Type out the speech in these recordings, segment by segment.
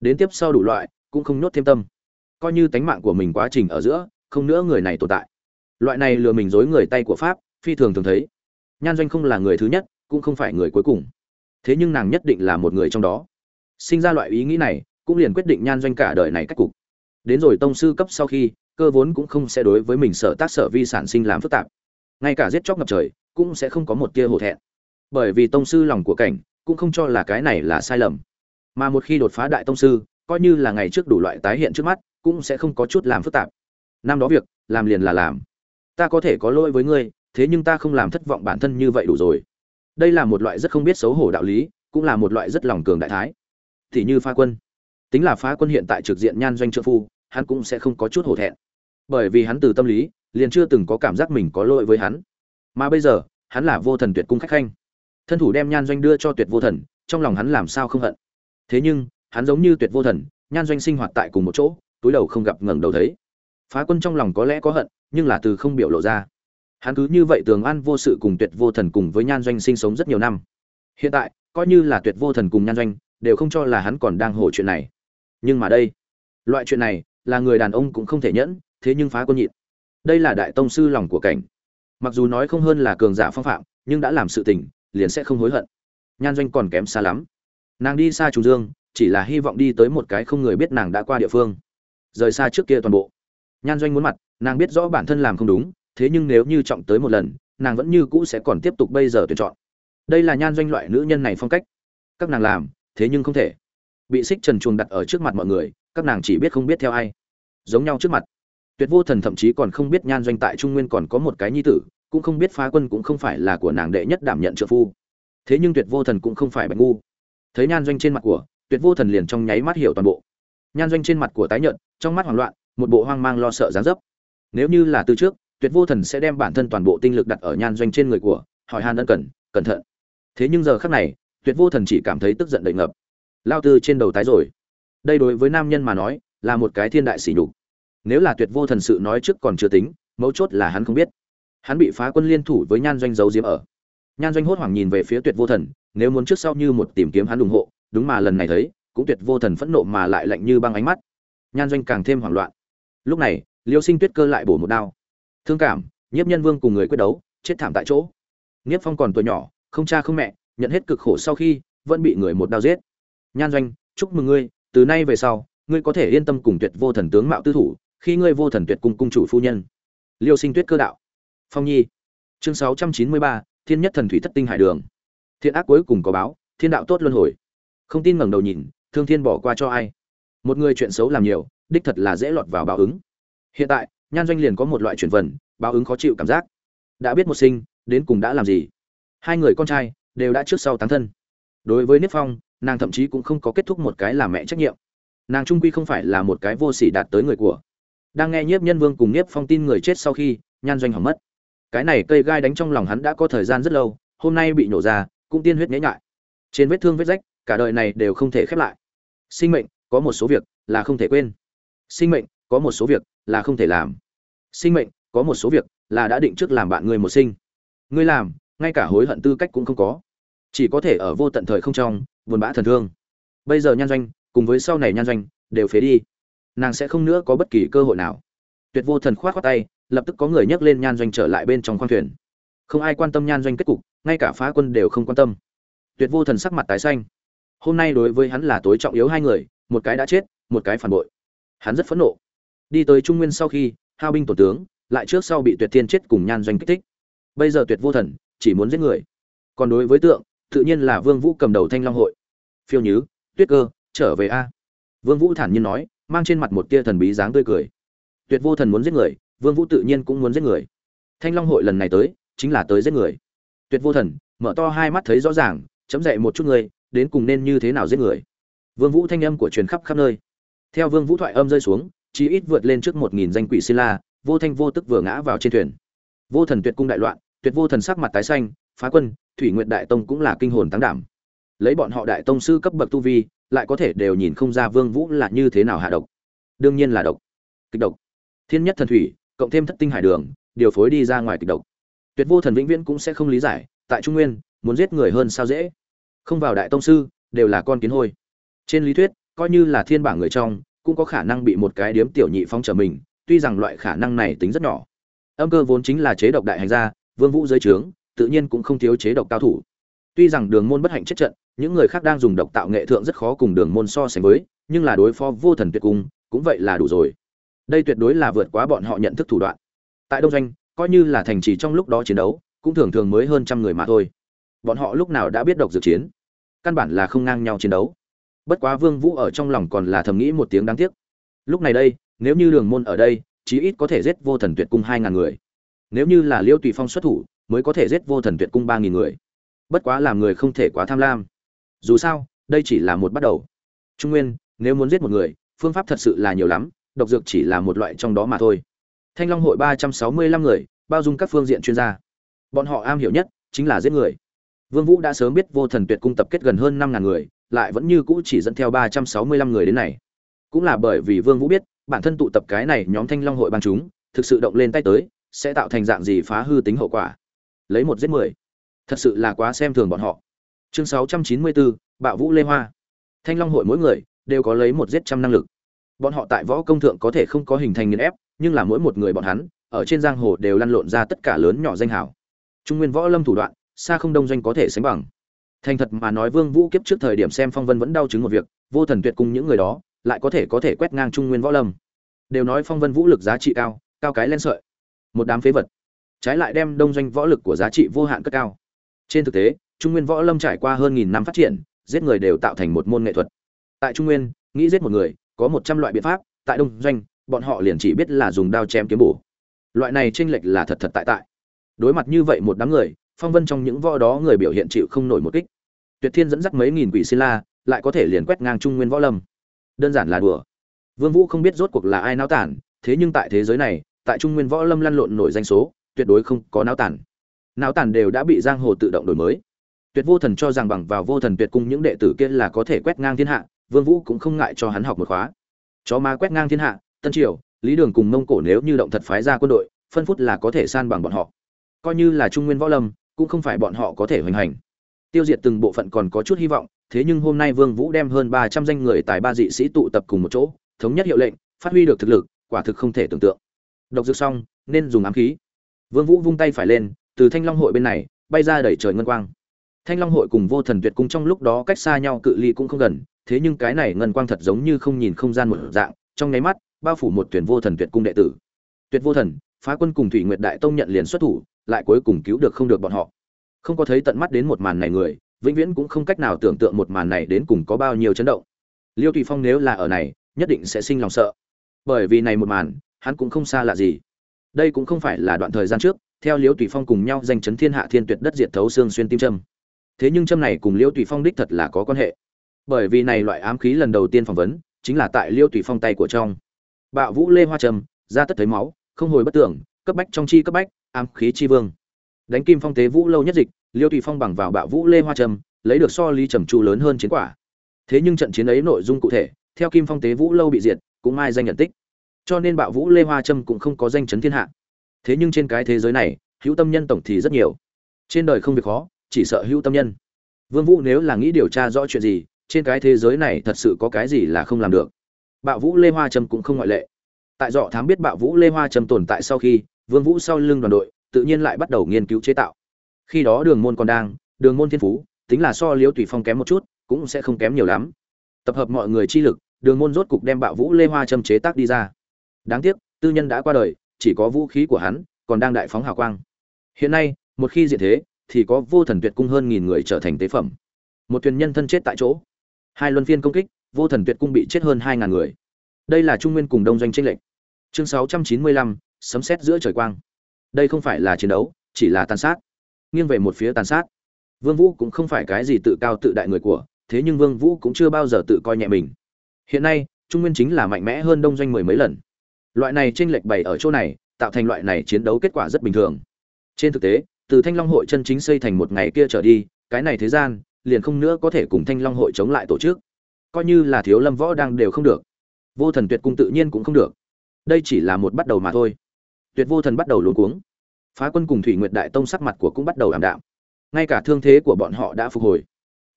đến tiếp sau đủ loại, cũng không nhốt thêm tâm. Coi như tánh mạng của mình quá trình ở giữa, không nữa người này tồn tại. Loại này lừa mình dối người tay của pháp, phi thường thường thấy. Nhan doanh không là người thứ nhất, cũng không phải người cuối cùng. Thế nhưng nàng nhất định là một người trong đó. Sinh ra loại ý nghĩ này, cũng liền quyết định nhan doanh cả đời này cách cục. Đến rồi tông sư cấp sau khi, cơ vốn cũng không sẽ đối với mình sở tác sở vi sản sinh làm phức tạp. Ngay cả giết chóc ngập trời, cũng sẽ không có một tia hổ thẹn. Bởi vì tông sư lòng của cảnh, cũng không cho là cái này là sai lầm mà một khi đột phá đại tông sư, coi như là ngày trước đủ loại tái hiện trước mắt, cũng sẽ không có chút làm phức tạp. Năm đó việc, làm liền là làm. Ta có thể có lỗi với ngươi, thế nhưng ta không làm thất vọng bản thân như vậy đủ rồi. Đây là một loại rất không biết xấu hổ đạo lý, cũng là một loại rất lòng cường đại thái. Thì như phá quân. Tính là phá quân hiện tại trực diện nhan doanh trợ phu, hắn cũng sẽ không có chút hổ thẹn. Bởi vì hắn từ tâm lý, liền chưa từng có cảm giác mình có lỗi với hắn. Mà bây giờ, hắn là vô thần tuyệt cung khách khanh. Thân thủ đem nhan doanh đưa cho tuyệt vô thần, trong lòng hắn làm sao không hận thế nhưng, hắn giống như tuyệt vô thần, nhan doanh sinh hoạt tại cùng một chỗ, túi đầu không gặp ngẩng đầu thấy. Phá quân trong lòng có lẽ có hận, nhưng là từ không biểu lộ ra. Hắn cứ như vậy tường an vô sự cùng tuyệt vô thần cùng với nhan doanh sinh sống rất nhiều năm. Hiện tại, coi như là tuyệt vô thần cùng nhan doanh, đều không cho là hắn còn đang hổ chuyện này. Nhưng mà đây, loại chuyện này, là người đàn ông cũng không thể nhẫn, thế nhưng phá quân nhịn. Đây là đại tông sư lòng của cảnh. Mặc dù nói không hơn là cường giả phong phạm, nhưng đã làm sự tình, liền sẽ không hối hận. Nhan doanh còn kém xa lắm nàng đi xa trùng dương, chỉ là hy vọng đi tới một cái không người biết nàng đã qua địa phương. Rời xa trước kia toàn bộ. Nhan doanh muốn mặt, nàng biết rõ bản thân làm không đúng, thế nhưng nếu như trọng tới một lần, nàng vẫn như cũ sẽ còn tiếp tục bây giờ tuyển chọn. Đây là nhan doanh loại nữ nhân này phong cách. Các nàng làm, thế nhưng không thể. Bị xích trần chuồng đặt ở trước mặt mọi người, các nàng chỉ biết không biết theo ai. Giống nhau trước mặt. Tuyệt vô thần thậm chí còn không biết nhan doanh tại trung nguyên còn có một cái nhi tử, cũng không biết phá quân cũng không phải là của nàng đệ nhất đảm nhận trợ phu. Thế nhưng tuyệt vô thần cũng không phải bạch ngu thấy nhan doanh trên mặt của, tuyệt vô thần liền trong nháy mắt hiểu toàn bộ. Nhan doanh trên mặt của tái nhợt, trong mắt hoảng loạn, một bộ hoang mang lo sợ gián dấp. Nếu như là từ trước, tuyệt vô thần sẽ đem bản thân toàn bộ tinh lực đặt ở nhan doanh trên người của, hỏi han ân cần, cẩn thận. Thế nhưng giờ khắc này, tuyệt vô thần chỉ cảm thấy tức giận đầy ngập. Lao tư trên đầu tái rồi. Đây đối với nam nhân mà nói, là một cái thiên đại sỉ nhục. Nếu là tuyệt vô thần sự nói trước còn chưa tính, mấu chốt là hắn không biết. Hắn bị phá quân liên thủ với nhan doanh giấu diếm ở. Nhan doanh hốt hoảng nhìn về phía tuyệt vô thần nếu muốn trước sau như một tìm kiếm hắn ủng hộ, đúng mà lần này thấy, cũng tuyệt vô thần phẫn nộ mà lại lạnh như băng ánh mắt. Nhan doanh càng thêm hoảng loạn. Lúc này, liêu sinh tuyết cơ lại bổ một đao. Thương cảm, nhiếp nhân vương cùng người quyết đấu, chết thảm tại chỗ. Nhiếp phong còn tuổi nhỏ, không cha không mẹ, nhận hết cực khổ sau khi, vẫn bị người một đao giết. Nhan doanh, chúc mừng ngươi, từ nay về sau, ngươi có thể yên tâm cùng tuyệt vô thần tướng mạo tư thủ, khi ngươi vô thần tuyệt cung cung chủ phu nhân. Liêu sinh tuyết cơ đạo. Phong nhi. Chương sáu trăm chín mươi ba, thiên nhất thần thủy thất tinh hải đường thiện ác cuối cùng có báo, thiên đạo tốt luân hồi. Không tin ngẩng đầu nhìn, thương thiên bỏ qua cho ai? Một người chuyện xấu làm nhiều, đích thật là dễ lọt vào báo ứng. Hiện tại, nhan doanh liền có một loại chuyển vần, báo ứng khó chịu cảm giác. Đã biết một sinh, đến cùng đã làm gì? Hai người con trai, đều đã trước sau tán thân. Đối với niếp phong, nàng thậm chí cũng không có kết thúc một cái làm mẹ trách nhiệm. Nàng trung quy không phải là một cái vô sỉ đạt tới người của. Đang nghe nhiếp nhân vương cùng nhiếp phong tin người chết sau khi, nhan doanh hỏng mất. Cái này cây gai đánh trong lòng hắn đã có thời gian rất lâu, hôm nay bị nổ ra cũng tiên huyết nhễ nhại. Trên vết thương vết rách, cả đời này đều không thể khép lại. Sinh mệnh, có một số việc là không thể quên. Sinh mệnh, có một số việc là không thể làm. Sinh mệnh, có một số việc là đã định trước làm bạn người một sinh. Ngươi làm, ngay cả hối hận tư cách cũng không có. Chỉ có thể ở vô tận thời không trong, buồn bã thần thương. Bây giờ nhan doanh, cùng với sau này nhan doanh, đều phế đi. Nàng sẽ không nữa có bất kỳ cơ hội nào. Tuyệt vô thần khoát khoát tay, lập tức có người nhấc lên nhan doanh trở lại bên trong khoang thuyền. Không ai quan tâm nhan doanh kết cục ngay cả phá quân đều không quan tâm. Tuyệt vô thần sắc mặt tái xanh. Hôm nay đối với hắn là tối trọng yếu hai người, một cái đã chết, một cái phản bội. Hắn rất phẫn nộ. Đi tới trung nguyên sau khi, hao binh tổ tướng, lại trước sau bị tuyệt thiên chết cùng nhan doanh kích thích. Bây giờ tuyệt vô thần chỉ muốn giết người. Còn đối với tượng, tự nhiên là vương vũ cầm đầu thanh long hội. Phiêu nhứ, tuyết cơ, trở về a. Vương vũ thản nhiên nói, mang trên mặt một tia thần bí dáng tươi cười. Tuyệt vô thần muốn giết người, vương vũ tự nhiên cũng muốn giết người. Thanh long hội lần này tới, chính là tới giết người tuyệt vô thần, mở to hai mắt thấy rõ ràng, chấm dậy một chút người, đến cùng nên như thế nào giết người. Vương vũ thanh âm của truyền khắp khắp nơi. Theo vương vũ thoại âm rơi xuống chỉ ít vượt lên trước một nghìn danh quỷ xin la vô thanh vô tức vừa ngã vào trên thuyền. Vô thần tuyệt cung đại loạn, tuyệt vô thần sắc mặt tái xanh, phá quân, thủy nguyệt đại tông cũng là kinh hồn tăng đảm. Lấy bọn họ đại tông sư cấp bậc tu vi, lại có thể đều nhìn không ra vương vũ là như thế nào hạ độc. Đương nhiên là độc. Kịch độc. Thiên nhất thần thủy, cộng thêm thất tinh hải đường, điều phối đi ra ngoài kịch độc tuyệt vô thần vĩnh viễn cũng sẽ không lý giải, tại trung nguyên, muốn giết người hơn sao dễ. Không vào đại tông sư, đều là con kiến hôi. Trên lý thuyết, coi như là thiên bảng người trong, cũng có khả năng bị một cái điếm tiểu nhị phong trở mình, tuy rằng loại khả năng này tính rất nhỏ. Âm cơ vốn chính là chế độc đại hành gia, vương vũ dưới trướng, tự nhiên cũng không thiếu chế độc cao thủ. Tuy rằng đường môn bất hạnh chết trận, những người khác đang dùng độc tạo nghệ thượng rất khó cùng đường môn so sánh với, nhưng là đối phó vô thần tuyệt cung, cũng vậy là đủ rồi. Đây tuyệt đối là vượt quá bọn họ nhận thức thủ đoạn. Tại đông doanh coi như là thành trì trong lúc đó chiến đấu, cũng thường thường mới hơn trăm người mà thôi. Bọn họ lúc nào đã biết độc dược chiến? Căn bản là không ngang nhau chiến đấu. Bất quá vương vũ ở trong lòng còn là thầm nghĩ một tiếng đáng tiếc. Lúc này đây, nếu như đường môn ở đây, chí ít có thể giết vô thần tuyệt cung hai ngàn người. Nếu như là liêu tùy phong xuất thủ, mới có thể giết vô thần tuyệt cung ba nghìn người. Bất quá làm người không thể quá tham lam. Dù sao, đây chỉ là một bắt đầu. Trung nguyên, nếu muốn giết một người, phương pháp thật sự là nhiều lắm, độc dược chỉ là một loại trong đó mà thôi. Thanh long hội ba trăm sáu mươi lăm người bao dung các phương diện chuyên gia. Bọn họ am hiểu nhất chính là giết người. Vương vũ đã sớm biết vô thần tuyệt cung tập kết gần hơn năm ngàn người, lại vẫn như cũ chỉ dẫn theo ba trăm sáu mươi lăm người đến này. Cũng là bởi vì vương vũ biết, bản thân tụ tập cái này nhóm thanh long hội ban chúng, thực sự động lên tay tới, sẽ tạo thành dạng gì phá hư tính hậu quả. Lấy một giết mười. Thật sự là quá xem thường bọn họ. Chương sáu trăm chín mươi bốn bạo vũ lê hoa. Thanh long hội mỗi người đều có lấy một giết trăm năng lực. Bọn họ tại võ công thượng có thể không có hình thành nghiền ép, nhưng là mỗi một người bọn hắn ở trên giang hồ đều lăn lộn ra tất cả lớn nhỏ danh hảo trung nguyên võ lâm thủ đoạn, xa không đông doanh có thể sánh bằng. Thành thật mà nói vương vũ kiếp trước thời điểm xem phong vân vẫn đau chứng một việc, vô thần tuyệt cùng những người đó, lại có thể có thể quét ngang trung nguyên võ lâm. Đều nói phong vân vũ lực giá trị cao cao cái lên sợi. Một đám phế vật. Trái lại đem đông doanh võ lực của giá trị vô hạn cất cao. Trên thực tế, trung nguyên võ lâm trải qua hơn nghìn năm phát triển, giết người đều tạo thành một môn nghệ thuật. Tại trung nguyên, nghĩ giết một người, có một trăm loại biện pháp, tại đông doanh, bọn họ liền chỉ biết là dùng đao chém kiếm bổ loại này tranh lệch là thật thật tại tại. Đối mặt như vậy một đám người, phong vân trong những võ đó người biểu hiện chịu không nổi một kích. Tuyệt thiên dẫn dắt mấy nghìn quỷ xin la, lại có thể liền quét ngang trung nguyên võ lâm. Đơn giản là đùa. Vương vũ không biết rốt cuộc là ai náo tản, thế nhưng tại thế giới này, tại trung nguyên võ lâm lăn lộn nổi danh số, tuyệt đối không có náo tản. Náo tản đều đã bị giang hồ tự động đổi mới. Tuyệt vô thần cho rằng bằng vào vô thần tuyệt cung những đệ tử kia là có thể quét ngang thiên hạ, vương vũ cũng không ngại cho hắn học một khóa. Chó ma quét ngang thiên hạ, tân triều lý đường cùng mông cổ nếu như động thật phái ra quân đội, phân phút là có thể san bằng bọn họ. Coi như là trung nguyên võ lâm, cũng không phải bọn họ có thể hoành hành. Tiêu diệt từng bộ phận còn có chút hy vọng, thế nhưng hôm nay vương vũ đem hơn ba trăm danh người tại ba dị sĩ tụ tập cùng một chỗ, thống nhất hiệu lệnh, phát huy được thực lực, quả thực không thể tưởng tượng. Độc dược xong, nên dùng ám khí. Vương vũ vung tay phải lên, từ thanh long hội bên này, bay ra đẩy trời ngân quang. Thanh long hội cùng vô thần tuyệt cung trong lúc đó cách xa nhau cự ly cũng không gần, thế nhưng cái này ngân quang thật giống như không nhìn không gian một dạng, trong nháy mắt bao phủ một tuyển vô thần tuyệt cung đệ tử. Tuyệt vô thần, phá quân cùng thủy nguyệt đại tông nhận liền xuất thủ, lại cuối cùng cứu được không được bọn họ. Không có thấy tận mắt đến một màn này người, vĩnh viễn cũng không cách nào tưởng tượng một màn này đến cùng có bao nhiêu chấn động. Liêu tùy phong nếu là ở này, nhất định sẽ sinh lòng sợ. Bởi vì này một màn, hắn cũng không xa lạ gì. Đây cũng không phải là đoạn thời gian trước, theo liêu tùy phong cùng nhau giành chấn thiên hạ thiên tuyệt đất diệt thấu xương xuyên tim châm. Thế nhưng châm này cùng liêu tùy phong đích thật là có quan hệ. Bởi vì này loại ám khí lần đầu tiên phỏng vấn, chính là tại liêu tùy phong tay của trong bạo vũ lê hoa trầm ra tất thấy máu, không hồi bất tưởng, cấp bách trong chi cấp bách, ám khí chi vương. Đánh kim phong tế vũ lâu nhất dịch, liêu tùy phong bằng vào bạo vũ lê hoa trầm, lấy được so lý trầm chu lớn hơn chiến quả. Thế nhưng trận chiến ấy nội dung cụ thể, theo kim phong tế vũ lâu bị diệt, cũng mai danh nhận tích. Cho nên bạo vũ lê hoa trâm cũng không có danh chấn thiên hạ. Thế nhưng trên cái thế giới này, hữu tâm nhân tổng thì rất nhiều. Trên đời không việc khó, chỉ sợ hữu tâm nhân. Vương vũ nếu là nghĩ điều tra rõ chuyện gì, trên cái thế giới này thật sự có cái gì là không làm được bạo vũ lê hoa trâm cũng không ngoại lệ. Tại dọ thám biết bạo vũ lê hoa trâm tồn tại sau khi, vương vũ sau lưng đoàn đội, tự nhiên lại bắt đầu nghiên cứu chế tạo. Khi đó đường môn còn đang, đường môn thiên phú, tính là so liễu tùy phong kém một chút, cũng sẽ không kém nhiều lắm. Tập hợp mọi người chi lực, đường môn rốt cục đem bạo vũ lê hoa châm chế tác đi ra. Đáng tiếc, tư nhân đã qua đời, chỉ có vũ khí của hắn, còn đang đại phóng hào quang. Hiện nay, một khi diện thế, thì có vô thần tuyệt cung hơn nghìn người trở thành tế phẩm. Một thuyền nhân thân chết tại chỗ. Hai luân phiên công kích vô thần tuyệt cung bị chết hơn hai ngàn người. Đây là trung nguyên cùng đông doanh tranh lệch. Chương sáu trăm chín mươi lăm, sấm xét giữa trời quang. Đây không phải là chiến đấu, chỉ là tàn sát. Nghiêng về một phía tàn sát. Vương vũ cũng không phải cái gì tự cao tự đại người của, thế nhưng vương vũ cũng chưa bao giờ tự coi nhẹ mình. Hiện nay, trung nguyên chính là mạnh mẽ hơn đông doanh mười mấy lần. Loại này tranh lệch bày ở chỗ này, tạo thành loại này chiến đấu kết quả rất bình thường. Trên thực tế, từ thanh long hội chân chính xây thành một ngày kia trở đi, cái này thế gian, liền không nữa có thể cùng thanh long hội chống lại tổ chức coi như là thiếu lâm võ đang đều không được. Vô thần tuyệt cung tự nhiên cũng không được. Đây chỉ là một bắt đầu mà thôi. Tuyệt vô thần bắt đầu luống cuống. Phá quân cùng thủy nguyệt đại tông sắc mặt của cũng bắt đầu ảm đạm. Ngay cả thương thế của bọn họ đã phục hồi.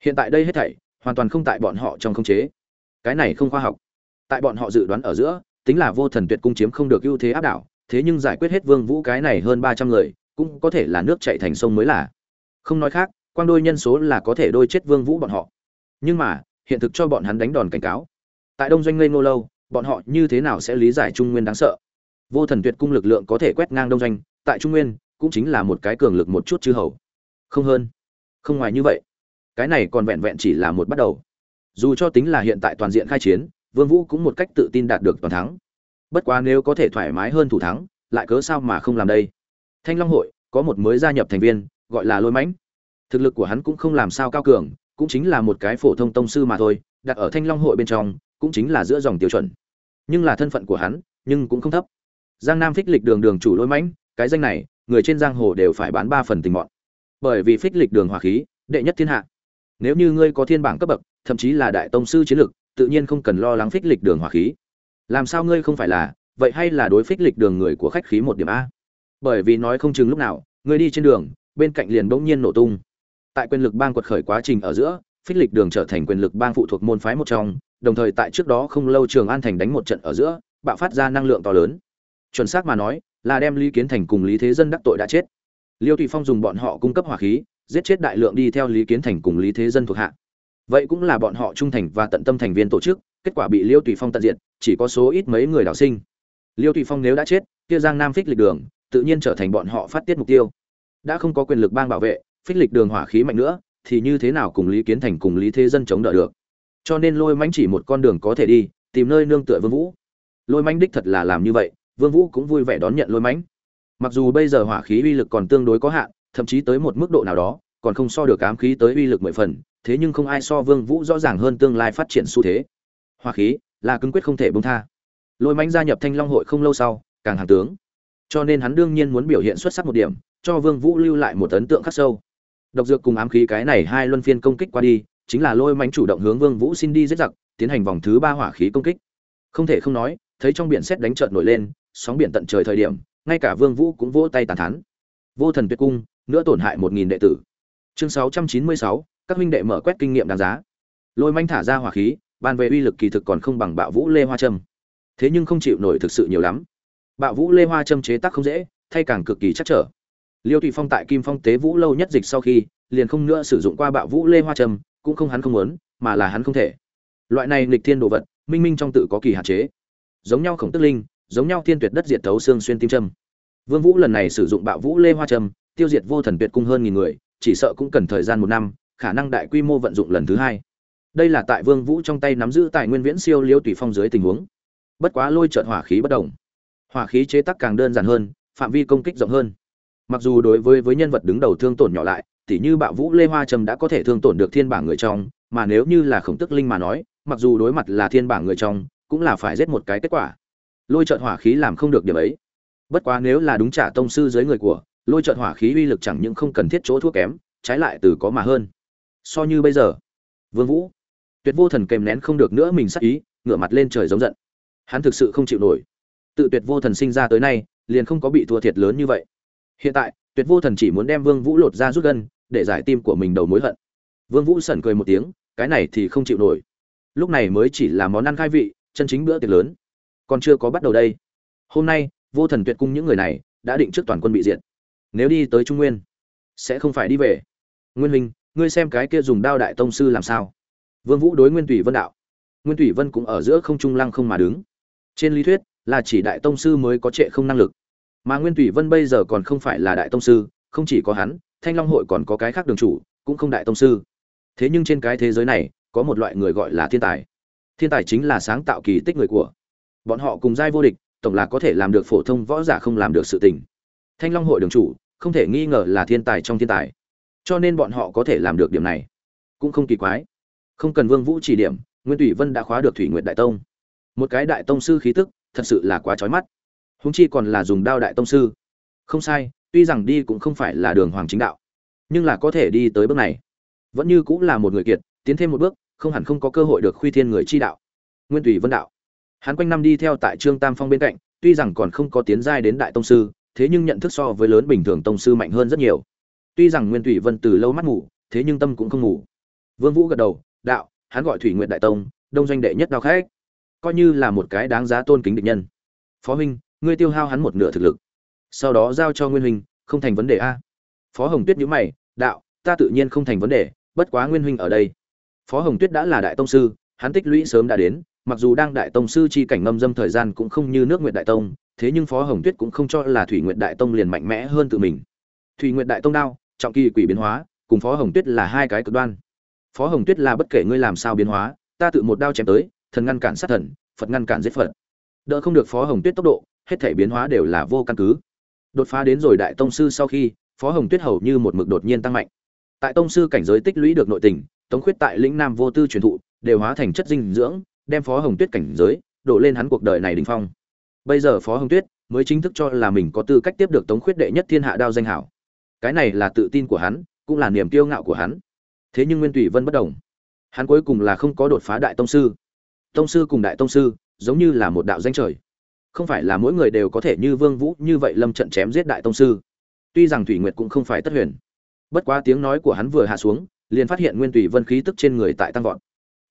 Hiện tại đây hết thảy, hoàn toàn không tại bọn họ trong khống chế. Cái này không khoa học. Tại bọn họ dự đoán ở giữa, tính là vô thần tuyệt cung chiếm không được ưu thế áp đảo, thế nhưng giải quyết hết vương vũ cái này hơn ba trăm người, cũng có thể là nước chảy thành sông mới là. Không nói khác, quang đôi nhân số là có thể đôi chết vương vũ bọn họ. Nhưng mà hiện thực cho bọn hắn đánh đòn cảnh cáo. Tại đông doanh ngây ngô lâu, bọn họ như thế nào sẽ lý giải trung nguyên đáng sợ? Vô thần tuyệt cung lực lượng có thể quét ngang đông doanh, tại trung nguyên, cũng chính là một cái cường lực một chút chư hầu. Không hơn. Không ngoài như vậy. Cái này còn vẹn vẹn chỉ là một bắt đầu. Dù cho tính là hiện tại toàn diện khai chiến, vương vũ cũng một cách tự tin đạt được toàn thắng. Bất quá nếu có thể thoải mái hơn thủ thắng, lại cớ sao mà không làm đây? Thanh long hội, có một mới gia nhập thành viên, gọi là lôi mãnh. Thực lực của hắn cũng không làm sao cao cường cũng chính là một cái phổ thông tông sư mà thôi, đặt ở thanh long hội bên trong, cũng chính là giữa dòng tiêu chuẩn. Nhưng là thân phận của hắn, nhưng cũng không thấp. Giang nam phích lịch đường đường chủ lôi mãnh, cái danh này, người trên giang hồ đều phải bán ba phần tình mọn. Bởi vì phích lịch đường hỏa khí, đệ nhất thiên hạ. Nếu như ngươi có thiên bảng cấp bậc, thậm chí là đại tông sư chiến lực tự nhiên không cần lo lắng phích lịch đường hỏa khí. Làm sao ngươi không phải là, vậy hay là đối phích lịch đường người của khách khí một điểm a? Bởi vì nói không chừng lúc nào, ngươi đi trên đường, bên cạnh liền bỗng nhiên nổ tung tại quyền lực bang quật khởi quá trình ở giữa phích lịch đường trở thành quyền lực bang phụ thuộc môn phái một trong đồng thời tại trước đó không lâu trường an thành đánh một trận ở giữa bạo phát ra năng lượng to lớn. Chuẩn xác mà nói là đem lý kiến thành cùng lý thế dân đắc tội đã chết. Liêu thụy phong dùng bọn họ cung cấp hỏa khí giết chết đại lượng đi theo lý kiến thành cùng lý thế dân thuộc hạ. Vậy cũng là bọn họ trung thành và tận tâm thành viên tổ chức kết quả bị liêu tùy phong tận diện, chỉ có số ít mấy người đào sinh. Liêu tùy phong nếu đã chết kia giang nam phích lịch đường tự nhiên trở thành bọn họ phát tiết mục tiêu. Đã không có quyền lực bang bảo vệ phích lịch đường hỏa khí mạnh nữa, thì như thế nào cùng lý kiến thành cùng lý thế dân chống đỡ được? Cho nên lôi mánh chỉ một con đường có thể đi, tìm nơi nương tựa vương vũ. Lôi mánh đích thật là làm như vậy, vương vũ cũng vui vẻ đón nhận lôi mánh mặc dù bây giờ hỏa khí uy lực còn tương đối có hạn, thậm chí tới một mức độ nào đó, còn không so được ám khí tới uy lực mười phần, thế nhưng không ai so vương vũ rõ ràng hơn tương lai phát triển xu thế. Hỏa khí là cứng quyết không thể buông tha. Lôi mánh gia nhập thanh long hội không lâu sau, càng hàng tướng. Cho nên hắn đương nhiên muốn biểu hiện xuất sắc một điểm, cho vương vũ lưu lại một ấn tượng khắc sâu độc dược cùng ám khí cái này hai luân phiên công kích qua đi, chính là lôi mánh chủ động hướng vương vũ xin đi giết giặc, tiến hành vòng thứ ba hỏa khí công kích. Không thể không nói, thấy trong biển xét đánh trợn nổi lên, sóng biển tận trời thời điểm, ngay cả vương vũ cũng vỗ tay tàn thán. Vô thần tuyệt cung, nữa tổn hại một nghìn đệ tử. Chương sáu trăm chín mươi sáu, các huynh đệ mở quét kinh nghiệm đáng giá. Lôi manh thả ra hỏa khí ban về uy lực kỳ thực còn không bằng bạo vũ lê hoa trâm. Thế nhưng không chịu nổi thực sự nhiều lắm. Bạo vũ lê hoa trâm chế tác không dễ, thay càng cực kỳ chắc trở liêu tùy phong tại kim phong tế vũ lâu nhất dịch sau khi, liền không nữa sử dụng qua bạo vũ lê hoa Trầm cũng không hắn không muốn, mà là hắn không thể. Loại này nghịch thiên đồ vật, minh minh trong tự có kỳ hạn chế. Giống nhau khổng tức linh, giống nhau thiên tuyệt đất diệt thấu xương xuyên tim trâm vương vũ lần này sử dụng bạo vũ lê hoa Trầm tiêu diệt vô thần tuyệt cung hơn nghìn người, chỉ sợ cũng cần thời gian một năm, khả năng đại quy mô vận dụng lần thứ hai. Đây là tại vương vũ trong tay nắm giữ tài nguyên viễn siêu liêu tùy phong dưới tình huống. Bất quá lôi trợn hỏa khí bất động. Hỏa khí chế tác càng đơn giản hơn, phạm vi công kích rộng hơn mặc dù đối với với nhân vật đứng đầu thương tổn nhỏ lại, tỉ như bạo vũ lê hoa trầm đã có thể thương tổn được thiên bảng người trong, mà nếu như là khổng tức linh mà nói, mặc dù đối mặt là thiên bảng người trong, cũng là phải giết một cái kết quả. Lôi trợn hỏa khí làm không được điểm ấy. Bất quá nếu là đúng trả tông sư dưới người của, lôi trợn hỏa khí uy lực chẳng những không cần thiết chỗ thuốc kém, trái lại từ có mà hơn. So như bây giờ, vương vũ, tuyệt vô thần kèm nén không được nữa mình sắc ý, ngửa mặt lên trời giống giận. Hắn thực sự không chịu nổi. Tự tuyệt vô thần sinh ra tới nay, liền không có bị thua thiệt lớn như vậy hiện tại, tuyệt vô thần chỉ muốn đem vương vũ lột ra rút gân, để giải tim của mình đầu mối hận. Vương vũ sẩn cười một tiếng, cái này thì không chịu nổi. Lúc này mới chỉ là món ăn khai vị, chân chính bữa tiệc lớn. Còn chưa có bắt đầu đây. Hôm nay, vô thần tuyệt cung những người này đã định trước toàn quân bị diệt. Nếu đi tới trung nguyên, sẽ không phải đi về. Nguyên huynh, ngươi xem cái kia dùng đao đại tông sư làm sao? Vương vũ đối nguyên tùy vân đạo. Nguyên tùy vân cũng ở giữa không trung lăng không mà đứng. Trên lý thuyết, là chỉ đại tông sư mới có trệ không năng lực mà nguyên tùy vân bây giờ còn không phải là đại tông sư, không chỉ có hắn, thanh long hội còn có cái khác đường chủ, cũng không đại tông sư. Thế nhưng trên cái thế giới này, có một loại người gọi là thiên tài. Thiên tài chính là sáng tạo kỳ tích người của. Bọn họ cùng giai vô địch, tổng là có thể làm được phổ thông võ giả không làm được sự tình. Thanh long hội đường chủ, không thể nghi ngờ là thiên tài trong thiên tài. Cho nên bọn họ có thể làm được điểm này. Cũng không kỳ quái. Không cần vương vũ chỉ điểm, nguyên tùy vân đã khóa được thủy nguyệt đại tông. Một cái đại tông sư khí tức, thật sự là quá chói mắt húng chi còn là dùng đao đại tông sư. Không sai, tuy rằng đi cũng không phải là đường hoàng chính đạo, nhưng là có thể đi tới bước này. Vẫn như cũng là một người kiệt, tiến thêm một bước, không hẳn không có cơ hội được khuy thiên người chi đạo. Nguyên tùy vân đạo. Hắn quanh năm đi theo tại trương tam phong bên cạnh, tuy rằng còn không có tiến giai đến đại tông sư, thế nhưng nhận thức so với lớn bình thường tông sư mạnh hơn rất nhiều. Tuy rằng nguyên thủy vân từ lâu mắt ngủ, thế nhưng tâm cũng không ngủ. Vương vũ gật đầu, đạo, hắn gọi thủy nguyện đại tông, đông doanh đệ nhất đao khách. Coi như là một cái đáng giá tôn kính địch nhân. Phó huynh ngươi tiêu hao hắn một nửa thực lực. Sau đó giao cho nguyên huynh, không thành vấn đề a. Phó hồng tuyết nhíu mày, đạo, ta tự nhiên không thành vấn đề, bất quá nguyên huynh ở đây. Phó hồng tuyết đã là đại tông sư, hắn tích lũy sớm đã đến, mặc dù đang đại tông sư chi cảnh ngâm dâm thời gian cũng không như nước nguyệt đại tông, thế nhưng phó hồng tuyết cũng không cho là thủy nguyệt đại tông liền mạnh mẽ hơn tự mình. Thủy nguyệt đại tông đao, trọng kỳ quỷ biến hóa, cùng phó hồng tuyết là hai cái cực đoan. Phó hồng tuyết là bất kể ngươi làm sao biến hóa, ta tự một đao chém tới, thần ngăn cản sát thần, phật ngăn cản giết phật. Đỡ không được phó hồng tuyết tốc độ hết thể biến hóa đều là vô căn cứ. Đột phá đến rồi đại tông sư sau khi, phó hồng tuyết hầu như một mực đột nhiên tăng mạnh. Tại tông sư cảnh giới tích lũy được nội tình, tống khuyết tại lĩnh nam vô tư truyền thụ, đều hóa thành chất dinh dưỡng, đem phó hồng tuyết cảnh giới đổ lên hắn cuộc đời này đình phong. Bây giờ phó hồng tuyết mới chính thức cho là mình có tư cách tiếp được tống khuyết đệ nhất thiên hạ đao danh hảo. Cái này là tự tin của hắn, cũng là niềm kiêu ngạo của hắn. Thế nhưng nguyên tùy vân bất đồng. Hắn cuối cùng là không có đột phá đại tông sư. Tông sư cùng đại tông sư giống như là một đạo danh trời không phải là mỗi người đều có thể như vương vũ như vậy lâm trận chém giết đại tông sư. Tuy rằng thủy nguyệt cũng không phải tất huyền. Bất quá tiếng nói của hắn vừa hạ xuống liền phát hiện nguyên tùy vân khí tức trên người tại tăng vọt.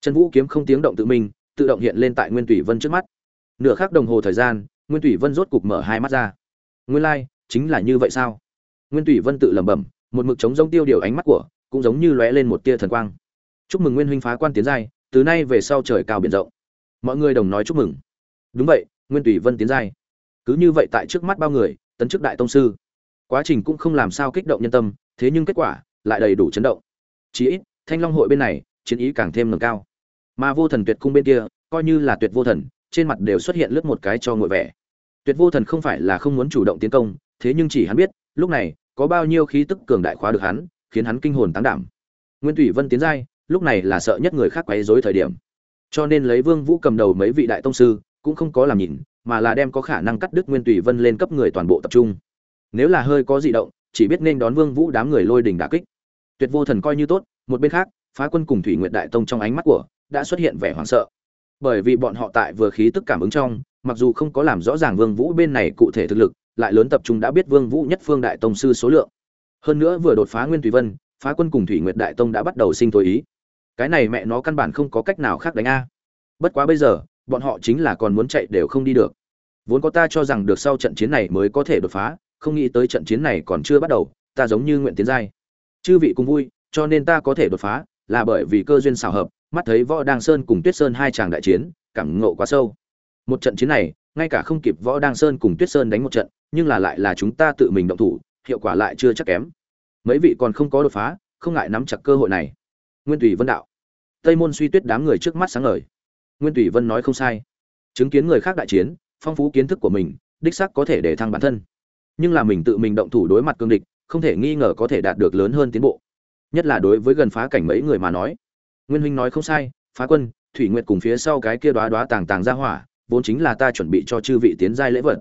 Chân vũ kiếm không tiếng động tự mình tự động hiện lên tại nguyên tùy vân trước mắt. Nửa khắc đồng hồ thời gian nguyên tùy vân rốt cục mở hai mắt ra. Nguyên lai like, chính là như vậy sao? Nguyên tùy vân tự lẩm bẩm một mực chống rông tiêu điều ánh mắt của cũng giống như lóe lên một tia thần quang. Chúc mừng nguyên huynh phá quan tiến giai từ nay về sau trời cao biển rộng. Mọi người đồng nói chúc mừng. Đúng vậy nguyên tùy vân tiến giai. Cứ như vậy tại trước mắt bao người, tấn chức đại tông sư. Quá trình cũng không làm sao kích động nhân tâm, thế nhưng kết quả lại đầy đủ chấn động. Chí ít, thanh long hội bên này, chiến ý càng thêm nâng cao. Mà vô thần tuyệt cung bên kia, coi như là tuyệt vô thần, trên mặt đều xuất hiện lướt một cái cho ngội vẻ. Tuyệt vô thần không phải là không muốn chủ động tiến công, thế nhưng chỉ hắn biết, lúc này, có bao nhiêu khí tức cường đại khóa được hắn, khiến hắn kinh hồn tán đảm. Nguyên thủy vân tiến giai, lúc này là sợ nhất người khác quấy rối thời điểm. Cho nên lấy vương vũ cầm đầu mấy vị đại tông sư cũng không có làm nhìn, mà là đem có khả năng cắt đứt nguyên thủy vân lên cấp người toàn bộ tập trung. Nếu là hơi có dị động, chỉ biết nên đón vương vũ đám người lôi đình đả kích. Tuyệt vô thần coi như tốt, một bên khác, phá quân cùng thủy nguyệt đại tông trong ánh mắt của, đã xuất hiện vẻ hoảng sợ. Bởi vì bọn họ tại vừa khí tức cảm ứng trong, mặc dù không có làm rõ ràng vương vũ bên này cụ thể thực lực, lại lớn tập trung đã biết vương vũ nhất phương đại tông sư số lượng. Hơn nữa vừa đột phá nguyên thủy vân, phá quân cùng thủy nguyệt đại tông đã bắt đầu sinh thối ý. Cái này mẹ nó căn bản không có cách nào khác đánh a. Bất quá bây giờ bọn họ chính là còn muốn chạy đều không đi được. Vốn có ta cho rằng được sau trận chiến này mới có thể đột phá, không nghĩ tới trận chiến này còn chưa bắt đầu, ta giống như nguyện tiến giai. Chư vị cùng vui, cho nên ta có thể đột phá, là bởi vì cơ duyên xảo hợp, mắt thấy võ Đang sơn cùng tuyết sơn hai chàng đại chiến, cảm ngộ quá sâu. Một trận chiến này, ngay cả không kịp võ Đang sơn cùng tuyết sơn đánh một trận, nhưng là lại là chúng ta tự mình động thủ, hiệu quả lại chưa chắc kém. Mấy vị còn không có đột phá, không ngại nắm chặt cơ hội này. Nguyên tùy vân đạo. Tây môn suy tuyết đám người trước mắt sáng ngời nguyên tùy vân nói không sai. Chứng kiến người khác đại chiến, phong phú kiến thức của mình, đích xác có thể để thăng bản thân. Nhưng là mình tự mình động thủ đối mặt cương địch, không thể nghi ngờ có thể đạt được lớn hơn tiến bộ. Nhất là đối với gần phá cảnh mấy người mà nói. Nguyên huynh nói không sai, phá quân, thủy nguyệt cùng phía sau cái kia đoá đoá tàng tàng ra hỏa, vốn chính là ta chuẩn bị cho chư vị tiến giai lễ vật.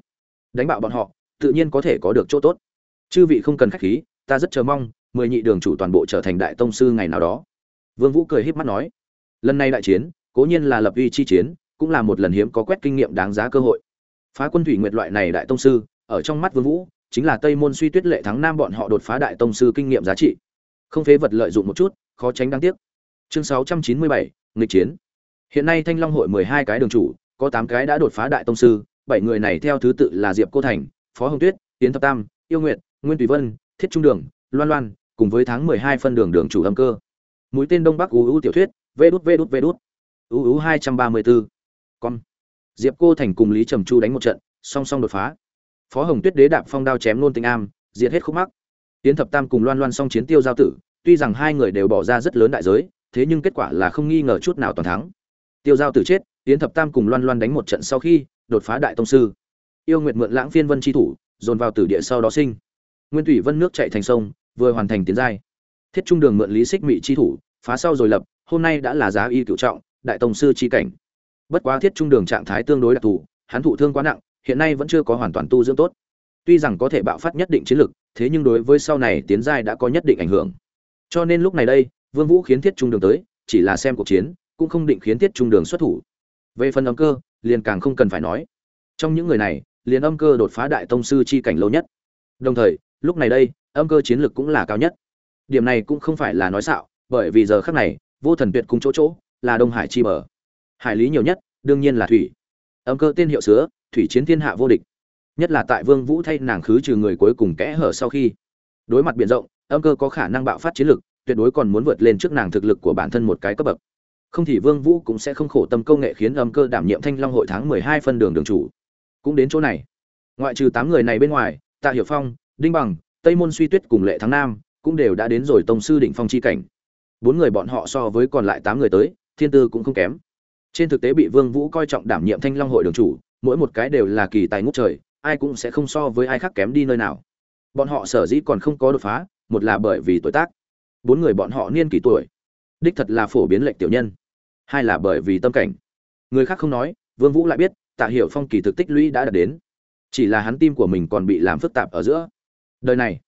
Đánh bạo bọn họ, tự nhiên có thể có được chỗ tốt. Chư vị không cần khách khí, ta rất chờ mong, mười nhị đường chủ toàn bộ trở thành đại tông sư ngày nào đó. Vương vũ cười híp mắt nói, lần này đại chiến cố nhiên là lập uy chi chiến cũng là một lần hiếm có quét kinh nghiệm đáng giá cơ hội. Phá quân thủy nguyệt loại này đại tông sư ở trong mắt vương vũ chính là tây môn suy tuyết lệ thắng nam bọn họ đột phá đại tông sư kinh nghiệm giá trị. Không phế vật lợi dụng một chút khó tránh đáng tiếc. Chương 697, nghịch chiến. Hiện nay thanh long hội 12 cái đường chủ có 8 cái đã đột phá đại tông sư bảy người này theo thứ tự là diệp cô thành phó hồng tuyết tiến thập tam yêu nguyệt nguyên tùy vân thiết trung đường loan loan cùng với tháng 12 phân đường đường chủ âm cơ. Mũi tên đông bắc u u tiểu thuyết vê đút vê đút vê đút u u 234. con diệp cô thành cùng lý trầm chu đánh một trận, song song đột phá. Phó hồng tuyết đế đạp phong đao chém nôn tinh am, diệt hết khúc mắc. Tiến thập tam cùng loan loan song chiến tiêu giao tử, tuy rằng hai người đều bỏ ra rất lớn đại giới, thế nhưng kết quả là không nghi ngờ chút nào toàn thắng. Tiêu giao tử chết, tiến thập tam cùng loan loan đánh một trận sau khi, đột phá đại tông sư. Yêu nguyệt mượn lãng phiên vân chi thủ, dồn vào tử địa sau đó sinh. Nguyên thủy vân nước chạy thành sông, vừa hoàn thành tiến giai. Thiết trung đường mượn lý xích mị chi thủ, phá sau rồi lập, hôm nay đã là giá y cựu trọng đại tông sư chi cảnh. Bất quá thiết trung đường trạng thái tương đối đặc thù, hắn thụ thương quá nặng, hiện nay vẫn chưa có hoàn toàn tu dưỡng tốt. Tuy rằng có thể bạo phát nhất định chiến lực, thế nhưng đối với sau này tiến giai đã có nhất định ảnh hưởng. Cho nên lúc này đây, vương vũ khiến thiết trung đường tới, chỉ là xem cuộc chiến, cũng không định khiến thiết trung đường xuất thủ. Về phần âm cơ, liền càng không cần phải nói. Trong những người này, liền âm cơ đột phá đại tông sư chi cảnh lâu nhất. Đồng thời, lúc này đây, âm cơ chiến lực cũng là cao nhất. Điểm này cũng không phải là nói xạo, bởi vì giờ khắc này, vô thần tuyệt cùng chỗ chỗ là đông hải chi bờ. Hải lý nhiều nhất, đương nhiên là thủy. Âm cơ tên hiệu sứa, thủy chiến thiên hạ vô địch. Nhất là tại vương vũ thay nàng khứ trừ người cuối cùng kẽ hở sau khi. Đối mặt biển rộng, âm cơ có khả năng bạo phát chiến lực, tuyệt đối còn muốn vượt lên trước nàng thực lực của bản thân một cái cấp bậc. Không thì vương vũ cũng sẽ không khổ tâm công nghệ khiến âm cơ đảm nhiệm thanh long hội tháng 12 phân đường đường chủ. Cũng đến chỗ này. Ngoại trừ tám người này bên ngoài, tạ hiểu phong, đinh bằng, tây môn suy tuyết cùng lệ thắng nam cũng đều đã đến rồi tông sư đỉnh phong chi cảnh. Bốn người bọn họ so với còn lại tám người tới thiên tư cũng không kém. Trên thực tế bị vương vũ coi trọng đảm nhiệm thanh long hội đường chủ, mỗi một cái đều là kỳ tài ngút trời, ai cũng sẽ không so với ai khác kém đi nơi nào. Bọn họ sở dĩ còn không có đột phá, một là bởi vì tuổi tác. Bốn người bọn họ niên kỷ tuổi. Đích thật là phổ biến lệnh tiểu nhân. Hai là bởi vì tâm cảnh. Người khác không nói, vương vũ lại biết, tạ hiểu phong kỳ thực tích lũy đã đạt đến. Chỉ là hắn tim của mình còn bị làm phức tạp ở giữa. Đời này,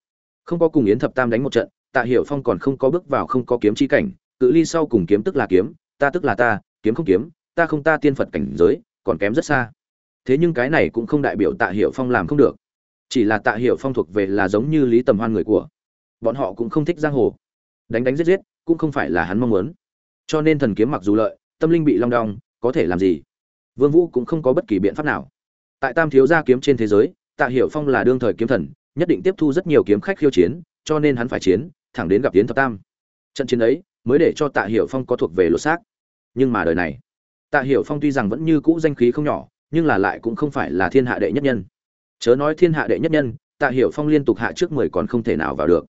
không có cùng yến thập tam đánh một trận, tạ hiểu phong còn không có bước vào không có kiếm chi cảnh, cự ly sau cùng kiếm tức là kiếm ta tức là ta, kiếm không kiếm, ta không ta tiên phật cảnh giới, còn kém rất xa. Thế nhưng cái này cũng không đại biểu tạ hiểu phong làm không được. Chỉ là tạ hiểu phong thuộc về là giống như lý tầm hoan người của. Bọn họ cũng không thích giang hồ. Đánh đánh giết giết, cũng không phải là hắn mong muốn. Cho nên thần kiếm mặc dù lợi, tâm linh bị long đong, có thể làm gì? Vương vũ cũng không có bất kỳ biện pháp nào. Tại tam thiếu gia kiếm trên thế giới, tạ hiểu phong là đương thời kiếm thần, nhất định tiếp thu rất nhiều kiếm khách khiêu chiến, cho nên hắn phải chiến, thẳng đến gặp tiến thập tam. Trận chiến ấy mới để cho tạ hiểu phong có thuộc về lột xác. Nhưng mà đời này, tạ hiểu phong tuy rằng vẫn như cũ danh khí không nhỏ, nhưng là lại cũng không phải là thiên hạ đệ nhất nhân. Chớ nói thiên hạ đệ nhất nhân, tạ hiểu phong liên tục hạ trước mười còn không thể nào vào được.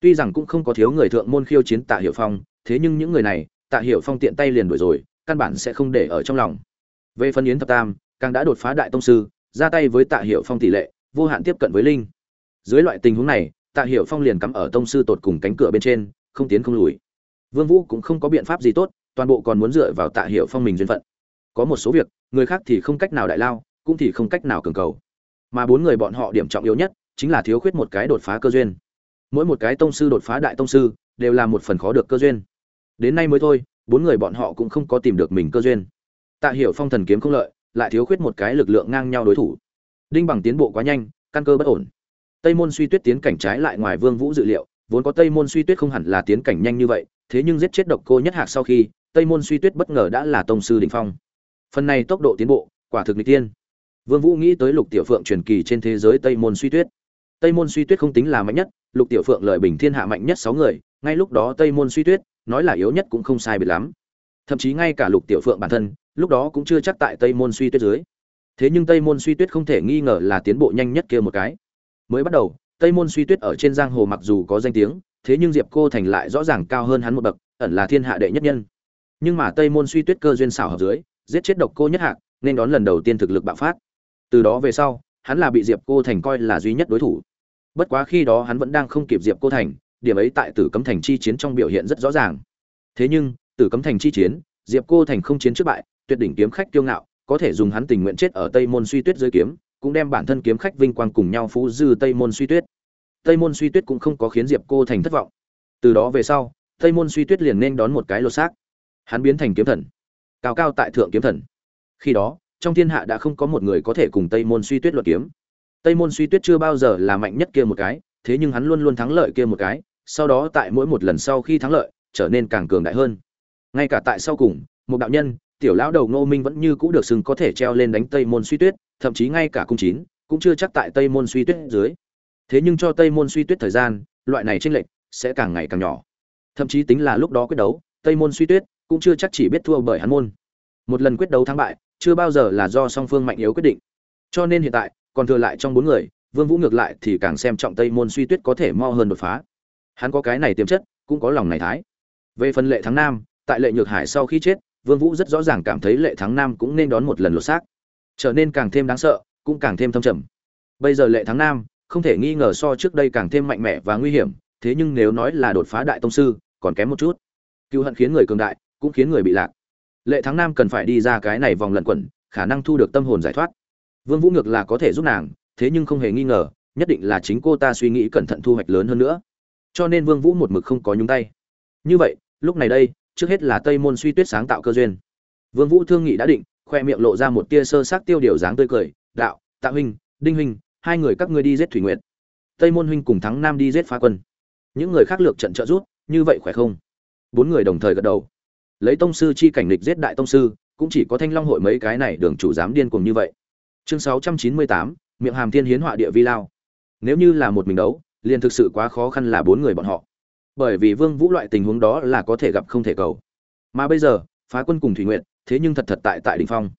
Tuy rằng cũng không có thiếu người thượng môn khiêu chiến tạ hiểu phong, thế nhưng những người này, tạ hiểu phong tiện tay liền đuổi rồi, căn bản sẽ không để ở trong lòng. Về phân yến thập tam, càng đã đột phá đại tông sư, ra tay với tạ hiểu phong tỷ lệ vô hạn tiếp cận với linh. Dưới loại tình huống này, tạ hiểu phong liền cắm ở tông sư tột cùng cánh cửa bên trên, không tiến không lùi vương vũ cũng không có biện pháp gì tốt, toàn bộ còn muốn dựa vào tạ hiểu phong mình duyên phận. Có một số việc, người khác thì không cách nào đại lao, cũng thì không cách nào cường cầu. Mà bốn người bọn họ điểm trọng yếu nhất, chính là thiếu khuyết một cái đột phá cơ duyên. Mỗi một cái tông sư đột phá đại tông sư, đều là một phần khó được cơ duyên. Đến nay mới thôi, bốn người bọn họ cũng không có tìm được mình cơ duyên. Tạ hiểu phong thần kiếm không lợi, lại thiếu khuyết một cái lực lượng ngang nhau đối thủ. Đinh bằng tiến bộ quá nhanh, căn cơ bất ổn. Tây môn suy tuyết tiến cảnh trái lại ngoài vương vũ dự liệu, vốn có tây môn suy tuyết không hẳn là tiến cảnh nhanh như vậy thế nhưng giết chết độc cô nhất hạc sau khi, tây môn suy tuyết bất ngờ đã là tông sư đỉnh phong. Phần này tốc độ tiến bộ, quả thực nghịch tiên. Vương vũ nghĩ tới lục tiểu phượng truyền kỳ trên thế giới tây môn suy tuyết. Tây môn suy tuyết không tính là mạnh nhất, lục tiểu phượng lợi bình thiên hạ mạnh nhất sáu người, ngay lúc đó tây môn suy tuyết, nói là yếu nhất cũng không sai biệt lắm. Thậm chí ngay cả lục tiểu phượng bản thân, lúc đó cũng chưa chắc tại tây môn suy tuyết dưới. Thế nhưng tây môn suy tuyết không thể nghi ngờ là tiến bộ nhanh nhất kia một cái. Mới bắt đầu, tây môn suy tuyết ở trên giang hồ mặc dù có danh tiếng thế nhưng diệp cô thành lại rõ ràng cao hơn hắn một bậc, ẩn là thiên hạ đệ nhất nhân. Nhưng mà tây môn suy tuyết cơ duyên xảo hợp dưới, giết chết độc cô nhất hạc, nên đón lần đầu tiên thực lực bạo phát. Từ đó về sau, hắn là bị diệp cô thành coi là duy nhất đối thủ. Bất quá khi đó hắn vẫn đang không kịp diệp cô thành, điểm ấy tại tử cấm thành chi chiến trong biểu hiện rất rõ ràng. Thế nhưng, tử cấm thành chi chiến, diệp cô thành không chiến trước bại, tuyệt đỉnh kiếm khách kiêu ngạo, có thể dùng hắn tình nguyện chết ở tây môn suy tuyết dưới kiếm, cũng đem bản thân kiếm khách vinh quang cùng nhau phú dư tây môn suy tuyết tây môn suy tuyết cũng không có khiến diệp cô thành thất vọng. Từ đó về sau, tây môn suy tuyết liền nên đón một cái lột xác. Hắn biến thành kiếm thần. Cao cao tại thượng kiếm thần. Khi đó, trong thiên hạ đã không có một người có thể cùng tây môn suy tuyết luật kiếm. Tây môn suy tuyết chưa bao giờ là mạnh nhất kia một cái, thế nhưng hắn luôn luôn thắng lợi kia một cái, sau đó tại mỗi một lần sau khi thắng lợi, trở nên càng cường đại hơn. Ngay cả tại sau cùng, một đạo nhân, tiểu lão đầu ngô minh vẫn như cũ được xưng có thể treo lên đánh tây môn suy tuyết, thậm chí ngay cả cung chín, cũng chưa chắc tại tây môn suy tuyết dưới thế nhưng cho tây môn suy tuyết thời gian, loại này tranh lệch sẽ càng ngày càng nhỏ. Thậm chí tính là lúc đó quyết đấu, tây môn suy tuyết cũng chưa chắc chỉ biết thua bởi hắn môn. Một lần quyết đấu thắng bại, chưa bao giờ là do song phương mạnh yếu quyết định. Cho nên hiện tại, còn thừa lại trong bốn người, vương vũ ngược lại thì càng xem trọng tây môn suy tuyết có thể mo hơn đột phá. Hắn có cái này tiềm chất, cũng có lòng này thái. Về phần lệ thắng nam, tại lệ nhược hải sau khi chết, vương vũ rất rõ ràng cảm thấy lệ thắng nam cũng nên đón một lần lột xác. Trở nên càng thêm đáng sợ, cũng càng thêm thâm trầm. Bây giờ lệ thắng nam không thể nghi ngờ so trước đây càng thêm mạnh mẽ và nguy hiểm, thế nhưng nếu nói là đột phá đại tông sư, còn kém một chút. Cựu hận khiến người cường đại, cũng khiến người bị lạc. Lệ thắng nam cần phải đi ra cái này vòng lẩn quẩn, khả năng thu được tâm hồn giải thoát. Vương vũ ngược là có thể giúp nàng, thế nhưng không hề nghi ngờ, nhất định là chính cô ta suy nghĩ cẩn thận thu hoạch lớn hơn nữa. Cho nên vương vũ một mực không có nhúng tay. Như vậy, lúc này đây, trước hết là tây môn suy tuyết sáng tạo cơ duyên. Vương vũ thương nghị đã định, khoe miệng lộ ra một tia sơ sắc tiêu điều dáng tươi cười, đạo, tạ huynh, đinh huynh hai người các ngươi đi giết thủy nguyệt. Tây môn huynh cùng thắng nam đi giết phá quân. Những người khác lược trận trợ rút như vậy khỏe không? Bốn người đồng thời gật đầu. Lấy tông sư chi cảnh lịch giết đại tông sư cũng chỉ có thanh long hội mấy cái này đường chủ dám điên cuồng như vậy. Chương 698, miệng hàm thiên hiến họa địa vi lao. Nếu như là một mình đấu liền thực sự quá khó khăn là bốn người bọn họ. Bởi vì vương vũ loại tình huống đó là có thể gặp không thể cầu. Mà bây giờ phá quân cùng thủy nguyện thế nhưng thật thật tại tại đỉnh phong.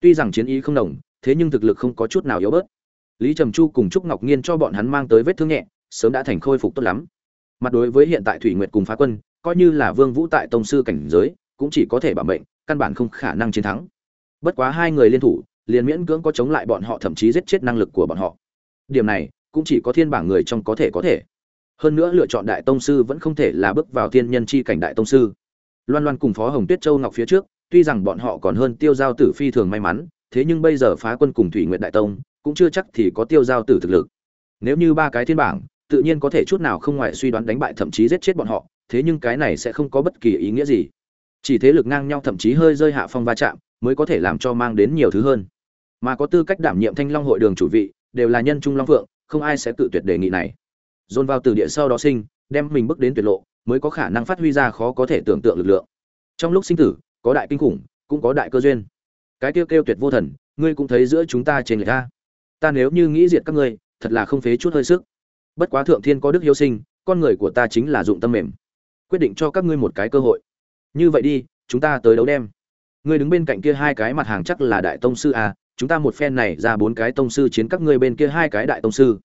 Tuy rằng chiến ý không đồng thế nhưng thực lực không có chút nào yếu bớt lý trầm chu cùng trúc ngọc nhiên cho bọn hắn mang tới vết thương nhẹ, sớm đã thành khôi phục tốt lắm. Mặt đối với hiện tại thủy nguyệt cùng phá quân, coi như là vương vũ tại tông sư cảnh giới, cũng chỉ có thể bảo mệnh, căn bản không khả năng chiến thắng. Bất quá hai người liên thủ, liền miễn cưỡng có chống lại bọn họ, thậm chí giết chết năng lực của bọn họ. Điểm này, cũng chỉ có thiên bảng người trong có thể có thể. Hơn nữa lựa chọn đại tông sư vẫn không thể là bước vào thiên nhân chi cảnh đại tông sư. Loan loan cùng phó hồng tuyết châu ngọc phía trước, tuy rằng bọn họ còn hơn tiêu giao tử phi thường may mắn thế nhưng bây giờ phá quân cùng thủy nguyện đại tông, cũng chưa chắc thì có tiêu giao tử thực lực. Nếu như ba cái thiên bảng, tự nhiên có thể chút nào không ngoại suy đoán đánh bại thậm chí giết chết bọn họ, thế nhưng cái này sẽ không có bất kỳ ý nghĩa gì. Chỉ thế lực ngang nhau thậm chí hơi rơi hạ phong va chạm, mới có thể làm cho mang đến nhiều thứ hơn. Mà có tư cách đảm nhiệm thanh long hội đường chủ vị, đều là nhân trung long phượng, không ai sẽ cự tuyệt đề nghị này. Dồn vào từ địa sau đó sinh, đem mình bước đến tuyệt lộ, mới có khả năng phát huy ra khó có thể tưởng tượng lực lượng. Trong lúc sinh tử, có đại kinh khủng, cũng có đại cơ duyên cái kêu kêu tuyệt vô thần, ngươi cũng thấy giữa chúng ta trên người ta. Ta nếu như nghĩ diệt các ngươi, thật là không phế chút hơi sức. Bất quá thượng thiên có đức hiếu sinh, con người của ta chính là dụng tâm mềm. Quyết định cho các ngươi một cái cơ hội. Như vậy đi, chúng ta tới đấu đem. Ngươi đứng bên cạnh kia hai cái mặt hàng chắc là đại tông sư à chúng ta một phen này ra bốn cái tông sư chiến các ngươi bên kia hai cái đại tông sư.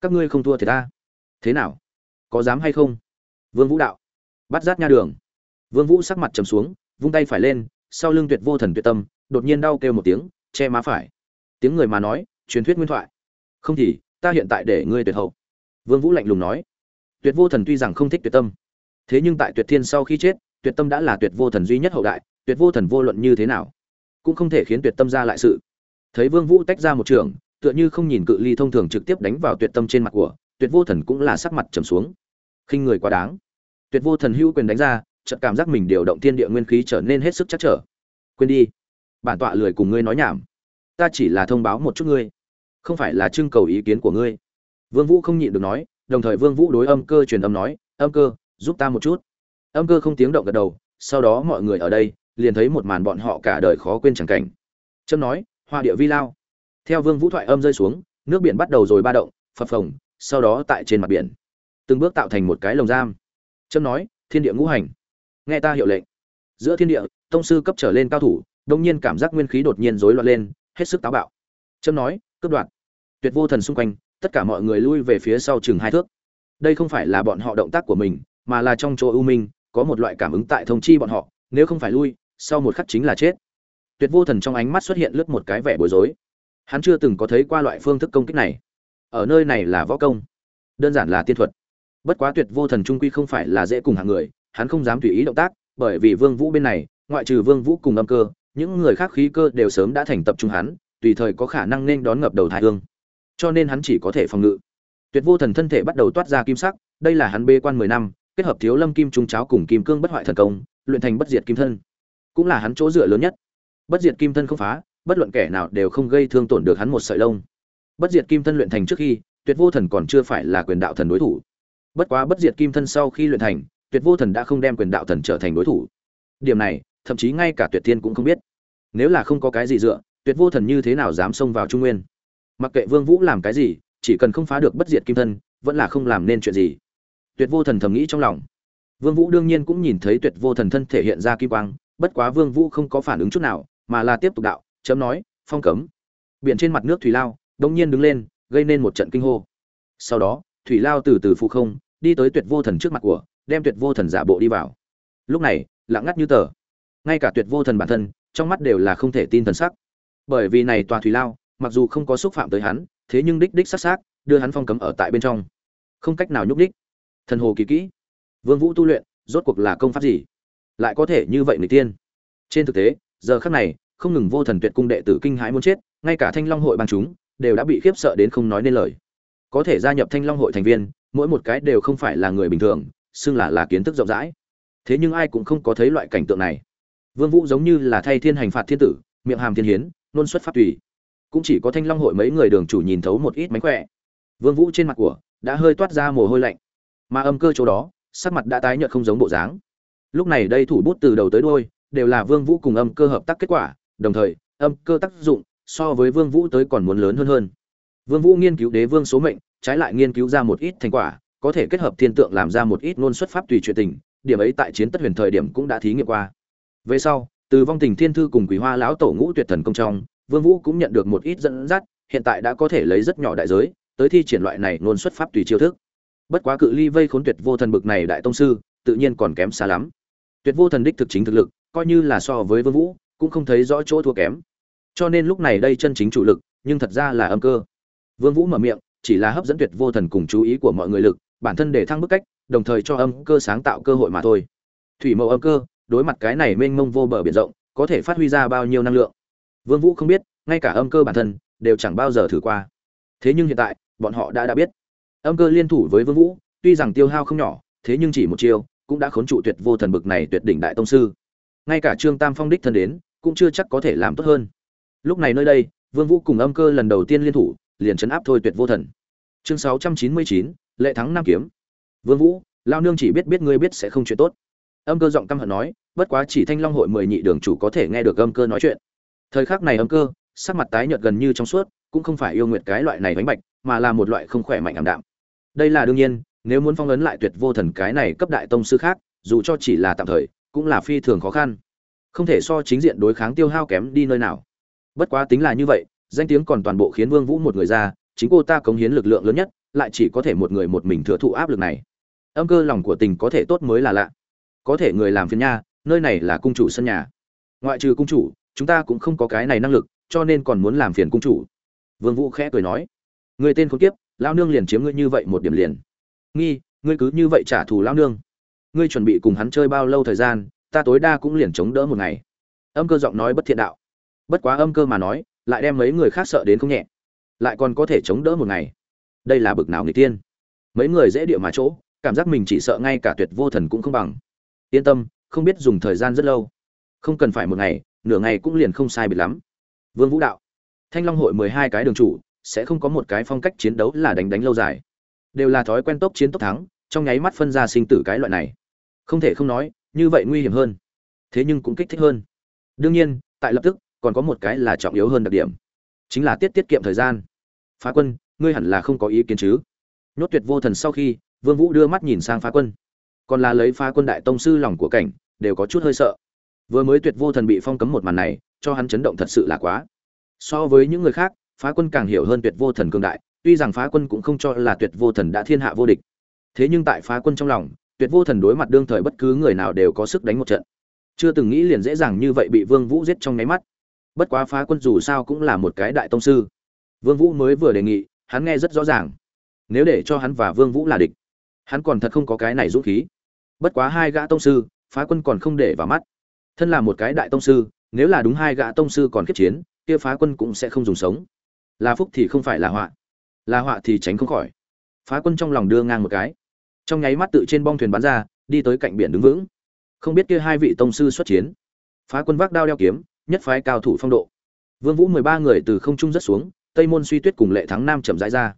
Các ngươi không thua thì ta. Thế nào? Có dám hay không? Vương vũ đạo. Bắt giác nha đường. Vương vũ sắc mặt trầm xuống, vung tay phải lên, sau lưng tuyệt vô thần tuyệt tâm đột nhiên đau kêu một tiếng, che má phải. Tiếng người mà nói, truyền thuyết nguyên thoại. Không thì, ta hiện tại để ngươi tuyệt hậu. Vương vũ lạnh lùng nói. Tuyệt vô thần tuy rằng không thích tuyệt tâm. Thế nhưng tại tuyệt thiên sau khi chết, tuyệt tâm đã là tuyệt vô thần duy nhất hậu đại, tuyệt vô thần vô luận như thế nào, cũng không thể khiến tuyệt tâm ra lại sự. Thấy vương vũ tách ra một trường, tựa như không nhìn cự ly thông thường trực tiếp đánh vào tuyệt tâm trên mặt của, tuyệt vô thần cũng là sắc mặt trầm xuống. Khinh người quá đáng. Tuyệt vô thần hữu quyền đánh ra, chợt cảm giác mình điều động thiên địa nguyên khí trở nên hết sức chắc trở. Quên đi bản tọa lười cùng ngươi nói nhảm. Ta chỉ là thông báo một chút ngươi, không phải là trưng cầu ý kiến của ngươi. Vương vũ không nhịn được nói, đồng thời vương vũ đối âm cơ truyền âm nói, âm cơ, giúp ta một chút. Âm cơ không tiếng động gật đầu, sau đó mọi người ở đây, liền thấy một màn bọn họ cả đời khó quên chẳng cảnh. Trâm nói, hoa địa vi lao. Theo vương vũ thoại âm rơi xuống, nước biển bắt đầu rồi ba động, phập phồng, sau đó tại trên mặt biển, từng bước tạo thành một cái lồng giam. Trâm nói, thiên địa ngũ hành, nghe ta hiệu lệnh. Giữa thiên địa, tông sư cấp trở lên cao thủ đông nhiên cảm giác nguyên khí đột nhiên rối loạn lên, hết sức táo bạo. Trâm nói, cướp đoạt. Tuyệt vô thần xung quanh, tất cả mọi người lui về phía sau chừng hai thước. Đây không phải là bọn họ động tác của mình, mà là trong chỗ ưu minh, có một loại cảm ứng tại thông chi bọn họ, nếu không phải lui, sau một khắc chính là chết. Tuyệt vô thần trong ánh mắt xuất hiện lướt một cái vẻ bối rối. Hắn chưa từng có thấy qua loại phương thức công kích này. Ở nơi này là võ công, đơn giản là tiên thuật. Bất quá tuyệt vô thần trung quy không phải là dễ cùng hạng người, hắn không dám tùy ý động tác, bởi vì vương vũ bên này, ngoại trừ vương vũ cùng âm cơ những người khác khí cơ đều sớm đã thành tập trung hắn, tùy thời có khả năng nên đón ngập đầu thái hương. Cho nên hắn chỉ có thể phòng ngự. Tuyệt vô thần thân thể bắt đầu toát ra kim sắc, đây là hắn bê quan mười năm, kết hợp thiếu lâm kim trung cháo cùng kim cương bất hoại thần công, luyện thành bất diệt kim thân. Cũng là hắn chỗ dựa lớn nhất. Bất diệt kim thân không phá, bất luận kẻ nào đều không gây thương tổn được hắn một sợi lông. Bất diệt kim thân luyện thành trước khi, tuyệt vô thần còn chưa phải là quyền đạo thần đối thủ. Bất quá bất diệt kim thân sau khi luyện thành, tuyệt vô thần đã không đem quyền đạo thần trở thành đối thủ. Điểm này thậm chí ngay cả tuyệt thiên cũng không biết. Nếu là không có cái gì dựa, tuyệt vô thần như thế nào dám xông vào trung nguyên? Mặc kệ vương vũ làm cái gì, chỉ cần không phá được bất diệt kim thân, vẫn là không làm nên chuyện gì. Tuyệt vô thần thầm nghĩ trong lòng. Vương vũ đương nhiên cũng nhìn thấy tuyệt vô thần thân thể hiện ra kim quang, bất quá vương vũ không có phản ứng chút nào, mà là tiếp tục đạo, chấm nói, phong cấm. Biển trên mặt nước thủy lao đông nhiên đứng lên, gây nên một trận kinh hô. Sau đó, thủy lao từ từ phụ không, đi tới tuyệt vô thần trước mặt của, đem tuyệt vô thần giả bộ đi vào. Lúc này, lặng ngắt như tờ ngay cả tuyệt vô thần bản thân, trong mắt đều là không thể tin thần sắc. Bởi vì này tòa thủy lao, mặc dù không có xúc phạm tới hắn, thế nhưng đích đích sắc sắc đưa hắn phong cấm ở tại bên trong. Không cách nào nhúc đích thần hồ kỳ kỹ. Vương vũ tu luyện, rốt cuộc là công pháp gì? Lại có thể như vậy người tiên? Trên thực tế, giờ khắc này, không ngừng vô thần tuyệt cung đệ tử kinh hãi muốn chết, ngay cả thanh long hội ban chúng, đều đã bị khiếp sợ đến không nói nên lời. Có thể gia nhập thanh long hội thành viên, mỗi một cái đều không phải là người bình thường, xưng là là kiến thức rộng rãi. Thế nhưng ai cũng không có thấy loại cảnh tượng này vương vũ giống như là thay thiên hành phạt thiên tử miệng hàm thiên hiến luôn xuất pháp tùy cũng chỉ có thanh long hội mấy người đường chủ nhìn thấu một ít mánh khỏe vương vũ trên mặt của đã hơi toát ra mồ hôi lạnh mà âm cơ chỗ đó sắc mặt đã tái nhợt không giống bộ dáng lúc này đây thủ bút từ đầu tới đuôi đều là Vương Vũ cùng âm cơ hợp tác kết quả, đồng thời, âm cơ tác dụng so với Vương Vũ tới còn muốn lớn hơn hơn. Vương Vũ nghiên cứu đế vương số mệnh, trái lại nghiên cứu ra một ít thành quả, có thể kết hợp thiên tượng làm ra một ít ngôn xuất pháp tùy chuyện tình, điểm ấy tại chiến tất huyền thời điểm cũng đã thí nghiệm qua. Về sau, từ vong tình thiên thư cùng quý hoa lão tổ ngũ tuyệt thần công trong, Vương Vũ cũng nhận được một ít dẫn dắt, hiện tại đã có thể lấy rất nhỏ đại giới, tới thi triển loại này ngôn xuất pháp tùy chiêu thức. Bất quá cự ly vây khốn tuyệt vô thần bực này đại tông sư, tự nhiên còn kém xa lắm. Tuyệt vô thần đích thực chính thực lực, coi như là so với Vương Vũ, cũng không thấy rõ chỗ thua kém. Cho nên lúc này đây chân chính chủ lực, nhưng thật ra là âm cơ. Vương Vũ mở miệng, chỉ là hấp dẫn tuyệt vô thần cùng chú ý của mọi người lực, bản thân để thăng bức cách, đồng thời cho âm cơ sáng tạo cơ hội mà thôi. Thủy mẫu âm cơ, đối mặt cái này mênh mông vô bờ biển rộng, có thể phát huy ra bao nhiêu năng lượng. Vương Vũ không biết, ngay cả âm cơ bản thân đều chẳng bao giờ thử qua. Thế nhưng hiện tại, bọn họ đã đã biết. Âm cơ liên thủ với Vương Vũ, tuy rằng tiêu hao không nhỏ, thế nhưng chỉ một chiêu, cũng đã khốn trụ tuyệt vô thần bực này tuyệt đỉnh đại tông sư. Ngay cả Trương Tam Phong đích thân đến, cũng chưa chắc có thể làm tốt hơn. Lúc này nơi đây, Vương Vũ cùng Âm Cơ lần đầu tiên liên thủ, liền chấn áp thôi tuyệt vô thần. Chương 699, lệ thắng năm kiếm. Vương Vũ, lao nương chỉ biết biết ngươi biết sẽ không chuyện tốt. Âm Cơ giọng căm hận nói, bất quá chỉ Thanh Long hội mười nhị đường chủ có thể nghe được Âm Cơ nói chuyện. Thời khắc này Âm Cơ, sắc mặt tái nhợt gần như trong suốt, cũng không phải yêu nguyệt cái loại này bánh bạch, mà là một loại không khỏe mạnh ảm đạm. Đây là đương nhiên, nếu muốn phong ấn lại tuyệt vô thần cái này cấp đại tông sư khác, dù cho chỉ là tạm thời, cũng là phi thường khó khăn. Không thể so chính diện đối kháng tiêu hao kém đi nơi nào. Bất quá tính là như vậy, danh tiếng còn toàn bộ khiến Vương Vũ một người ra, chính cô ta cống hiến lực lượng lớn nhất, lại chỉ có thể một người một mình thừa thụ áp lực này. Âm cơ lòng của tình có thể tốt mới là lạ. Có thể người làm phiền nha, nơi này là cung chủ sân nhà. Ngoại trừ cung chủ, chúng ta cũng không có cái này năng lực, cho nên còn muốn làm phiền cung chủ. Vương Vũ khẽ cười nói, người tên khốn kiếp, lão nương liền chiếm ngươi như vậy một điểm liền. Nghi, ngươi cứ như vậy trả thù lão nương. Ngươi chuẩn bị cùng hắn chơi bao lâu thời gian, ta tối đa cũng liền chống đỡ một ngày. Âm cơ giọng nói bất thiện đạo. Bất quá âm cơ mà nói, lại đem mấy người khác sợ đến không nhẹ lại còn có thể chống đỡ một ngày đây là bực nào người tiên mấy người dễ địa mà chỗ cảm giác mình chỉ sợ ngay cả tuyệt vô thần cũng không bằng yên tâm, không biết dùng thời gian rất lâu. Không cần phải một ngày, nửa ngày cũng liền không sai biệt lắm. Vương vũ đạo, thanh long hội mười hai cái đường chủ, sẽ không có một cái phong cách chiến đấu là đánh đánh lâu dài. Đều là thói quen tốc chiến tốc thắng, trong nháy mắt phân ra sinh tử cái loại này. Không thể không nói, như vậy nguy hiểm hơn. Thế nhưng cũng kích thích hơn. Đương nhiên, tại lập tức, còn có một cái là trọng yếu hơn đặc điểm. Chính là tiết tiết kiệm thời gian. Phá quân, ngươi hẳn là không có ý kiến chứ? Nhốt tuyệt vô thần sau khi, vương vũ đưa mắt nhìn sang phá quân còn là lấy phá quân đại tông sư lòng của cảnh, đều có chút hơi sợ. Vừa mới tuyệt vô thần bị phong cấm một màn này, cho hắn chấn động thật sự là quá. So với những người khác, phá quân càng hiểu hơn tuyệt vô thần cường đại, tuy rằng phá quân cũng không cho là tuyệt vô thần đã thiên hạ vô địch. Thế nhưng tại phá quân trong lòng, tuyệt vô thần đối mặt đương thời bất cứ người nào đều có sức đánh một trận. Chưa từng nghĩ liền dễ dàng như vậy bị vương vũ giết trong nháy mắt. Bất quá phá quân dù sao cũng là một cái đại tông sư. Vương vũ mới vừa đề nghị, hắn nghe rất rõ ràng. Nếu để cho hắn và vương vũ là địch, hắn còn thật không có cái này dũng khí bất quá hai gã tông sư, phá quân còn không để vào mắt. Thân là một cái đại tông sư, nếu là đúng hai gã tông sư còn kiếp chiến, kia phá quân cũng sẽ không dùng sống. Là phúc thì không phải là họa. Là họa thì tránh không khỏi. Phá quân trong lòng đưa ngang một cái. Trong nháy mắt tự trên bong thuyền bắn ra, đi tới cạnh biển đứng vững. Không biết kia hai vị tông sư xuất chiến. Phá quân vác đao đeo kiếm, nhất phái cao thủ phong độ. Vương vũ mười ba người từ không trung rất xuống, tây môn suy tuyết cùng lệ thắng nam chậm rãi ra.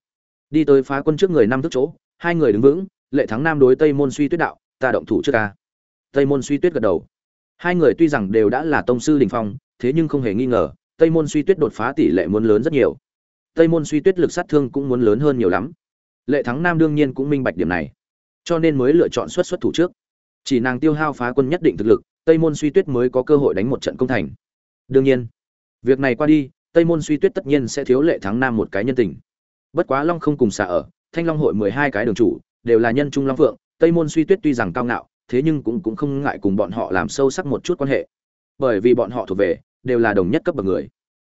Đi tới phá quân trước người năm thước chỗ, hai người đứng vững, lệ thắng nam đối tây môn suy tuyết đạo ta động thủ trước ca. Tây môn suy tuyết gật đầu. Hai người tuy rằng đều đã là tông sư đình phong, thế nhưng không hề nghi ngờ, tây môn suy tuyết đột phá tỷ lệ muốn lớn rất nhiều. Tây môn suy tuyết lực sát thương cũng muốn lớn hơn nhiều lắm. Lệ thắng nam đương nhiên cũng minh bạch điểm này, cho nên mới lựa chọn xuất xuất thủ trước. Chỉ nàng tiêu hao phá quân nhất định thực lực, tây môn suy tuyết mới có cơ hội đánh một trận công thành. Đương nhiên, việc này qua đi, tây môn suy tuyết tất nhiên sẽ thiếu lệ thắng nam một cái nhân tình. Bất quá long không cùng xả ở, thanh long hội mười hai cái đường chủ, đều là nhân trung long phượng tây môn suy tuyết tuy rằng cao ngạo, thế nhưng cũng cũng không ngại cùng bọn họ làm sâu sắc một chút quan hệ. Bởi vì bọn họ thuộc về, đều là đồng nhất cấp bậc người.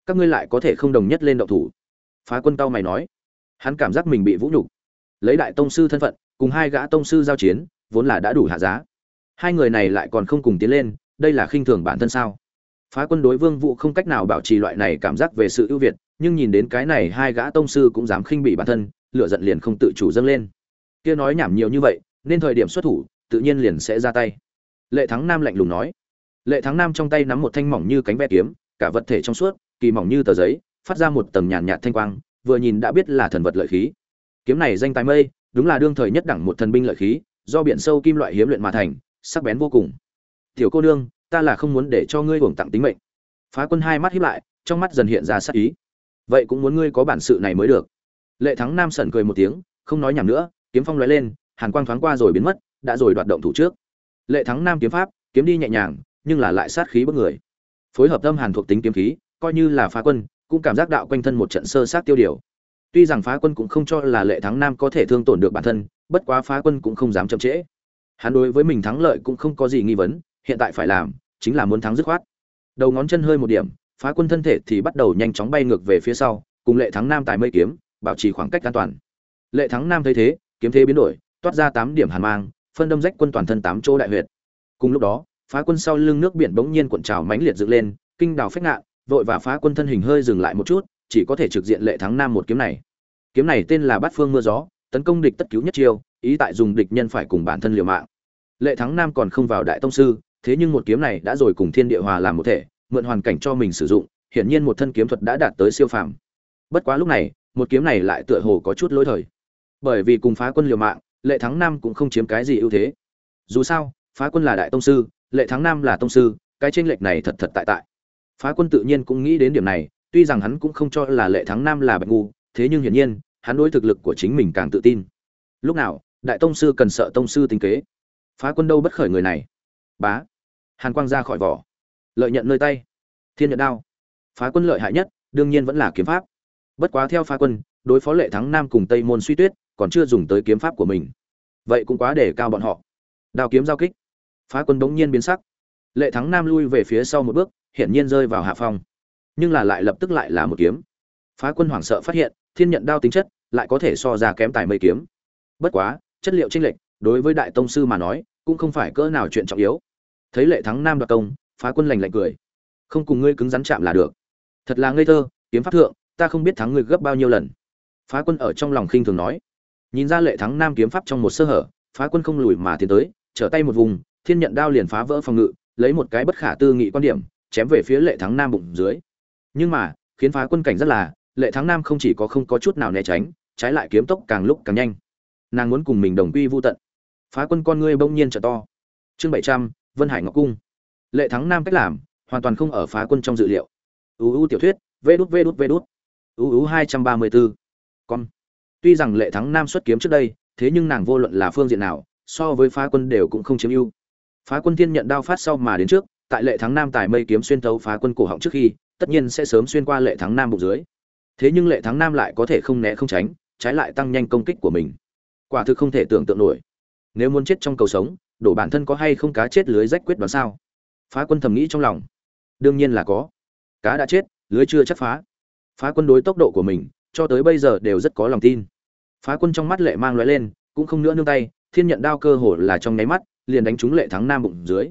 Các ngươi lại có thể không đồng nhất lên động thủ. Phá quân cao mày nói. Hắn cảm giác mình bị vũ nhục. Lấy đại tông sư thân phận, cùng hai gã tông sư giao chiến, vốn là đã đủ hạ giá. Hai người này lại còn không cùng tiến lên, đây là khinh thường bản thân sao? Phá quân đối vương vũ không cách nào bảo trì loại này cảm giác về sự ưu việt, nhưng nhìn đến cái này hai gã tông sư cũng dám khinh bỉ bản thân, lửa giận liền không tự chủ dâng lên. Kia nói nhảm nhiều như vậy nên thời điểm xuất thủ, tự nhiên liền sẽ ra tay. Lệ thắng nam lạnh lùng nói. Lệ thắng nam trong tay nắm một thanh mỏng như cánh ve kiếm, cả vật thể trong suốt, kỳ mỏng như tờ giấy, phát ra một tầng nhàn nhạt thanh quang, vừa nhìn đã biết là thần vật lợi khí. Kiếm này danh tài mây, đúng là đương thời nhất đẳng một thần binh lợi khí, do biển sâu kim loại hiếm luyện mà thành, sắc bén vô cùng. Tiểu cô nương, ta là không muốn để cho ngươi hưởng tặng tính mệnh. Phá quân hai mắt hiếp lại, trong mắt dần hiện ra sắc ý. Vậy cũng muốn ngươi có bản sự này mới được. Lệ thắng nam sẩn cười một tiếng, không nói nhảm nữa, kiếm phong lóe lên hàn quang thoáng qua rồi biến mất, đã rồi đoạt động thủ trước. Lệ thắng nam kiếm pháp, kiếm đi nhẹ nhàng, nhưng là lại sát khí bức người. Phối hợp tâm hàn thuộc tính kiếm khí, coi như là phá quân, cũng cảm giác đạo quanh thân một trận sơ sát tiêu điều. Tuy rằng phá quân cũng không cho là lệ thắng nam có thể thương tổn được bản thân, bất quá phá quân cũng không dám chậm trễ. Hắn đối với mình thắng lợi cũng không có gì nghi vấn, hiện tại phải làm chính là muốn thắng dứt khoát. Đầu ngón chân hơi một điểm, phá quân thân thể thì bắt đầu nhanh chóng bay ngược về phía sau, cùng lệ thắng nam tài mây kiếm, bảo trì khoảng cách an toàn. Lệ thắng nam thấy thế, kiếm thế biến đổi toát ra tám điểm hàn mang, phân đâm rách quân toàn thân tám chỗ đại huyệt. Cùng lúc đó, phá quân sau lưng nước biển bỗng nhiên cuộn trào mãnh liệt dựng lên, kinh đào phách ngạn, vội và phá quân thân hình hơi dừng lại một chút, chỉ có thể trực diện lệ thắng nam một kiếm này. Kiếm này tên là bát phương mưa gió, tấn công địch tất cứu nhất chiêu, ý tại dùng địch nhân phải cùng bản thân liều mạng. Lệ thắng nam còn không vào đại tông sư, thế nhưng một kiếm này đã rồi cùng thiên địa hòa làm một thể, mượn hoàn cảnh cho mình sử dụng, hiển nhiên một thân kiếm thuật đã đạt tới siêu phàm. Bất quá lúc này, một kiếm này lại tựa hồ có chút lỗi thời. Bởi vì cùng phá quân liều mạng lệ thắng nam cũng không chiếm cái gì ưu thế. Dù sao, phá quân là đại tông sư, lệ thắng nam là tông sư, cái tranh lệch này thật thật tại tại. Phá quân tự nhiên cũng nghĩ đến điểm này, tuy rằng hắn cũng không cho là lệ thắng nam là bạch ngu, thế nhưng hiển nhiên, hắn đối thực lực của chính mình càng tự tin. Lúc nào, đại tông sư cần sợ tông sư tính kế. Phá quân đâu bất khởi người này. Bá. Hàn quang ra khỏi vỏ. Lợi nhận nơi tay. Thiên nhận đao. Phá quân lợi hại nhất, đương nhiên vẫn là kiếm pháp. Bất quá theo phá quân, đối phó lệ thắng nam cùng tây môn suy tuyết còn chưa dùng tới kiếm pháp của mình. Vậy cũng quá để cao bọn họ. Đao kiếm giao kích. Phá quân bỗng nhiên biến sắc. Lệ thắng nam lui về phía sau một bước, hiển nhiên rơi vào hạ phong. Nhưng là lại lập tức lại là một kiếm. Phá quân hoảng sợ phát hiện, thiên nhận đao tính chất, lại có thể so ra kém tài mây kiếm. Bất quá, chất liệu tranh lệch, đối với đại tông sư mà nói, cũng không phải cỡ nào chuyện trọng yếu. Thấy lệ thắng nam đoạt công, phá quân lành lạnh cười. Không cùng ngươi cứng rắn chạm là được. Thật là ngây thơ, kiếm pháp thượng, ta không biết thắng ngươi gấp bao nhiêu lần. Phá quân ở trong lòng khinh thường nói nhìn ra lệ thắng nam kiếm pháp trong một sơ hở, phá quân không lùi mà tiến tới, trở tay một vùng, thiên nhận đao liền phá vỡ phòng ngự, lấy một cái bất khả tư nghị quan điểm, chém về phía lệ thắng nam bụng dưới. Nhưng mà, khiến phá quân cảnh rất là, lệ thắng nam không chỉ có không có chút nào né tránh, trái lại kiếm tốc càng lúc càng nhanh. Nàng muốn cùng mình đồng quy vô tận. Phá quân con ngươi bỗng nhiên trở to. Chương bảy trăm, vân hải ngọc cung. Lệ thắng nam cách làm, hoàn toàn không ở phá quân trong dự liệu. Uu tiểu thuyết, vê đút vê đút vê đút. Uu hai trăm ba mươi bốn con tuy rằng lệ thắng nam xuất kiếm trước đây, thế nhưng nàng vô luận là phương diện nào, so với phá quân đều cũng không chiếm ưu. Phá quân thiên nhận đao phát sau mà đến trước, tại lệ thắng nam tài mây kiếm xuyên thấu phá quân cổ họng trước khi, tất nhiên sẽ sớm xuyên qua lệ thắng nam bụng dưới. Thế nhưng lệ thắng nam lại có thể không né không tránh, trái lại tăng nhanh công kích của mình. Quả thực không thể tưởng tượng nổi. Nếu muốn chết trong cầu sống, đổ bản thân có hay không cá chết lưới rách quyết đoán sao? Phá quân thầm nghĩ trong lòng. Đương nhiên là có. Cá đã chết, lưới chưa chắc phá. Phá quân đối tốc độ của mình, cho tới bây giờ đều rất có lòng tin phá quân trong mắt lệ mang lóe lên, cũng không nữa nương tay, thiên nhận đao cơ hồ là trong nháy mắt, liền đánh trúng lệ thắng nam bụng dưới.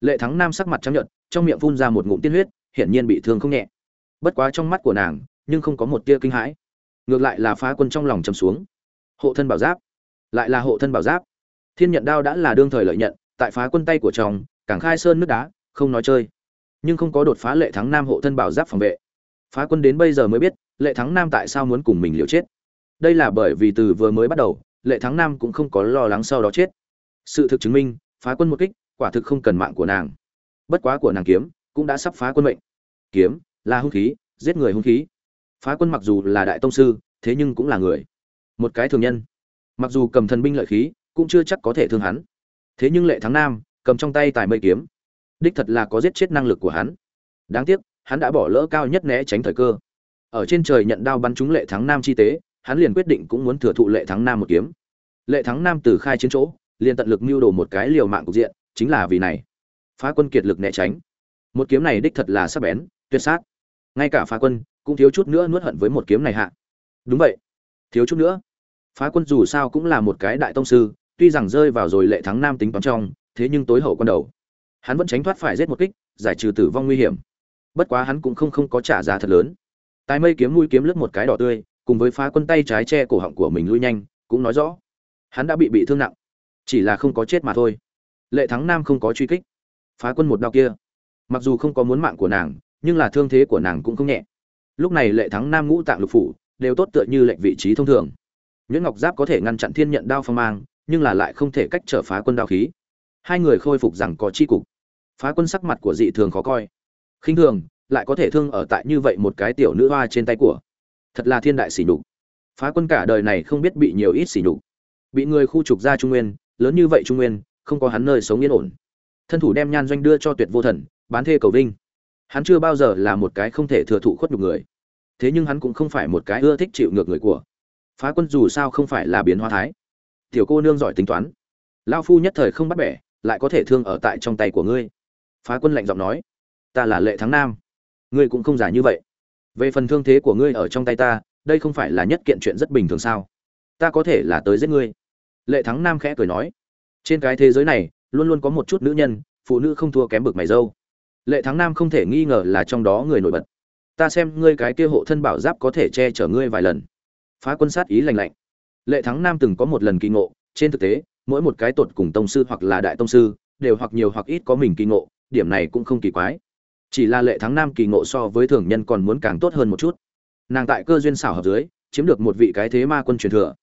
Lệ thắng nam sắc mặt trắng nhợt, trong miệng phun ra một ngụm tiên huyết, hiển nhiên bị thương không nhẹ. Bất quá trong mắt của nàng, nhưng không có một tia kinh hãi. Ngược lại là phá quân trong lòng trầm xuống. Hộ thân bảo giáp. Lại là hộ thân bảo giáp. Thiên nhận đao đã là đương thời lợi nhận, tại phá quân tay của chồng cảng khai sơn nước đá, không nói chơi. Nhưng không có đột phá lệ thắng nam hộ thân bảo giáp phòng vệ. Phá quân đến bây giờ mới biết, lệ thắng nam tại sao muốn cùng mình liều chết đây là bởi vì từ vừa mới bắt đầu, lệ thắng nam cũng không có lo lắng sau đó chết. Sự thực chứng minh, phá quân một kích, quả thực không cần mạng của nàng. Bất quá của nàng kiếm, cũng đã sắp phá quân mệnh. Kiếm, là hung khí, giết người hung khí. Phá quân mặc dù là đại tông sư, thế nhưng cũng là người. Một cái thường nhân. Mặc dù cầm thần binh lợi khí, cũng chưa chắc có thể thương hắn. Thế nhưng lệ thắng nam, cầm trong tay tài mây kiếm, đích thật là có giết chết năng lực của hắn. Đáng tiếc, hắn đã bỏ lỡ cao nhất né tránh thời cơ. Ở trên trời nhận đao bắn trúng lệ thắng nam chi tế hắn liền quyết định cũng muốn thừa thụ lệ thắng nam một kiếm. Lệ thắng nam từ khai chiến chỗ, liền tận lực mưu đồ một cái liều mạng cục diện, chính là vì này. Phá quân kiệt lực né tránh. Một kiếm này đích thật là sắc bén, tuyệt sát. Ngay cả phá quân cũng thiếu chút nữa nuốt hận với một kiếm này hạ. Đúng vậy. Thiếu chút nữa. Phá quân dù sao cũng là một cái đại tông sư, tuy rằng rơi vào rồi lệ thắng nam tính toán trong, thế nhưng tối hậu con đầu. Hắn vẫn tránh thoát phải giết một kích, giải trừ tử vong nguy hiểm. Bất quá hắn cũng không không có trả giá thật lớn. Tài mây kiếm mũi kiếm lướt một cái đỏ tươi cùng với phá quân tay trái che cổ họng của mình lui nhanh, cũng nói rõ, hắn đã bị bị thương nặng, chỉ là không có chết mà thôi. Lệ thắng nam không có truy kích, phá quân một đao kia, mặc dù không có muốn mạng của nàng, nhưng là thương thế của nàng cũng không nhẹ. Lúc này lệ thắng nam ngũ tạng lục phủ, đều tốt tựa như lệnh vị trí thông thường. Nguyễn ngọc giáp có thể ngăn chặn thiên nhận đao phong mang, nhưng là lại không thể cách trở phá quân đao khí. Hai người khôi phục rằng có chi cục. Phá quân sắc mặt của dị thường khó coi. Khinh thường, lại có thể thương ở tại như vậy một cái tiểu nữ hoa trên tay của thật là thiên đại sỉ nhục. Phá quân cả đời này không biết bị nhiều ít sỉ nhục. Bị người khu trục ra trung nguyên, lớn như vậy trung nguyên, không có hắn nơi sống yên ổn. Thân thủ đem nhan doanh đưa cho tuyệt vô thần, bán thê cầu vinh. Hắn chưa bao giờ là một cái không thể thừa thụ khuất nhục người. Thế nhưng hắn cũng không phải một cái ưa thích chịu ngược người của. Phá quân dù sao không phải là biến hóa thái. Tiểu cô nương giỏi tính toán. Lao phu nhất thời không bắt bẻ, lại có thể thương ở tại trong tay của ngươi. Phá quân lạnh giọng nói, ta là lệ thắng nam. Ngươi cũng không giả như vậy về phần thương thế của ngươi ở trong tay ta, đây không phải là nhất kiện chuyện rất bình thường sao? Ta có thể là tới giết ngươi. Lệ thắng nam khẽ cười nói. Trên cái thế giới này, luôn luôn có một chút nữ nhân, phụ nữ không thua kém bực mày dâu. Lệ thắng nam không thể nghi ngờ là trong đó người nổi bật. Ta xem ngươi cái kia hộ thân bảo giáp có thể che chở ngươi vài lần. Phá quân sát ý lành lạnh. Lệ thắng nam từng có một lần kỳ ngộ, trên thực tế, mỗi một cái tột cùng tông sư hoặc là đại tông sư, đều hoặc nhiều hoặc ít có mình kỳ ngộ, điểm này cũng không kỳ quái chỉ là lệ thắng nam kỳ ngộ so với thường nhân còn muốn càng tốt hơn một chút. Nàng tại cơ duyên xảo hợp dưới, chiếm được một vị cái thế ma quân truyền thừa.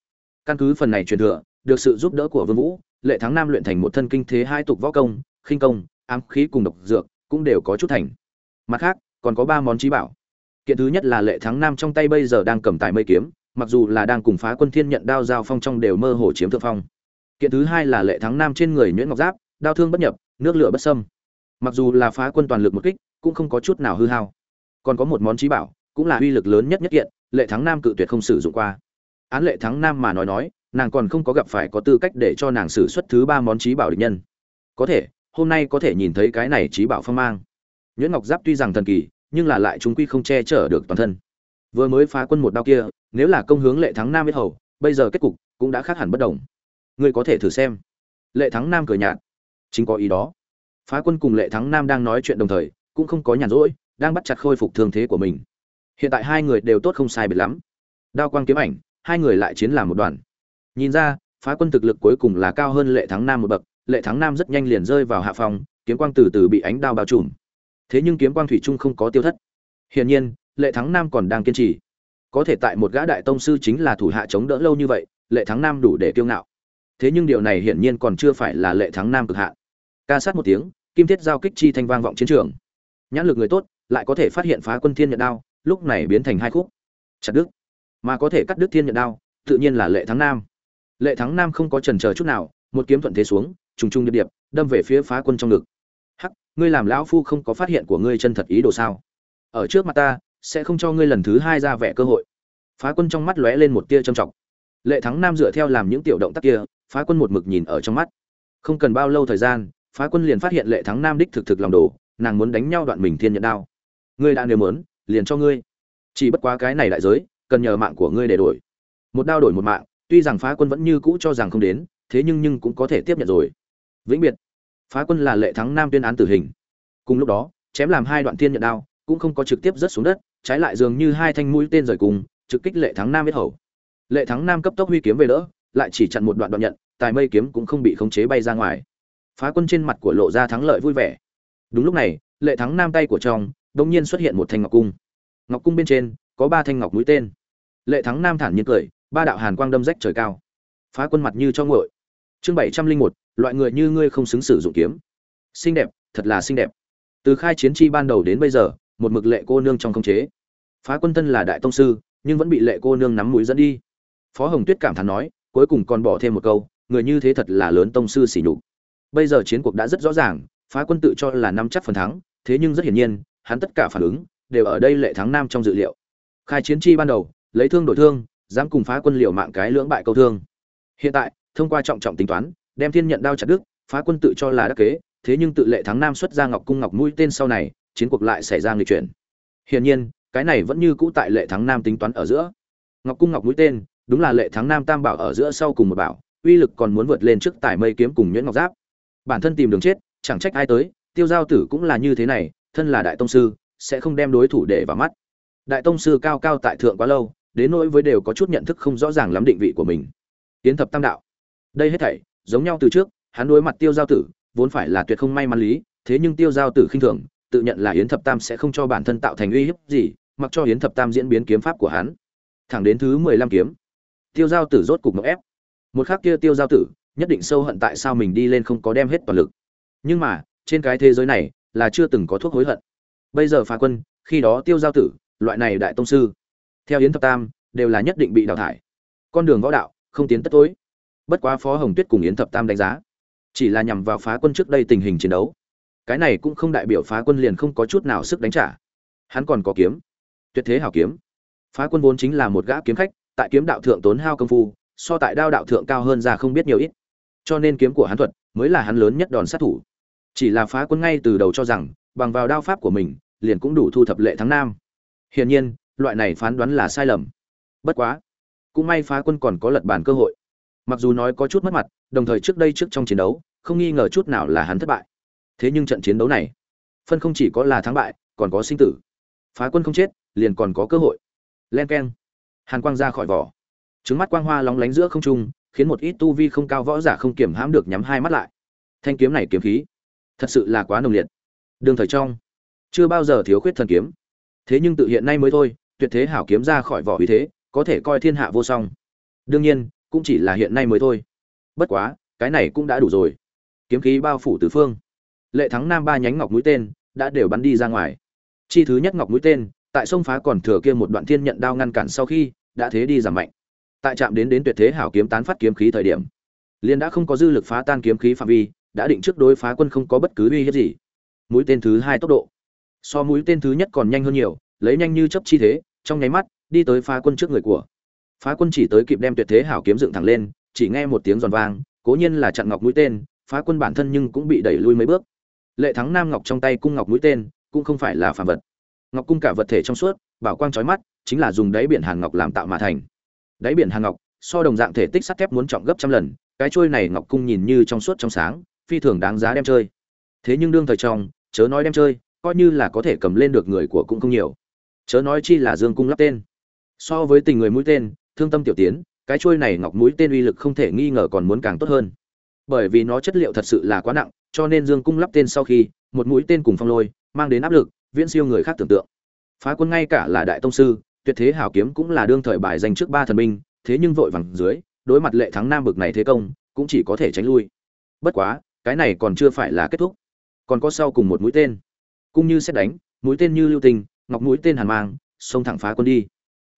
Căn cứ phần này truyền thừa, được sự giúp đỡ của vương vũ, lệ thắng nam luyện thành một thân kinh thế hai tục võ công, khinh công, ám khí cùng độc dược, cũng đều có chút thành. Mặt khác, còn có ba món trí bảo. Kiện thứ nhất là lệ thắng nam trong tay bây giờ đang cầm tài mây kiếm, mặc dù là đang cùng phá quân thiên nhận đao giao phong trong đều mơ hồ chiếm thượng phong. Kiện thứ hai là lệ thắng nam trên người nhuyễn ngọc giáp, đao thương bất nhập, nước lửa bất sâm mặc dù là phá quân toàn lực một kích cũng không có chút nào hư hao. Còn có một món trí bảo, cũng là uy lực lớn nhất nhất kiện, lệ thắng nam cự tuyệt không sử dụng qua. Án lệ thắng nam mà nói nói, nàng còn không có gặp phải có tư cách để cho nàng xử xuất thứ ba món trí bảo địch nhân. Có thể, hôm nay có thể nhìn thấy cái này trí bảo phong mang. Nhuyễn ngọc giáp tuy rằng thần kỳ, nhưng là lại chúng quy không che chở được toàn thân. Vừa mới phá quân một đao kia, nếu là công hướng lệ thắng nam biết hầu, bây giờ kết cục cũng đã khác hẳn bất đồng. Ngươi có thể thử xem. Lệ thắng nam cười nhạt. Chính có ý đó. Phá quân cùng lệ thắng nam đang nói chuyện đồng thời cũng không có nhàn rỗi, đang bắt chặt khôi phục thương thế của mình. Hiện tại hai người đều tốt không sai biệt lắm. Đao quang kiếm ảnh, hai người lại chiến làm một đoàn. Nhìn ra, phá quân thực lực cuối cùng là cao hơn lệ thắng nam một bậc, lệ thắng nam rất nhanh liền rơi vào hạ phòng kiếm quang từ từ bị ánh đao bao trùm. Thế nhưng kiếm quang thủy trung không có tiêu thất. Hiển nhiên, lệ thắng nam còn đang kiên trì. Có thể tại một gã đại tông sư chính là thủ hạ chống đỡ lâu như vậy, lệ thắng nam đủ để kiêu ngạo. Thế nhưng điều này hiển nhiên còn chưa phải là lệ thắng nam cực hạn. Ca sát một tiếng, kim thiết giao kích chi thanh vang vọng chiến trường nhãn lực người tốt, lại có thể phát hiện phá quân thiên nhận đao, lúc này biến thành hai khúc. Chặt đứt. Mà có thể cắt đứt thiên nhận đao, tự nhiên là lệ thắng nam. Lệ thắng nam không có trần chờ chút nào, một kiếm thuận thế xuống, trùng trùng điệp điệp, đâm về phía phá quân trong ngực. Hắc, ngươi làm lão phu không có phát hiện của ngươi chân thật ý đồ sao? Ở trước mặt ta, sẽ không cho ngươi lần thứ hai ra vẻ cơ hội. Phá quân trong mắt lóe lên một tia trầm trọng. Lệ thắng nam dựa theo làm những tiểu động tác kia, phá quân một mực nhìn ở trong mắt. Không cần bao lâu thời gian, phá quân liền phát hiện lệ thắng nam đích thực thực lòng đồ nàng muốn đánh nhau đoạn mình thiên nhận đao. Ngươi đã nếu muốn, liền cho ngươi. Chỉ bất quá cái này đại giới, cần nhờ mạng của ngươi để đổi. Một đao đổi một mạng, tuy rằng phá quân vẫn như cũ cho rằng không đến, thế nhưng nhưng cũng có thể tiếp nhận rồi. Vĩnh biệt. Phá quân là lệ thắng nam tuyên án tử hình. Cùng lúc đó, chém làm hai đoạn thiên nhận đao, cũng không có trực tiếp rớt xuống đất, trái lại dường như hai thanh mũi tên rời cùng, trực kích lệ thắng nam biết hầu. Lệ thắng nam cấp tốc huy kiếm về đỡ, lại chỉ chặn một đoạn đoạn nhận, tài mây kiếm cũng không bị khống chế bay ra ngoài. Phá quân trên mặt của lộ ra thắng lợi vui vẻ đúng lúc này, lệ thắng nam tay của trong đống nhiên xuất hiện một thanh ngọc cung. Ngọc cung bên trên, có ba thanh ngọc mũi tên. Lệ thắng nam thản nhiên cười, ba đạo hàn quang đâm rách trời cao. Phá quân mặt như cho ngội chương bảy trăm linh một, loại người như ngươi không xứng sử dụng kiếm. Xinh đẹp, thật là xinh đẹp. Từ khai chiến chi ban đầu đến bây giờ, một mực lệ cô nương trong không chế. Phá quân thân là đại tông sư, nhưng vẫn bị lệ cô nương nắm mũi dẫn đi. Phó hồng tuyết cảm thán nói, cuối cùng còn bỏ thêm một câu, người như thế thật là lớn tông sư xỉ nhục. Bây giờ chiến cuộc đã rất rõ ràng phá quân tự cho là nắm chắc phần thắng, thế nhưng rất hiển nhiên, hắn tất cả phản ứng đều ở đây lệ thắng nam trong dự liệu. Khai chiến chi ban đầu, lấy thương đổi thương, dám cùng phá quân liệu mạng cái lưỡng bại câu thương. Hiện tại, thông qua trọng trọng tính toán, đem thiên nhận đao chặt đức phá quân tự cho là đắc kế, thế nhưng tự lệ thắng nam xuất ra ngọc cung ngọc mũi tên sau này, chiến cuộc lại xảy ra nghịch chuyển. Hiển nhiên, cái này vẫn như cũ tại lệ thắng nam tính toán ở giữa. Ngọc cung ngọc mũi tên, đúng là lệ thắng nam tam bảo ở giữa sau cùng một bảo, uy lực còn muốn vượt lên trước tải mây kiếm cùng nhuyễn ngọc giáp. Bản thân tìm đường chết chẳng trách ai tới, tiêu giao tử cũng là như thế này, thân là đại tông sư, sẽ không đem đối thủ để vào mắt. Đại tông sư cao cao tại thượng quá lâu, đến nỗi với đều có chút nhận thức không rõ ràng lắm định vị của mình. Tiến thập tam đạo. Đây hết thảy, giống nhau từ trước, hắn đối mặt tiêu giao tử, vốn phải là tuyệt không may mắn lý, thế nhưng tiêu giao tử khinh thường, tự nhận là yến thập tam sẽ không cho bản thân tạo thành uy hiếp gì, mặc cho yến thập tam diễn biến kiếm pháp của hắn. Thẳng đến thứ mười lăm kiếm. Tiêu giao tử rốt cục ngọc ép. Một khác kia tiêu giao tử, nhất định sâu hận tại sao mình đi lên không có đem hết toàn lực nhưng mà, trên cái thế giới này là chưa từng có thuốc hối hận. Bây giờ phá quân, khi đó tiêu giao tử, loại này đại tông sư, theo yến thập tam, đều là nhất định bị đào thải. Con đường võ đạo, không tiến tất tối. Bất quá phó hồng tuyết cùng yến thập tam đánh giá, chỉ là nhằm vào phá quân trước đây tình hình chiến đấu. Cái này cũng không đại biểu phá quân liền không có chút nào sức đánh trả. Hắn còn có kiếm, tuyệt thế hảo kiếm. Phá quân vốn chính là một gã kiếm khách, tại kiếm đạo thượng tốn hao công phu, so tại đao đạo thượng cao hơn ra không biết nhiều ít cho nên kiếm của hắn thuật mới là hắn lớn nhất đòn sát thủ. Chỉ là phá quân ngay từ đầu cho rằng, bằng vào đao pháp của mình, liền cũng đủ thu thập lệ thắng nam. Hiển nhiên, loại này phán đoán là sai lầm. Bất quá, cũng may phá quân còn có lật bàn cơ hội. Mặc dù nói có chút mất mặt, đồng thời trước đây trước trong chiến đấu, không nghi ngờ chút nào là hắn thất bại. Thế nhưng trận chiến đấu này, phân không chỉ có là thắng bại, còn có sinh tử. Phá quân không chết, liền còn có cơ hội. Len keng. hàn quang ra khỏi vỏ. Trứng mắt quang hoa lóng lánh giữa không trung khiến một ít tu vi không cao võ giả không kiểm hãm được nhắm hai mắt lại. Thanh kiếm này kiếm khí, thật sự là quá nồng liệt. Đường thời trong, chưa bao giờ thiếu khuyết thần kiếm. Thế nhưng tự hiện nay mới thôi, tuyệt thế hảo kiếm ra khỏi vỏ uy thế, có thể coi thiên hạ vô song. Đương nhiên, cũng chỉ là hiện nay mới thôi. Bất quá, cái này cũng đã đủ rồi. Kiếm khí bao phủ tứ phương. Lệ thắng nam ba nhánh ngọc mũi tên đã đều bắn đi ra ngoài. Chi thứ nhất ngọc mũi tên, tại sông phá còn thừa kia một đoạn thiên nhận đao ngăn cản sau khi, đã thế đi giảm mạnh tại chạm đến đến tuyệt thế hảo kiếm tán phát kiếm khí thời điểm liên đã không có dư lực phá tan kiếm khí phạm vi, đã định trước đối phá quân không có bất cứ uy hiếp gì. Mũi tên thứ hai tốc độ. So mũi tên thứ nhất còn nhanh hơn nhiều, lấy nhanh như chấp chi thế, trong nháy mắt, đi tới phá quân trước người của. Phá quân chỉ tới kịp đem tuyệt thế hảo kiếm dựng thẳng lên, chỉ nghe một tiếng giòn vang, cố nhiên là chặn ngọc mũi tên, phá quân bản thân nhưng cũng bị đẩy lui mấy bước. Lệ thắng nam ngọc trong tay cung ngọc mũi tên, cũng không phải là phàm vật. Ngọc cung cả vật thể trong suốt, bảo quang chói mắt, chính là dùng đáy biển hàn ngọc làm tạo mà thành đáy biển hàng ngọc, so đồng dạng thể tích sắt thép muốn trọng gấp trăm lần, cái trôi này ngọc cung nhìn như trong suốt trong sáng, phi thường đáng giá đem chơi. Thế nhưng đương thời trong, chớ nói đem chơi, coi như là có thể cầm lên được người của cũng không nhiều. Chớ nói chi là dương cung lắp tên. So với tình người mũi tên, thương tâm tiểu tiến, cái trôi này ngọc mũi tên uy lực không thể nghi ngờ còn muốn càng tốt hơn. Bởi vì nó chất liệu thật sự là quá nặng, cho nên dương cung lắp tên sau khi, một mũi tên cùng phong lôi, mang đến áp lực, viễn siêu người khác tưởng tượng. Phá quân ngay cả là đại tông sư tuyệt thế hảo kiếm cũng là đương thời bài danh trước ba thần binh, thế nhưng vội vàng dưới, đối mặt lệ thắng nam bực này thế công, cũng chỉ có thể tránh lui. Bất quá, cái này còn chưa phải là kết thúc. Còn có sau cùng một mũi tên. Cũng như xét đánh, mũi tên như lưu tình, ngọc mũi tên hàn mang, xông thẳng phá quân đi.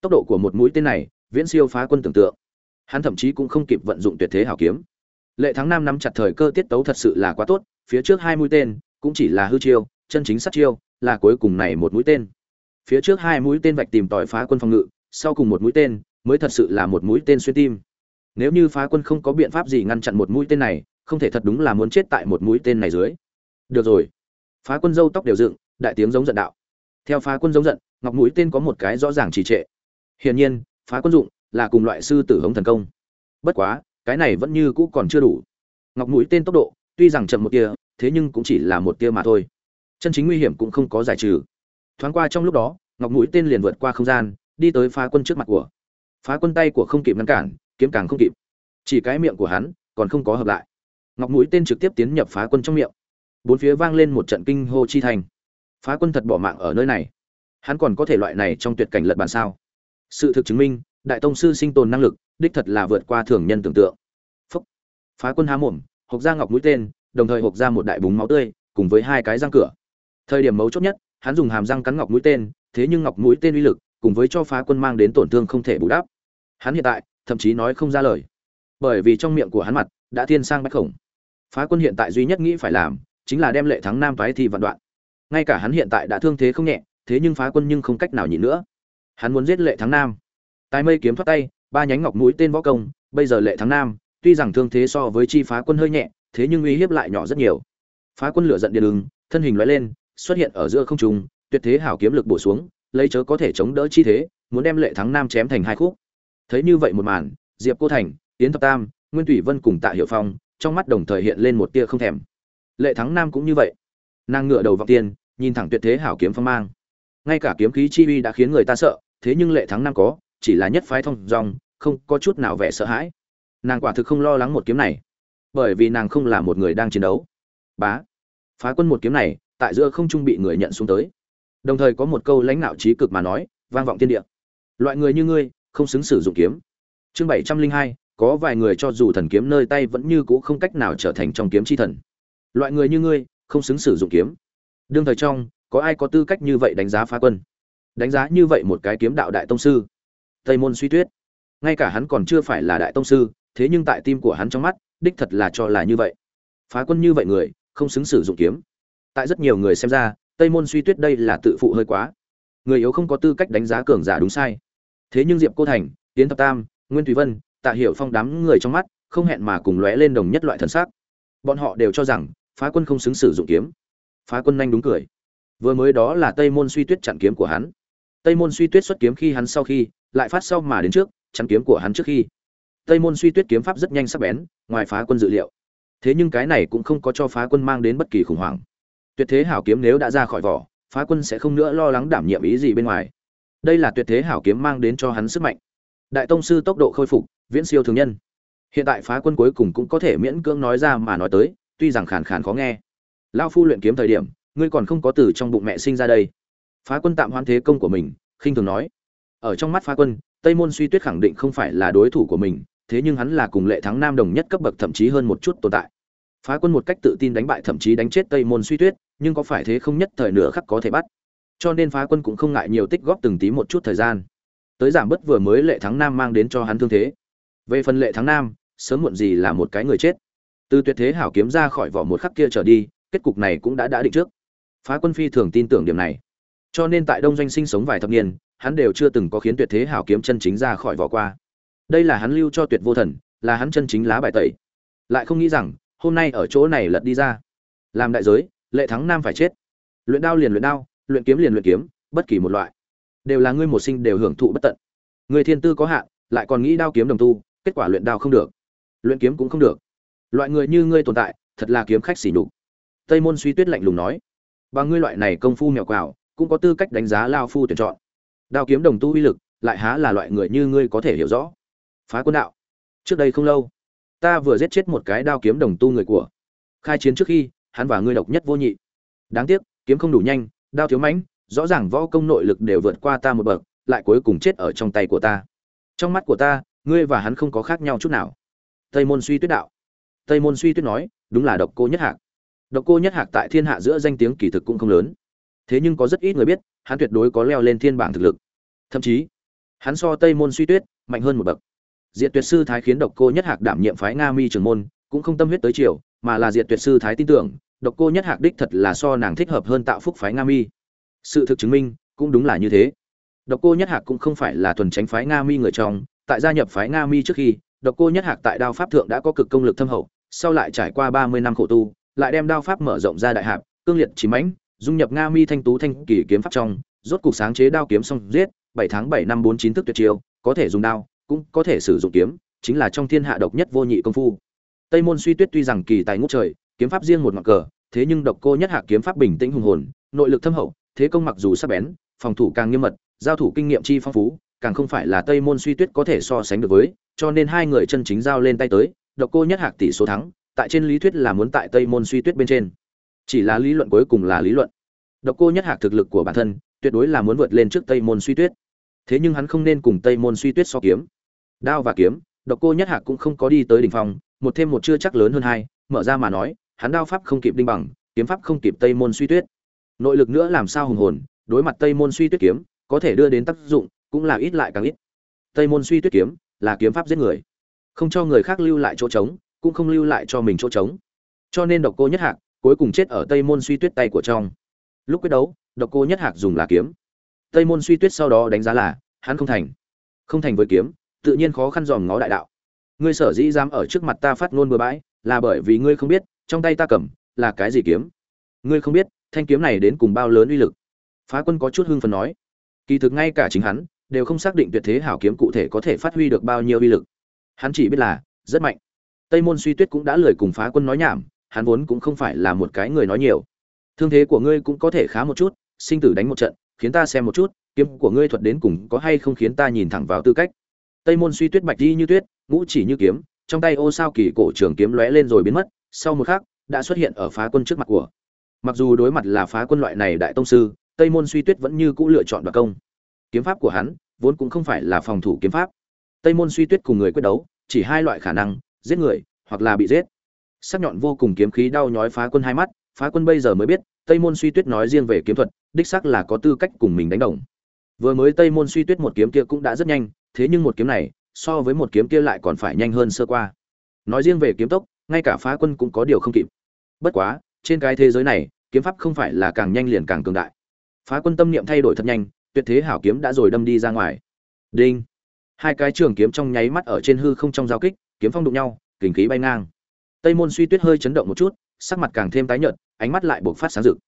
Tốc độ của một mũi tên này, viễn siêu phá quân tưởng tượng. Hắn thậm chí cũng không kịp vận dụng tuyệt thế hảo kiếm. Lệ thắng nam nắm chặt thời cơ tiết tấu thật sự là quá tốt, phía trước hai mũi tên, cũng chỉ là hư chiêu, chân chính sát chiêu, là cuối cùng này một mũi tên phía trước hai mũi tên vạch tìm tòi phá quân phòng ngự, sau cùng một mũi tên mới thật sự là một mũi tên xuyên tim. Nếu như phá quân không có biện pháp gì ngăn chặn một mũi tên này, không thể thật đúng là muốn chết tại một mũi tên này dưới. Được rồi. Phá quân dâu tóc đều dựng, đại tiếng giống giận đạo. Theo phá quân giống giận, ngọc mũi tên có một cái rõ ràng trì trệ. Hiển nhiên, phá quân dụng là cùng loại sư tử hống thần công. Bất quá, cái này vẫn như cũ còn chưa đủ. Ngọc mũi tên tốc độ tuy rằng chậm một tia, thế nhưng cũng chỉ là một tia mà thôi. Chân chính nguy hiểm cũng không có giải trừ thoáng qua trong lúc đó, ngọc mũi tên liền vượt qua không gian, đi tới phá quân trước mặt của. Phá quân tay của không kịp ngăn cản, kiếm càng không kịp. Chỉ cái miệng của hắn, còn không có hợp lại. Ngọc mũi tên trực tiếp tiến nhập phá quân trong miệng. Bốn phía vang lên một trận kinh hô chi thành. Phá quân thật bỏ mạng ở nơi này. Hắn còn có thể loại này trong tuyệt cảnh lật bàn sao? Sự thực chứng minh, đại tông sư sinh tồn năng lực, đích thật là vượt qua thường nhân tưởng tượng. Phúc. phá quân há mồm, hộc ra ngọc mũi tên, đồng thời hộc ra một đại búng máu tươi, cùng với hai cái răng cửa. Thời điểm mấu chốt nhất hắn dùng hàm răng cắn ngọc mũi tên thế nhưng ngọc mũi tên uy lực cùng với cho phá quân mang đến tổn thương không thể bù đắp. Hắn hiện tại thậm chí nói không ra lời. Bởi vì trong miệng của hắn mặt đã thiên sang bách khổng. Phá quân hiện tại duy nhất nghĩ phải làm chính là đem lệ thắng nam toái thi vạn đoạn. Ngay cả hắn hiện tại đã thương thế không nhẹ thế nhưng phá quân nhưng không cách nào nhịn nữa. Hắn muốn giết lệ thắng nam. Tài mây kiếm thoát tay ba nhánh ngọc mũi tên võ công bây giờ lệ thắng nam tuy rằng thương thế so với chi phá quân hơi nhẹ thế nhưng uy hiếp lại nhỏ rất nhiều. Phá quân lửa giận điên đường, thân hình lóe lên xuất hiện ở giữa không trung, tuyệt thế hảo kiếm lực bổ xuống, lấy chớ có thể chống đỡ chi thế, muốn đem Lệ Thắng Nam chém thành hai khúc. Thấy như vậy một màn, Diệp Cô Thành, Yến Thập Tam, Nguyên Thủy Vân cùng Tạ Hiểu Phong, trong mắt đồng thời hiện lên một tia không thèm. Lệ Thắng Nam cũng như vậy. Nàng ngựa đầu vọng tiên, nhìn thẳng tuyệt thế hảo kiếm phong mang. Ngay cả kiếm khí chi uy đã khiến người ta sợ, thế nhưng Lệ Thắng Nam có, chỉ là nhất phái thông dong, không có chút nào vẻ sợ hãi. Nàng quả thực không lo lắng một kiếm này, bởi vì nàng không là một người đang chiến đấu. Bá, phá quân một kiếm này, tại giữa không trung bị người nhận xuống tới. Đồng thời có một câu lãnh đạo trí cực mà nói, vang vọng thiên địa. Loại người như ngươi, không xứng sử dụng kiếm. Chương bảy trăm linh hai, có vài người cho dù thần kiếm nơi tay vẫn như cũ không cách nào trở thành trong kiếm chi thần. Loại người như ngươi, không xứng sử dụng kiếm. Đương thời trong, có ai có tư cách như vậy đánh giá phá quân? Đánh giá như vậy một cái kiếm đạo đại tông sư. Tây môn suy tuyết. Ngay cả hắn còn chưa phải là đại tông sư, thế nhưng tại tim của hắn trong mắt, đích thật là cho là như vậy. Phá quân như vậy người, không xứng sử dụng kiếm tại rất nhiều người xem ra, tây môn suy tuyết đây là tự phụ hơi quá. Người yếu không có tư cách đánh giá cường giả đúng sai. Thế nhưng diệp cô thành tiến thập tam, nguyên thủy vân, tạ hiểu phong đám người trong mắt, không hẹn mà cùng lóe lên đồng nhất loại thần sắc. Bọn họ đều cho rằng, phá quân không xứng sử dụng kiếm. Phá quân nhanh đúng cười. Vừa mới đó là tây môn suy tuyết chặn kiếm của hắn. Tây môn suy tuyết xuất kiếm khi hắn sau khi, lại phát sau mà đến trước, chặn kiếm của hắn trước khi. Tây môn suy tuyết kiếm pháp rất nhanh sắc bén, ngoài phá quân dự liệu. Thế nhưng cái này cũng không có cho phá quân mang đến bất kỳ khủng hoảng tuyệt thế hảo kiếm nếu đã ra khỏi vỏ, phá quân sẽ không nữa lo lắng đảm nhiệm ý gì bên ngoài. Đây là tuyệt thế hảo kiếm mang đến cho hắn sức mạnh. Đại tông sư tốc độ khôi phục, viễn siêu thường nhân. Hiện tại phá quân cuối cùng cũng có thể miễn cưỡng nói ra mà nói tới, tuy rằng khàn khàn khó nghe. Lao phu luyện kiếm thời điểm, ngươi còn không có từ trong bụng mẹ sinh ra đây. Phá quân tạm hoãn thế công của mình, khinh thường nói. Ở trong mắt phá quân, tây môn suy tuyết khẳng định không phải là đối thủ của mình, thế nhưng hắn là cùng lệ thắng nam đồng nhất cấp bậc thậm chí hơn một chút tồn tại phá quân một cách tự tin đánh bại thậm chí đánh chết tây môn suy tuyết, nhưng có phải thế không nhất thời nửa khắc có thể bắt. Cho nên phá quân cũng không ngại nhiều tích góp từng tí một chút thời gian. Tới giảm bớt vừa mới lệ thắng nam mang đến cho hắn thương thế. Về phần lệ thắng nam, sớm muộn gì là một cái người chết. Từ tuyệt thế hảo kiếm ra khỏi vỏ một khắc kia trở đi, kết cục này cũng đã đã định trước. Phá quân phi thường tin tưởng điểm này. Cho nên tại đông doanh sinh sống vài thập niên, hắn đều chưa từng có khiến tuyệt thế hảo kiếm chân chính ra khỏi vỏ qua. Đây là hắn lưu cho tuyệt vô thần, là hắn chân chính lá bài tẩy. Lại không nghĩ rằng hôm nay ở chỗ này lật đi ra. Làm đại giới, lệ thắng nam phải chết. Luyện đao liền luyện đao, luyện kiếm liền luyện kiếm, bất kỳ một loại. Đều là ngươi một sinh đều hưởng thụ bất tận. Người thiên tư có hạn, lại còn nghĩ đao kiếm đồng tu, kết quả luyện đao không được. Luyện kiếm cũng không được. Loại người như ngươi tồn tại, thật là kiếm khách xỉ nhục. Tây môn suy tuyết lạnh lùng nói. Bằng ngươi loại này công phu mèo quào, cũng có tư cách đánh giá lao phu tuyển chọn. Đao kiếm đồng tu uy lực, lại há là loại người như ngươi có thể hiểu rõ. Phá quân đạo. Trước đây không lâu ta vừa giết chết một cái đao kiếm đồng tu người của. Khai chiến trước khi, hắn và ngươi độc nhất vô nhị. Đáng tiếc, kiếm không đủ nhanh, đao thiếu mãnh, rõ ràng võ công nội lực đều vượt qua ta một bậc, lại cuối cùng chết ở trong tay của ta. Trong mắt của ta, ngươi và hắn không có khác nhau chút nào. Tây môn suy tuyết đạo. Tây môn suy tuyết nói, đúng là độc cô nhất hạc. Độc cô nhất hạc tại thiên hạ giữa danh tiếng kỳ thực cũng không lớn. Thế nhưng có rất ít người biết, hắn tuyệt đối có leo lên thiên bảng thực lực. Thậm chí, hắn so tây môn suy tuyết mạnh hơn một bậc diệt tuyệt sư thái khiến độc cô nhất hạc đảm nhiệm phái nga mi trường môn, cũng không tâm huyết tới chiều, mà là diệt tuyệt sư thái tin tưởng, độc cô nhất hạc đích thật là so nàng thích hợp hơn tạo phúc phái nga mi. Sự thực chứng minh, cũng đúng là như thế. Độc cô nhất hạc cũng không phải là thuần tránh phái nga mi người trong, tại gia nhập phái nga mi trước khi, độc cô nhất hạc tại đao pháp thượng đã có cực công lực thâm hậu, sau lại trải qua ba mươi năm khổ tu, lại đem đao pháp mở rộng ra đại hạp, cương liệt chỉ mãnh, dung nhập nga mi thanh tú thanh kỳ kiếm pháp trong, rốt cục sáng chế đao kiếm xong giết, bảy tháng bảy năm bốn chín thức tuyệt chiêu, có thể dùng đao cũng có thể sử dụng kiếm, chính là trong thiên hạ độc nhất vô nhị công phu. Tây môn suy tuyết tuy rằng kỳ tài ngút trời, kiếm pháp riêng một ngọn cờ, thế nhưng độc cô nhất hạ kiếm pháp bình tĩnh hùng hồn, nội lực thâm hậu, thế công mặc dù sắc bén, phòng thủ càng nghiêm mật, giao thủ kinh nghiệm chi phong phú, càng không phải là tây môn suy tuyết có thể so sánh được với, cho nên hai người chân chính giao lên tay tới, độc cô nhất hạc tỷ số thắng, tại trên lý thuyết là muốn tại tây môn suy tuyết bên trên. Chỉ là lý luận cuối cùng là lý luận. Độc cô nhất hạc thực lực của bản thân, tuyệt đối là muốn vượt lên trước tây môn suy tuyết. Thế nhưng hắn không nên cùng tây môn suy tuyết so kiếm đao và kiếm, độc cô nhất hạc cũng không có đi tới đỉnh phong, một thêm một chưa chắc lớn hơn hai, mở ra mà nói, hắn đao pháp không kịp đinh bằng, kiếm pháp không kịp tây môn suy tuyết. Nội lực nữa làm sao hùng hồn, đối mặt tây môn suy tuyết kiếm, có thể đưa đến tác dụng, cũng là ít lại càng ít. Tây môn suy tuyết kiếm, là kiếm pháp giết người. Không cho người khác lưu lại chỗ trống, cũng không lưu lại cho mình chỗ trống. Cho nên độc cô nhất hạc, cuối cùng chết ở tây môn suy tuyết tay của trong. Lúc quyết đấu, độc cô nhất hạc dùng là kiếm. Tây môn suy tuyết sau đó đánh giá là, hắn không thành. Không thành với kiếm tự nhiên khó khăn dòm ngó đại đạo. Ngươi sở dĩ dám ở trước mặt ta phát ngôn bừa bãi, là bởi vì ngươi không biết, trong tay ta cầm, là cái gì kiếm. Ngươi không biết, thanh kiếm này đến cùng bao lớn uy lực. Phá quân có chút hưng phần nói. Kỳ thực ngay cả chính hắn, đều không xác định tuyệt thế hảo kiếm cụ thể có thể phát huy được bao nhiêu uy lực. Hắn chỉ biết là, rất mạnh. Tây môn suy tuyết cũng đã lười cùng phá quân nói nhảm, hắn vốn cũng không phải là một cái người nói nhiều. Thương thế của ngươi cũng có thể khá một chút, sinh tử đánh một trận, khiến ta xem một chút, kiếm của ngươi thuật đến cùng có hay không khiến ta nhìn thẳng vào tư cách tây môn suy tuyết bạch đi như tuyết, ngũ chỉ như kiếm, trong tay ô sao kỳ cổ trường kiếm lóe lên rồi biến mất, sau một khắc, đã xuất hiện ở phá quân trước mặt của. Mặc dù đối mặt là phá quân loại này đại tông sư, tây môn suy tuyết vẫn như cũ lựa chọn đoạt công. Kiếm pháp của hắn, vốn cũng không phải là phòng thủ kiếm pháp. Tây môn suy tuyết cùng người quyết đấu, chỉ hai loại khả năng, giết người, hoặc là bị giết. Sắc nhọn vô cùng kiếm khí đau nhói phá quân hai mắt, phá quân bây giờ mới biết, tây môn suy tuyết nói riêng về kiếm thuật, đích xác là có tư cách cùng mình đánh đồng. Vừa mới tây môn suy tuyết một kiếm kia cũng đã rất nhanh thế nhưng một kiếm này, so với một kiếm kia lại còn phải nhanh hơn sơ qua. Nói riêng về kiếm tốc, ngay cả phá quân cũng có điều không kịp. Bất quá, trên cái thế giới này, kiếm pháp không phải là càng nhanh liền càng cường đại. Phá quân tâm niệm thay đổi thật nhanh, tuyệt thế hảo kiếm đã rồi đâm đi ra ngoài. Đinh. Hai cái trường kiếm trong nháy mắt ở trên hư không trong giao kích, kiếm phong đụng nhau kình khí bay ngang. Tây môn suy tuyết hơi chấn động một chút, sắc mặt càng thêm tái nhợt, ánh mắt lại buộc phát sáng rực.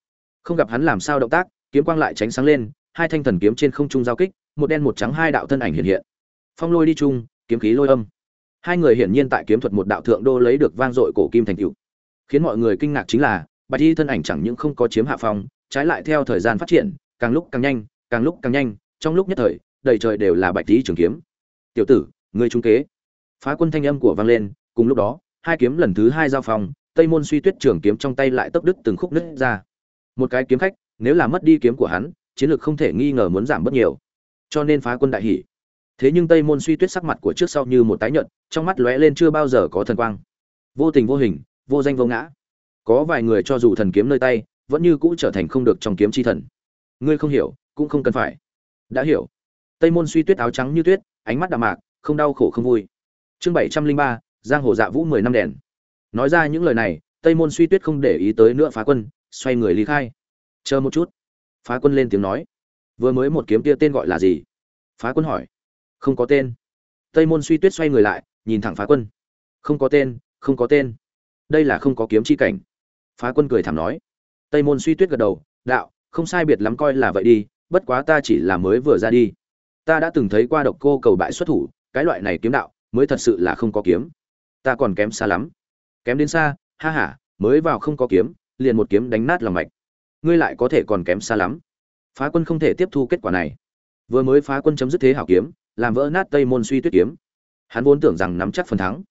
Không gặp hắn làm sao động tác, kiếm quang lại tránh sáng lên, hai thanh thần kiếm trên không trung giao kích, một đen một trắng hai đạo thân ảnh hiện hiện phong lôi đi chung, kiếm khí lôi âm. Hai người hiển nhiên tại kiếm thuật một đạo thượng đô lấy được vang dội cổ kim thành cựu khiến mọi người kinh ngạc chính là, bạch y thân ảnh chẳng những không có chiếm hạ phong, trái lại theo thời gian phát triển, càng lúc càng nhanh, càng lúc càng nhanh, trong lúc nhất thời, đầy trời đều là bạch y trường kiếm. Tiểu tử người trung kế. Phá quân thanh âm của vang lên, cùng lúc đó, hai kiếm lần thứ hai giao phong, tây môn suy tuyết trường kiếm trong tay lại tốc đứt từng khúc nứt ra. Một cái kiếm khách, nếu là mất đi kiếm của hắn, chiến lược không thể nghi ngờ muốn giảm bớt nhiều. Cho nên phá quân đại hỉ thế nhưng tây môn suy tuyết sắc mặt của trước sau như một tái nhợt, trong mắt lóe lên chưa bao giờ có thần quang. Vô tình vô hình, vô danh vô ngã. Có vài người cho dù thần kiếm nơi tay, vẫn như cũ trở thành không được trong kiếm chi thần. Ngươi không hiểu, cũng không cần phải. Đã hiểu. Tây môn suy tuyết áo trắng như tuyết, ánh mắt đạm mạc, không đau khổ không vui. Chương bảy trăm linh ba, giang hồ dạ vũ mười năm đèn. Nói ra những lời này, tây môn suy tuyết không để ý tới nữa phá quân, xoay người lý khai. Chờ một chút. Phá quân lên tiếng nói. Vừa mới một kiếm kia tên gọi là gì? Phá quân hỏi không có tên. Tây môn suy tuyết xoay người lại, nhìn thẳng phá quân. Không có tên, không có tên. Đây là không có kiếm chi cảnh. Phá quân cười thảm nói. Tây môn suy tuyết gật đầu, đạo, không sai biệt lắm coi là vậy đi, bất quá ta chỉ là mới vừa ra đi. Ta đã từng thấy qua độc cô cầu bại xuất thủ, cái loại này kiếm đạo, mới thật sự là không có kiếm. Ta còn kém xa lắm. Kém đến xa, ha ha, mới vào không có kiếm, liền một kiếm đánh nát lòng mạch. Ngươi lại có thể còn kém xa lắm. Phá quân không thể tiếp thu kết quả này. Vừa mới phá quân chấm dứt thế hảo kiếm làm vỡ nát tây môn suy tuyết kiếm. Hắn vốn tưởng rằng nắm chắc phần thắng.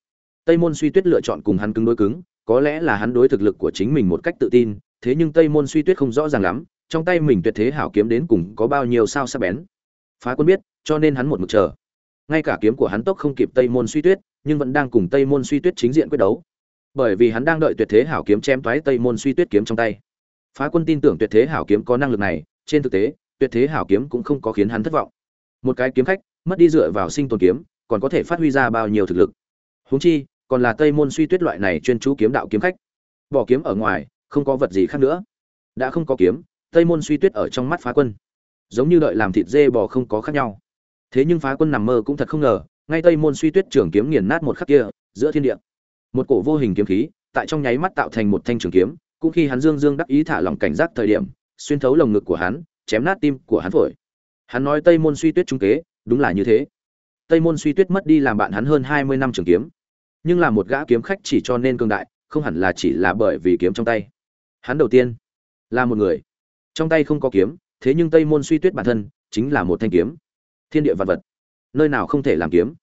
Tây môn suy tuyết lựa chọn cùng hắn cứng đối cứng, có lẽ là hắn đối thực lực của chính mình một cách tự tin, thế nhưng tây môn suy tuyết không rõ ràng lắm, trong tay mình tuyệt thế hảo kiếm đến cùng có bao nhiêu sao sắc bén. Phá quân biết, cho nên hắn một mực chờ. Ngay cả kiếm của hắn tốc không kịp tây môn suy tuyết, nhưng vẫn đang cùng tây môn suy tuyết chính diện quyết đấu. Bởi vì hắn đang đợi tuyệt thế hảo kiếm chém toái tây môn suy tuyết kiếm trong tay. Phá quân tin tưởng tuyệt thế hảo kiếm có năng lực này, trên thực tế, tuyệt thế hảo kiếm cũng không có khiến hắn thất vọng. Một cái kiếm khách mất đi dựa vào sinh tồn kiếm, còn có thể phát huy ra bao nhiêu thực lực. Huống chi, còn là tây môn suy tuyết loại này chuyên chú kiếm đạo kiếm khách. Bỏ kiếm ở ngoài, không có vật gì khác nữa. Đã không có kiếm, tây môn suy tuyết ở trong mắt phá quân. Giống như đợi làm thịt dê bò không có khác nhau. Thế nhưng phá quân nằm mơ cũng thật không ngờ, ngay tây môn suy tuyết trường kiếm nghiền nát một khắc kia, giữa thiên địa, một cổ vô hình kiếm khí, tại trong nháy mắt tạo thành một thanh trường kiếm, cũng khi hắn dương dương đắc ý thả lòng cảnh giác thời điểm, xuyên thấu lồng ngực của hắn, chém nát tim của hắn phổi. Hắn nói tây môn suy tuyết trung kế đúng là như thế. Tây môn suy tuyết mất đi làm bạn hắn hơn hai mươi năm trường kiếm. Nhưng là một gã kiếm khách chỉ cho nên cương đại, không hẳn là chỉ là bởi vì kiếm trong tay. Hắn đầu tiên là một người. Trong tay không có kiếm, thế nhưng tây môn suy tuyết bản thân chính là một thanh kiếm. Thiên địa vật vật, nơi nào không thể làm kiếm.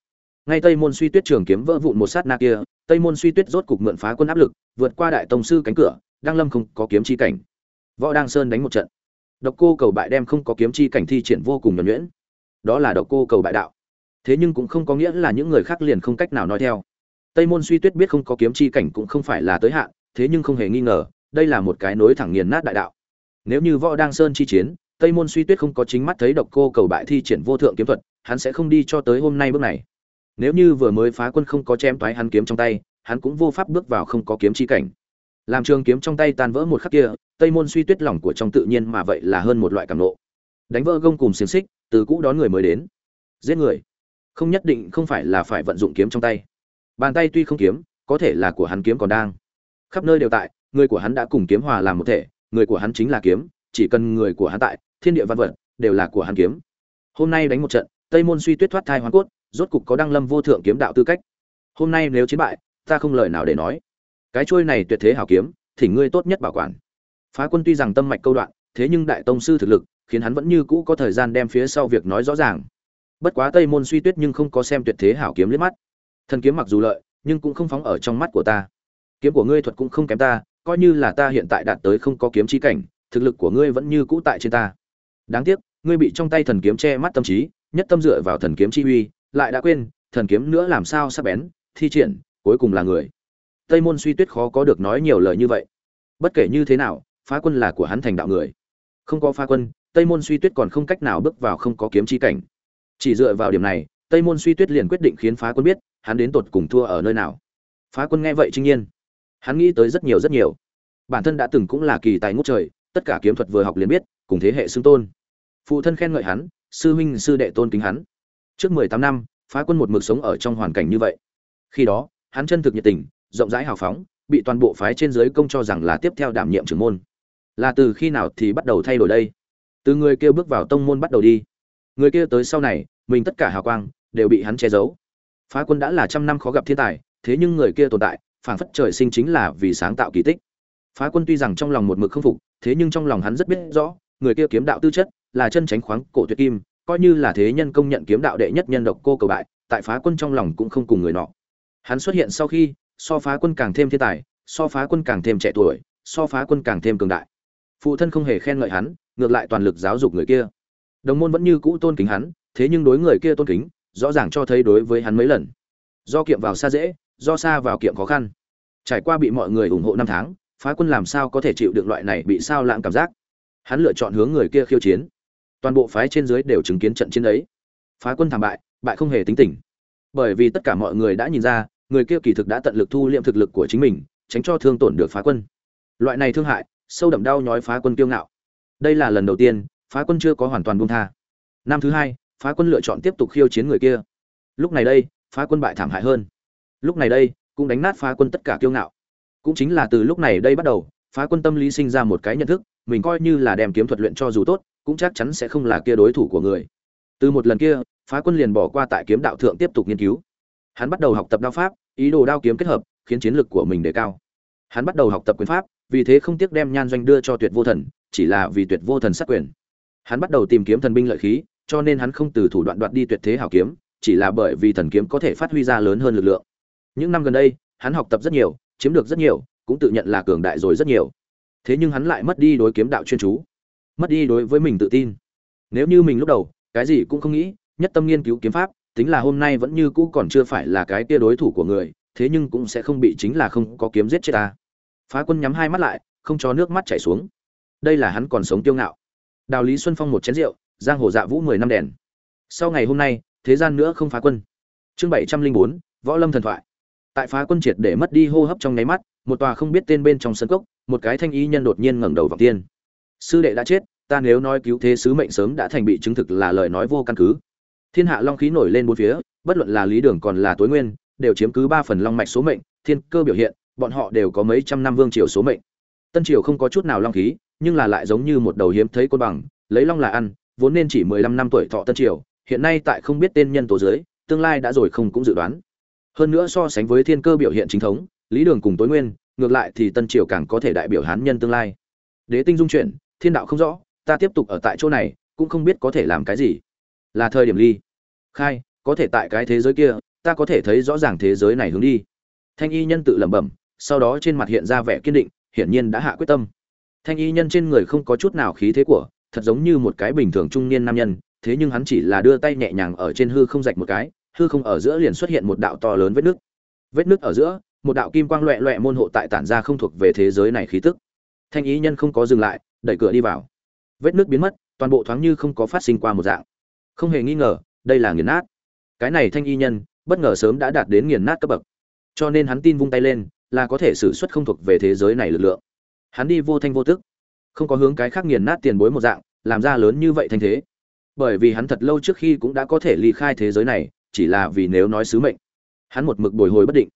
Ngay tây môn suy tuyết trường kiếm vỡ vụn một sát na kia, tây môn suy tuyết rốt cục mượn phá quân áp lực, vượt qua đại tông sư cánh cửa Đang lâm không có kiếm chi cảnh. Võ đăng sơn đánh một trận. Độc cô cầu bại đem không có kiếm chi cảnh thi triển vô cùng nhuẩn nhuyễn đó là độc cô cầu bại đạo. Thế nhưng cũng không có nghĩa là những người khác liền không cách nào nói theo. Tây môn suy tuyết biết không có kiếm chi cảnh cũng không phải là tới hạn, thế nhưng không hề nghi ngờ, đây là một cái nối thẳng nghiền nát đại đạo. Nếu như võ đăng sơn chi chiến, tây môn suy tuyết không có chính mắt thấy độc cô cầu bại thi triển vô thượng kiếm thuật, hắn sẽ không đi cho tới hôm nay bước này. Nếu như vừa mới phá quân không có chém toái hắn kiếm trong tay, hắn cũng vô pháp bước vào không có kiếm chi cảnh. Làm trường kiếm trong tay tan vỡ một khắc kia, tây môn suy tuyết lòng của trong tự nhiên mà vậy là hơn một loại cảm nộ đánh vỡ gông cùng xiềng xích, từ cũ đón người mới đến. Giết người. Không nhất định không phải là phải vận dụng kiếm trong tay. Bàn tay tuy không kiếm, có thể là của hắn kiếm còn đang. Khắp nơi đều tại, người của hắn đã cùng kiếm hòa làm một thể, người của hắn chính là kiếm, chỉ cần người của hắn tại, thiên địa văn vật đều là của hắn kiếm. Hôm nay đánh một trận, tây môn suy tuyết thoát thai hoàn cốt, rốt cục có đăng lâm vô thượng kiếm đạo tư cách. Hôm nay nếu chiến bại, ta không lời nào để nói. Cái trôi này tuyệt thế hảo kiếm thì ngươi tốt nhất bảo quản. Phá quân tuy rằng tâm mạch câu đoạn, thế nhưng đại tông sư thực lực khiến hắn vẫn như cũ có thời gian đem phía sau việc nói rõ ràng. Bất quá tây môn suy tuyết nhưng không có xem tuyệt thế hảo kiếm liếc mắt. Thần kiếm mặc dù lợi, nhưng cũng không phóng ở trong mắt của ta. Kiếm của ngươi thuật cũng không kém ta, coi như là ta hiện tại đạt tới không có kiếm chi cảnh, thực lực của ngươi vẫn như cũ tại trên ta. Đáng tiếc, ngươi bị trong tay thần kiếm che mắt tâm trí, nhất tâm dựa vào thần kiếm chi uy, lại đã quên, thần kiếm nữa làm sao sắp bén, thi triển, cuối cùng là người. Tây môn suy tuyết khó có được nói nhiều lời như vậy. Bất kể như thế nào, phá quân là của hắn thành đạo người. Không có phá quân tây môn suy tuyết còn không cách nào bước vào không có kiếm chi cảnh. Chỉ dựa vào điểm này, tây môn suy tuyết liền quyết định khiến phá quân biết, hắn đến tột cùng thua ở nơi nào. Phá quân nghe vậy trinh nhiên. Hắn nghĩ tới rất nhiều rất nhiều. Bản thân đã từng cũng là kỳ tài ngút trời, tất cả kiếm thuật vừa học liền biết, cùng thế hệ xưng tôn. Phụ thân khen ngợi hắn, sư huynh, sư đệ tôn kính hắn. Trước mười tám năm, phá quân một mực sống ở trong hoàn cảnh như vậy. Khi đó, hắn chân thực nhiệt tình, rộng rãi hào phóng, bị toàn bộ phái trên dưới công cho rằng là tiếp theo đảm nhiệm trưởng môn. Là từ khi nào thì bắt đầu thay đổi đây? Từ người kia bước vào tông môn bắt đầu đi. Người kia tới sau này, mình tất cả hào quang đều bị hắn che giấu. Phá quân đã là trăm năm khó gặp thiên tài, thế nhưng người kia tồn tại, phảng phất trời sinh chính là vì sáng tạo kỳ tích. Phá quân tuy rằng trong lòng một mực không phục, thế nhưng trong lòng hắn rất biết rõ, người kia kiếm đạo tư chất là chân tránh khoáng cổ tuyệt kim, coi như là thế nhân công nhận kiếm đạo đệ nhất nhân độc cô cầu bại, tại phá quân trong lòng cũng không cùng người nọ. Hắn xuất hiện sau khi, so phá quân càng thêm thiên tài, so phá quân càng thêm trẻ tuổi, so phá quân càng thêm cường đại. Phụ thân không hề khen ngợi hắn ngược lại toàn lực giáo dục người kia. Đồng môn vẫn như cũ tôn kính hắn, thế nhưng đối người kia tôn kính, rõ ràng cho thấy đối với hắn mấy lần. Do kiệm vào xa dễ, do xa vào kiệm khó khăn. Trải qua bị mọi người ủng hộ năm tháng, phá quân làm sao có thể chịu được loại này bị sao lãng cảm giác? Hắn lựa chọn hướng người kia khiêu chiến. Toàn bộ phái trên dưới đều chứng kiến trận chiến ấy. Phá quân thảm bại bại không hề tính tình. Bởi vì tất cả mọi người đã nhìn ra, người kia kỳ thực đã tận lực thu liệm thực lực của chính mình, tránh cho thương tổn được phá quân. Loại này thương hại, sâu đậm đau nhói phá quân kiêu ngạo đây là lần đầu tiên, phá quân chưa có hoàn toàn buông tha. Năm thứ hai, phá quân lựa chọn tiếp tục khiêu chiến người kia. Lúc này đây, phá quân bại thảm hại hơn. Lúc này đây, cũng đánh nát phá quân tất cả kiêu ngạo. Cũng chính là từ lúc này đây bắt đầu, phá quân tâm lý sinh ra một cái nhận thức, mình coi như là đem kiếm thuật luyện cho dù tốt, cũng chắc chắn sẽ không là kia đối thủ của người. Từ một lần kia, phá quân liền bỏ qua tại kiếm đạo thượng tiếp tục nghiên cứu. Hắn bắt đầu học tập đao pháp, ý đồ đao kiếm kết hợp, khiến chiến lực của mình đề cao. Hắn bắt đầu học tập quyền pháp, vì thế không tiếc đem nhan doanh đưa cho tuyệt vô thần chỉ là vì tuyệt vô thần sát quyền. Hắn bắt đầu tìm kiếm thần binh lợi khí, cho nên hắn không từ thủ đoạn đoạt đi tuyệt thế hảo kiếm, chỉ là bởi vì thần kiếm có thể phát huy ra lớn hơn lực lượng. Những năm gần đây, hắn học tập rất nhiều, chiếm được rất nhiều, cũng tự nhận là cường đại rồi rất nhiều. Thế nhưng hắn lại mất đi đối kiếm đạo chuyên chú, mất đi đối với mình tự tin. Nếu như mình lúc đầu, cái gì cũng không nghĩ, nhất tâm nghiên cứu kiếm pháp, tính là hôm nay vẫn như cũ còn chưa phải là cái kia đối thủ của người, thế nhưng cũng sẽ không bị chính là không có kiếm giết chết ta. Phá quân nhắm hai mắt lại, không cho nước mắt chảy xuống đây là hắn còn sống tiêu ngạo. Đào lý xuân phong một chén rượu, giang hồ dạ vũ mười năm đèn. Sau ngày hôm nay, thế gian nữa không phá quân. Chương bảy trăm linh bốn, võ lâm thần thoại. Tại phá quân triệt để mất đi hô hấp trong nháy mắt, một tòa không biết tên bên trong sân cốc, một cái thanh y nhân đột nhiên ngẩng đầu vào tiên. Sư đệ đã chết, ta nếu nói cứu thế sứ mệnh sớm đã thành bị chứng thực là lời nói vô căn cứ. Thiên hạ long khí nổi lên bốn phía, bất luận là lý đường còn là tối nguyên, đều chiếm cứ ba phần long mạch số mệnh, thiên cơ biểu hiện, bọn họ đều có mấy trăm năm vương triều số mệnh. Tân triều không có chút nào long khí nhưng là lại giống như một đầu hiếm thấy côn bằng, lấy long là ăn, vốn nên chỉ mười lăm năm tuổi thọ tân triều, hiện nay tại không biết tên nhân tố dưới tương lai đã rồi không cũng dự đoán. Hơn nữa so sánh với thiên cơ biểu hiện chính thống, lý đường cùng tối nguyên, ngược lại thì tân triều càng có thể đại biểu hán nhân tương lai. Đế tinh dung chuyển, thiên đạo không rõ, ta tiếp tục ở tại chỗ này, cũng không biết có thể làm cái gì. Là thời điểm ly. Khai, có thể tại cái thế giới kia, ta có thể thấy rõ ràng thế giới này hướng đi. Thanh y nhân tự lẩm bẩm, sau đó trên mặt hiện ra vẻ kiên định, hiển nhiên đã hạ quyết tâm thanh y nhân trên người không có chút nào khí thế của, thật giống như một cái bình thường trung niên nam nhân, thế nhưng hắn chỉ là đưa tay nhẹ nhàng ở trên hư không rạch một cái, hư không ở giữa liền xuất hiện một đạo to lớn vết nước. Vết nước ở giữa, một đạo kim quang loẹ loẹ môn hộ tại tản ra không thuộc về thế giới này khí tức. Thanh ý nhân không có dừng lại, đẩy cửa đi vào. Vết nước biến mất, toàn bộ thoáng như không có phát sinh qua một dạng. Không hề nghi ngờ, đây là nghiền nát. Cái này thanh y nhân, bất ngờ sớm đã đạt đến nghiền nát cấp bậc. Cho nên hắn tin vung tay lên, là có thể xử suất không thuộc về thế giới này lực lượng hắn đi vô thanh vô tức. Không có hướng cái khác nghiền nát tiền bối một dạng, làm ra lớn như vậy thanh thế. Bởi vì hắn thật lâu trước khi cũng đã có thể ly khai thế giới này, chỉ là vì nếu nói sứ mệnh. Hắn một mực bồi hồi bất định.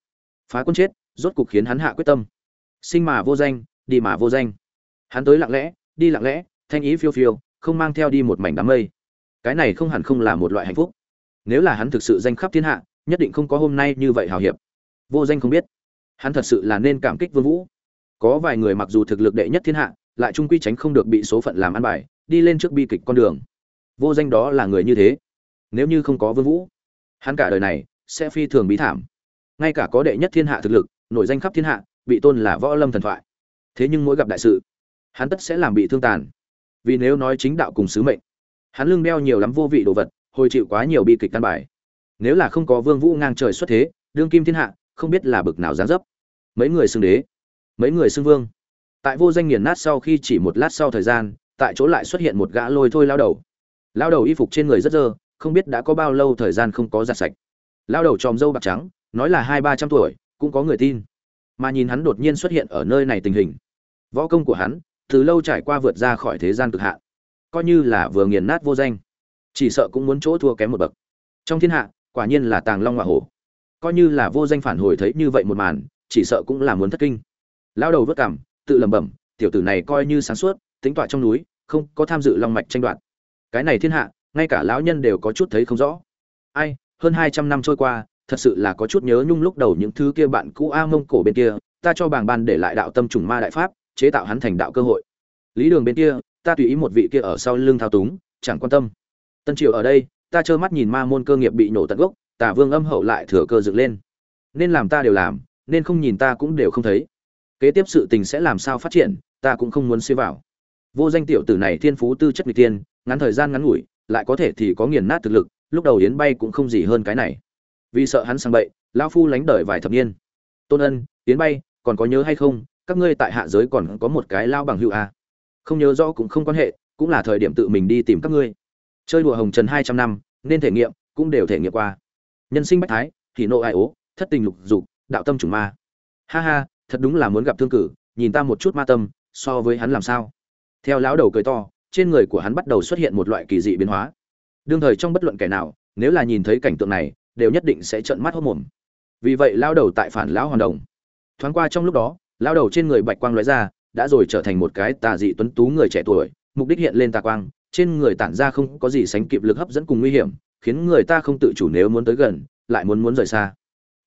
Phá quân chết, rốt cục khiến hắn hạ quyết tâm. Sinh mà vô danh, đi mà vô danh. Hắn tới lặng lẽ, đi lặng lẽ, thanh ý phiêu phiêu, không mang theo đi một mảnh đám mây. Cái này không hẳn không là một loại hạnh phúc. Nếu là hắn thực sự danh khắp thiên hạ, nhất định không có hôm nay như vậy hào hiệp. Vô danh không biết. Hắn thật sự là nên cảm kích vương vũ có vài người mặc dù thực lực đệ nhất thiên hạ, lại trung quy tránh không được bị số phận làm ăn bài, đi lên trước bi kịch con đường. Vô danh đó là người như thế. Nếu như không có vương vũ, hắn cả đời này sẽ phi thường bí thảm. Ngay cả có đệ nhất thiên hạ thực lực, nổi danh khắp thiên hạ, bị tôn là võ lâm thần thoại. Thế nhưng mỗi gặp đại sự, hắn tất sẽ làm bị thương tàn. Vì nếu nói chính đạo cùng sứ mệnh, hắn lưng đeo nhiều lắm vô vị đồ vật, hồi chịu quá nhiều bi kịch căn bài. Nếu là không có vương vũ ngang trời xuất thế, đương kim thiên hạ, không biết là bực nào giáng dấp. Mấy người xưng đế mấy người xưng vương. Tại vô danh nghiền nát sau khi chỉ một lát sau thời gian, tại chỗ lại xuất hiện một gã lôi thôi lao đầu. Lao đầu y phục trên người rất dơ, không biết đã có bao lâu thời gian không có giặt sạch. Lao đầu tròm dâu bạc trắng, nói là hai ba trăm tuổi, cũng có người tin. Mà nhìn hắn đột nhiên xuất hiện ở nơi này tình hình. Võ công của hắn, từ lâu trải qua vượt ra khỏi thế gian cực hạn. Coi như là vừa nghiền nát vô danh, chỉ sợ cũng muốn chỗ thua kém một bậc. Trong thiên hạ, quả nhiên là tàng long hoa hổ. Coi như là vô danh phản hồi thấy như vậy một màn, chỉ sợ cũng là muốn thất kinh lao đầu vất cảm, tự lẩm bẩm, tiểu tử này coi như sáng suốt, tính tọa trong núi, không có tham dự long mạch tranh đoạt. Cái này thiên hạ, ngay cả lão nhân đều có chút thấy không rõ. Ai, hơn hai trăm năm trôi qua, thật sự là có chút nhớ nhung lúc đầu những thứ kia bạn cũ a mông cổ bên kia, ta cho bàng ban để lại đạo tâm trùng ma đại pháp, chế tạo hắn thành đạo cơ hội. Lý đường bên kia, ta tùy ý một vị kia ở sau lưng thao túng, chẳng quan tâm. Tân triều ở đây, ta trơ mắt nhìn ma môn cơ nghiệp bị nổ tận gốc tả vương âm hậu lại thừa cơ dựng lên. Nên làm ta đều làm, nên không nhìn ta cũng đều không thấy kế tiếp sự tình sẽ làm sao phát triển, ta cũng không muốn xê vào. Vô danh tiểu tử này thiên phú tư chất vị tiên ngắn thời gian ngắn ngủi, lại có thể thì có nghiền nát thực lực, lúc đầu yến bay cũng không gì hơn cái này. Vì sợ hắn sang bậy, lão phu lánh đời vài thập niên. Tôn ân, yến bay, còn có nhớ hay không? Các ngươi tại hạ giới còn có một cái lao bằng hữu à? không nhớ rõ cũng không quan hệ, cũng là thời điểm tự mình đi tìm các ngươi. Chơi đùa hồng trần hai trăm năm, nên thể nghiệm, cũng đều thể nghiệm qua. Nhân sinh bách thái thì nộ ai ố, thất tình lục dục, đạo tâm chủng ma. Ha ha thật đúng là muốn gặp thương cử, nhìn ta một chút ma tâm, so với hắn làm sao? Theo lão đầu cười to, trên người của hắn bắt đầu xuất hiện một loại kỳ dị biến hóa. Đương thời trong bất luận kẻ nào, nếu là nhìn thấy cảnh tượng này, đều nhất định sẽ trợn mắt hốt mồm. Vì vậy lão đầu tại phản lão hoàn đồng. Thoáng qua trong lúc đó, lão đầu trên người bạch quang lóe ra, đã rồi trở thành một cái tà dị tuấn tú người trẻ tuổi, mục đích hiện lên tà quang, trên người tản ra không có gì sánh kịp lực hấp dẫn cùng nguy hiểm, khiến người ta không tự chủ nếu muốn tới gần, lại muốn muốn rời xa.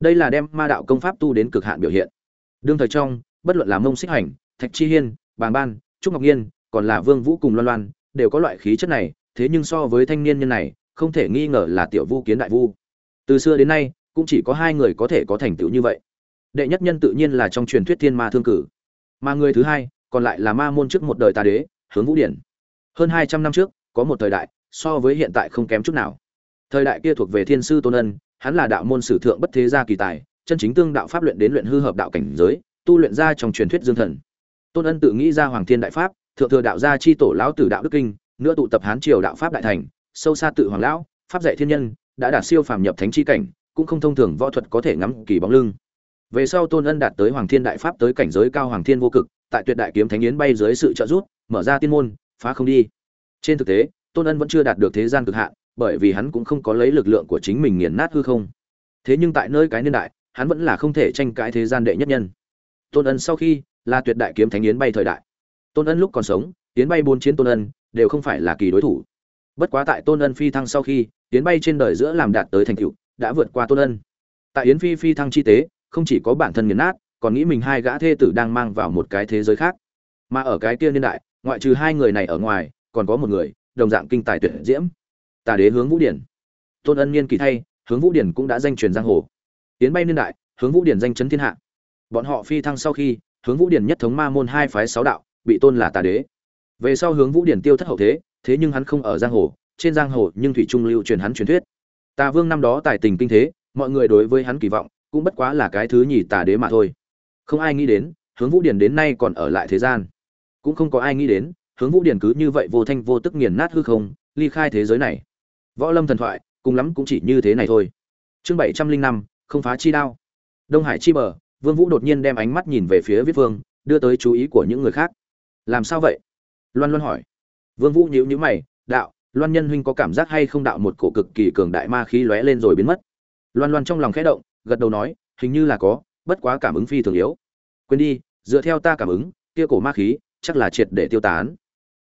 Đây là đem ma đạo công pháp tu đến cực hạn biểu hiện đương thời trong, bất luận là mông xích hành, thạch chi hiên, bàng ban, trúc ngọc nhiên, còn là vương vũ cùng loan loan, đều có loại khí chất này, thế nhưng so với thanh niên nhân này, không thể nghi ngờ là tiểu vu kiến đại vu. Từ xưa đến nay, cũng chỉ có hai người có thể có thành tựu như vậy. Đệ nhất nhân tự nhiên là trong truyền thuyết thiên ma thương cử. Mà người thứ hai, còn lại là ma môn trước một đời tà đế, hướng vũ điển. Hơn hai trăm năm trước, có một thời đại, so với hiện tại không kém chút nào. Thời đại kia thuộc về thiên sư tôn ân, hắn là đạo môn sử thượng bất thế gia kỳ tài chân chính tương đạo pháp luyện đến luyện hư hợp đạo cảnh giới, tu luyện ra trong truyền thuyết dương thần. Tôn ân tự nghĩ ra hoàng thiên đại pháp, thượng thừa đạo gia chi tổ lão tử đạo đức kinh, nữa tụ tập hán triều đạo pháp đại thành, sâu xa tự hoàng lão, pháp dạy thiên nhân, đã đạt siêu phàm nhập thánh chi cảnh, cũng không thông thường võ thuật có thể ngắm kỳ bóng lưng. Về sau tôn ân đạt tới hoàng thiên đại pháp tới cảnh giới cao hoàng thiên vô cực, tại tuyệt đại kiếm thánh yến bay dưới sự trợ giúp, mở ra tiên môn, phá không đi. Trên thực tế, tôn ân vẫn chưa đạt được thế gian cực hạn, bởi vì hắn cũng không có lấy lực lượng của chính mình nghiền nát hư không. Thế nhưng tại nơi cái niên đại hắn vẫn là không thể tranh cãi thế gian đệ nhất nhân. Tôn ân sau khi là tuyệt đại kiếm thánh yến bay thời đại. Tôn ân lúc còn sống, yến bay bốn chiến tôn ân đều không phải là kỳ đối thủ. Bất quá tại tôn ân phi thăng sau khi, yến bay trên đời giữa làm đạt tới thành tựu, đã vượt qua tôn ân. Tại yến phi phi thăng chi tế, không chỉ có bản thân nghiền nát, còn nghĩ mình hai gã thê tử đang mang vào một cái thế giới khác. Mà ở cái kia niên đại, ngoại trừ hai người này ở ngoài, còn có một người, đồng dạng kinh tài tuyệt diễm. Tà đế hướng vũ điển. Tôn ân niên kỳ thay, hướng vũ điển cũng đã danh truyền giang hồ tiến bay niên đại, hướng vũ điển danh chấn thiên hạ. Bọn họ phi thăng sau khi, hướng vũ điển nhất thống ma môn hai phái sáu đạo, bị tôn là tà đế. Về sau hướng vũ điển tiêu thất hậu thế thế nhưng hắn không ở giang hồ, trên giang hồ nhưng thủy trung lưu truyền hắn truyền thuyết. Tà vương năm đó tài tình kinh thế, mọi người đối với hắn kỳ vọng, cũng bất quá là cái thứ nhì tà đế mà thôi. Không ai nghĩ đến, hướng vũ điển đến nay còn ở lại thế gian. Cũng không có ai nghĩ đến, hướng vũ điển cứ như vậy vô thanh vô tức nghiền nát hư không, ly khai thế giới này. Võ lâm thần thoại, cùng lắm cũng chỉ như thế này thôi. Chương bảy trăm linh năm không phá chi đao. Đông hải chi bờ, vương vũ đột nhiên đem ánh mắt nhìn về phía viết vương, đưa tới chú ý của những người khác. Làm sao vậy? Loan loan hỏi. Vương vũ nhíu nhíu mày, đạo, loan nhân huynh có cảm giác hay không đạo một cổ cực kỳ cường đại ma khí lóe lên rồi biến mất? Loan loan trong lòng khẽ động, gật đầu nói, hình như là có, bất quá cảm ứng phi thường yếu. Quên đi, dựa theo ta cảm ứng, kia cổ ma khí chắc là triệt để tiêu tán.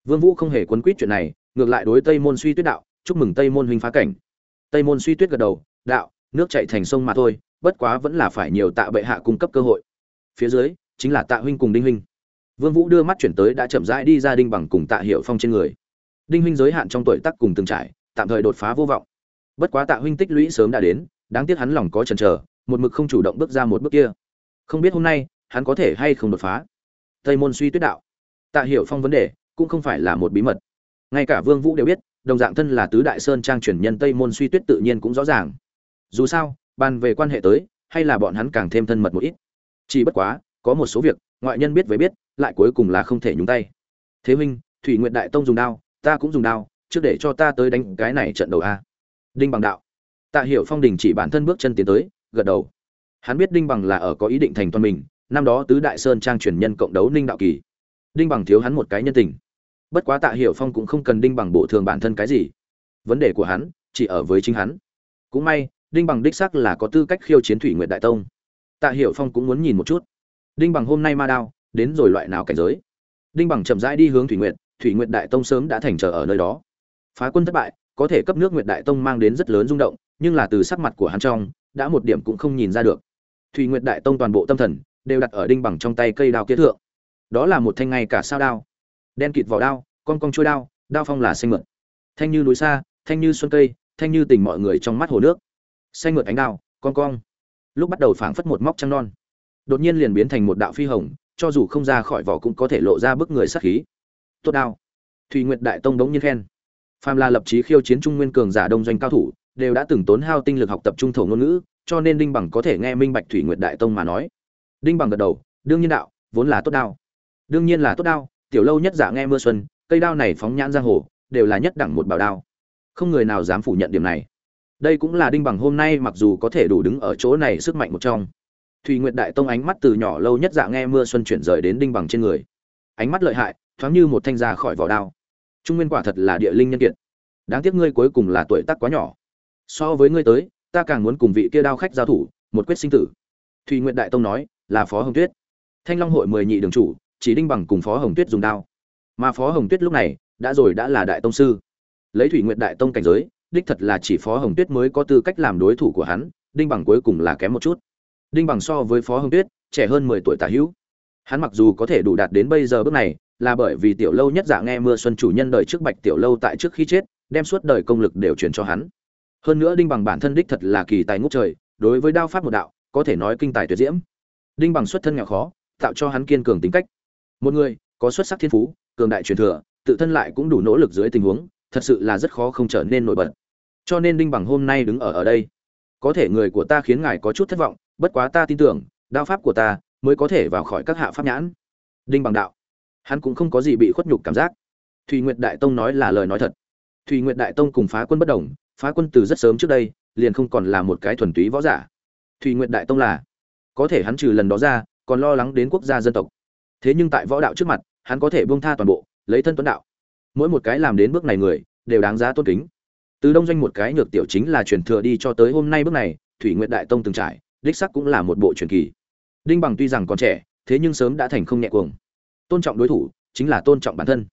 Vương vũ không hề quấn quýt chuyện này, ngược lại đối tây môn suy tuyết đạo, chúc mừng tây môn huynh phá cảnh. Tây môn suy tuyết gật đầu, đạo nước chảy thành sông mà thôi, bất quá vẫn là phải nhiều tạ bệ hạ cung cấp cơ hội. Phía dưới, chính là tạ huynh cùng đinh huynh. Vương vũ đưa mắt chuyển tới đã chậm rãi đi ra đinh bằng cùng tạ hiệu phong trên người. Đinh huynh giới hạn trong tuổi tác cùng từng trải, tạm thời đột phá vô vọng. Bất quá tạ huynh tích lũy sớm đã đến, đáng tiếc hắn lòng có chần chờ, một mực không chủ động bước ra một bước kia. Không biết hôm nay, hắn có thể hay không đột phá? Tây môn suy tuyết đạo. Tạ hiệu phong vấn đề, cũng không phải là một bí mật. Ngay cả vương vũ đều biết, đồng dạng thân là tứ đại sơn trang truyền nhân tây môn suy tuyết tự nhiên cũng rõ ràng dù sao, bàn về quan hệ tới, hay là bọn hắn càng thêm thân mật một ít. Chỉ bất quá, có một số việc, ngoại nhân biết với biết, lại cuối cùng là không thể nhúng tay. Thế huynh, thủy nguyện đại tông dùng đao, ta cũng dùng đao, trước để cho ta tới đánh cái này trận đầu a. Đinh bằng đạo. Tạ hiểu phong đình chỉ bản thân bước chân tiến tới, gật đầu. Hắn biết đinh bằng là ở có ý định thành toàn mình, năm đó tứ đại sơn trang truyền nhân cộng đấu ninh đạo kỳ. Đinh bằng thiếu hắn một cái nhân tình. Bất quá tạ hiểu phong cũng không cần đinh bằng bổ thường bản thân cái gì. Vấn đề của hắn chỉ ở với chính hắn. Cũng may đinh bằng đích xác là có tư cách khiêu chiến thủy nguyện đại tông. Tạ hiểu phong cũng muốn nhìn một chút. Đinh bằng hôm nay ma đao, đến rồi loại nào cảnh giới? Đinh bằng chậm rãi đi hướng thủy nguyện thủy nguyện đại tông sớm đã thành trở ở nơi đó. Phá quân thất bại, có thể cấp nước nguyện đại tông mang đến rất lớn rung động, nhưng là từ sắc mặt của hắn trong, đã một điểm cũng không nhìn ra được. Thủy nguyện đại tông toàn bộ tâm thần, đều đặt ở đinh bằng trong tay cây đao kế thượng. Đó là một thanh ngay cả sao đao. Đen kịt vỏ đao, con cong trôi đao đao phong là xanh mượn thanh như núi xa, thanh như xuân cây, thanh như tình mọi người trong mắt hồ nước xanh mượt ánh đao con cong. Lúc bắt đầu phảng phất một móc trăng non, đột nhiên liền biến thành một đạo phi hồng, cho dù không ra khỏi vỏ cũng có thể lộ ra bức người sắc khí. Tốt đao. Thùy nguyệt đại tông đống nhiên khen. Phàm là lập chí khiêu chiến trung nguyên cường giả đông doanh cao thủ, đều đã từng tốn hao tinh lực học tập trung thổ ngôn ngữ, cho nên đinh bằng có thể nghe minh bạch thủy nguyệt đại tông mà nói. Đinh bằng gật đầu, đương nhiên đạo, vốn là tốt đao. Đương nhiên là tốt đao, tiểu lâu nhất giả nghe mưa xuân, cây đao này phóng nhãn giang hồ, đều là nhất đẳng một bảo đao. Không người nào dám phủ nhận điểm này đây cũng là đinh bằng hôm nay mặc dù có thể đủ đứng ở chỗ này sức mạnh một trong. Thùy nguyệt đại tông ánh mắt từ nhỏ lâu nhất dạ nghe mưa xuân chuyển rời đến đinh bằng trên người. Ánh mắt lợi hại, thoáng như một thanh ra khỏi vỏ đao. Trung nguyên quả thật là địa linh nhân kiệt. Đáng tiếc ngươi cuối cùng là tuổi tác quá nhỏ. So với ngươi tới, ta càng muốn cùng vị kia đao khách giao thủ, một quyết sinh tử. Thùy nguyệt đại tông nói, là phó hồng tuyết. Thanh long hội mười nhị đường chủ, chỉ đinh bằng cùng phó hồng tuyết dùng đao. Mà phó hồng tuyết lúc này, đã rồi đã là đại tông sư. Lấy thủy nguyệt đại tông cảnh giới đích thật là chỉ phó hồng tuyết mới có tư cách làm đối thủ của hắn, đinh bằng cuối cùng là kém một chút. Đinh bằng so với phó hồng tuyết, trẻ hơn mười tuổi tả hữu. Hắn mặc dù có thể đủ đạt đến bây giờ bước này, là bởi vì tiểu lâu nhất giả nghe mưa xuân chủ nhân đời trước bạch tiểu lâu tại trước khi chết, đem suốt đời công lực đều truyền cho hắn. Hơn nữa đinh bằng bản thân đích thật là kỳ tài ngút trời, đối với đao pháp một đạo, có thể nói kinh tài tuyệt diễm. Đinh bằng xuất thân nghèo khó, tạo cho hắn kiên cường tính cách. Một người, có xuất sắc thiên phú, cường đại truyền thừa, tự thân lại cũng đủ nỗ lực dưới tình huống, thật sự là rất khó không trở nên nổi bật cho nên đinh bằng hôm nay đứng ở ở đây. Có thể người của ta khiến ngài có chút thất vọng, bất quá ta tin tưởng đao pháp của ta mới có thể vào khỏi các hạ pháp nhãn. Đinh bằng đạo. Hắn cũng không có gì bị khuất nhục cảm giác. Thùy nguyệt đại tông nói là lời nói thật. Thùy nguyệt đại tông cùng phá quân bất đồng, phá quân từ rất sớm trước đây, liền không còn là một cái thuần túy võ giả. Thùy nguyệt đại tông là, có thể hắn trừ lần đó ra, còn lo lắng đến quốc gia dân tộc. Thế nhưng tại võ đạo trước mặt, hắn có thể buông tha toàn bộ, lấy thân tuấn đạo. Mỗi một cái làm đến bước này người, đều đáng giá tôn kính từ đông doanh một cái nhược tiểu chính là truyền thừa đi cho tới hôm nay bước này, thủy nguyện đại tông từng trải, đích sắc cũng là một bộ truyền kỳ. Đinh bằng tuy rằng còn trẻ, thế nhưng sớm đã thành không nhẹ cuồng. Tôn trọng đối thủ, chính là tôn trọng bản thân.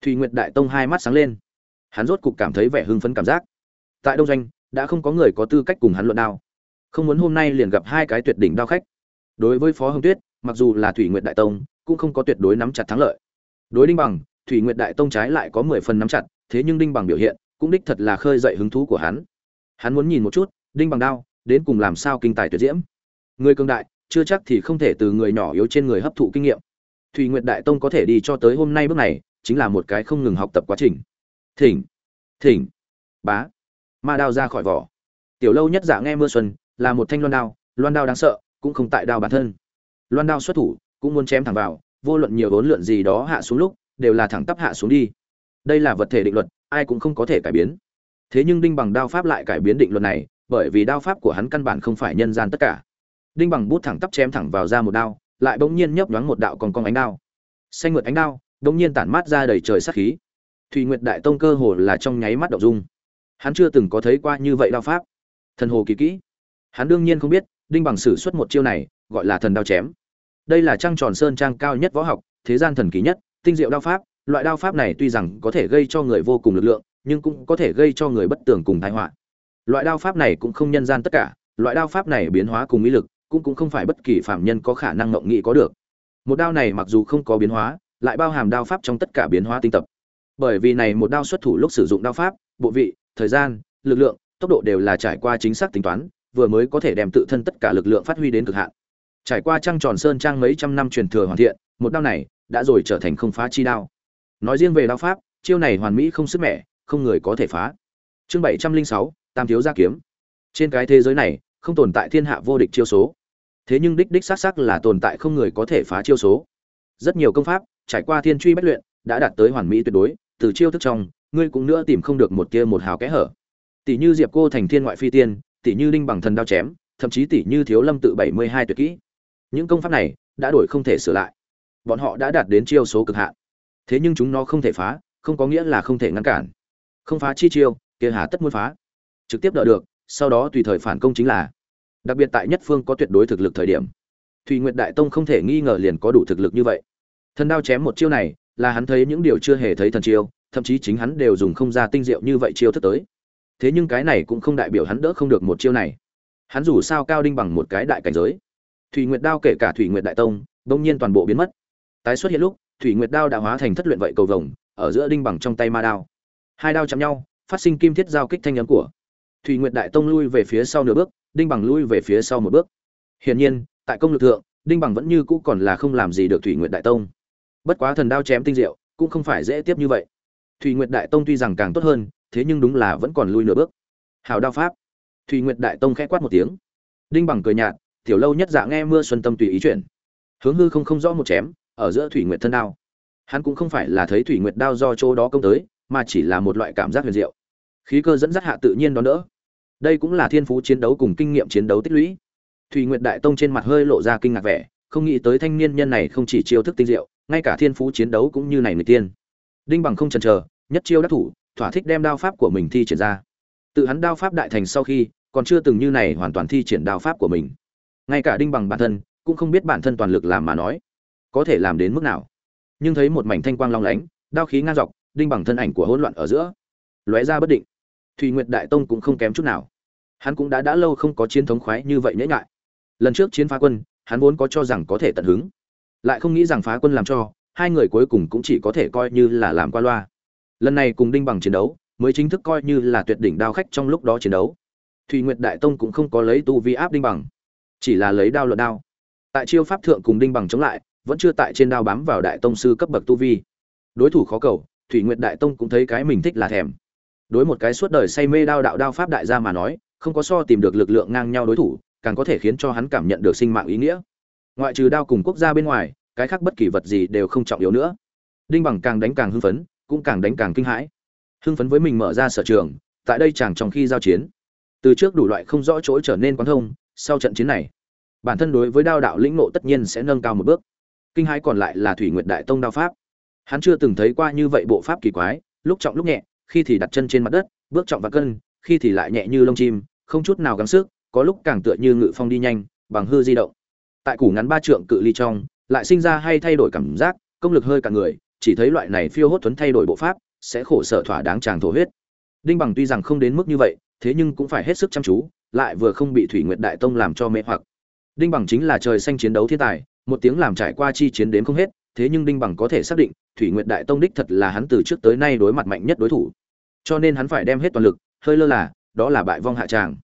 Thủy nguyện đại tông hai mắt sáng lên. Hắn rốt cục cảm thấy vẻ hưng phấn cảm giác. Tại đông doanh, đã không có người có tư cách cùng hắn luận đao. Không muốn hôm nay liền gặp hai cái tuyệt đỉnh đao khách. Đối với phó hồng tuyết, mặc dù là thủy nguyện đại tông, cũng không có tuyệt đối nắm chặt thắng lợi. Đối đinh bằng, thủy nguyện đại tông trái lại có mười phần nắm chặt, thế nhưng đinh bằng biểu hiện cũng đích thật là khơi dậy hứng thú của hắn. Hắn muốn nhìn một chút, đinh bằng đao, đến cùng làm sao kinh tài tuyệt diễm. Người cường đại, chưa chắc thì không thể từ người nhỏ yếu trên người hấp thụ kinh nghiệm. Thủy nguyệt đại tông có thể đi cho tới hôm nay bước này, chính là một cái không ngừng học tập quá trình. Thỉnh thỉnh, bá. Ma đao ra khỏi vỏ. Tiểu lâu nhất giả nghe mưa xuân, là một thanh loan đao loan đao đáng sợ, cũng không tại đao bản thân. Loan đao xuất thủ, cũng muốn chém thẳng vào, vô luận nhiều vốn lượn gì đó hạ xuống lúc, đều là thẳng tắp hạ xuống đi đây là vật thể định luật, ai cũng không có thể cải biến. Thế nhưng đinh bằng đao pháp lại cải biến định luật này, bởi vì đao pháp của hắn căn bản không phải nhân gian tất cả. Đinh bằng bút thẳng tắp chém thẳng vào ra một đao, lại bỗng nhiên nhấp nhoáng một đạo còn con ánh đao. Xanh mượt ánh đao, bỗng nhiên tản mát ra đầy trời sát khí. Thùy nguyệt đại tông cơ hồ là trong nháy mắt đậu dung. Hắn chưa từng có thấy qua như vậy đao pháp. Thần hồ kỳ kỹ. Hắn đương nhiên không biết, đinh bằng sử xuất một chiêu này, gọi là thần đao chém. Đây là trang tròn sơn trang cao nhất võ học, thế gian thần kỳ nhất, tinh diệu đao pháp loại đao pháp này tuy rằng có thể gây cho người vô cùng lực lượng, nhưng cũng có thể gây cho người bất tường cùng tai họa. Loại đao pháp này cũng không nhân gian tất cả, loại đao pháp này biến hóa cùng mỹ lực cũng cũng không phải bất kỳ phạm nhân có khả năng ngộng nghị có được. Một đao này mặc dù không có biến hóa, lại bao hàm đao pháp trong tất cả biến hóa tinh tập. Bởi vì này một đao xuất thủ lúc sử dụng đao pháp, bộ vị, thời gian, lực lượng, tốc độ đều là trải qua chính xác tính toán, vừa mới có thể đem tự thân tất cả lực lượng phát huy đến cực hạn. Trải qua trăng tròn sơn trang mấy trăm năm truyền thừa hoàn thiện, một đao này đã rồi trở thành không phá chi đao nói riêng về đao pháp, chiêu này hoàn mỹ không sức mẻ, không người có thể phá. Chương bảy trăm linh sáu, tam thiếu gia kiếm. Trên cái thế giới này, không tồn tại thiên hạ vô địch chiêu số. Thế nhưng đích đích xác xác là tồn tại không người có thể phá chiêu số. Rất nhiều công pháp, trải qua thiên truy bất luyện, đã đạt tới hoàn mỹ tuyệt đối, từ chiêu thức trong, ngươi cũng nữa tìm không được một kia một hào kẽ hở. Tỷ như diệp cô thành thiên ngoại phi tiên, tỷ như đinh bằng thần đao chém, thậm chí tỷ như thiếu lâm tự bảy mươi hai tuyệt kỹ. Những công pháp này, đã đổi không thể sửa lại. Bọn họ đã đạt đến chiêu số cực hạn thế nhưng chúng nó không thể phá, không có nghĩa là không thể ngăn cản. Không phá chi chiêu, kia hà tất muốn phá. Trực tiếp đỡ được, sau đó tùy thời phản công chính là. Đặc biệt tại nhất phương có tuyệt đối thực lực thời điểm. Thùy nguyệt đại tông không thể nghi ngờ liền có đủ thực lực như vậy. Thần đao chém một chiêu này, là hắn thấy những điều chưa hề thấy thần chiêu, thậm chí chính hắn đều dùng không ra tinh diệu như vậy chiêu thức tới. Thế nhưng cái này cũng không đại biểu hắn đỡ không được một chiêu này. Hắn dù sao cao đinh bằng một cái đại cảnh giới. Thủy nguyệt đao kể cả thủy nguyệt đại tông đông nhiên toàn bộ biến mất. Tái xuất hiện lúc thủy nguyệt đao đã hóa thành thất luyện vậy cầu vồng, ở giữa đinh bằng trong tay ma đao. Hai đao chạm nhau, phát sinh kim thiết giao kích thanh âm của thủy nguyệt đại tông lui về phía sau nửa bước, đinh bằng lui về phía sau một bước. Hiển nhiên, tại công lực thượng, đinh bằng vẫn như cũ còn là không làm gì được thủy nguyệt đại tông. Bất quá thần đao chém tinh diệu, cũng không phải dễ tiếp như vậy. Thủy nguyệt đại tông tuy rằng càng tốt hơn, thế nhưng đúng là vẫn còn lui nửa bước. Hào đao pháp. Thủy nguyệt đại tông khẽ quát một tiếng. Đinh bằng cười nhạt, tiểu lâu nhất dạ nghe mưa xuân tâm tùy ý chuyển. Hướng hư không không rõ một chém ở giữa thủy nguyệt thân đao. Hắn cũng không phải là thấy thủy nguyệt đao do chỗ đó công tới, mà chỉ là một loại cảm giác huyền diệu. Khí cơ dẫn dắt hạ tự nhiên đón đỡ. Đây cũng là thiên phú chiến đấu cùng kinh nghiệm chiến đấu tích lũy. Thủy nguyệt đại tông trên mặt hơi lộ ra kinh ngạc vẻ, không nghĩ tới thanh niên nhân này không chỉ chiêu thức tinh diệu, ngay cả thiên phú chiến đấu cũng như này người tiên. Đinh bằng không chần chờ, nhất chiêu đắc thủ, thỏa thích đem đao pháp của mình thi triển ra. Tự hắn đao pháp đại thành sau khi, còn chưa từng như này hoàn toàn thi triển đao pháp của mình. Ngay cả đinh bằng bản thân, cũng không biết bản thân toàn lực làm mà nói có thể làm đến mức nào. Nhưng thấy một mảnh thanh quang long lánh, đao khí ngang dọc, đinh bằng thân ảnh của hỗn loạn ở giữa, lóe ra bất định. Thùy nguyệt đại tông cũng không kém chút nào. Hắn cũng đã đã lâu không có chiến thống khoái như vậy nhễ ngại lần trước chiến phá quân, hắn vốn có cho rằng có thể tận hứng. Lại không nghĩ rằng phá quân làm cho, hai người cuối cùng cũng chỉ có thể coi như là làm qua loa. Lần này cùng đinh bằng chiến đấu, mới chính thức coi như là tuyệt đỉnh đao khách trong lúc đó chiến đấu. Thùy nguyệt đại tông cũng không có lấy tu vi áp đinh bằng, chỉ là lấy đao luận đao. Tại chiêu pháp thượng cùng đinh bằng chống lại vẫn chưa tại trên đao bám vào đại tông sư cấp bậc tu vi. Đối thủ khó cầu, thủy nguyệt đại tông cũng thấy cái mình thích là thèm. Đối một cái suốt đời say mê đao đạo đao pháp đại gia mà nói, không có so tìm được lực lượng ngang nhau đối thủ, càng có thể khiến cho hắn cảm nhận được sinh mạng ý nghĩa. Ngoại trừ đao cùng quốc gia bên ngoài, cái khác bất kỳ vật gì đều không trọng yếu nữa. Đinh bằng càng đánh càng hưng phấn, cũng càng đánh càng kinh hãi. Hưng phấn với mình mở ra sở trường, tại đây chàng trong khi giao chiến. Từ trước đủ loại không rõ chỗ trở nên quán thông, sau trận chiến này, bản thân đối với đao đạo lĩnh ngộ tất nhiên sẽ nâng cao một bước kinh hãi còn lại là thủy nguyệt đại tông đao pháp. Hắn chưa từng thấy qua như vậy bộ pháp kỳ quái, lúc trọng lúc nhẹ, khi thì đặt chân trên mặt đất, bước trọng và cân, khi thì lại nhẹ như lông chim, không chút nào gắng sức, có lúc càng tựa như ngự phong đi nhanh, bằng hư di động. Tại củ ngắn ba trượng cự ly trong, lại sinh ra hay thay đổi cảm giác, công lực hơi cả người, chỉ thấy loại này phiêu hốt thuấn thay đổi bộ pháp, sẽ khổ sở thỏa đáng chàng thổ huyết. Đinh bằng tuy rằng không đến mức như vậy, thế nhưng cũng phải hết sức chăm chú, lại vừa không bị thủy nguyệt đại tông làm cho mê hoặc. Đinh bằng chính là trời xanh chiến đấu thiên tài một tiếng làm trải qua chi chiến đến không hết, thế nhưng đinh bằng có thể xác định, thủy nguyệt đại tông đích thật là hắn từ trước tới nay đối mặt mạnh nhất đối thủ. Cho nên hắn phải đem hết toàn lực, hơi lơ là, đó là bại vong hạ tràng.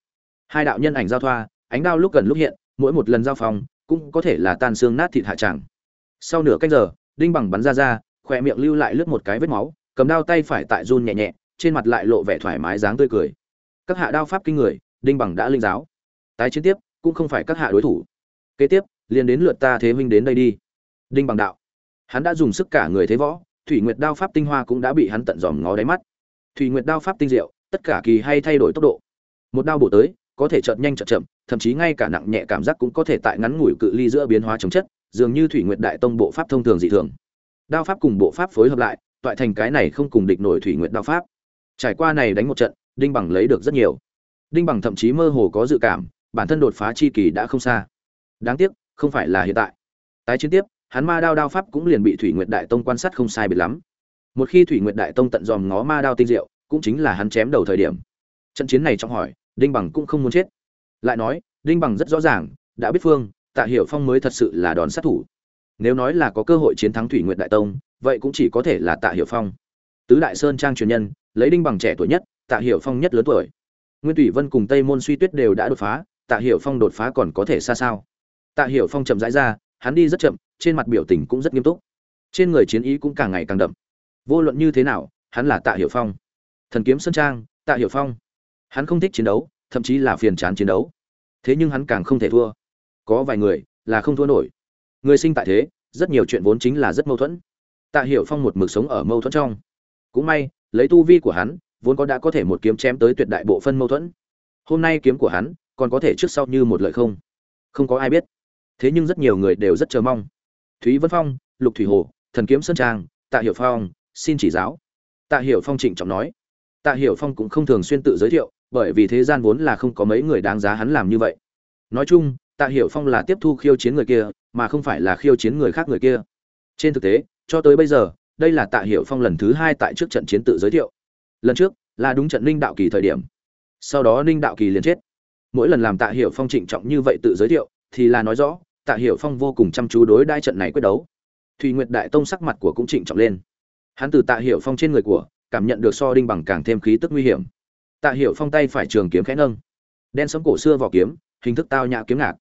Hai đạo nhân ảnh giao thoa, ánh đao lúc gần lúc hiện, mỗi một lần giao phòng cũng có thể là tan xương nát thịt hạ tràng. Sau nửa canh giờ, đinh bằng bắn ra ra, khỏe miệng lưu lại lướt một cái vết máu, cầm đao tay phải tại run nhẹ nhẹ, trên mặt lại lộ vẻ thoải mái dáng tươi cười. Các hạ đao pháp kinh người, đinh bằng đã linh giáo. Tái chiến tiếp, cũng không phải các hạ đối thủ. Kế tiếp liền đến lượt ta thế huynh đến đây đi. Đinh bằng đạo. Hắn đã dùng sức cả người thế võ, thủy nguyệt đao pháp tinh hoa cũng đã bị hắn tận dòm ngó đáy mắt. Thủy nguyệt đao pháp tinh diệu, tất cả kỳ hay thay đổi tốc độ. Một đao bổ tới, có thể chợt nhanh chợt chậm, thậm chí ngay cả nặng nhẹ cảm giác cũng có thể tại ngắn ngủi cự ly giữa biến hóa chống chất, dường như thủy nguyệt đại tông bộ pháp thông thường dị thường. Đao pháp cùng bộ pháp phối hợp lại, toại thành cái này không cùng địch nổi thủy nguyệt đao pháp. Trải qua này đánh một trận, đinh bằng lấy được rất nhiều. Đinh bằng thậm chí mơ hồ có dự cảm, bản thân đột phá chi kỳ đã không xa. Đáng tiếc không phải là hiện tại. Tái chiến tiếp, hắn ma đao đao pháp cũng liền bị thủy nguyệt đại tông quan sát không sai biệt lắm. Một khi thủy nguyệt đại tông tận dòm ngó ma đao tinh diệu, cũng chính là hắn chém đầu thời điểm. Trận chiến này trong hỏi, đinh bằng cũng không muốn chết. Lại nói, đinh bằng rất rõ ràng, đã biết phương, tạ hiểu phong mới thật sự là đòn sát thủ. Nếu nói là có cơ hội chiến thắng thủy nguyệt đại tông, vậy cũng chỉ có thể là tạ hiểu phong. Tứ đại sơn trang truyền nhân, lấy đinh bằng trẻ tuổi nhất, tạ hiểu phong nhất lớn tuổi. Nguyên thủy vân cùng tây môn suy tuyết đều đã đột phá, tạ hiểu phong đột phá còn có thể xa sao? Tạ hiểu phong chậm rãi ra, hắn đi rất chậm, trên mặt biểu tình cũng rất nghiêm túc. Trên người chiến ý cũng càng ngày càng đậm. Vô luận như thế nào, hắn là tạ hiểu phong. Thần kiếm sơn trang, tạ hiểu phong. Hắn không thích chiến đấu, thậm chí là phiền chán chiến đấu. Thế nhưng hắn càng không thể thua. Có vài người là không thua nổi. Người sinh tại thế, rất nhiều chuyện vốn chính là rất mâu thuẫn. Tạ hiểu phong một mực sống ở mâu thuẫn trong. Cũng may, lấy tu vi của hắn, vốn có đã có thể một kiếm chém tới tuyệt đại bộ phân mâu thuẫn. Hôm nay kiếm của hắn, còn có thể trước sau như một lợi không? Không có ai biết thế nhưng rất nhiều người đều rất chờ mong. Thúy vân phong, lục thủy hồ, thần kiếm sơn trang, tạ hiểu phong, xin chỉ giáo. Tạ hiểu phong trịnh trọng nói. Tạ hiểu phong cũng không thường xuyên tự giới thiệu, bởi vì thế gian vốn là không có mấy người đáng giá hắn làm như vậy. Nói chung, tạ hiểu phong là tiếp thu khiêu chiến người kia, mà không phải là khiêu chiến người khác người kia. Trên thực tế, cho tới bây giờ, đây là tạ hiểu phong lần thứ hai tại trước trận chiến tự giới thiệu. Lần trước, là đúng trận ninh đạo kỳ thời điểm. Sau đó ninh đạo kỳ liền chết. Mỗi lần làm tạ hiểu phong trịnh trọng như vậy tự giới thiệu, thì là nói rõ tạ hiểu phong vô cùng chăm chú đối đai trận này quyết đấu. Thủy nguyệt đại tông sắc mặt của cũng trịnh trọng lên. Hắn từ tạ hiểu phong trên người của, cảm nhận được so đinh bằng càng thêm khí tức nguy hiểm. Tạ hiểu phong tay phải trường kiếm khẽ nâng. Đen sống cổ xưa vỏ kiếm, hình thức tao nhã kiếm ngạc.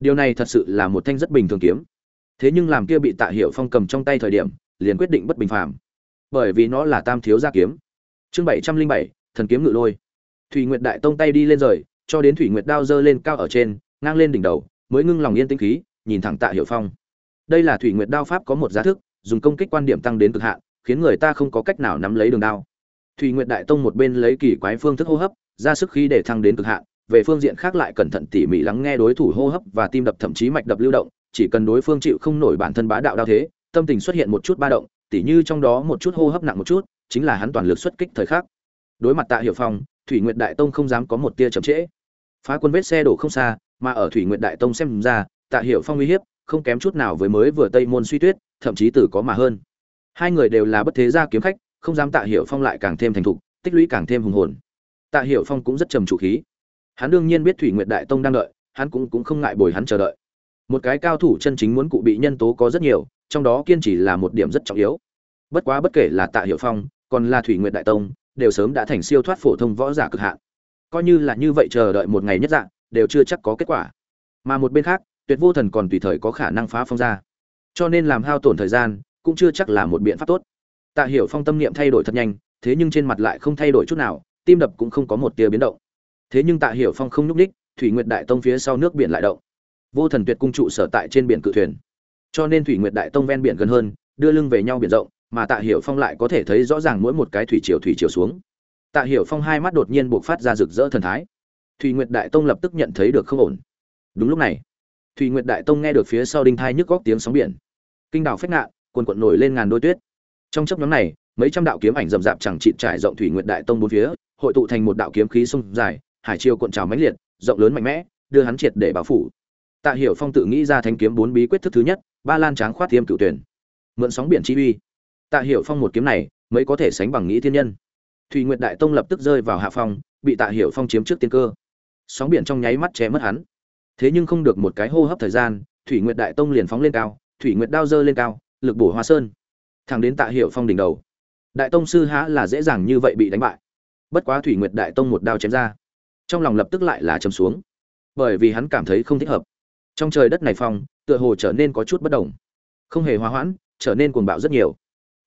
Điều này thật sự là một thanh rất bình thường kiếm. Thế nhưng làm kia bị tạ hiểu phong cầm trong tay thời điểm, liền quyết định bất bình phàm. Bởi vì nó là tam thiếu gia kiếm. Chương bảy trăm linh bảy, thần kiếm ngự lôi. Thủy nguyệt đại tông tay đi lên rời, cho đến thủy nguyệt đao dơ lên cao ở trên, ngang lên đỉnh đầu mới ngưng lòng yên tĩnh khí, nhìn thẳng tạ hiểu phong. Đây là thủy nguyệt đao pháp có một giá thức, dùng công kích quan điểm tăng đến cực hạn, khiến người ta không có cách nào nắm lấy đường đao. Thủy nguyệt đại tông một bên lấy kỳ quái phương thức hô hấp, ra sức khí để thăng đến cực hạn, về phương diện khác lại cẩn thận tỉ mỉ lắng nghe đối thủ hô hấp và tim đập thậm chí mạch đập lưu động, chỉ cần đối phương chịu không nổi bản thân bá đạo đao thế, tâm tình xuất hiện một chút ba động, tỉ như trong đó một chút hô hấp nặng một chút, chính là hắn toàn lực xuất kích thời khắc. Đối mặt tạ hiểu phong, thủy nguyệt đại tông không dám có một tia chậm trễ. Phá quân vết xe đổ không xa mà ở thủy nguyệt đại tông xem ra, tạ hiểu phong uy hiếp không kém chút nào với mới vừa tây môn suy tuyết, thậm chí từ có mà hơn. Hai người đều là bất thế gia kiếm khách, không dám tạ hiểu phong lại càng thêm thành thục, tích lũy càng thêm hùng hồn. Tạ hiểu phong cũng rất trầm trụ khí. Hắn đương nhiên biết thủy nguyệt đại tông đang đợi, hắn cũng cũng không ngại bồi hắn chờ đợi. Một cái cao thủ chân chính muốn cụ bị nhân tố có rất nhiều, trong đó kiên trì là một điểm rất trọng yếu. Bất quá bất kể là tạ Hiệu phong, còn là thủy nguyệt đại tông, đều sớm đã thành siêu thoát phổ thông võ giả cực hạn. Coi như là như vậy chờ đợi một ngày nhất dạng đều chưa chắc có kết quả. Mà một bên khác, tuyệt vô thần còn tùy thời có khả năng phá phong ra. Cho nên làm hao tổn thời gian, cũng chưa chắc là một biện pháp tốt. Tạ hiểu phong tâm niệm thay đổi thật nhanh, thế nhưng trên mặt lại không thay đổi chút nào, tim đập cũng không có một tia biến động. Thế nhưng tạ hiểu phong không nhúc ních thủy nguyệt đại tông phía sau nước biển lại động. Vô thần tuyệt cung trụ sở tại trên biển cự thuyền. Cho nên thủy nguyệt đại tông ven biển gần hơn, đưa lưng về nhau biển rộng, mà tạ hiểu phong lại có thể thấy rõ ràng mỗi một cái thủy chiều thủy chiều xuống. Tạ hiểu phong hai mắt đột nhiên buộc phát ra rực rỡ thần thái thủy nguyệt đại tông lập tức nhận thấy được không ổn. Đúng lúc này thủy nguyệt đại tông nghe được phía sau đinh thai nhức góc tiếng sóng biển. Kinh đảo phách ngạ, cuồn cuộn nổi lên ngàn đôi tuyết. Trong chốc ngắn này mấy trăm đạo kiếm ảnh rậm rạp chẳng chịt trải rộng thủy nguyệt đại tông bốn phía hội tụ thành một đạo kiếm khí sông dài hải chiêu cuộn trào mãnh liệt rộng lớn mạnh mẽ đưa hắn triệt để bảo phủ. Tạ hiểu phong tự nghĩ ra thanh kiếm bốn bí quyết thức thứ nhất ba lan tráng khoát thiêm cửu tuyển. Mượn sóng biển chi uy. Tạ hiểu phong một kiếm này mới có thể sánh bằng nghĩ thiên nhân. Thủy nguyệt đại tông lập tức rơi vào hạ phong bị tạ hiểu phong chiếm trước tiên cơ sóng biển trong nháy mắt che mất hắn. Thế nhưng không được một cái hô hấp thời gian, thủy nguyệt đại tông liền phóng lên cao, thủy nguyệt đao dơ lên cao, lực bổ hoa sơn. Thẳng đến tạ hiệu phong đỉnh đầu. Đại tông sư há là dễ dàng như vậy bị đánh bại. Bất quá thủy nguyệt đại tông một đao chém ra, trong lòng lập tức lại là chấm xuống. Bởi vì hắn cảm thấy không thích hợp. Trong trời đất này phong, tựa hồ trở nên có chút bất đồng. Không hề hòa hoãn, trở nên cuồng bạo rất nhiều.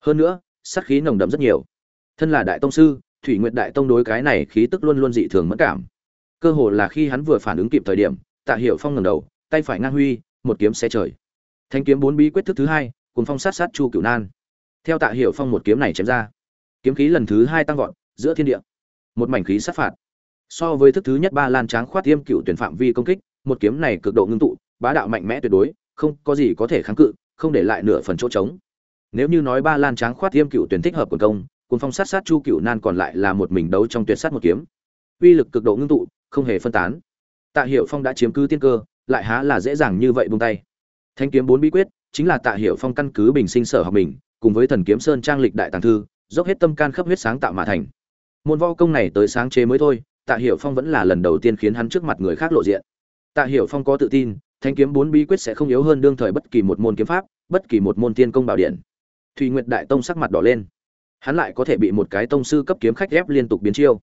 Hơn nữa, sát khí nồng đậm rất nhiều. Thân là đại tông sư, thủy nguyệt đại tông đối cái này khí tức luôn luôn dị thường mất cảm cơ hồ là khi hắn vừa phản ứng kịp thời điểm, tạ hiệu phong ngẩng đầu, tay phải ngang huy, một kiếm xe trời. Thanh kiếm bốn bí quyết thức thứ hai cùng phong sát sát chu cửu nan. Theo tạ hiệu phong một kiếm này chém ra, kiếm khí lần thứ hai tăng vọt, giữa thiên địa. Một mảnh khí sát phạt. So với thức thứ nhất ba lan tráng khoát tiêm cựu tuyển phạm vi công kích, một kiếm này cực độ ngưng tụ, bá đạo mạnh mẽ tuyệt đối, không có gì có thể kháng cự, không để lại nửa phần chỗ trống. Nếu như nói ba lan tráng khoát tiêm cựu tuyển thích hợp quần công cùng phong sát sát chu cựu nan còn lại là một mình đấu trong tuyệt sát một kiếm. Uy lực cực độ ngưng tụ không hề phân tán. Tạ hiệu phong đã chiếm cứ tiên cơ, lại há là dễ dàng như vậy buông tay. Thanh kiếm bốn bí quyết, chính là tạ hiệu phong căn cứ bình sinh sở học mình, cùng với thần kiếm sơn trang lịch đại tàng thư, dốc hết tâm can khắp huyết sáng tạo mà thành. Môn võ công này tới sáng chế mới thôi, tạ hiệu phong vẫn là lần đầu tiên khiến hắn trước mặt người khác lộ diện. Tạ hiệu phong có tự tin, thanh kiếm bốn bí quyết sẽ không yếu hơn đương thời bất kỳ một môn kiếm pháp, bất kỳ một môn tiên công bảo điện. Thùy nguyệt đại tông sắc mặt đỏ lên. Hắn lại có thể bị một cái tông sư cấp kiếm khách ép liên tục biến chiêu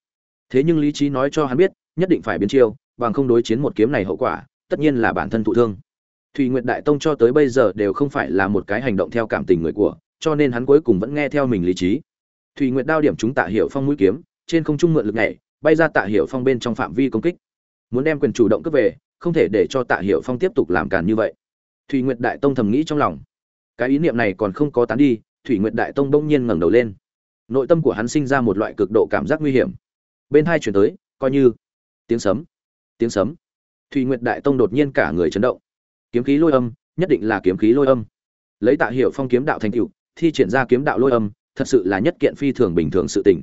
thế nhưng lý trí nói cho hắn biết, nhất định phải biến chiêu, bằng không đối chiến một kiếm này hậu quả, tất nhiên là bản thân thụ thương. Thùy nguyệt đại tông cho tới bây giờ đều không phải là một cái hành động theo cảm tình người của, cho nên hắn cuối cùng vẫn nghe theo mình lý trí. Thùy nguyệt đao điểm chúng tạ hiệu phong mũi kiếm, trên không trung mượn lực nhảy, bay ra tạ hiệu phong bên trong phạm vi công kích. Muốn đem quyền chủ động cướp về, không thể để cho tạ hiệu phong tiếp tục làm càn như vậy. Thủy nguyệt đại tông thầm nghĩ trong lòng. Cái ý niệm này còn không có tán đi, thủy nguyệt đại tông bỗng nhiên ngẩng đầu lên. Nội tâm của hắn sinh ra một loại cực độ cảm giác nguy hiểm bên hai chuyển tới, coi như. Tiếng sấm tiếng sấm. Thủy nguyệt đại tông đột nhiên cả người chấn động. Kiếm khí lôi âm, nhất định là kiếm khí lôi âm. Lấy tạ hiệu phong kiếm đạo thành cựu thi triển ra kiếm đạo lôi âm, thật sự là nhất kiện phi thường bình thường sự tình.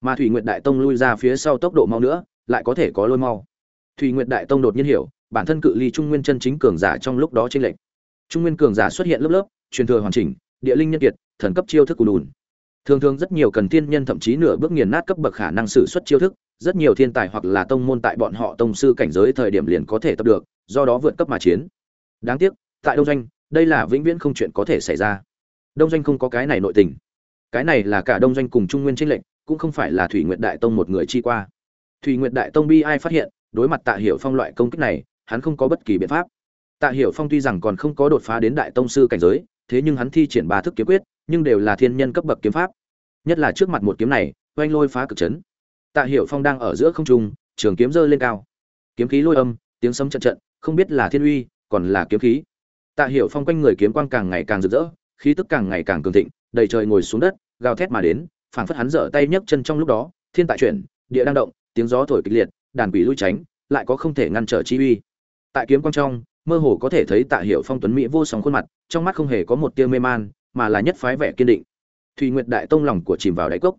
Mà thủy nguyệt đại tông lui ra phía sau tốc độ mau nữa, lại có thể có lôi mau. Thủy nguyệt đại tông đột nhiên hiểu, bản thân cự ly trung nguyên chân chính cường giả trong lúc đó trên lệnh trung nguyên cường giả xuất hiện lớp lớp, truyền thừa hoàn chỉnh, địa linh nhân kiệt, thần cấp chiêu thức cùn đùn thường thường rất nhiều cần thiên nhân thậm chí nửa bước nghiền nát cấp bậc khả năng sử xuất chiêu thức, rất nhiều thiên tài hoặc là tông môn tại bọn họ tông sư cảnh giới thời điểm liền có thể tập được, do đó vượt cấp mà chiến. Đáng tiếc, tại đông doanh, đây là vĩnh viễn không chuyện có thể xảy ra. Đông doanh không có cái này nội tình. Cái này là cả đông doanh cùng trung nguyên tranh lệnh cũng không phải là thủy nguyệt đại tông một người chi qua. Thủy nguyệt đại tông bi ai phát hiện, đối mặt tạ hiểu phong loại công kích này, hắn không có bất kỳ biện pháp. Tạ hiểu phong tuy rằng còn không có đột phá đến đại tông sư cảnh giới, thế nhưng hắn thi triển ba thức kiếm quyết nhưng đều là thiên nhân cấp bậc kiếm pháp. Nhất là trước mặt một kiếm này, oanh lôi phá cực chấn. Tạ hiểu phong đang ở giữa không trung, trường kiếm giơ lên cao. Kiếm khí lôi âm, tiếng sấm trận trận không biết là thiên uy, còn là kiếm khí. Tạ hiểu phong quanh người kiếm quang càng ngày càng rực rỡ, khí tức càng ngày càng cường thịnh, đầy trời ngồi xuống đất, gào thét mà đến, phảng phất hắn giở tay nhấc chân trong lúc đó, thiên tại chuyển, địa đang động, tiếng gió thổi kịch liệt, đàn quỷ lui tránh, lại có không thể ngăn trở chi uy. Tại kiếm quang trong, mơ hồ có thể thấy tạ hiểu phong tuấn mỹ vô song khuôn mặt, trong mắt không hề có một tia mê man mà là nhất phái vẻ kiên định. Thùy nguyệt đại tông lòng của chìm vào đáy cốc.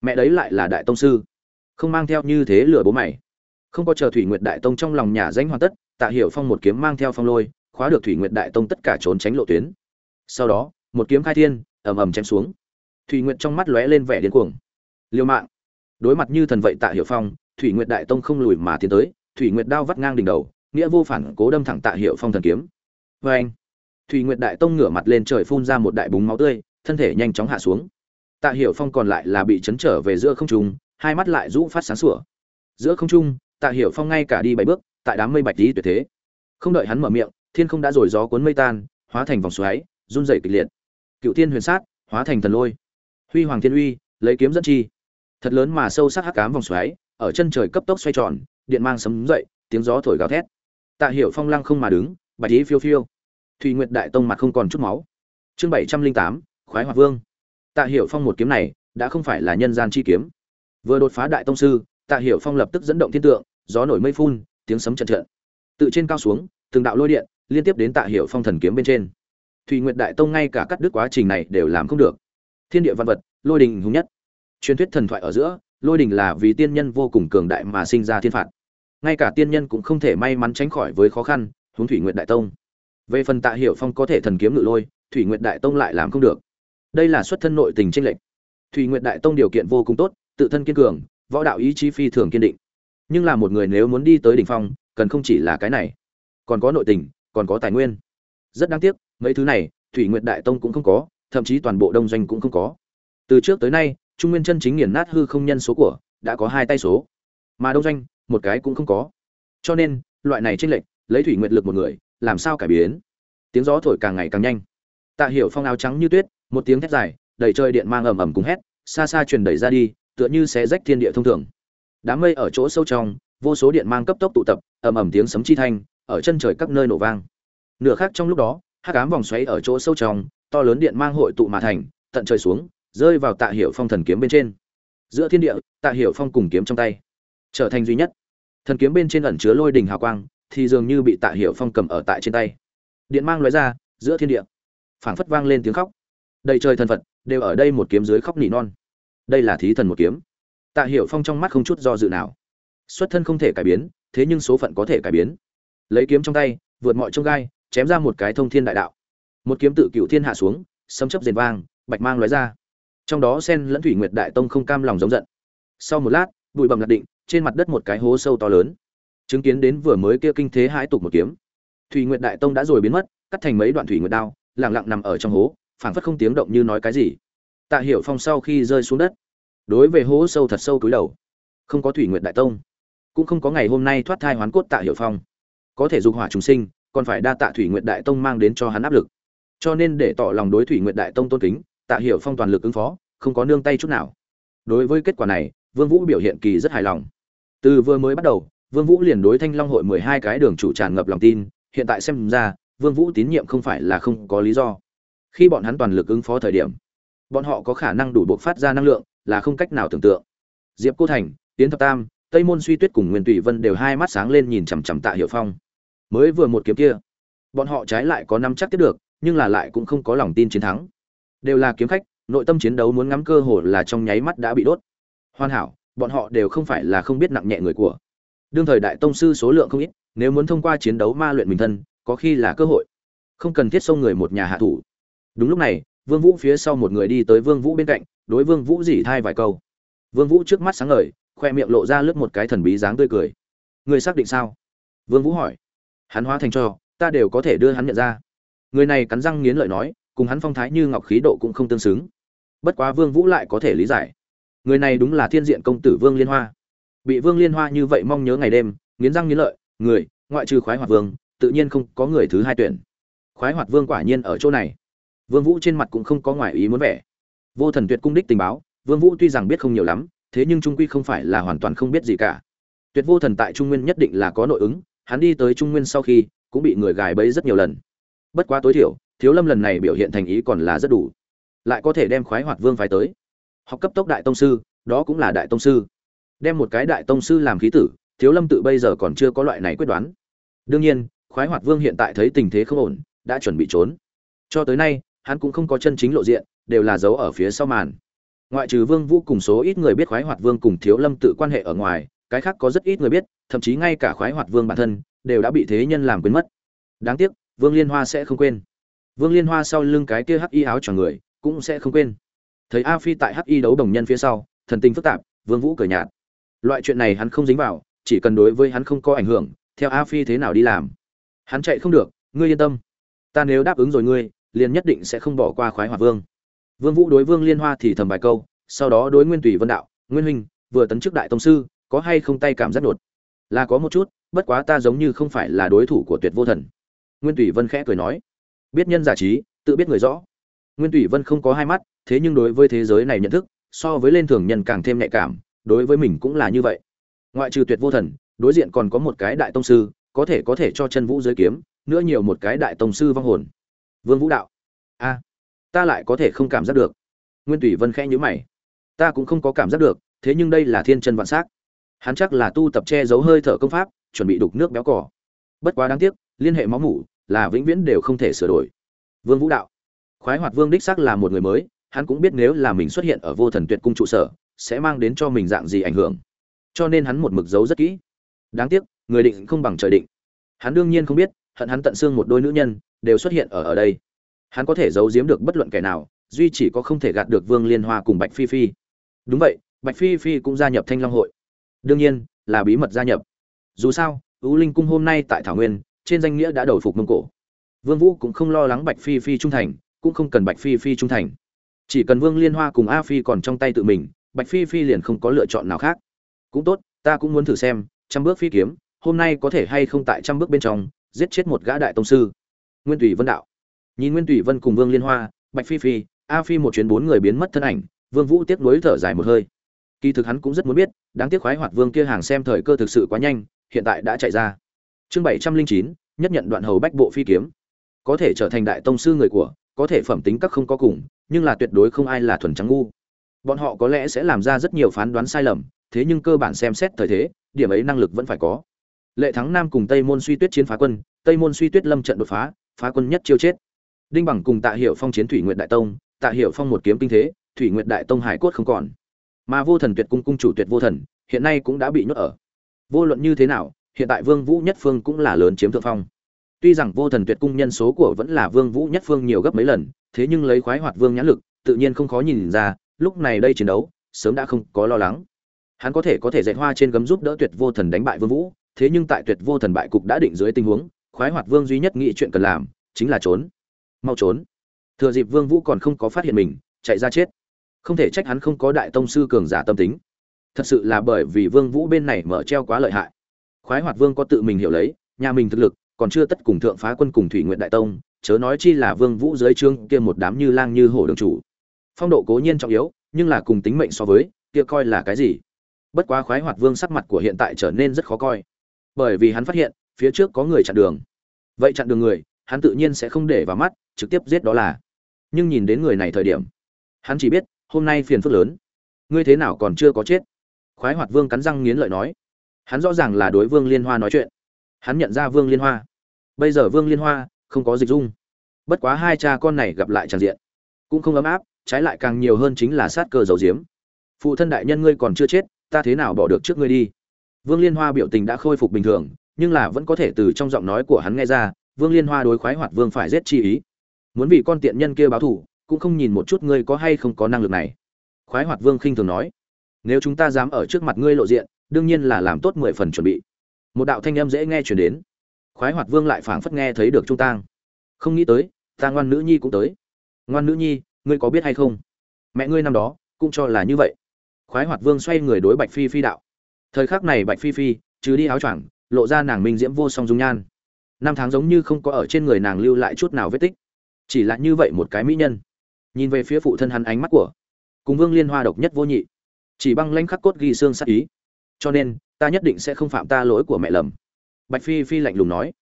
Mẹ đấy lại là đại tông sư. Không mang theo như thế lừa bố mày. Không có chờ thủy nguyệt đại tông trong lòng nhà danh hoàn tất, tạ hiểu phong một kiếm mang theo phong lôi, khóa được thủy nguyệt đại tông tất cả trốn tránh lộ tuyến. Sau đó, một kiếm khai thiên, ầm ầm chém xuống. Thủy nguyệt trong mắt lóe lên vẻ điên cuồng. Liêu mạng. Đối mặt như thần vậy tạ hiểu phong, thủy nguyệt đại tông không lùi mà tiến tới, thủy nguyệt đao vắt ngang đỉnh đầu, nghĩa vô phản cố đâm thẳng tạ hiểu phong thần kiếm. Vê anh thủy nguyệt đại tông ngửa mặt lên trời phun ra một đại búng máu tươi, thân thể nhanh chóng hạ xuống. Tạ hiểu phong còn lại là bị chấn trở về giữa không trung, hai mắt lại rũ phát sáng sủa. Giữa không trung, tạ hiểu phong ngay cả đi bảy bước, tại đám mây bạch lý tuyệt thế. Không đợi hắn mở miệng, thiên không đã rồi gió cuốn mây tan, hóa thành vòng xoáy, run rẩy kịch liệt. Cựu thiên huyền sát, hóa thành thần lôi. Huy hoàng thiên uy, lấy kiếm dẫn chi. Thật lớn mà sâu sắc hắc ám vòng xoáy, ở chân trời cấp tốc xoay tròn, điện mang sấm dậy, tiếng gió thổi gào thét. Tạ hiểu phong lăng không mà đứng, bạch tí phiêu phiêu thùy nguyệt đại tông mặt không còn chút máu. Chương bảy trăm linh tám, khoái hoạt vương. Tạ hiểu phong một kiếm này đã không phải là nhân gian chi kiếm. Vừa đột phá đại tông sư, tạ hiểu phong lập tức dẫn động thiên tượng, gió nổi mây phun, tiếng sấm trận trận tự trên cao xuống, từng đạo lôi điện liên tiếp đến tạ hiểu phong thần kiếm bên trên. Thùy nguyệt đại tông ngay cả cắt đứt quá trình này đều làm không được. Thiên địa văn vật, lôi đình hùng nhất. Truyền thuyết thần thoại ở giữa, lôi đình là vì tiên nhân vô cùng cường đại mà sinh ra thiên phạt. Ngay cả tiên nhân cũng không thể may mắn tránh khỏi với khó khăn, huống thủy nguyệt đại tông về phần tạ hiểu phong có thể thần kiếm ngự lôi, thủy nguyệt đại tông lại làm không được. Đây là xuất thân nội tình tranh lệch. Thủy nguyệt đại tông điều kiện vô cùng tốt, tự thân kiên cường, võ đạo ý chí phi thường kiên định. Nhưng là một người nếu muốn đi tới đỉnh phong, cần không chỉ là cái này. Còn có nội tình, còn có tài nguyên. Rất đáng tiếc, mấy thứ này, thủy nguyệt đại tông cũng không có, thậm chí toàn bộ đông doanh cũng không có. Từ trước tới nay, trung nguyên chân chính nghiền nát hư không nhân số của, đã có hai tay số. Mà đông doanh, một cái cũng không có. Cho nên, loại này tranh lệch, lấy thủy nguyệt lực một người làm sao cải biến? Tiếng gió thổi càng ngày càng nhanh. Tạ hiểu phong áo trắng như tuyết, một tiếng thét dài, đầy trời điện mang ầm ầm cùng hét, xa xa truyền đẩy ra đi, tựa như xé rách thiên địa thông thường. Đám mây ở chỗ sâu trong, vô số điện mang cấp tốc tụ tập, ầm ầm tiếng sấm chi thanh, ở chân trời các nơi nổ vang. Nửa khác trong lúc đó hát cám vòng xoáy ở chỗ sâu trong, to lớn điện mang hội tụ mà thành, tận trời xuống, rơi vào tạ hiểu phong thần kiếm bên trên. Giữa thiên địa, tạ hiểu phong cùng kiếm trong tay, trở thành duy nhất. Thần kiếm bên trên ẩn chứa lôi đình hào quang thì dường như bị tạ hiểu phong cầm ở tại trên tay. Điện mang lóe ra, giữa thiên địa, phảng phất vang lên tiếng khóc. Đầy trời thần phật đều ở đây một kiếm dưới khóc nỉ non. Đây là thí thần một kiếm. Tạ hiểu phong trong mắt không chút do dự nào. Xuất thân không thể cải biến, thế nhưng số phận có thể cải biến. Lấy kiếm trong tay, vượt mọi trông gai, chém ra một cái thông thiên đại đạo. Một kiếm tự cựu thiên hạ xuống, sấm chấp rền vang, bạch mang lóe ra. Trong đó sen lẫn thủy nguyệt đại tông không cam lòng giống giận. Sau một lát, bụi bầm lạc định, trên mặt đất một cái hố sâu to lớn chứng kiến đến vừa mới kia kinh thế hãi tục một kiếm. Thủy nguyệt đại tông đã rồi biến mất, cắt thành mấy đoạn thủy nguyệt đao lẳng lặng nằm ở trong hố, phảng phất không tiếng động như nói cái gì. Tạ hiểu phong sau khi rơi xuống đất, đối về hố sâu thật sâu cúi đầu. Không có thủy nguyệt đại tông, cũng không có ngày hôm nay thoát thai hoán cốt tạ hiểu phong. Có thể dục hỏa trùng sinh, còn phải đa tạ thủy nguyệt đại tông mang đến cho hắn áp lực. Cho nên để tỏ lòng đối thủy nguyệt đại tông tôn kính, tạ hiểu phong toàn lực ứng phó, không có nương tay chút nào. Đối với kết quả này, vương vũ biểu hiện kỳ rất hài lòng. Từ vừa mới bắt đầu Vương Vũ liền đối Thanh Long hội 12 cái đường chủ tràn ngập lòng tin, hiện tại xem ra, Vương Vũ tín nhiệm không phải là không có lý do. Khi bọn hắn toàn lực ứng phó thời điểm, bọn họ có khả năng đủ bộc phát ra năng lượng, là không cách nào tưởng tượng. Diệp Cô Thành, Tiến Thập Tam, Tây Môn Suy Tuyết cùng Nguyên Tùy Vân đều hai mắt sáng lên nhìn chằm chằm Tạ Hiểu Phong. Mới vừa một kiếm kia, bọn họ trái lại có năm chắc tiếp được, nhưng là lại cũng không có lòng tin chiến thắng. Đều là kiếm khách, nội tâm chiến đấu muốn ngắm cơ hội là trong nháy mắt đã bị đốt. Hoàn hảo, bọn họ đều không phải là không biết nặng nhẹ người của. Đương thời đại tông sư số lượng không ít, nếu muốn thông qua chiến đấu ma luyện mình thân, có khi là cơ hội. Không cần thiết xông người một nhà hạ thủ. Đúng lúc này, Vương Vũ phía sau một người đi tới Vương Vũ bên cạnh, đối Vương Vũ dỉ thai vài câu. Vương Vũ trước mắt sáng ngời, khoe miệng lộ ra lướt một cái thần bí dáng tươi cười. Người xác định sao? Vương Vũ hỏi. Hắn hóa thành cho, ta đều có thể đưa hắn nhận ra. Người này cắn răng nghiến lợi nói, cùng hắn phong thái như ngọc khí độ cũng không tương xứng. Bất quá Vương Vũ lại có thể lý giải. Người này đúng là Thiên Diện công tử Vương Liên Hoa. Bị Vương Liên Hoa như vậy mong nhớ ngày đêm, nghiến răng nghiến lợi, người, ngoại trừ Khoái Hoạt Vương, tự nhiên không có người thứ hai tuyển. Khoái Hoạt Vương quả nhiên ở chỗ này. Vương Vũ trên mặt cũng không có ngoại ý muốn vẻ. Vô Thần Tuyệt cung đích tình báo, Vương Vũ tuy rằng biết không nhiều lắm, thế nhưng trung quy không phải là hoàn toàn không biết gì cả. Tuyệt Vô Thần tại Trung Nguyên nhất định là có nội ứng, hắn đi tới Trung Nguyên sau khi, cũng bị người gài bẫy rất nhiều lần. Bất quá tối thiểu, Thiếu Lâm lần này biểu hiện thành ý còn là rất đủ. Lại có thể đem Khoái Hoạt Vương phái tới. Học cấp tốc đại tông sư, đó cũng là đại tông sư. Đem một cái đại tông sư làm khí tử, Thiếu Lâm tự bây giờ còn chưa có loại này quyết đoán. Đương nhiên, Khoái Hoạt Vương hiện tại thấy tình thế không ổn, đã chuẩn bị trốn. Cho tới nay, hắn cũng không có chân chính lộ diện, đều là giấu ở phía sau màn. Ngoại trừ Vương Vũ cùng số ít người biết Khoái Hoạt Vương cùng Thiếu Lâm tự quan hệ ở ngoài, cái khác có rất ít người biết, thậm chí ngay cả Khoái Hoạt Vương bản thân đều đã bị thế nhân làm quên mất. Đáng tiếc, Vương Liên Hoa sẽ không quên. Vương Liên Hoa sau lưng cái kia hắc y áo choàng người, cũng sẽ không quên. Thấy A Phi tại hắc y đấu đồng nhân phía sau, thần tình phức tạp, Vương Vũ cười nhạt. Loại chuyện này hắn không dính vào, chỉ cần đối với hắn không có ảnh hưởng, theo A Phi thế nào đi làm. Hắn chạy không được, ngươi yên tâm. Ta nếu đáp ứng rồi ngươi, liền nhất định sẽ không bỏ qua khoái hòa vương. Vương vũ đối vương liên hoa thì thầm vài câu sau đó đối nguyên tùy vân đạo nguyên huynh vừa tấn chức đại tông sư có hay không tay cảm giác đột? Là có một chút bất quá ta giống như không phải là đối thủ của tuyệt vô thần. Nguyên tùy vân khẽ cười nói biết nhân giả trí tự biết người rõ. Nguyên tùy vân không có hai mắt thế nhưng đối với thế giới này nhận thức so với lên thường nhân càng thêm nhạy cảm đối với mình cũng là như vậy. Ngoại trừ tuyệt vô thần, đối diện còn có một cái đại tông sư, có thể có thể cho chân vũ giới kiếm, nữa nhiều một cái đại tông sư vong hồn. Vương vũ đạo. A, ta lại có thể không cảm giác được. Nguyên tùy vân khẽ nhíu mày. Ta cũng không có cảm giác được, thế nhưng đây là thiên chân vạn sắc. Hắn chắc là tu tập che giấu hơi thở công pháp, chuẩn bị đục nước béo cỏ bất quá đáng tiếc, liên hệ máu mủ là vĩnh viễn đều không thể sửa đổi. Vương vũ đạo. Khoái hoạt vương đích xác là một người mới hắn cũng biết nếu là mình xuất hiện ở vô thần tuyệt cung trụ sở, sẽ mang đến cho mình dạng gì ảnh hưởng. Cho nên hắn một mực giấu rất kỹ. Đáng tiếc, người định không bằng trời định. Hắn đương nhiên không biết, hận hắn tận xương một đôi nữ nhân, đều xuất hiện ở ở đây. Hắn có thể giấu giếm được bất luận kẻ nào, duy chỉ có không thể gạt được vương liên hoa cùng bạch phi phi. Đúng vậy, bạch phi phi cũng gia nhập thanh long hội. Đương nhiên, là bí mật gia nhập. Dù sao ưu linh cung hôm nay tại thảo nguyên, trên danh nghĩa đã đầu phục mông cổ. Vương vũ cũng không lo lắng bạch phi phi trung thành, cũng không cần bạch phi phi trung thành chỉ cần vương liên hoa cùng a phi còn trong tay tự mình, bạch phi phi liền không có lựa chọn nào khác. Cũng tốt, ta cũng muốn thử xem, trăm bước phi kiếm, hôm nay có thể hay không tại trăm bước bên trong, giết chết một gã đại tông sư. Nguyên tùy vân đạo. Nhìn nguyên tùy vân cùng vương liên hoa, bạch phi phi, a phi một chuyến bốn người biến mất thân ảnh, vương vũ tiếp nối thở dài một hơi. Kỳ thực hắn cũng rất muốn biết, đáng tiếc khoái hoạt vương kia hàng xem thời cơ thực sự quá nhanh, hiện tại đã chạy ra. Chương bảy trăm linh chín, nhất nhận đoạn hầu bách bộ phi kiếm. Có thể trở thành đại tông sư người của có thể phẩm tính các không có cùng, nhưng là tuyệt đối không ai là thuần trắng ngu. Bọn họ có lẽ sẽ làm ra rất nhiều phán đoán sai lầm, thế nhưng cơ bản xem xét thời thế, điểm ấy năng lực vẫn phải có. Lệ thắng nam cùng tây môn suy tuyết chiến phá quân, tây môn suy tuyết lâm trận đột phá phá quân nhất chiêu chết. Đinh bằng cùng tạ hiệu phong chiến thủy nguyện đại tông, tạ hiệu phong một kiếm kinh thế, thủy nguyện đại tông hải cốt không còn. Mà vô thần tuyệt cung cung chủ tuyệt vô thần, hiện nay cũng đã bị nhốt ở. Vô luận như thế nào, hiện tại vương vũ nhất phương cũng là lớn chiếm thượng phong tuy rằng vô thần tuyệt cung nhân số của vẫn là vương vũ nhất phương nhiều gấp mấy lần, thế nhưng lấy khoái hoạt vương nhãn lực, tự nhiên không khó nhìn ra, lúc này đây chiến đấu, sớm đã không có lo lắng. Hắn có thể có thể dạy hoa trên gấm giúp đỡ tuyệt vô thần đánh bại vương vũ, thế nhưng tại tuyệt vô thần bại cục đã định dưới tình huống, khoái hoạt vương duy nhất nghĩ chuyện cần làm, chính là trốn. Mau trốn. Thừa dịp vương vũ còn không có phát hiện mình, chạy ra chết. Không thể trách hắn không có đại tông sư cường giả tâm tính. Thật sự là bởi vì vương vũ bên này mở treo quá lợi hại. Khoái hoạt vương có tự mình hiểu lấy, nhà mình thực lực còn chưa tất cùng thượng phá quân cùng thủy nguyện đại tông, chớ nói chi là vương vũ dưới trương kia một đám như lang như hổ đường chủ. Phong độ cố nhiên trọng yếu, nhưng là cùng tính mệnh so với, kia coi là cái gì? Bất quá khoái hoạt vương sắc mặt của hiện tại trở nên rất khó coi. Bởi vì hắn phát hiện, phía trước có người chặn đường. Vậy chặn đường người, hắn tự nhiên sẽ không để vào mắt, trực tiếp giết đó là. Nhưng nhìn đến người này thời điểm, hắn chỉ biết, hôm nay phiền phức lớn. Ngươi thế nào còn chưa có chết? Khoái hoạt vương cắn răng nghiến lợi nói. Hắn rõ ràng là đối vương liên hoa nói chuyện hắn nhận ra vương liên hoa. Bây giờ vương liên hoa không có dịch dung. Bất quá hai cha con này gặp lại tràn diện. Cũng không ấm áp, trái lại càng nhiều hơn chính là sát cơ dầu diếm phụ thân đại nhân ngươi còn chưa chết, ta thế nào bỏ được trước ngươi đi? Vương liên hoa biểu tình đã khôi phục bình thường, nhưng là vẫn có thể từ trong giọng nói của hắn nghe ra, vương liên hoa đối khoái hoạt vương phải giết chi ý. Muốn vì con tiện nhân kia báo thù, cũng không nhìn một chút ngươi có hay không có năng lực này. Khoái hoạt vương khinh thường nói, nếu chúng ta dám ở trước mặt ngươi lộ diện, đương nhiên là làm tốt mười phần chuẩn bị một đạo thanh âm dễ nghe chuyển đến. Khoái hoạt vương lại phảng phất nghe thấy được trung tang. Không nghĩ tới, ta ngoan nữ nhi cũng tới. Ngoan nữ nhi, ngươi có biết hay không? Mẹ ngươi năm đó, cũng cho là như vậy. Khoái hoạt vương xoay người đối bạch phi phi đạo. Thời khắc này bạch phi phi, trừ đi áo choàng, lộ ra nàng minh diễm vô song dung nhan. Năm tháng giống như không có ở trên người nàng lưu lại chút nào vết tích. Chỉ là như vậy một cái mỹ nhân. Nhìn về phía phụ thân hắn ánh mắt của cùng vương liên hoa độc nhất vô nhị. Chỉ băng lanh khắc cốt ghi xương sát ý. Cho nên ta nhất định sẽ không phạm ta lỗi của mẹ lầm. Bạch phi phi lạnh lùng nói.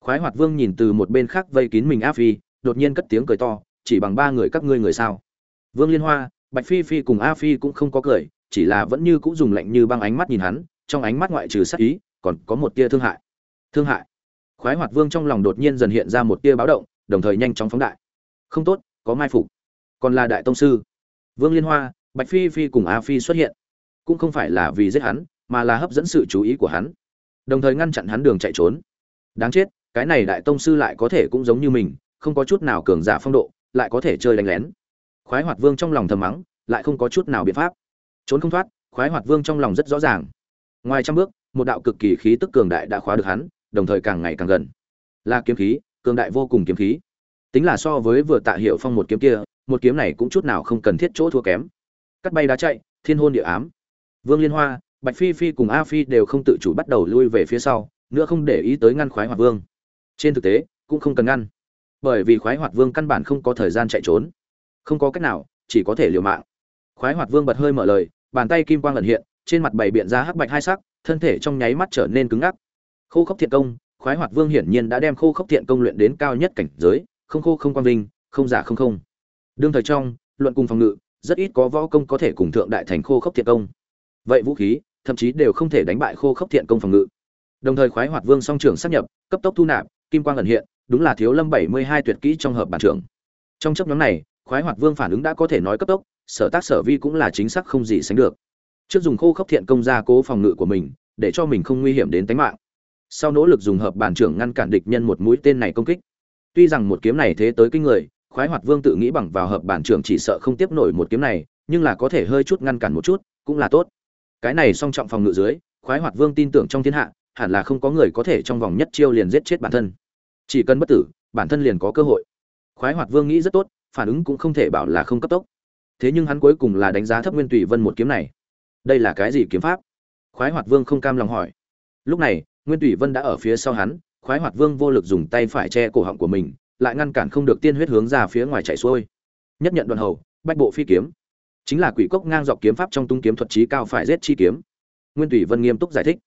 Khoái hoạt vương nhìn từ một bên khác vây kín mình a phi, đột nhiên cất tiếng cười to, chỉ bằng ba người các ngươi người sao? Vương liên hoa, bạch phi phi cùng a phi cũng không có cười, chỉ là vẫn như cũng dùng lạnh như băng ánh mắt nhìn hắn, trong ánh mắt ngoại trừ sát ý, còn có một tia thương hại. Thương hại. Khoái hoạt vương trong lòng đột nhiên dần hiện ra một tia báo động, đồng thời nhanh chóng phóng đại. Không tốt, có mai phục. Còn là đại tông sư. Vương liên hoa, bạch phi phi cùng a phi xuất hiện. Cũng không phải là vì giết hắn mà là hấp dẫn sự chú ý của hắn. Đồng thời ngăn chặn hắn đường chạy trốn. Đáng chết, cái này đại tông sư lại có thể cũng giống như mình, không có chút nào cường giả phong độ, lại có thể chơi đánh lén. Khoái hoạt vương trong lòng thầm mắng, lại không có chút nào biện pháp. Trốn không thoát, khoái hoạt vương trong lòng rất rõ ràng. Ngoài trăm bước, một đạo cực kỳ khí tức cường đại đã khóa được hắn, đồng thời càng ngày càng gần. Là kiếm khí, cường đại vô cùng kiếm khí. Tính là so với vừa tạ hiệu phong một kiếm kia, một kiếm này cũng chút nào không cần thiết chỗ thua kém. Cắt bay đá chạy, thiên hôn địa ám. Vương liên hoa bạch phi phi cùng a phi đều không tự chủ bắt đầu lui về phía sau, nữa không để ý tới ngăn khoái hoạt vương. Trên thực tế, cũng không cần ngăn, bởi vì khoái hoạt vương căn bản không có thời gian chạy trốn. Không có cách nào, chỉ có thể liều mạng. Khoái hoạt vương bật hơi mở lời, bàn tay kim quang ẩn hiện, trên mặt bảy biện ra hắc bạch hai sắc, thân thể trong nháy mắt trở nên cứng ngắc. Khô khốc thiện công, khoái hoạt vương hiển nhiên đã đem khô khốc thiện công luyện đến cao nhất cảnh giới, không khô không quang vinh, không giả không không. Đương thời trong, luận cùng phòng ngự, rất ít có võ công có thể cùng thượng đại thành khô khốc thiện công. Vậy vũ khí thậm chí đều không thể đánh bại khô khốc thiện công phòng ngự. Đồng thời khoái hoạt vương song trưởng sắp nhập, cấp tốc thu nạp, kim quang ẩn hiện, đúng là thiếu lâm bảy mươi hai tuyệt kỹ trong hợp bản trưởng. Trong chấp nhóm này, khoái hoạt vương phản ứng đã có thể nói cấp tốc, sở tác sở vi cũng là chính xác không gì sánh được. Trước dùng khô khốc thiện công gia cố phòng ngự của mình, để cho mình không nguy hiểm đến tính mạng. Sau nỗ lực dùng hợp bản trưởng ngăn cản địch nhân một mũi tên này công kích. Tuy rằng một kiếm này thế tới kinh người, khoái hoạt vương tự nghĩ bằng vào hợp bản trưởng chỉ sợ không tiếp nổi một kiếm này, nhưng là có thể hơi chút ngăn cản một chút, cũng là tốt cái này song trọng phòng ngự dưới, khoái hoạt vương tin tưởng trong thiên hạ, hẳn là không có người có thể trong vòng nhất chiêu liền giết chết bản thân. Chỉ cần bất tử, bản thân liền có cơ hội. Khoái hoạt vương nghĩ rất tốt, phản ứng cũng không thể bảo là không cấp tốc. Thế nhưng hắn cuối cùng là đánh giá thấp nguyên tùy vân một kiếm này. Đây là cái gì kiếm pháp? Khoái hoạt vương không cam lòng hỏi. Lúc này, nguyên tùy vân đã ở phía sau hắn, khoái hoạt vương vô lực dùng tay phải che cổ họng của mình, lại ngăn cản không được tiên huyết hướng ra phía ngoài chạy xuôi. Nhất nhận đoạn hầu, bách bộ phi kiếm chính là quỷ cốc ngang dọc kiếm pháp trong tung kiếm thuật trí cao phải giết chi kiếm. Nguyên tùy vân nghiêm túc giải thích.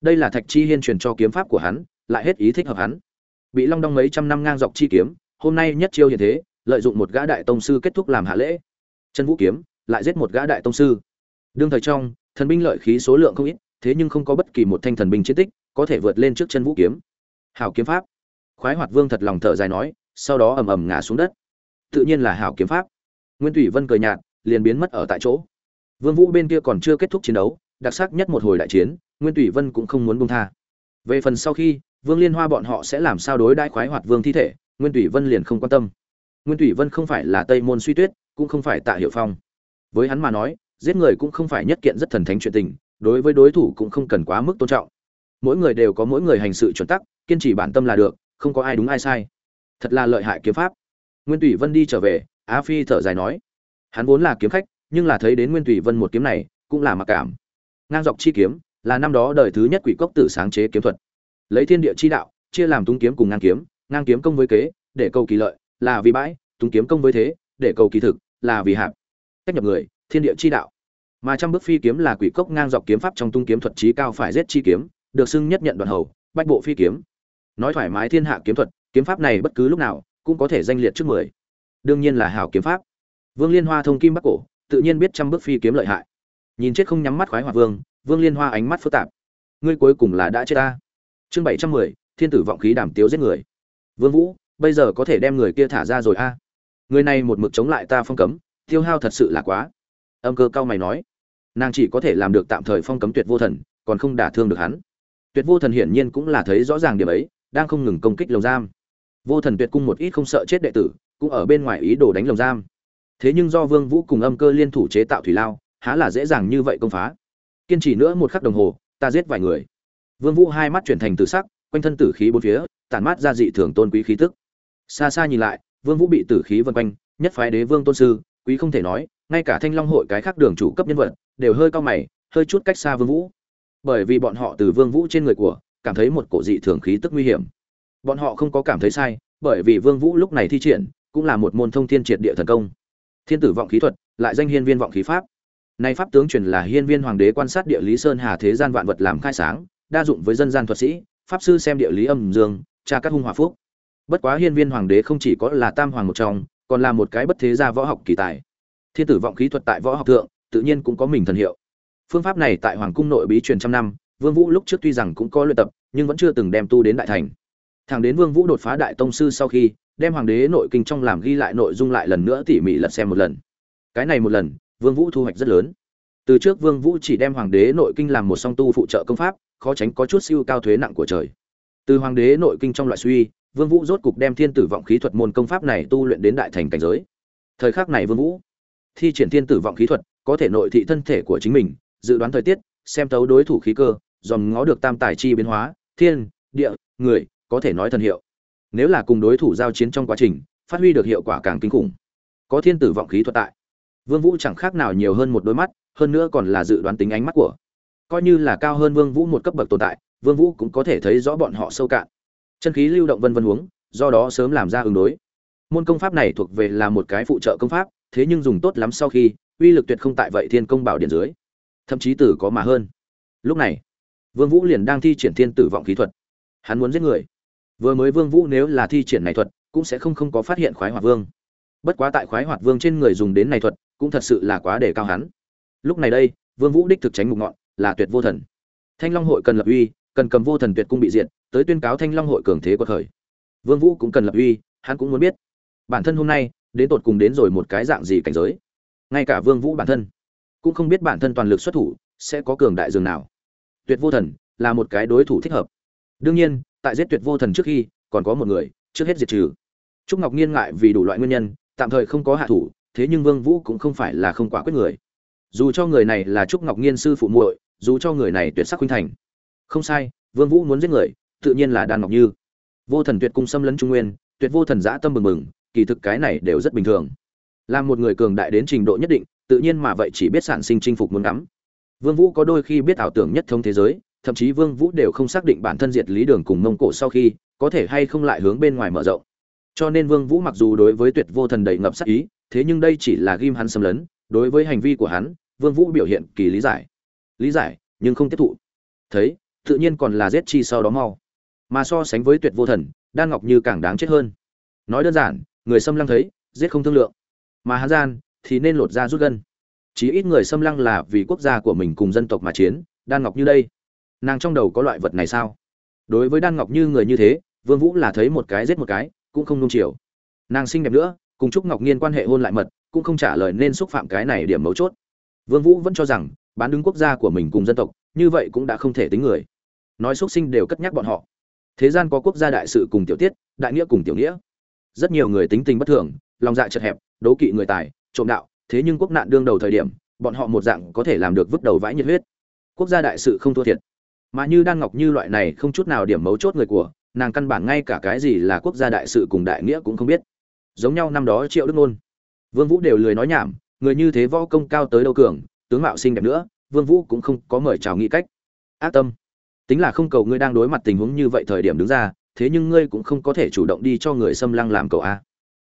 Đây là thạch chi hiên truyền cho kiếm pháp của hắn, lại hết ý thích hợp hắn. Bị long đong mấy trăm năm ngang dọc chi kiếm, hôm nay nhất chiêu hiện thế, lợi dụng một gã đại tông sư kết thúc làm hạ lễ. Chân vũ kiếm, lại giết một gã đại tông sư. Đương thời trong, thần binh lợi khí số lượng không ít, thế nhưng không có bất kỳ một thanh thần binh chiến tích có thể vượt lên trước chân vũ kiếm. Hảo kiếm pháp. Khoái hoạt vương thật lòng thở dài nói, sau đó ầm ầm ngã xuống đất. Tự nhiên là hảo kiếm pháp. Nguyên thủy vân cười nhạt liền biến mất ở tại chỗ. Vương vũ bên kia còn chưa kết thúc chiến đấu, đặc sắc nhất một hồi đại chiến, nguyên thủy vân cũng không muốn buông tha. Về phần sau khi, vương liên hoa bọn họ sẽ làm sao đối đãi khoái hoạt vương thi thể, nguyên thủy vân liền không quan tâm. Nguyên thủy vân không phải là tây môn suy tuyết, cũng không phải tạ hiệu phong. Với hắn mà nói, giết người cũng không phải nhất kiện rất thần thánh chuyện tình, đối với đối thủ cũng không cần quá mức tôn trọng. Mỗi người đều có mỗi người hành sự chuẩn tắc, kiên trì bản tâm là được, không có ai đúng ai sai. Thật là lợi hại kiếm pháp. Nguyên thủy vân đi trở về, á phi thở dài nói hắn vốn là kiếm khách, nhưng là thấy đến nguyên thủy vân một kiếm này, cũng là mặc cảm. Ngang dọc chi kiếm, là năm đó đời thứ nhất quỷ cốc tử sáng chế kiếm thuật. Lấy thiên địa chi đạo, chia làm tung kiếm cùng ngang kiếm ngang kiếm công với kế, để cầu kỳ lợi, là vì bãi tung kiếm công với thế, để cầu kỳ thực, là vì hạp. Cách nhập người, thiên địa chi đạo. Mà trăm bước phi kiếm là quỷ cốc ngang dọc kiếm pháp trong tung kiếm thuật trí cao phải giết chi kiếm, được xưng nhất nhận đoạn hầu, bách bộ phi kiếm. Nói thoải mái thiên hạ kiếm thuật, kiếm pháp này bất cứ lúc nào, cũng có thể danh liệt trước mười. Đương nhiên là hào kiếm pháp vương liên hoa thông kim bắc cổ, tự nhiên biết trăm bước phi kiếm lợi hại. Nhìn chết không nhắm mắt khoái hoạt vương vương liên hoa ánh mắt phức tạp. Ngươi cuối cùng là đã chết ta. Chương bảy trăm mười, thiên tử vọng khí đàm tiếu giết người. Vương vũ, bây giờ có thể đem người kia thả ra rồi a? Người này một mực chống lại ta phong cấm, tiêu hao thật sự là quá. Âm cơ cao mày nói. Nàng chỉ có thể làm được tạm thời phong cấm tuyệt vô thần, còn không đả thương được hắn. Tuyệt vô thần hiển nhiên cũng là thấy rõ ràng điểm ấy, đang không ngừng công kích lồng giam. Vô thần tuyệt cung một ít không sợ chết đệ tử, cũng ở bên ngoài ý đồ đánh lồng giam thế nhưng do vương vũ cùng âm cơ liên thủ chế tạo thủy lao, há là dễ dàng như vậy công phá. Kiên trì nữa một khắc đồng hồ, ta giết vài người. Vương vũ hai mắt chuyển thành tử sắc, quanh thân tử khí bốn phía, tản mát ra dị thường tôn quý khí tức. Xa xa nhìn lại, vương vũ bị tử khí vần quanh, nhất phái đế vương tôn sư, quý không thể nói, ngay cả thanh long hội cái khác đường chủ cấp nhân vật, đều hơi cao mày, hơi chút cách xa vương vũ. Bởi vì bọn họ từ vương vũ trên người của, cảm thấy một cổ dị thường khí tức nguy hiểm. Bọn họ không có cảm thấy sai, bởi vì vương vũ lúc này thi triển, cũng là một môn thông thiên triệt địa thần công thiên tử vọng khí thuật, lại danh hiên viên vọng khí pháp. Nay pháp tướng truyền là hiên viên hoàng đế quan sát địa lý sơn hà thế gian vạn vật làm khai sáng, đa dụng với dân gian thuật sĩ, pháp sư xem địa lý âm dương, tra các hung hòa phúc. Bất quá hiên viên hoàng đế không chỉ có là tam hoàng một trong, còn là một cái bất thế gia võ học kỳ tài. Thiên tử vọng khí thuật tại võ học thượng, tự nhiên cũng có mình thần hiệu. Phương pháp này tại hoàng cung nội bí truyền trăm năm, vương vũ lúc trước tuy rằng cũng có luyện tập, nhưng vẫn chưa từng đem tu đến đại thành thằng đến vương vũ đột phá đại tông sư sau khi, đem hoàng đế nội kinh trong làm ghi lại nội dung lại lần nữa tỉ mỉ lật xem một lần. Cái này một lần, vương vũ thu hoạch rất lớn. Từ trước vương vũ chỉ đem hoàng đế nội kinh làm một song tu phụ trợ công pháp, khó tránh có chút siêu cao thuế nặng của trời. Từ hoàng đế nội kinh trong loại suy, vương vũ rốt cục đem thiên tử vọng khí thuật môn công pháp này tu luyện đến đại thành cảnh giới. Thời khắc này vương vũ, thi triển thiên tử vọng khí thuật, có thể nội thị thân thể của chính mình, dự đoán thời tiết, xem tấu đối thủ khí cơ, dòm ngó được tam tài chi biến hóa, thiên, địa, người có thể nói thần hiệu. Nếu là cùng đối thủ giao chiến trong quá trình, phát huy được hiệu quả càng kinh khủng. Có thiên tử vọng khí thuật tại. Vương vũ chẳng khác nào nhiều hơn một đôi mắt, hơn nữa còn là dự đoán tính ánh mắt của. Coi như là cao hơn vương vũ một cấp bậc tồn tại, vương vũ cũng có thể thấy rõ bọn họ sâu cạn. Chân khí lưu động vân vân huống do đó sớm làm ra ứng đối. Môn công pháp này thuộc về là một cái phụ trợ công pháp, thế nhưng dùng tốt lắm sau khi, uy lực tuyệt không tại vậy thiên công bảo điện dưới. Thậm chí tử có mà hơn. Lúc này, vương vũ liền đang thi triển thiên tử vọng khí thuật. Hắn muốn giết người vừa mới vương vũ nếu là thi triển này thuật, cũng sẽ không không có phát hiện khoái hoạt vương. Bất quá tại khoái hoạt vương trên người dùng đến này thuật, cũng thật sự là quá để cao hắn. Lúc này đây, vương vũ đích thực tránh mục ngọn, là tuyệt vô thần. Thanh long hội cần lập uy, cần cầm vô thần tuyệt cung bị diệt, tới tuyên cáo thanh long hội cường thế của thời. Vương vũ cũng cần lập uy, hắn cũng muốn biết. Bản thân hôm nay, đến tột cùng đến rồi một cái dạng gì cảnh giới? Ngay cả vương vũ bản thân, cũng không biết bản thân toàn lực xuất thủ, sẽ có cường đại dường nào. Tuyệt vô thần, là một cái đối thủ thích hợp. Đương nhiên tại giết tuyệt vô thần trước khi, còn có một người, trước hết diệt trừ. Trúc ngọc nghiên ngại vì đủ loại nguyên nhân, tạm thời không có hạ thủ, thế nhưng vương vũ cũng không phải là không quả quyết người. Dù cho người này là trúc ngọc nhiên sư phụ muội, dù cho người này tuyệt sắc huynh thành. Không sai, vương vũ muốn giết người, tự nhiên là đan ngọc như. Vô thần tuyệt cung xâm lấn trung nguyên, tuyệt vô thần dã tâm mừng mừng kỳ thực cái này đều rất bình thường. Là một người cường đại đến trình độ nhất định, tự nhiên mà vậy chỉ biết sản sinh chinh phục muốn ngắm. Vương vũ có đôi khi biết ảo tưởng nhất thống thế giới thậm chí vương vũ đều không xác định bản thân diệt lý đường cùng mông cổ sau khi có thể hay không lại hướng bên ngoài mở rộng. Cho nên vương vũ mặc dù đối với tuyệt vô thần đầy ngập sát ý, thế nhưng đây chỉ là ghim hắn xâm lấn, đối với hành vi của hắn, vương vũ biểu hiện kỳ lý giải. Lý giải, nhưng không tiếp thụ. Thấy, tự nhiên còn là giết chi sau đó mau. Mà so sánh với tuyệt vô thần, đan ngọc như càng đáng chết hơn. Nói đơn giản, người xâm lăng thấy, giết không thương lượng. Mà hắn gian thì nên lột ra rút gân. Chí ít người xâm lăng là vì quốc gia của mình cùng dân tộc mà chiến, đan ngọc như đây nàng trong đầu có loại vật này sao? Đối với đan ngọc như người như thế, vương vũ là thấy một cái giết một cái, cũng không nung chiều. Nàng xinh đẹp nữa, cùng trúc ngọc nghiên quan hệ hôn lại mật, cũng không trả lời nên xúc phạm cái này điểm mấu chốt. Vương vũ vẫn cho rằng, bán đứng quốc gia của mình cùng dân tộc, như vậy cũng đã không thể tính người. Nói xuất sinh đều cất nhắc bọn họ. Thế gian có quốc gia đại sự cùng tiểu tiết, đại nghĩa cùng tiểu nghĩa. Rất nhiều người tính tình bất thường, lòng dạ chật hẹp, đố kỵ người tài, trộm đạo, thế nhưng quốc nạn đương đầu thời điểm, bọn họ một dạng có thể làm được vứt đầu vãi nhiệt huyết. Quốc gia đại sự không thua thiệt mà như đan ngọc như loại này không chút nào điểm mấu chốt người của, nàng căn bản ngay cả cái gì là quốc gia đại sự cùng đại nghĩa cũng không biết. Giống nhau năm đó triệu đức ngôn, vương vũ đều lười nói nhảm, người như thế võ công cao tới đâu cường, tướng mạo xinh đẹp nữa, vương vũ cũng không có mời chào nghĩ cách. Ác tâm. Tính là không cầu ngươi đang đối mặt tình huống như vậy thời điểm đứng ra, thế nhưng ngươi cũng không có thể chủ động đi cho người xâm lăng làm cầu a.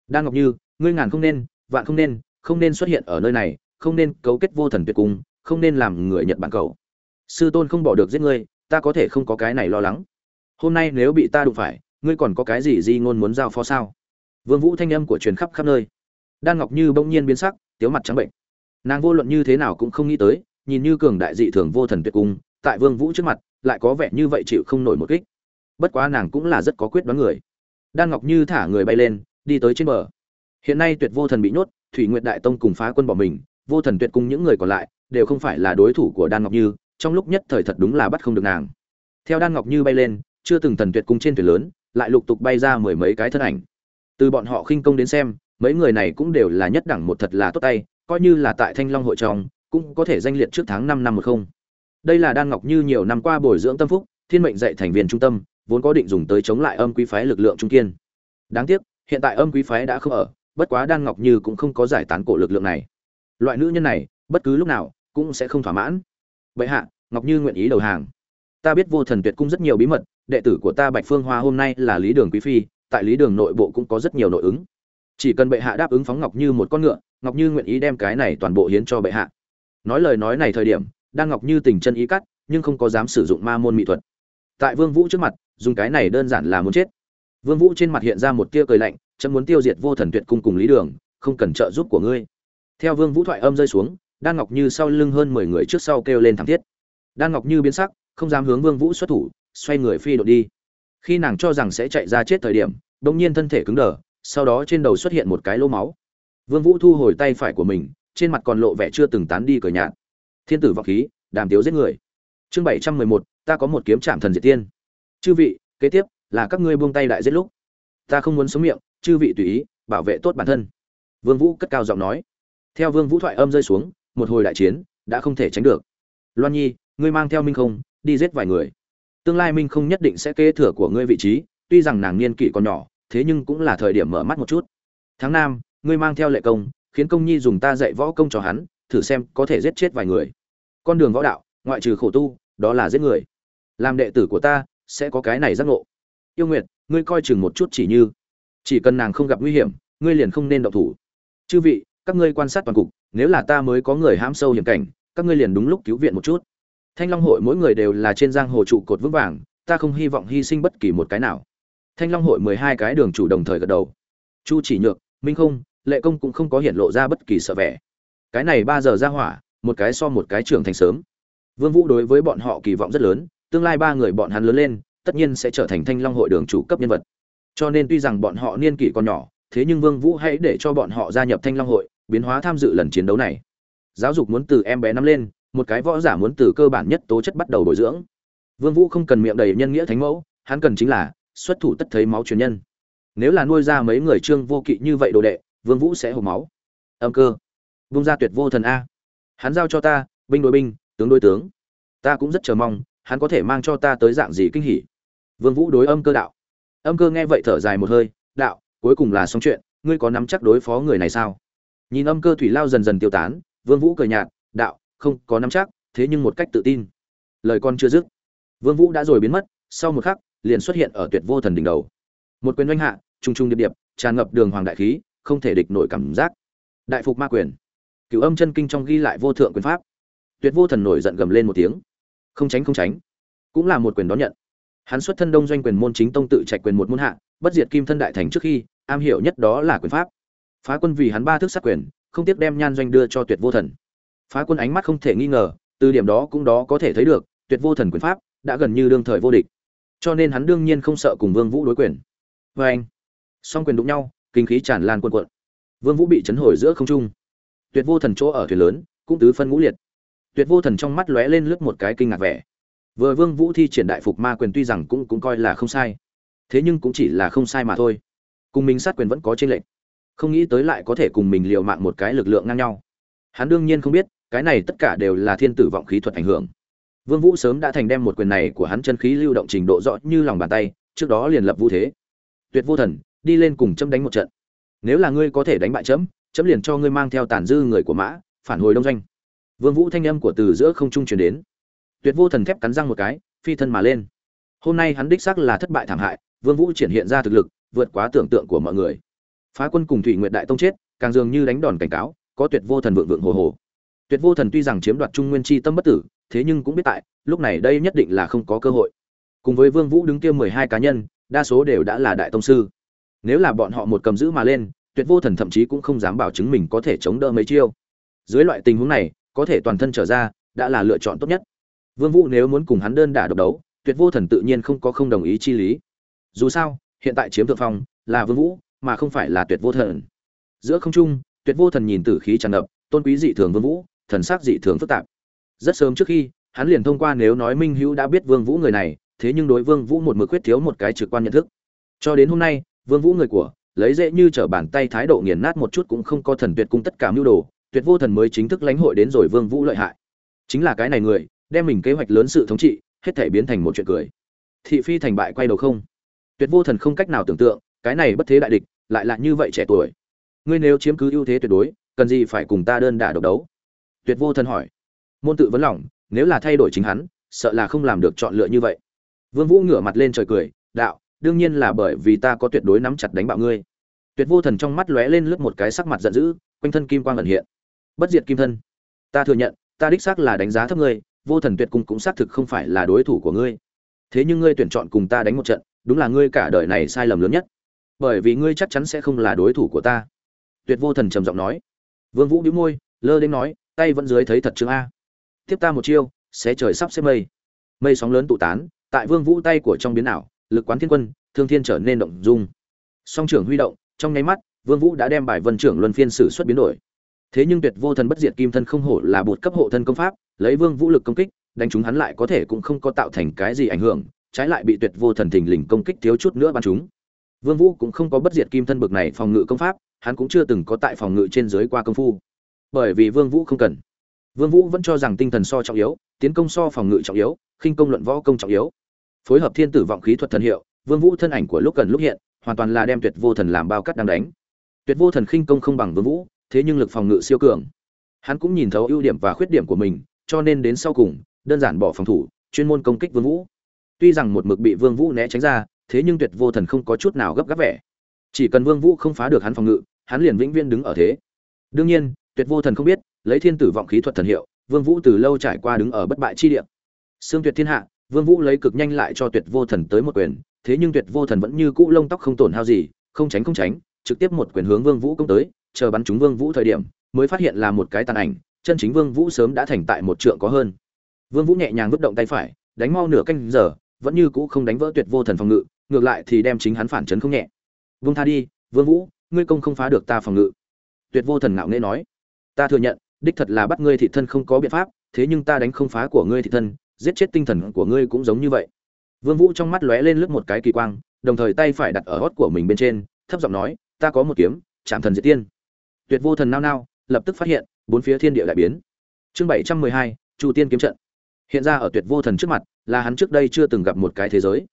Đan ngọc như, ngươi ngàn không nên, vạn không nên không nên xuất hiện ở nơi này, không nên cấu kết vô thần tuyệt cung không nên làm người nhật bản cầu sư tôn không bỏ được giết ngươi ta có thể không có cái này lo lắng. Hôm nay nếu bị ta đụng phải, ngươi còn có cái gì di ngôn muốn giao phó sao? Vương vũ thanh âm của truyền khắp khắp nơi. Đan ngọc như bỗng nhiên biến sắc, tiếu mặt trắng bệnh. Nàng vô luận như thế nào cũng không nghĩ tới, nhìn như cường đại dị thường vô thần tuyệt cung, tại vương vũ trước mặt, lại có vẻ như vậy chịu không nổi một kích. Bất quá nàng cũng là rất có quyết đoán người. Đan ngọc như thả người bay lên, đi tới trên bờ. Hiện nay tuyệt vô thần bị nhốt, thủy nguyệt đại tông cùng phá quân bỏ mình, vô thần tuyệt cung những người còn lại, đều không phải là đối thủ của đan ngọc như trong lúc nhất thời thật đúng là bắt không được nàng. Theo đan ngọc như bay lên, chưa từng thần tuyệt cung trên thuyền lớn, lại lục tục bay ra mười mấy cái thân ảnh. Từ bọn họ khinh công đến xem, mấy người này cũng đều là nhất đẳng một thật là tốt tay, coi như là tại thanh long hội trong, cũng có thể danh liệt trước tháng năm năm một không. Đây là đan ngọc như nhiều năm qua bồi dưỡng tâm phúc, thiên mệnh dạy thành viên trung tâm, vốn có định dùng tới chống lại âm quý phái lực lượng trung kiên. Đáng tiếc, hiện tại âm quý phái đã không ở, bất quá đan ngọc như cũng không có giải tán cổ lực lượng này. Loại nữ nhân này, bất cứ lúc nào cũng sẽ không thỏa mãn bệ hạ, ngọc như nguyện ý đầu hàng. Ta biết vô thần tuyệt cung rất nhiều bí mật, đệ tử của ta bạch phương hoa hôm nay là lý đường quý phi, tại lý đường nội bộ cũng có rất nhiều nội ứng. Chỉ cần bệ hạ đáp ứng phóng ngọc như một con ngựa, ngọc như nguyện ý đem cái này toàn bộ hiến cho bệ hạ. Nói lời nói này thời điểm, đang ngọc như tình chân ý cắt, nhưng không có dám sử dụng ma môn mỹ thuật. Tại vương vũ trước mặt, dùng cái này đơn giản là muốn chết. Vương vũ trên mặt hiện ra một tia cười lạnh, chấm muốn tiêu diệt vô thần tuyệt cung cùng lý đường, không cần trợ giúp của ngươi. Theo vương vũ thoại âm rơi xuống đan ngọc như sau lưng hơn mười người trước sau kêu lên thảm thiết. Đan ngọc như biến sắc, không dám hướng vương vũ xuất thủ, xoay người phi đội đi. Khi nàng cho rằng sẽ chạy ra chết thời điểm đột nhiên thân thể cứng đờ, sau đó trên đầu xuất hiện một cái lỗ máu. Vương vũ thu hồi tay phải của mình, trên mặt còn lộ vẻ chưa từng tán đi cờ nhạt. Thiên tử vọng khí, đàm tiếu giết người. Chương bảy trăm mười một, ta có một kiếm chạm thần diệt tiên. Chư vị, kế tiếp là các ngươi buông tay đại giết lúc. Ta không muốn sống miệng, chư vị tùy ý, bảo vệ tốt bản thân. Vương vũ cất cao giọng nói. Theo vương vũ thoại âm rơi xuống một hồi đại chiến, đã không thể tránh được. Loan nhi, ngươi mang theo minh không, đi giết vài người. Tương lai minh không nhất định sẽ kế thừa của ngươi vị trí, tuy rằng nàng niên kỷ còn nhỏ, thế nhưng cũng là thời điểm mở mắt một chút. Tháng năm ngươi mang theo lệ công, khiến công nhi dùng ta dạy võ công cho hắn, thử xem có thể giết chết vài người. Con đường võ đạo, ngoại trừ khổ tu, đó là giết người. Làm đệ tử của ta, sẽ có cái này giác ngộ. Yêu nguyệt, ngươi coi chừng một chút chỉ như. Chỉ cần nàng không gặp nguy hiểm, ngươi liền không nên động thủ. Chư vị các ngươi quan sát toàn cục, nếu là ta mới có người hãm sâu hiểm cảnh, các ngươi liền đúng lúc cứu viện một chút. Thanh long hội mỗi người đều là trên giang hồ trụ cột vững vàng, ta không hy vọng hy sinh bất kỳ một cái nào. Thanh long hội mười hai cái đường chủ đồng thời gật đầu. Chu chỉ nhược, minh không, lệ công cũng không có hiện lộ ra bất kỳ sợ vẻ. Cái này ba giờ ra hỏa, một cái so một cái trưởng thành sớm. Vương vũ đối với bọn họ kỳ vọng rất lớn, tương lai ba người bọn hắn lớn lên, tất nhiên sẽ trở thành thanh long hội đường chủ cấp nhân vật. Cho nên tuy rằng bọn họ niên kỷ còn nhỏ, thế nhưng vương vũ hãy để cho bọn họ gia nhập thanh long hội biến hóa tham dự lần chiến đấu này. Giáo dục muốn từ em bé năm lên, một cái võ giả muốn từ cơ bản nhất tố chất bắt đầu bồi dưỡng. Vương vũ không cần miệng đầy nhân nghĩa thánh mẫu, hắn cần chính là xuất thủ tất thấy máu truyền nhân. Nếu là nuôi ra mấy người trương vô kỵ như vậy đồ đệ, vương vũ sẽ hổ máu. Âm cơ. Vung ra tuyệt vô thần a. Hắn giao cho ta, binh đối binh, tướng đối tướng. Ta cũng rất chờ mong, hắn có thể mang cho ta tới dạng gì kinh hỉ. Vương vũ đối âm cơ đạo. Âm cơ nghe vậy thở dài một hơi, đạo, cuối cùng là xong chuyện, ngươi có nắm chắc đối phó người này sao? Nhìn âm cơ thủy lao dần dần tiêu tán, vương vũ cười nhạt, đạo, không có nắm chắc, thế nhưng một cách tự tin. Lời con chưa dứt, vương vũ đã rồi biến mất, sau một khắc, liền xuất hiện ở tuyệt vô thần đỉnh đầu. Một quyền doanh hạ trung trung điệp điệp, tràn ngập đường hoàng đại khí, không thể địch nổi cảm giác. Đại phục ma quyền. Cửu âm chân kinh trong ghi lại vô thượng quyền pháp. Tuyệt vô thần nổi giận gầm lên một tiếng. Không tránh không tránh. Cũng là một quyền đón nhận. Hắn xuất thân đông doanh quyền môn chính tông tự trạch quyền một môn hạ, bất diệt kim thân đại thành trước khi, am hiểu nhất đó là quyền pháp phá quân vì hắn ba thức sát quyền, không tiếc đem nhan doanh đưa cho tuyệt vô thần. Phá quân ánh mắt không thể nghi ngờ, từ điểm đó cũng đó có thể thấy được, tuyệt vô thần quyền pháp đã gần như đương thời vô địch. Cho nên hắn đương nhiên không sợ cùng vương vũ đối quyền. Vê anh, song quyền đụng nhau, kinh khí tràn lan cuộn cuộn. Vương vũ bị chấn hồi giữa không trung. Tuyệt vô thần chỗ ở thuyền lớn, cũng tứ phân ngũ liệt. Tuyệt vô thần trong mắt lóe lên lướt một cái kinh ngạc vẻ. Vừa vương vũ thi triển đại phục ma quyền tuy rằng cũng cũng coi là không sai, thế nhưng cũng chỉ là không sai mà thôi. Cùng mình sát quyền vẫn có trên lệnh không nghĩ tới lại có thể cùng mình liều mạng một cái lực lượng ngang nhau. Hắn đương nhiên không biết, cái này tất cả đều là thiên tử vọng khí thuật ảnh hưởng. Vương vũ sớm đã thành đem một quyền này của hắn chân khí lưu động trình độ rõ như lòng bàn tay, trước đó liền lập vũ thế. Tuyệt vô thần, đi lên cùng chấm đánh một trận. Nếu là ngươi có thể đánh bại chấm chấm liền cho ngươi mang theo tàn dư người của mã, phản hồi đông doanh. Vương vũ thanh âm của từ giữa không trung truyền đến. Tuyệt vô thần thép cắn răng một cái, phi thân mà lên. Hôm nay hắn đích xác là thất bại thảm hại, vương vũ triển hiện ra thực lực, vượt quá tưởng tượng của mọi người phá quân cùng thủy nguyệt đại tông chết, càng dường như đánh đòn cảnh cáo, có tuyệt vô thần vượng vượng hồ hồ. Tuyệt vô thần tuy rằng chiếm đoạt trung nguyên chi tâm bất tử, thế nhưng cũng biết tại, lúc này đây nhất định là không có cơ hội. Cùng với vương vũ đứng kia mười hai cá nhân, đa số đều đã là đại tông sư. Nếu là bọn họ một cầm giữ mà lên, tuyệt vô thần thậm chí cũng không dám bảo chứng mình có thể chống đỡ mấy chiêu. Dưới loại tình huống này, có thể toàn thân trở ra, đã là lựa chọn tốt nhất. Vương vũ nếu muốn cùng hắn đơn đả độc đấu, tuyệt vô thần tự nhiên không có không đồng ý chi lý. Dù sao, hiện tại chiếm thượng phong, là vương vũ mà không phải là tuyệt vô thần. Giữa không trung, tuyệt vô thần nhìn tử khí tràn ngập, tôn quý dị thường vương vũ, thần sắc dị thường phức tạp. Rất sớm trước khi, hắn liền thông qua nếu nói minh hữu đã biết vương vũ người này, thế nhưng đối vương vũ một mực quyết thiếu một cái trực quan nhận thức. Cho đến hôm nay, vương vũ người của, lấy dễ như trở bàn tay thái độ nghiền nát một chút cũng không có thần tuyệt cung tất cả mưu đồ, tuyệt vô thần mới chính thức lãnh hội đến rồi vương vũ lợi hại. Chính là cái này người, đem mình kế hoạch lớn sự thống trị, hết thể biến thành một chuyện cười. Thị phi thành bại quay đầu không? Tuyệt vô thần không cách nào tưởng tượng, cái này bất thế đại địch lại là như vậy trẻ tuổi. Ngươi nếu chiếm cứ ưu thế tuyệt đối, cần gì phải cùng ta đơn đả độc đấu? Tuyệt vô thần hỏi. Môn tự vấn lòng, nếu là thay đổi chính hắn, sợ là không làm được chọn lựa như vậy. Vương vũ ngửa mặt lên trời cười, đạo, đương nhiên là bởi vì ta có tuyệt đối nắm chặt đánh bạo ngươi. Tuyệt vô thần trong mắt lóe lên lướt một cái sắc mặt giận dữ, quanh thân kim quang ẩn hiện. Bất diệt kim thân, ta thừa nhận, ta đích xác là đánh giá thấp ngươi, vô thần tuyệt cung cũng xác thực không phải là đối thủ của ngươi. Thế nhưng ngươi tuyển chọn cùng ta đánh một trận, đúng là ngươi cả đời này sai lầm lớn nhất bởi vì ngươi chắc chắn sẽ không là đối thủ của ta. Tuyệt vô thần trầm giọng nói. Vương vũ bĩu môi, lơ đến nói, tay vẫn dưới thấy thật chứng a. Tiếp ta một chiêu, xé trời sắp xếp mây. Mây sóng lớn tụ tán, tại vương vũ tay của trong biến ảo, lực quán thiên quân, thương thiên trở nên động dung. Song trưởng huy động, trong nháy mắt, vương vũ đã đem bài vân trưởng luân phiên sử xuất biến đổi. Thế nhưng tuyệt vô thần bất diệt kim thân không hổ là bột cấp hộ thân công pháp, lấy vương vũ lực công kích, đánh chúng hắn lại có thể cũng không có tạo thành cái gì ảnh hưởng, trái lại bị tuyệt vô thần thình lình công kích thiếu chút nữa bắn chúng vương vũ cũng không có bất diệt kim thân bực này phòng ngự công pháp, hắn cũng chưa từng có tại phòng ngự trên dưới qua công phu. Bởi vì vương vũ không cần. Vương vũ vẫn cho rằng tinh thần so trọng yếu, tiến công so phòng ngự trọng yếu, khinh công luận võ công trọng yếu. Phối hợp thiên tử vọng khí thuật thần hiệu, vương vũ thân ảnh của lúc cần lúc hiện, hoàn toàn là đem tuyệt vô thần làm bao cắt đang đánh. Tuyệt vô thần khinh công không bằng vương vũ, thế nhưng lực phòng ngự siêu cường. Hắn cũng nhìn thấu ưu điểm và khuyết điểm của mình, cho nên đến sau cùng, đơn giản bỏ phòng thủ, chuyên môn công kích vương vũ. Tuy rằng một mực bị vương vũ né tránh ra thế nhưng tuyệt vô thần không có chút nào gấp gáp vẻ. Chỉ cần vương vũ không phá được hắn phòng ngự, hắn liền vĩnh viễn đứng ở thế. Đương nhiên, tuyệt vô thần không biết, lấy thiên tử vọng khí thuật thần hiệu, vương vũ từ lâu trải qua đứng ở bất bại chi địa. Xương tuyệt thiên hạ, vương vũ lấy cực nhanh lại cho tuyệt vô thần tới một quyền, thế nhưng tuyệt vô thần vẫn như cũ lông tóc không tổn hao gì, không tránh không tránh, trực tiếp một quyền hướng vương vũ công tới, chờ bắn trúng vương vũ thời điểm, mới phát hiện là một cái tàn ảnh, chân chính vương vũ sớm đã thành tại một trượng có hơn. Vương vũ nhẹ nhàng vứt động tay phải, đánh mau nửa canh giờ vẫn như cũ không đánh vỡ tuyệt vô thần phòng ngự, ngược lại thì đem chính hắn phản chấn không nhẹ. Vương tha đi, vương vũ, ngươi công không phá được ta phòng ngự. Tuyệt vô thần ngạo nghễ nói, ta thừa nhận, đích thật là bắt ngươi thị thân không có biện pháp, thế nhưng ta đánh không phá của ngươi thị thân, giết chết tinh thần của ngươi cũng giống như vậy. Vương vũ trong mắt lóe lên lướt một cái kỳ quang, đồng thời tay phải đặt ở hót của mình bên trên, thấp giọng nói, ta có một kiếm, chạm thần diệt tiên. Tuyệt vô thần nao nao, lập tức phát hiện, bốn phía thiên địa đại biến. Chương bảy trăm mười hai, chu tiên kiếm trận hiện ra ở tuyệt vô thần trước mặt, là hắn trước đây chưa từng gặp một cái thế giới.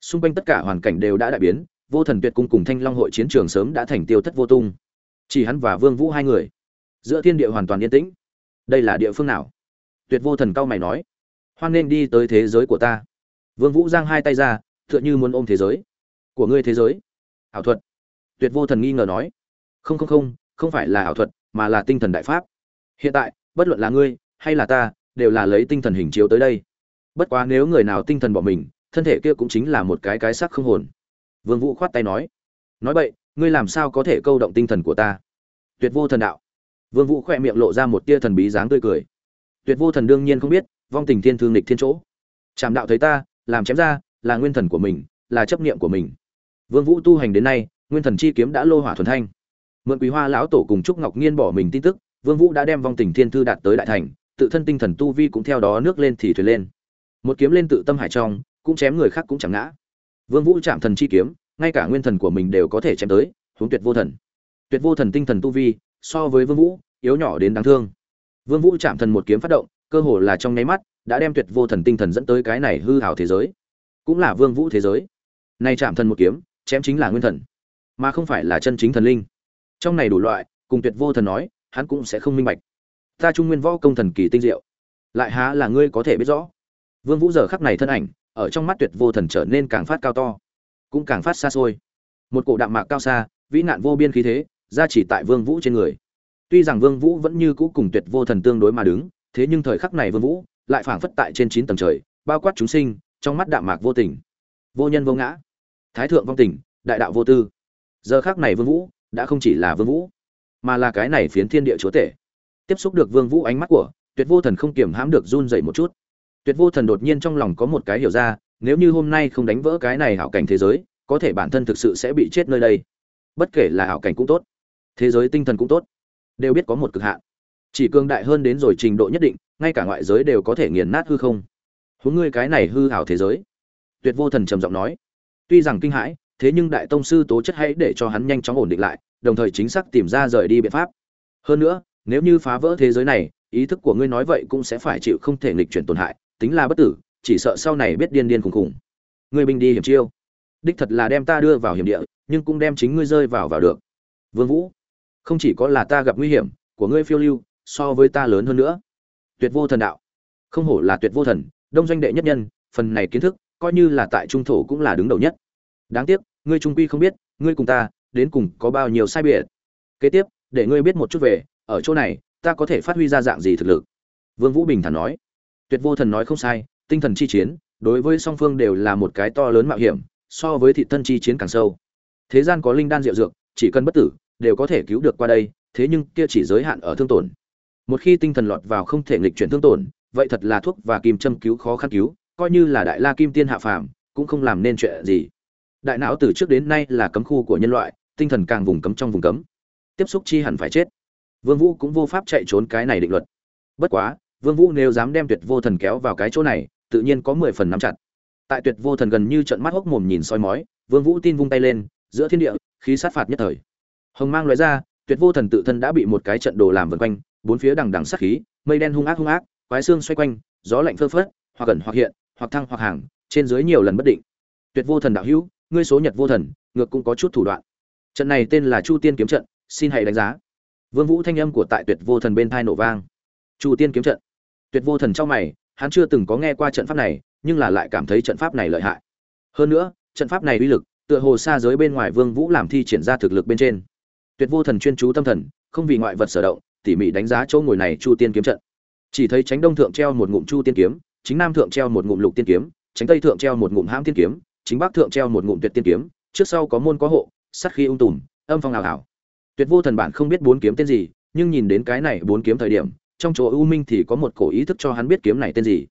Xung quanh tất cả hoàn cảnh đều đã đại biến, vô thần tuyệt cung cùng thanh long hội chiến trường sớm đã thành tiêu thất vô tung. Chỉ hắn và vương vũ hai người. Giữa thiên địa hoàn toàn yên tĩnh. Đây là địa phương nào? Tuyệt vô thần cao mày nói. Hoan nên đi tới thế giới của ta. Vương vũ giang hai tay ra, tựa như muốn ôm thế giới. Của ngươi thế giới. Ảo thuật. Tuyệt vô thần nghi ngờ nói. Không không không không phải là ảo thuật, mà là tinh thần đại pháp. Hiện tại, bất luận là ngươi, hay là ta đều là lấy tinh thần hình chiếu tới đây. Bất quá nếu người nào tinh thần bỏ mình, thân thể kia cũng chính là một cái cái xác không hồn. Vương vũ khoát tay nói nói vậy ngươi làm sao có thể câu động tinh thần của ta? Tuyệt vô thần đạo. Vương vũ khỏe miệng lộ ra một tia thần bí dáng tươi cười. Tuyệt vô thần đương nhiên không biết, vong tình thiên thương lịch thiên chỗ. Trảm đạo thấy ta, làm chém ra, là nguyên thần của mình, là chấp niệm của mình. Vương vũ tu hành đến nay, nguyên thần chi kiếm đã lô hỏa thuần thanh. Mượn quý hoa lão tổ cùng trúc ngọc nghiên bỏ mình tin tức, vương vũ đã đem vong tình thiên thư đạt tới đại thành tự thân tinh thần tu vi cũng theo đó nước lên thì thuyền lên. Một kiếm lên tự tâm hải trong, cũng chém người khác cũng chẳng ngã. Vương vũ chạm thần chi kiếm, ngay cả nguyên thần của mình đều có thể chém tới huống tuyệt vô thần. Tuyệt vô thần tinh thần tu vi, so với vương vũ, yếu nhỏ đến đáng thương. Vương vũ chạm thần một kiếm phát động, cơ hồ là trong nháy mắt, đã đem tuyệt vô thần tinh thần dẫn tới cái này hư hảo thế giới. Cũng là vương vũ thế giới. Nay chạm thần một kiếm, chém chính là nguyên thần, mà không phải là chân chính thần linh. Trong này đủ loại, cùng tuyệt vô thần nói, hắn cũng sẽ không minh bạch ta trung nguyên võ công thần kỳ tinh diệu. Lại há là ngươi có thể biết rõ? Vương vũ giờ khắc này thân ảnh, ở trong mắt tuyệt vô thần trở nên càng phát cao to, cũng càng phát xa xôi. Một cổ đạm mạc cao xa, vĩ nạn vô biên khí thế, ra chỉ tại vương vũ trên người. Tuy rằng vương vũ vẫn như cũ cùng tuyệt vô thần tương đối mà đứng, thế nhưng thời khắc này vương vũ lại phảng phất tại trên chín tầng trời, bao quát chúng sinh, trong mắt đạm mạc vô tình. Vô nhân vô ngã. Thái thượng vong tình, đại đạo vô tư. Giờ khác này vương vũ đã không chỉ là vương vũ, mà là cái này phiến thiên địa chúa tể tiếp xúc được vương vũ ánh mắt của, tuyệt vô thần không kiềm hãm được run rẩy một chút. Tuyệt vô thần đột nhiên trong lòng có một cái hiểu ra, nếu như hôm nay không đánh vỡ cái này hảo cảnh thế giới, có thể bản thân thực sự sẽ bị chết nơi đây. Bất kể là hảo cảnh cũng tốt, thế giới tinh thần cũng tốt, đều biết có một cực hạn. Chỉ cường đại hơn đến rồi trình độ nhất định, ngay cả ngoại giới đều có thể nghiền nát hư không. Huống ngươi cái này hư hảo thế giới. Tuyệt vô thần trầm giọng nói. Tuy rằng kinh hãi, thế nhưng đại tông sư tố chất hãy để cho hắn nhanh chóng ổn định lại, đồng thời chính xác tìm ra rời đi biện pháp. Hơn nữa nếu như phá vỡ thế giới này, ý thức của ngươi nói vậy cũng sẽ phải chịu không thể nghịch chuyển tổn hại, tính là bất tử, chỉ sợ sau này biết điên điên khùng khùng. Ngươi binh đi hiểm chiêu. Đích thật là đem ta đưa vào hiểm địa, nhưng cũng đem chính ngươi rơi vào vào được. Vương vũ, không chỉ có là ta gặp nguy hiểm của ngươi phiêu lưu, so với ta lớn hơn nữa. Tuyệt vô thần đạo. Không hổ là tuyệt vô thần, đông doanh đệ nhất nhân, phần này kiến thức, coi như là tại trung thổ cũng là đứng đầu nhất. Đáng tiếc, ngươi trung quy không biết, ngươi cùng ta, đến cùng có bao nhiêu sai biệt. Kế tiếp, để ngươi biết một chút về ở chỗ này, ta có thể phát huy ra dạng gì thực lực? Vương vũ bình thản nói. Tuyệt vô thần nói không sai, tinh thần chi chiến, đối với song phương đều là một cái to lớn mạo hiểm, so với thị thân chi chiến càng sâu. Thế gian có linh đan diệu dược, chỉ cần bất tử, đều có thể cứu được qua đây, thế nhưng kia chỉ giới hạn ở thương tổn. Một khi tinh thần lọt vào không thể nghịch chuyển thương tổn, vậy thật là thuốc và kim châm cứu khó khăn cứu, coi như là đại la kim tiên hạ phàm, cũng không làm nên chuyện gì. Đại não từ trước đến nay là cấm khu của nhân loại, tinh thần càng vùng cấm trong vùng cấm. Tiếp xúc chi hẳn phải chết vương vũ cũng vô pháp chạy trốn cái này định luật. Bất quá, vương vũ nếu dám đem tuyệt vô thần kéo vào cái chỗ này, tự nhiên có mười phần nắm chặt. Tại tuyệt vô thần gần như trận mắt hốc mồm nhìn soi mói, vương vũ tin vung tay lên, giữa thiên địa, khí sát phạt nhất thời. Hồng mang lóe ra, tuyệt vô thần tự thân đã bị một cái trận đồ làm vần quanh, bốn phía đằng đằng sát khí, mây đen hung ác hung ác, quái xương xoay quanh, gió lạnh phơ phất, hoặc gần hoặc hiện, hoặc thăng hoặc hàng, trên dưới nhiều lần bất định. Tuyệt vô thần đạo hữu, ngươi số nhật vô thần, ngược cũng có chút thủ đoạn. Trận này tên là chu tiên kiếm trận, xin hãy đánh giá vương vũ thanh âm của tại tuyệt vô thần bên thai nổ vang. Chu tiên kiếm trận. Tuyệt vô thần trong mày, hắn chưa từng có nghe qua trận pháp này, nhưng là lại cảm thấy trận pháp này lợi hại. Hơn nữa, trận pháp này uy lực, tựa hồ xa giới bên ngoài vương vũ làm thi triển ra thực lực bên trên. Tuyệt vô thần chuyên chú tâm thần, không vì ngoại vật sở động, tỉ mỉ đánh giá chỗ ngồi này chu tiên kiếm trận. Chỉ thấy tránh đông thượng treo một ngụm chu tiên kiếm, chính nam thượng treo một ngụm lục tiên kiếm, tránh tây thượng treo một ngụm hãm tiên kiếm, chính bắc thượng treo một ngụm tuyệt tiên kiếm, trước sau có môn có hộ, sát khí ung tùm, âm phong ảo ảo tuyệt vô thần bản không biết bốn kiếm tên gì, nhưng nhìn đến cái này bốn kiếm thời điểm, trong chỗ u minh thì có một cổ ý thức cho hắn biết kiếm này tên gì.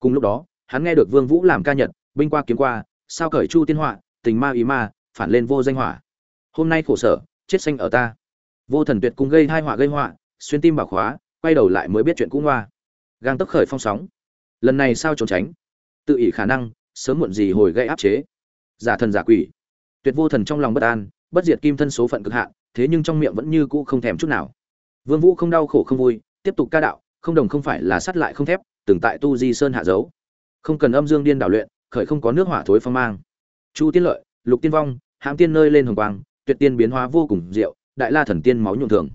Cùng lúc đó, hắn nghe được vương vũ làm ca nhật, binh qua kiếm qua, sao cởi chu tiên họa, tình ma ý ma, phản lên vô danh hỏa hôm nay khổ sở, chết xanh ở ta. Vô thần tuyệt cùng gây hai họa gây họa, xuyên tim bảo khóa, quay đầu lại mới biết chuyện cũ ngoa. Gang tấc khởi phong sóng. Lần này sao trốn tránh? Tự ỷ khả năng, sớm muộn gì hồi gây áp chế. Giả thần giả quỷ. Tuyệt vô thần trong lòng bất an, bất diệt kim thân số phận cực hạn thế nhưng trong miệng vẫn như cũ không thèm chút nào. Vương vũ không đau khổ không vui, tiếp tục ca đạo, không đồng không phải là sắt lại không thép, từng tại tu di sơn hạ dấu. Không cần âm dương điên đảo luyện, khởi không có nước hỏa thối phong mang. Chu tiên lợi, lục tiên vong, hãm tiên nơi lên hồng quang, tuyệt tiên biến hóa vô cùng diệu, đại la thần tiên máu nhuộm thường.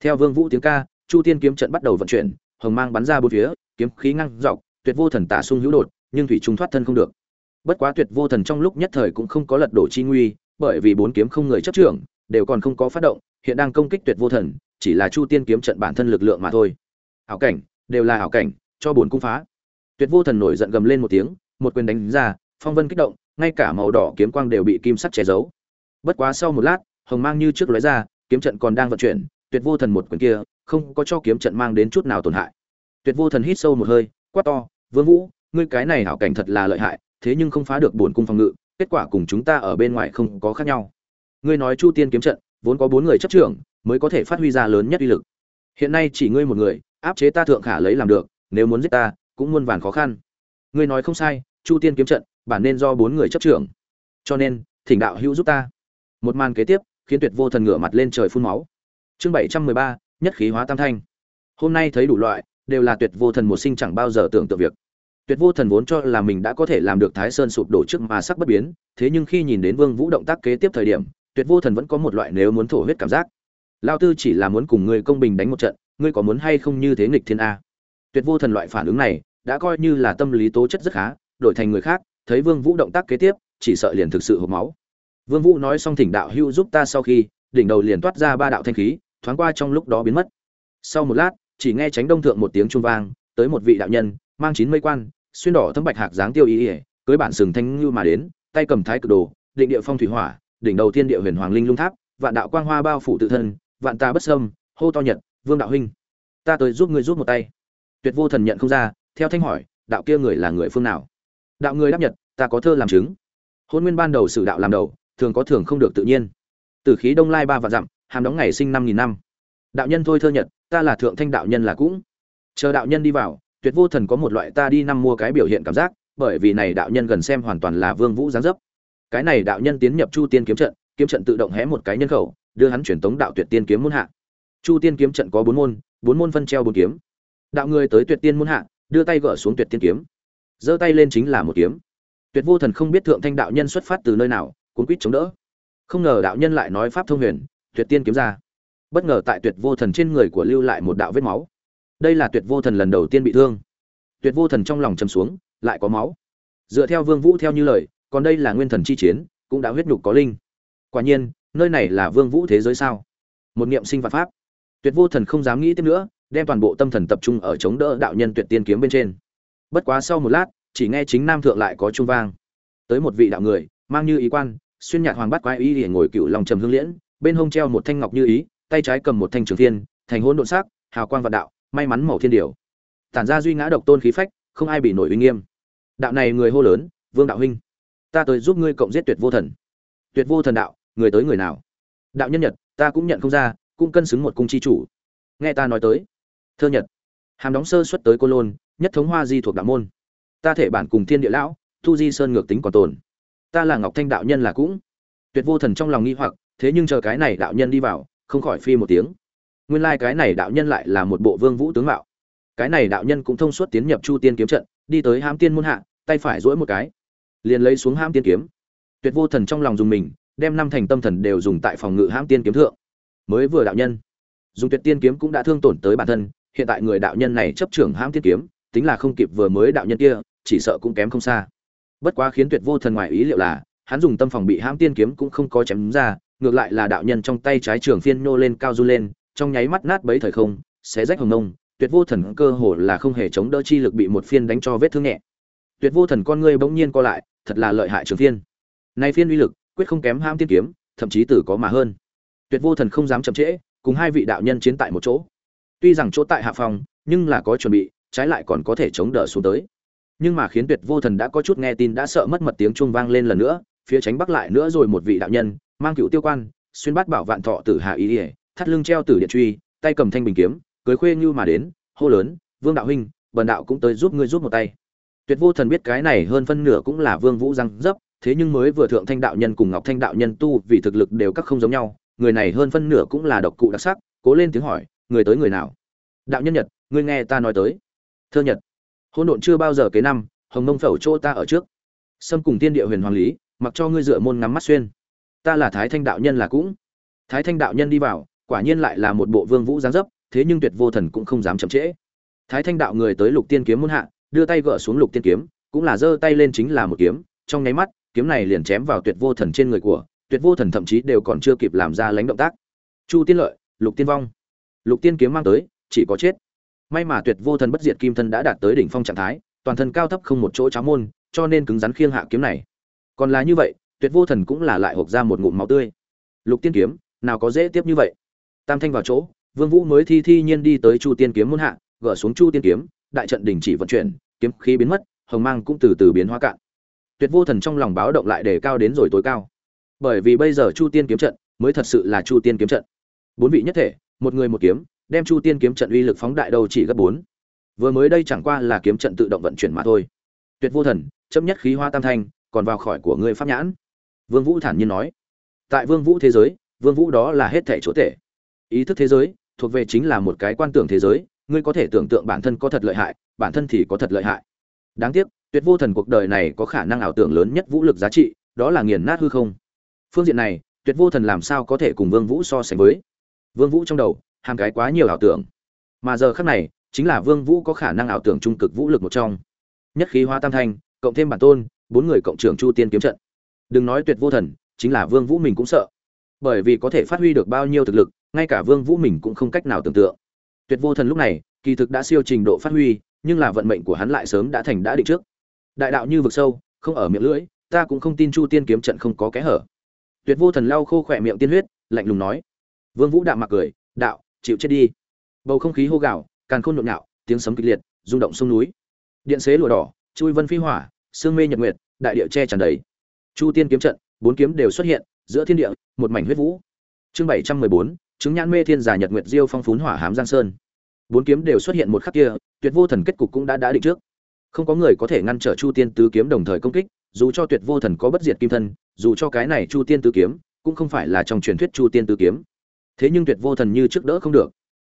Theo vương vũ tiếng ca, chu tiên kiếm trận bắt đầu vận chuyển, hồng mang bắn ra bốn phía, kiếm khí ngăng dọc, tuyệt vô thần tả sung hữu đột, nhưng thủy trung thoát thân không được. Bất quá tuyệt vô thần trong lúc nhất thời cũng không có lật đổ chi nguy, bởi vì bốn kiếm không người chấp trưởng đều còn không có phát động, hiện đang công kích tuyệt vô thần, chỉ là chu tiên kiếm trận bản thân lực lượng mà thôi. Ảo cảnh, đều là ảo cảnh, cho bổn cung phá. Tuyệt vô thần nổi giận gầm lên một tiếng, một quyền đánh ra, phong vân kích động, ngay cả màu đỏ kiếm quang đều bị kim sắt che giấu. Bất quá sau một lát, hồng mang như trước lóe ra, kiếm trận còn đang vận chuyển, tuyệt vô thần một quyền kia, không có cho kiếm trận mang đến chút nào tổn hại. Tuyệt vô thần hít sâu một hơi, quát to, vương vũ, ngươi cái này hảo cảnh thật là lợi hại, thế nhưng không phá được bổn cung phòng ngự, kết quả cùng chúng ta ở bên ngoài không có khác nhau ngươi nói chu tiên kiếm trận, vốn có bốn người chấp trưởng, mới có thể phát huy ra lớn nhất uy lực. Hiện nay chỉ ngươi một người, áp chế ta thượng khả lấy làm được, nếu muốn giết ta, cũng muôn vàn khó khăn. Ngươi nói không sai, chu tiên kiếm trận, bản nên do bốn người chấp trưởng. Cho nên, thỉnh đạo hữu giúp ta. Một màn kế tiếp, khiến tuyệt vô thần ngửa mặt lên trời phun máu. Chương bảy trăm mười ba, nhất khí hóa tam thanh. Hôm nay thấy đủ loại, đều là tuyệt vô thần một sinh chẳng bao giờ tưởng tượng việc. Tuyệt vô thần vốn cho là mình đã có thể làm được thái sơn sụp đổ trước mà sắc bất biến, thế nhưng khi nhìn đến vương vũ động tác kế tiếp thời điểm tuyệt vô thần vẫn có một loại nếu muốn thổ huyết cảm giác. Lao tư chỉ là muốn cùng ngươi công bình đánh một trận, ngươi có muốn hay không như thế nghịch thiên a? Tuyệt vô thần loại phản ứng này đã coi như là tâm lý tố chất rất khá, đổi thành người khác, thấy vương vũ động tác kế tiếp, chỉ sợ liền thực sự hộp máu. Vương vũ nói xong thỉnh đạo hưu giúp ta sau khi, đỉnh đầu liền toát ra ba đạo thanh khí, thoáng qua trong lúc đó biến mất. Sau một lát, chỉ nghe tránh đông thượng một tiếng trung vang, tới một vị đạo nhân, mang chín mây quan, xuyên đỏ thâm bạch hạc dáng tiêu ý ỉa, cưới bản sừng thanh lưu mà đến, tay cầm thái cực đồ, định địa phong thủy hỏa đỉnh đầu thiên địa huyền hoàng linh lung tháp, vạn đạo quang hoa bao phủ tự thân, vạn ta bất sâm hô to nhật, vương đạo huynh, ta tới giúp ngươi giúp một tay. Tuyệt vô thần nhận không ra, theo thanh hỏi, đạo kia người là người phương nào? Đạo người đáp nhật, ta có thơ làm chứng. Hôn nguyên ban đầu sử đạo làm đầu, thường có thường không được tự nhiên. Từ khí đông lai ba vạn dặm, hàm đóng ngày sinh năm nghìn năm. Đạo nhân thôi thơ nhật, ta là thượng thanh đạo nhân là cũng. Chờ đạo nhân đi vào, tuyệt vô thần có một loại ta đi năm mua cái biểu hiện cảm giác, bởi vì này đạo nhân gần xem hoàn toàn là vương vũ giáng dấp cái này đạo nhân tiến nhập chu tiên kiếm trận kiếm trận tự động hé một cái nhân khẩu, đưa hắn truyền tống đạo tuyệt tiên kiếm môn hạ. Chu tiên kiếm trận có bốn môn bốn môn phân treo bốn kiếm. Đạo người tới tuyệt tiên môn hạ, đưa tay gỡ xuống tuyệt tiên kiếm. Giơ tay lên chính là một kiếm. Tuyệt vô thần không biết thượng thanh đạo nhân xuất phát từ nơi nào, cuốn quýt chống đỡ. Không ngờ đạo nhân lại nói pháp thông huyền, tuyệt tiên kiếm ra. Bất ngờ tại tuyệt vô thần trên người của lưu lại một đạo vết máu. Đây là tuyệt vô thần lần đầu tiên bị thương. Tuyệt vô thần trong lòng chầm xuống, lại có máu. Dựa theo vương vũ theo như lời còn đây là nguyên thần chi chiến, cũng đã huyết nhục có linh. Quả nhiên, nơi này là vương vũ thế giới sao? Một niệm sinh vạn pháp. Tuyệt vô thần không dám nghĩ tiếp nữa, đem toàn bộ tâm thần tập trung ở chống đỡ đạo nhân tuyệt tiên kiếm bên trên. Bất quá sau một lát, chỉ nghe chính nam thượng lại có trung vang. Tới một vị đạo người, mang như ý quan, xuyên nhạt hoàng bát quái ý để ngồi cựu lòng trầm hương liễn, bên hông treo một thanh ngọc như ý, tay trái cầm một thanh trường thiên, thành hỗn độn sắc, hào quang vạn đạo, may mắn màu thiên điều tản ra duy ngã độc tôn khí phách, không ai bị nổi uy nghiêm. Đạo này người hô lớn, vương đạo huynh ta tới giúp ngươi cộng giết tuyệt vô thần. Tuyệt vô thần đạo, người tới người nào? Đạo nhân nhật, ta cũng nhận không ra, cũng cân xứng một cung chi chủ. Nghe ta nói tới. Thơ nhật, hàm đóng sơ xuất tới cô lôn, nhất thống hoa di thuộc đạo môn. Ta thể bản cùng thiên địa lão, thu di sơn ngược tính còn tồn. Ta là ngọc thanh đạo nhân là cũng. Tuyệt vô thần trong lòng nghi hoặc, thế nhưng chờ cái này đạo nhân đi vào, không khỏi phi một tiếng. Nguyên lai cái này đạo nhân lại là một bộ vương vũ tướng mạo. Cái này đạo nhân cũng thông suốt tiến nhập chu tiên kiếm trận, đi tới hãm tiên môn hạ, tay phải duỗi một cái liền lấy xuống hãm tiên kiếm. Tuyệt vô thần trong lòng dùng mình, đem năm thành tâm thần đều dùng tại phòng ngự hãm tiên kiếm thượng. Mới vừa đạo nhân, dùng tuyệt tiên kiếm cũng đã thương tổn tới bản thân, hiện tại người đạo nhân này chấp trưởng hãm tiên kiếm, tính là không kịp vừa mới đạo nhân kia, chỉ sợ cũng kém không xa. Bất quá khiến tuyệt vô thần ngoài ý liệu là, hắn dùng tâm phòng bị hãm tiên kiếm cũng không có chém ra, ngược lại là đạo nhân trong tay trái trường phiên nô lên cao du lên, trong nháy mắt nát bấy thời không, xé rách hồng nông tuyệt vô thần cơ hồ là không hề chống đỡ chi lực bị một phiên đánh cho vết thương nhẹ tuyệt vô thần con ngươi bỗng nhiên co lại, thật là lợi hại trường phiên. Nay phiên uy lực, quyết không kém ham tiên kiếm, thậm chí tử có mà hơn. Tuyệt vô thần không dám chậm trễ, cùng hai vị đạo nhân chiến tại một chỗ. Tuy rằng chỗ tại hạ phòng, nhưng là có chuẩn bị, trái lại còn có thể chống đỡ xuống tới. Nhưng mà khiến tuyệt vô thần đã có chút nghe tin đã sợ mất mật tiếng chuông vang lên lần nữa, phía tránh bắc lại nữa rồi một vị đạo nhân, mang cựu tiêu quan, xuyên bát bảo vạn thọ tử hạ ý ỉa thắt lưng treo tử điện truy, tay cầm thanh bình kiếm, cưới khuê như mà đến, hô lớn, vương đạo huynh, bần đạo cũng tới giúp ngươi giúp một tay tuyệt vô thần biết cái này hơn phân nửa cũng là vương vũ răng dấp, thế nhưng mới vừa thượng thanh đạo nhân cùng ngọc thanh đạo nhân tu vì thực lực đều các không giống nhau, người này hơn phân nửa cũng là độc cụ đặc sắc, cố lên tiếng hỏi, người tới người nào? Đạo nhân nhật, ngươi nghe ta nói tới. Thơ nhật hôn độn chưa bao giờ kế năm, hồng mông phẩu chỗ ta ở trước. Xâm cùng tiên địa huyền hoàng lý, mặc cho ngươi dựa môn ngắm mắt xuyên. Ta là thái thanh đạo nhân là cũng. Thái thanh đạo nhân đi vào, quả nhiên lại là một bộ vương vũ giáng dấp, thế nhưng tuyệt vô thần cũng không dám chậm trễ. Thái thanh đạo người tới lục tiên kiếm muốn hạ đưa tay gỡ xuống lục tiên kiếm, cũng là giơ tay lên chính là một kiếm, trong nháy mắt, kiếm này liền chém vào tuyệt vô thần trên người của, tuyệt vô thần thậm chí đều còn chưa kịp làm ra lánh động tác. Chu tiên lợi, lục tiên vong. Lục tiên kiếm mang tới, chỉ có chết. May mà tuyệt vô thần bất diệt kim thân đã đạt tới đỉnh phong trạng thái, toàn thân cao thấp không một chỗ cháo môn, cho nên cứng rắn khiêng hạ kiếm này. Còn là như vậy, tuyệt vô thần cũng là lại hộp ra một ngụm máu tươi. Lục tiên kiếm, nào có dễ tiếp như vậy. Tam thanh vào chỗ, vương vũ mới thi thi nhiên đi tới chu tiên kiếm muốn hạ, gỡ xuống chu tiên kiếm đại trận đình chỉ vận chuyển, kiếm khí biến mất, hồng mang cũng từ từ biến hóa cạn. Tuyệt vô thần trong lòng báo động lại đề cao đến rồi tối cao. Bởi vì bây giờ chu tiên kiếm trận mới thật sự là chu tiên kiếm trận. Bốn vị nhất thể, một người một kiếm, đem chu tiên kiếm trận uy lực phóng đại đầu chỉ gấp bốn. Vừa mới đây chẳng qua là kiếm trận tự động vận chuyển mà thôi. Tuyệt vô thần chấm nhất khí hoa tam thanh, còn vào khỏi của ngươi pháp nhãn. Vương vũ thản nhiên nói. Tại vương vũ thế giới, vương vũ đó là hết thảy chỗ thể. ý thức thế giới thuộc về chính là một cái quan tưởng thế giới ngươi có thể tưởng tượng bản thân có thật lợi hại, bản thân thì có thật lợi hại. Đáng tiếc, tuyệt vô thần cuộc đời này có khả năng ảo tưởng lớn nhất vũ lực giá trị, đó là nghiền nát hư không. Phương diện này, tuyệt vô thần làm sao có thể cùng vương vũ so sánh với? Vương vũ trong đầu hàng cái quá nhiều ảo tưởng. Mà giờ khắc này, chính là vương vũ có khả năng ảo tưởng trung cực vũ lực một trong. Nhất khí hóa tam thanh, cộng thêm bản tôn, bốn người cộng trưởng chu tiên kiếm trận. Đừng nói tuyệt vô thần, chính là vương vũ mình cũng sợ. Bởi vì có thể phát huy được bao nhiêu thực lực, ngay cả vương vũ mình cũng không cách nào tưởng tượng tuyệt vô thần lúc này, kỳ thực đã siêu trình độ phát huy, nhưng là vận mệnh của hắn lại sớm đã thành đã định trước. Đại đạo như vực sâu, không ở miệng lưỡi, ta cũng không tin chu tiên kiếm trận không có kẽ hở. Tuyệt vô thần lau khô khỏe miệng tiên huyết, lạnh lùng nói. Vương vũ đạm mặc cười, đạo, chịu chết đi. Bầu không khí hô gạo càng khôn nhộn nhạo, tiếng sấm kịch liệt, rung động sông núi. Điện xế lụa đỏ, chui vân phi hỏa, sương mê nhật nguyệt, đại địa che tràn đầy. Chu tiên kiếm trận, bốn kiếm đều xuất hiện, giữa thiên địa, một mảnh huyết vũ. Chương bảy trăm mười bốn chứng nhãn mê thiên giả nhật nguyệt diêu phong phún hỏa hám giang sơn. Bốn kiếm đều xuất hiện một khắc kia, tuyệt vô thần kết cục cũng đã đã định trước. Không có người có thể ngăn trở chu tiên tứ kiếm đồng thời công kích, dù cho tuyệt vô thần có bất diệt kim thân, dù cho cái này chu tiên tứ kiếm cũng không phải là trong truyền thuyết chu tiên tứ kiếm. Thế nhưng tuyệt vô thần như trước đỡ không được.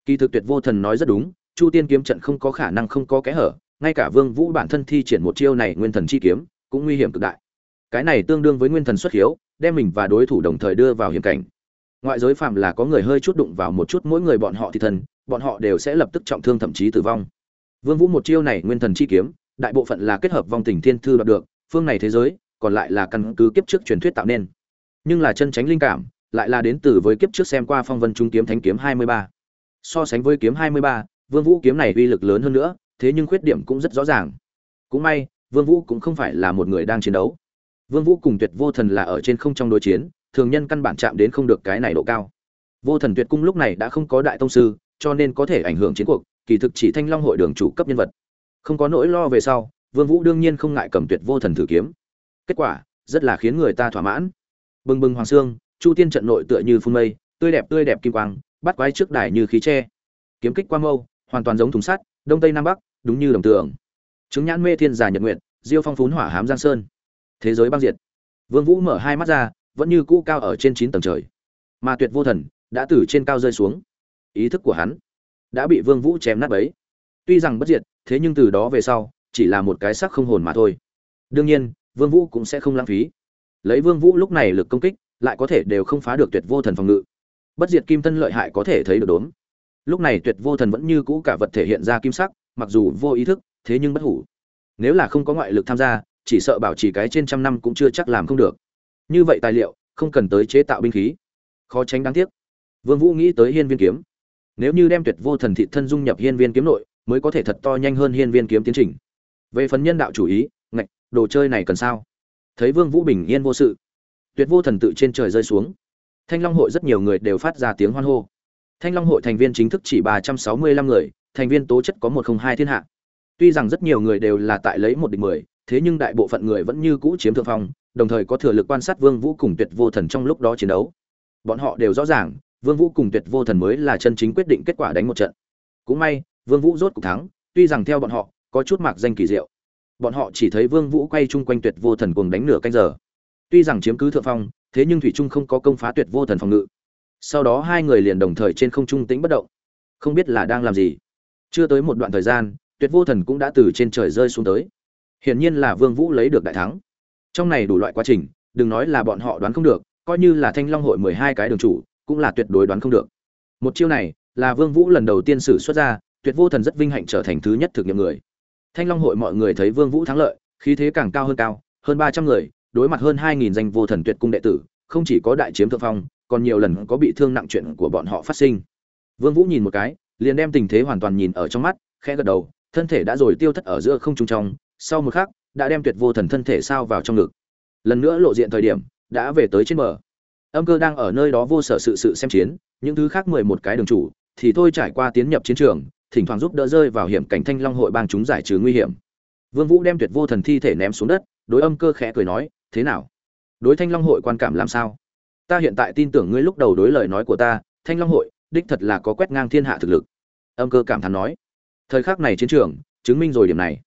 Kỳ thực tuyệt vô thần nói rất đúng, chu tiên kiếm trận không có khả năng không có kẽ hở, ngay cả vương vũ bản thân thi triển một chiêu này nguyên thần chi kiếm cũng nguy hiểm cực đại. Cái này tương đương với nguyên thần xuất hiếu, đem mình và đối thủ đồng thời đưa vào hiểm cảnh ngoại giới phạm là có người hơi chút đụng vào một chút mỗi người bọn họ thì thần bọn họ đều sẽ lập tức trọng thương thậm chí tử vong. Vương vũ một chiêu này nguyên thần chi kiếm đại bộ phận là kết hợp vong tình thiên thư đoạt được phương này thế giới còn lại là căn cứ kiếp trước truyền thuyết tạo nên. Nhưng là chân tránh linh cảm lại là đến từ với kiếp trước xem qua phong vân trung kiếm thánh kiếm 23. so sánh với kiếm 23, vương vũ kiếm này uy lực lớn hơn nữa thế nhưng khuyết điểm cũng rất rõ ràng. Cũng may vương vũ cũng không phải là một người đang chiến đấu. Vương vũ cùng tuyệt vô thần là ở trên không trong đối chiến thường nhân căn bản chạm đến không được cái này độ cao. Vô thần tuyệt cung lúc này đã không có đại tông sư, cho nên có thể ảnh hưởng chiến cuộc, kỳ thực chỉ thanh long hội đường chủ cấp nhân vật. Không có nỗi lo về sau, vương vũ đương nhiên không ngại cầm tuyệt vô thần thử kiếm. Kết quả, rất là khiến người ta thỏa mãn. Bừng bừng hoàng sương, chu tiên trận nội tựa như phun mây, tươi đẹp tươi đẹp kim quang, bắt quái trước đài như khí tre. Kiếm kích qua mâu, hoàn toàn giống thùng sắt, đông tây nam bắc, đúng như đồng tường. Chứng nhãn mê thiên giả nhật nguyện diêu phong phún hỏa hám giang sơn. Thế giới băng diệt. Vương vũ mở hai mắt ra vẫn như cũ cao ở trên chín tầng trời. Mà tuyệt vô thần đã từ trên cao rơi xuống. Ý thức của hắn đã bị vương vũ chém nát bấy. Tuy rằng bất diệt, thế nhưng từ đó về sau, chỉ là một cái xác không hồn mà thôi. Đương nhiên, vương vũ cũng sẽ không lãng phí. Lấy vương vũ lúc này lực công kích, lại có thể đều không phá được tuyệt vô thần phòng ngự. Bất diệt kim thân lợi hại có thể thấy được đốn lúc này tuyệt vô thần vẫn như cũ cả vật thể hiện ra kim sắc, mặc dù vô ý thức, thế nhưng bất hủ. Nếu là không có ngoại lực tham gia, chỉ sợ bảo trì cái trên trăm năm cũng chưa chắc làm không được như vậy tài liệu, không cần tới chế tạo binh khí. Khó tránh đáng tiếc. Vương vũ nghĩ tới hiên viên kiếm. Nếu như đem tuyệt vô thần thị thân dung nhập hiên viên kiếm nội, mới có thể thật to nhanh hơn hiên viên kiếm tiến trình. Về phần nhân đạo chủ ý, ngạch, đồ chơi này cần sao? Thấy vương vũ bình yên vô sự, tuyệt vô thần tự trên trời rơi xuống. Thanh long hội rất nhiều người đều phát ra tiếng hoan hô. Thanh long hội thành viên chính thức chỉ ba trăm sáu mươi lăm người, thành viên tố chất có một không hai thiên hạ. Tuy rằng rất nhiều người đều là tại lấy một địch mười, thế nhưng đại bộ phận người vẫn như cũ chiếm thượng phong đồng thời có thừa lực quan sát vương vũ cùng tuyệt vô thần trong lúc đó chiến đấu. Bọn họ đều rõ ràng, vương vũ cùng tuyệt vô thần mới là chân chính quyết định kết quả đánh một trận. Cũng may, vương vũ rốt cục thắng, tuy rằng theo bọn họ, có chút mạc danh kỳ diệu. Bọn họ chỉ thấy vương vũ quay chung quanh tuyệt vô thần cùng đánh nửa canh giờ. Tuy rằng chiếm cứ thượng phong, thế nhưng thủy trung không có công phá tuyệt vô thần phòng ngự. Sau đó hai người liền đồng thời trên không trung tĩnh bất động. Không biết là đang làm gì. Chưa tới một đoạn thời gian, tuyệt vô thần cũng đã từ trên trời rơi xuống tới. Hiển nhiên là vương vũ lấy được đại thắng trong này đủ loại quá trình, đừng nói là bọn họ đoán không được, coi như là thanh long hội mười hai cái đường chủ, cũng là tuyệt đối đoán không được. Một chiêu này, là vương vũ lần đầu tiên sử xuất ra, tuyệt vô thần rất vinh hạnh trở thành thứ nhất thực nghiệm người. Thanh long hội mọi người thấy vương vũ thắng lợi, khí thế càng cao hơn cao, hơn ba trăm người, đối mặt hơn hai nghìn danh vô thần tuyệt cung đệ tử, không chỉ có đại chiếm thượng phong, còn nhiều lần có bị thương nặng chuyện của bọn họ phát sinh. Vương vũ nhìn một cái, liền đem tình thế hoàn toàn nhìn ở trong mắt, khẽ gật đầu, thân thể đã rồi tiêu thất ở giữa không trung trong, sau một khắc đã đem tuyệt vô thần thân thể sao vào trong ngực. Lần nữa lộ diện thời điểm, đã về tới trên bờ. Âm cơ đang ở nơi đó vô sở sự sự xem chiến, những thứ khác mười một cái đường chủ, thì thôi trải qua tiến nhập chiến trường, thỉnh thoảng giúp đỡ rơi vào hiểm cảnh thanh long hội bang chúng giải trừ nguy hiểm. Vương vũ đem tuyệt vô thần thi thể ném xuống đất, đối âm cơ khẽ cười nói, thế nào? Đối thanh long hội quan cảm làm sao? Ta hiện tại tin tưởng ngươi lúc đầu đối lời nói của ta, thanh long hội, đích thật là có quét ngang thiên hạ thực lực. Âm cơ cảm thán nói, thời khắc này chiến trường, chứng minh rồi điểm này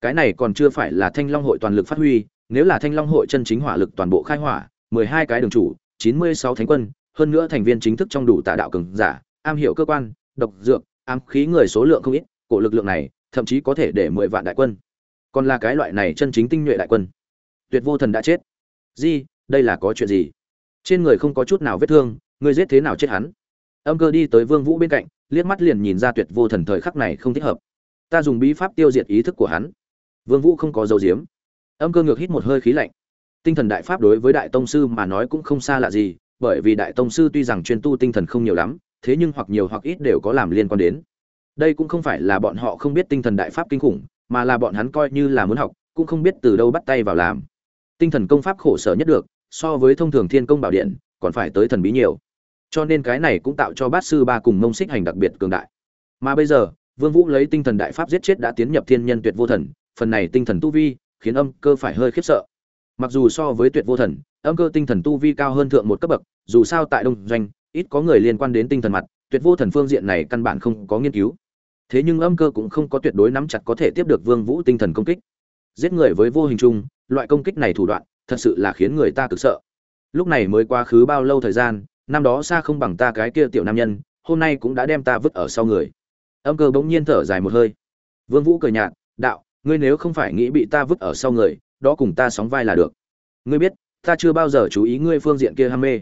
cái này còn chưa phải là thanh long hội toàn lực phát huy, nếu là thanh long hội chân chính hỏa lực toàn bộ khai hỏa, mười hai cái đường chủ, chín mươi sáu thánh quân, hơn nữa thành viên chính thức trong đủ tà đạo cường giả, am hiểu cơ quan, độc dược, ám khí người số lượng không ít, cổ lực lượng này, thậm chí có thể để mười vạn đại quân. Còn là cái loại này chân chính tinh nhuệ đại quân. Tuyệt vô thần đã chết. Di, đây là có chuyện gì? Trên người không có chút nào vết thương người giết thế nào chết hắn? Âm cơ đi tới vương vũ bên cạnh, liếc mắt liền nhìn ra tuyệt vô thần thời khắc này không thích hợp. Ta dùng bí pháp tiêu diệt ý thức của hắn vương vũ không có dấu diếm âm cơ ngược hít một hơi khí lạnh. Tinh thần đại pháp đối với đại tông sư mà nói cũng không xa lạ gì, bởi vì đại tông sư tuy rằng chuyên tu tinh thần không nhiều lắm, thế nhưng hoặc nhiều hoặc ít đều có làm liên quan đến. Đây cũng không phải là bọn họ không biết tinh thần đại pháp kinh khủng, mà là bọn hắn coi như là muốn học, cũng không biết từ đâu bắt tay vào làm. Tinh thần công pháp khổ sở nhất được, so với thông thường thiên công bảo điện, còn phải tới thần bí nhiều. Cho nên cái này cũng tạo cho bát sư ba cùng mông xích hành đặc biệt cường đại. Mà bây giờ, vương vũ lấy tinh thần đại pháp giết chết đã tiến nhập thiên nhân tuyệt vô thần phần này tinh thần tu vi khiến âm cơ phải hơi khiếp sợ. Mặc dù so với tuyệt vô thần, âm cơ tinh thần tu vi cao hơn thượng một cấp bậc, dù sao tại đông doanh, ít có người liên quan đến tinh thần mặt, tuyệt vô thần phương diện này căn bản không có nghiên cứu. Thế nhưng âm cơ cũng không có tuyệt đối nắm chặt có thể tiếp được vương vũ tinh thần công kích. Giết người với vô hình chung, loại công kích này thủ đoạn, thật sự là khiến người ta cực sợ. Lúc này mới quá khứ bao lâu thời gian, năm đó xa không bằng ta cái kia tiểu nam nhân, hôm nay cũng đã đem ta vứt ở sau người. Âm cơ bỗng nhiên thở dài một hơi. Vương vũ cười nhạt, đạo ngươi nếu không phải nghĩ bị ta vứt ở sau người, đó cùng ta sóng vai là được. Ngươi biết, ta chưa bao giờ chú ý ngươi phương diện kia ham mê.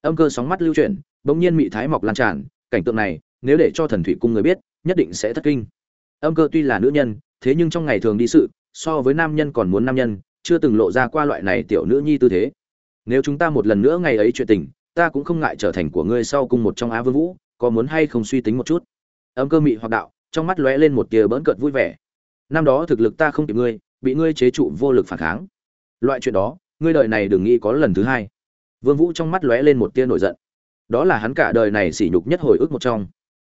Âm cơ sóng mắt lưu chuyển, bỗng nhiên mị thái mọc lan tràn, cảnh tượng này, nếu để cho thần thủy cung người biết, nhất định sẽ thất kinh. Âm cơ tuy là nữ nhân, thế nhưng trong ngày thường đi sự, so với nam nhân còn muốn nam nhân, chưa từng lộ ra qua loại này tiểu nữ nhi tư thế. Nếu chúng ta một lần nữa ngày ấy chuyện tình, ta cũng không ngại trở thành của ngươi sau cùng một trong á vương vũ, có muốn hay không suy tính một chút? Âm cơ mị hoặc đạo, trong mắt lóe lên một tia bỡn cợt vui vẻ năm đó thực lực ta không kịp ngươi bị ngươi chế trụ vô lực phản kháng. Loại chuyện đó ngươi đời này đừng nghĩ có lần thứ hai. Vương vũ trong mắt lóe lên một tia nổi giận. Đó là hắn cả đời này sỉ nhục nhất hồi ức một trong.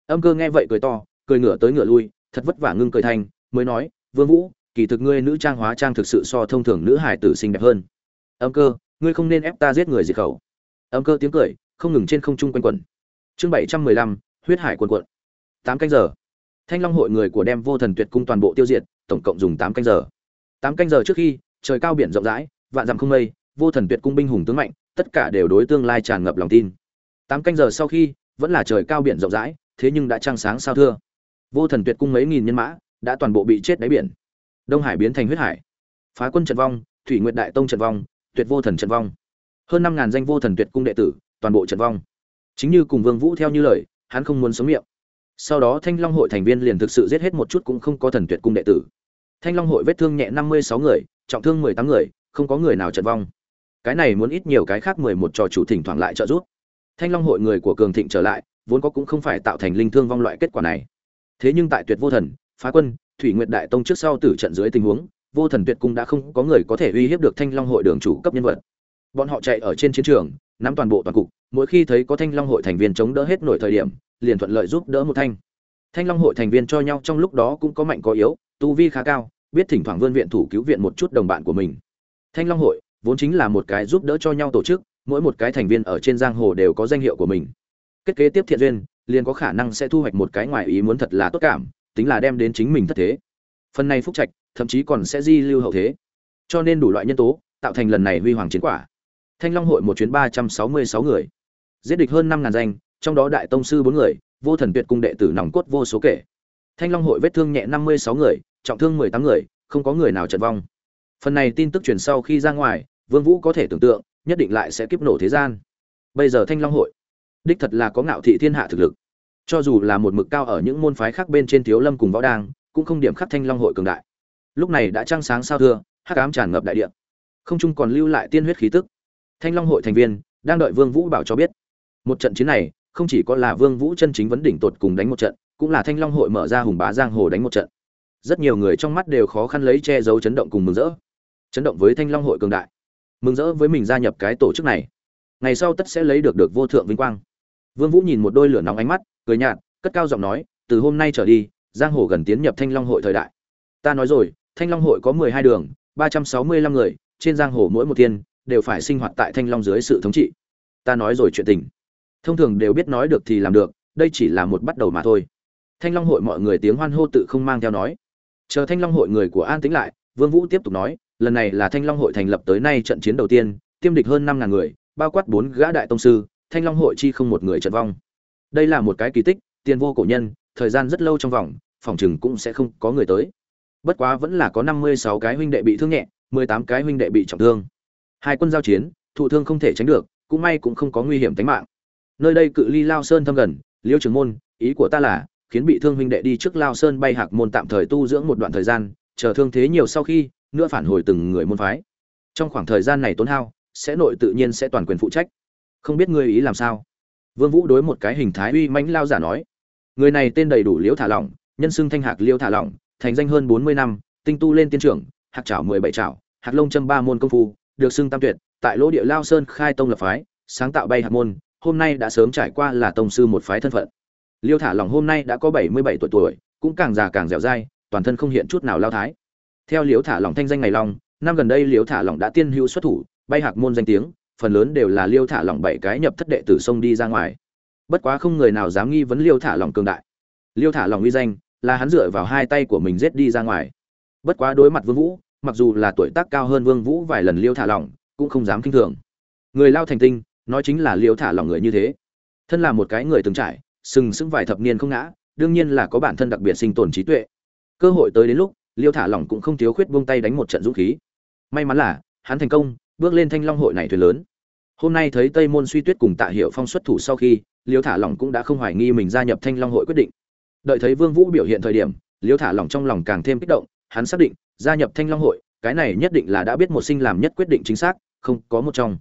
Âm cơ nghe vậy cười to cười ngửa tới ngửa lui thật vất vả ngưng cười thành, mới nói vương vũ kỳ thực ngươi nữ trang hóa trang thực sự so thông thường nữ hải tử xinh đẹp hơn. Âm cơ ngươi không nên ép ta giết người diệt khẩu. Âm cơ tiếng cười không ngừng trên không trung quanh quẩn. Chương bảy trăm mười lăm huyết hải quần quận tám canh giờ thanh long hội người của đem vô thần tuyệt cung toàn bộ tiêu diệt, tổng cộng dùng tám canh giờ. Tám canh giờ trước khi, trời cao biển rộng rãi, vạn dặm không mây, vô thần tuyệt cung binh hùng tướng mạnh, tất cả đều đối tương lai tràn ngập lòng tin. Tám canh giờ sau khi, vẫn là trời cao biển rộng rãi, thế nhưng đã trăng sáng sao thưa. Vô thần tuyệt cung mấy nghìn nhân mã, đã toàn bộ bị chết đáy biển. Đông hải biến thành huyết hải. Phá quân trận vong, thủy nguyệt đại tông trận vong, tuyệt vô thần trận vong. Hơn năm ngàn danh vô thần tuyệt cung đệ tử, toàn bộ trận vong. Chính như cùng vương vũ theo như lời, hắn không muốn sống miệng sau đó thanh long hội thành viên liền thực sự giết hết một chút cũng không có thần tuyệt cung đệ tử. Thanh long hội vết thương nhẹ năm mươi sáu người, trọng thương mười tám người, không có người nào trận vong. Cái này muốn ít nhiều cái khác mười một trò chủ thỉnh thoảng lại trợ giúp. Thanh long hội người của cường thịnh trở lại, vốn có cũng không phải tạo thành linh thương vong loại kết quả này. Thế nhưng tại tuyệt vô thần, phá quân, thủy nguyệt đại tông trước sau tử trận dưới tình huống, vô thần tuyệt cung đã không có người có thể uy hiếp được thanh long hội đường chủ cấp nhân vật. Bọn họ chạy ở trên chiến trường nắm toàn bộ toàn cục, mỗi khi thấy có thanh long hội thành viên chống đỡ hết nổi thời điểm, liền thuận lợi giúp đỡ một thanh. Thanh long hội thành viên cho nhau trong lúc đó cũng có mạnh có yếu, tu vi khá cao, biết thỉnh thoảng vươn viện thủ cứu viện một chút đồng bạn của mình. Thanh long hội vốn chính là một cái giúp đỡ cho nhau tổ chức, mỗi một cái thành viên ở trên giang hồ đều có danh hiệu của mình. Kết kế tiếp thiện duyên, liền có khả năng sẽ thu hoạch một cái ngoài ý muốn thật là tốt cảm, tính là đem đến chính mình thất thế. Phần này phúc trạch, thậm chí còn sẽ di lưu hậu thế. Cho nên đủ loại nhân tố, tạo thành lần này huy hoàng chiến quả thanh long hội một chuyến ba trăm sáu mươi sáu người. Giết địch hơn năm ngàn danh, trong đó đại tông sư bốn người, vô thần tuyệt cung đệ tử nòng cốt vô số kể. Thanh long hội vết thương nhẹ năm mươi sáu người, trọng thương mười tám người, không có người nào trận vong. Phần này tin tức truyền sau khi ra ngoài, vương vũ có thể tưởng tượng, nhất định lại sẽ kiếp nổ thế gian. Bây giờ thanh long hội, đích thật là có ngạo thị thiên hạ thực lực. Cho dù là một mực cao ở những môn phái khác bên trên thiếu lâm cùng võ đang, cũng không điểm khắc thanh long hội cường đại. Lúc này đã trăng sáng sao thưa, hắc ám tràn ngập đại địa. Không trung còn lưu lại tiên huyết khí tức thanh long hội thành viên, đang đợi vương vũ bảo cho biết. Một trận chiến này, không chỉ có là vương vũ chân chính vấn đỉnh tột cùng đánh một trận, cũng là thanh long hội mở ra hùng bá giang hồ đánh một trận. Rất nhiều người trong mắt đều khó khăn lấy che giấu chấn động cùng mừng rỡ. Chấn động với thanh long hội cường đại. Mừng rỡ với mình gia nhập cái tổ chức này. Ngày sau tất sẽ lấy được được vô thượng vinh quang. Vương vũ nhìn một đôi lửa nóng ánh mắt, cười nhạt, cất cao giọng nói, từ hôm nay trở đi, giang hồ gần tiến nhập thanh long hội thời đại. Ta nói rồi, thanh long hội có mười hai đường, ba trăm sáu mươi lăm người, trên giang hồ mỗi một thiên đều phải sinh hoạt tại thanh long dưới sự thống trị. Ta nói rồi chuyện tình. Thông thường đều biết nói được thì làm được, đây chỉ là một bắt đầu mà thôi. Thanh long hội mọi người tiếng hoan hô tự không mang theo nói. Chờ thanh long hội người của an tĩnh lại, vương vũ tiếp tục nói, lần này là thanh long hội thành lập tới nay trận chiến đầu tiên, tiêm địch hơn năm ngàn người, bao quát bốn gã đại tông sư, thanh long hội chi không một người trận vong. Đây là một cái kỳ tích, tiền vô cổ nhân, thời gian rất lâu trong vòng, phòng chừng cũng sẽ không có người tới. Bất quá vẫn là có năm mươi sáu cái huynh đệ bị thương nhẹ, mười tám cái huynh đệ bị trọng thương hai quân giao chiến, thụ thương không thể tránh được, cũng may cũng không có nguy hiểm tính mạng. Nơi đây cự ly lao sơn thâm gần, liêu trường môn, ý của ta là, khiến bị thương huynh đệ đi trước lao sơn bay hạc môn tạm thời tu dưỡng một đoạn thời gian, chờ thương thế nhiều sau khi, nữa phản hồi từng người môn phái. Trong khoảng thời gian này tốn hao, sẽ nội tự nhiên sẽ toàn quyền phụ trách. Không biết ngươi ý làm sao? Vương vũ đối một cái hình thái uy mãnh lao giả nói. Người này tên đầy đủ liễu thả lỏng, nhân xưng thanh hạc liễu thả lỏng, thành danh hơn bốn mươi năm, tinh tu lên tiên trưởng, hạc chảo mười bảy hạc lông châm ba môn công phu được xưng tam tuyệt, tại lỗ địa lao sơn khai tông lập phái, sáng tạo bay hạc môn, hôm nay đã sớm trải qua là tông sư một phái thân phận. Liêu thả lỏng hôm nay đã có bảy mươi bảy tuổi tuổi, cũng càng già càng dẻo dai, toàn thân không hiện chút nào lao thái. Theo liêu thả lỏng thanh danh ngày long, năm gần đây liêu thả lỏng đã tiên hữu xuất thủ, bay hạc môn danh tiếng, phần lớn đều là liêu thả lỏng bảy cái nhập thất đệ tử sông đi ra ngoài. Bất quá không người nào dám nghi vấn liêu thả lỏng cường đại. Liêu thả lỏng uy danh, là hắn dựa vào hai tay của mình giết đi ra ngoài. Bất quá đối mặt vương vũ mặc dù là tuổi tác cao hơn vương vũ vài lần liêu thả lỏng, cũng không dám kinh thường. Người lao thành tinh, nói chính là liêu thả lỏng người như thế. Thân là một cái người từng trải, sừng sững vài thập niên không ngã, đương nhiên là có bản thân đặc biệt sinh tồn trí tuệ. Cơ hội tới đến lúc, liêu thả lỏng cũng không thiếu khuyết buông tay đánh một trận dũng khí. May mắn là, hắn thành công, bước lên thanh long hội này thuyền lớn. Hôm nay thấy tây môn suy tuyết cùng tạ hiệu phong xuất thủ sau khi, liêu thả lỏng cũng đã không hoài nghi mình gia nhập thanh long hội quyết định. Đợi thấy vương vũ biểu hiện thời điểm, liêu thả lỏng trong lòng càng thêm kích động hắn xác định, gia nhập thanh long hội, cái này nhất định là đã biết một sinh làm nhất quyết định chính xác, không có một trong.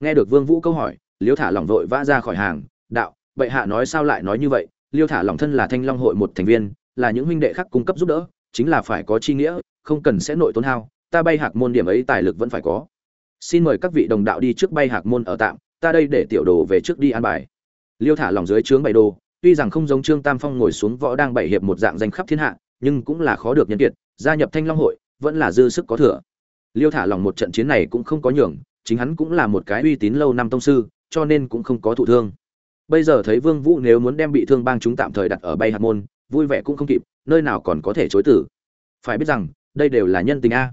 Nghe được vương vũ câu hỏi, liêu thả lỏng vội vã ra khỏi hàng, đạo, bệ hạ nói sao lại nói như vậy? Liêu thả lỏng thân là thanh long hội một thành viên, là những huynh đệ khác cung cấp giúp đỡ, chính là phải có chi nghĩa, không cần sẽ nội tốn hao, ta bay hạc môn điểm ấy tài lực vẫn phải có. Xin mời các vị đồng đạo đi trước bay hạc môn ở tạm, ta đây để tiểu đồ về trước đi an bài. Liêu thả lòng dưới trướng bảy đồ, tuy rằng không giống trương tam phong ngồi xuống võ đang bảy hiệp một dạng danh khắp thiên hạ, nhưng cũng là khó được nhân kiệt gia nhập thanh long hội, vẫn là dư sức có thừa. Liêu thả lòng một trận chiến này cũng không có nhường, chính hắn cũng là một cái uy tín lâu năm tông sư, cho nên cũng không có thụ thương. Bây giờ thấy vương vũ nếu muốn đem bị thương bang chúng tạm thời đặt ở bay hạt môn, vui vẻ cũng không kịp, nơi nào còn có thể chối tử phải biết rằng, đây đều là nhân tình a.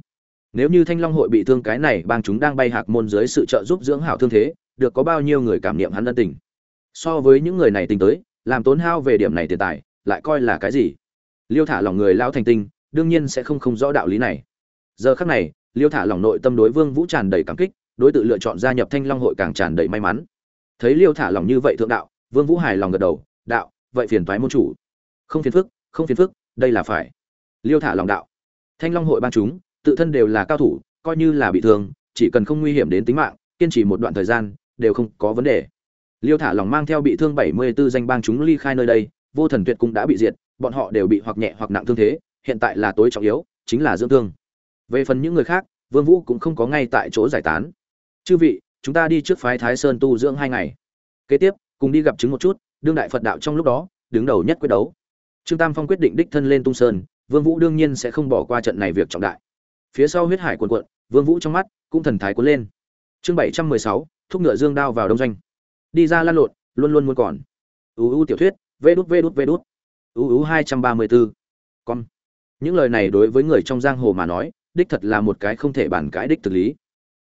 Nếu như thanh long hội bị thương cái này, bang chúng đang bay hạc môn dưới sự trợ giúp dưỡng hảo thương thế, được có bao nhiêu người cảm niệm hắn ân tình. So với những người này tình tới, làm tốn hao về điểm này tiền tài, lại coi là cái gì? Liêu thả lòng người lao thành tinh đương nhiên sẽ không không rõ đạo lý này. Giờ khắc này, liêu thả lòng nội tâm đối vương vũ tràn đầy cảm kích, đối tự lựa chọn gia nhập thanh long hội càng tràn đầy may mắn. Thấy liêu thả lòng như vậy thượng đạo, vương vũ hài lòng gật đầu, đạo, vậy phiền toái môn chủ. Không phiền phức, không phiền phức, đây là phải. Liêu thả lòng đạo, thanh long hội ban chúng, tự thân đều là cao thủ, coi như là bị thương, chỉ cần không nguy hiểm đến tính mạng, kiên trì một đoạn thời gian, đều không có vấn đề. Liêu thả lòng mang theo bị thương bảy mươi 74 danh bang chúng ly khai nơi đây, vô thần tuyệt cũng đã bị diệt, bọn họ đều bị hoặc nhẹ hoặc nặng thương thế hiện tại là tối trọng yếu, chính là dưỡng thương. Về phần những người khác, vương vũ cũng không có ngay tại chỗ giải tán. Chư vị, chúng ta đi trước phái thái sơn tu dưỡng hai ngày. Kế tiếp, cùng đi gặp chứng một chút, đương đại phật đạo trong lúc đó, đứng đầu nhất quyết đấu. Trương tam phong quyết định đích thân lên tung sơn, vương vũ đương nhiên sẽ không bỏ qua trận này việc trọng đại. Phía sau huyết hải cuồn cuộn, vương vũ trong mắt cũng thần thái cuốn lên. Chương bảy trăm mười sáu, thúc ngựa dương đao vào đông doanh. Đi ra lan lộn, luôn luôn muốn còn. Uu tiểu thuyết, vê đút vê đút vê đút. Uu hai trăm ba mươi bốn con những lời này đối với người trong giang hồ mà nói, đích thật là một cái không thể bàn cãi đích thực lý.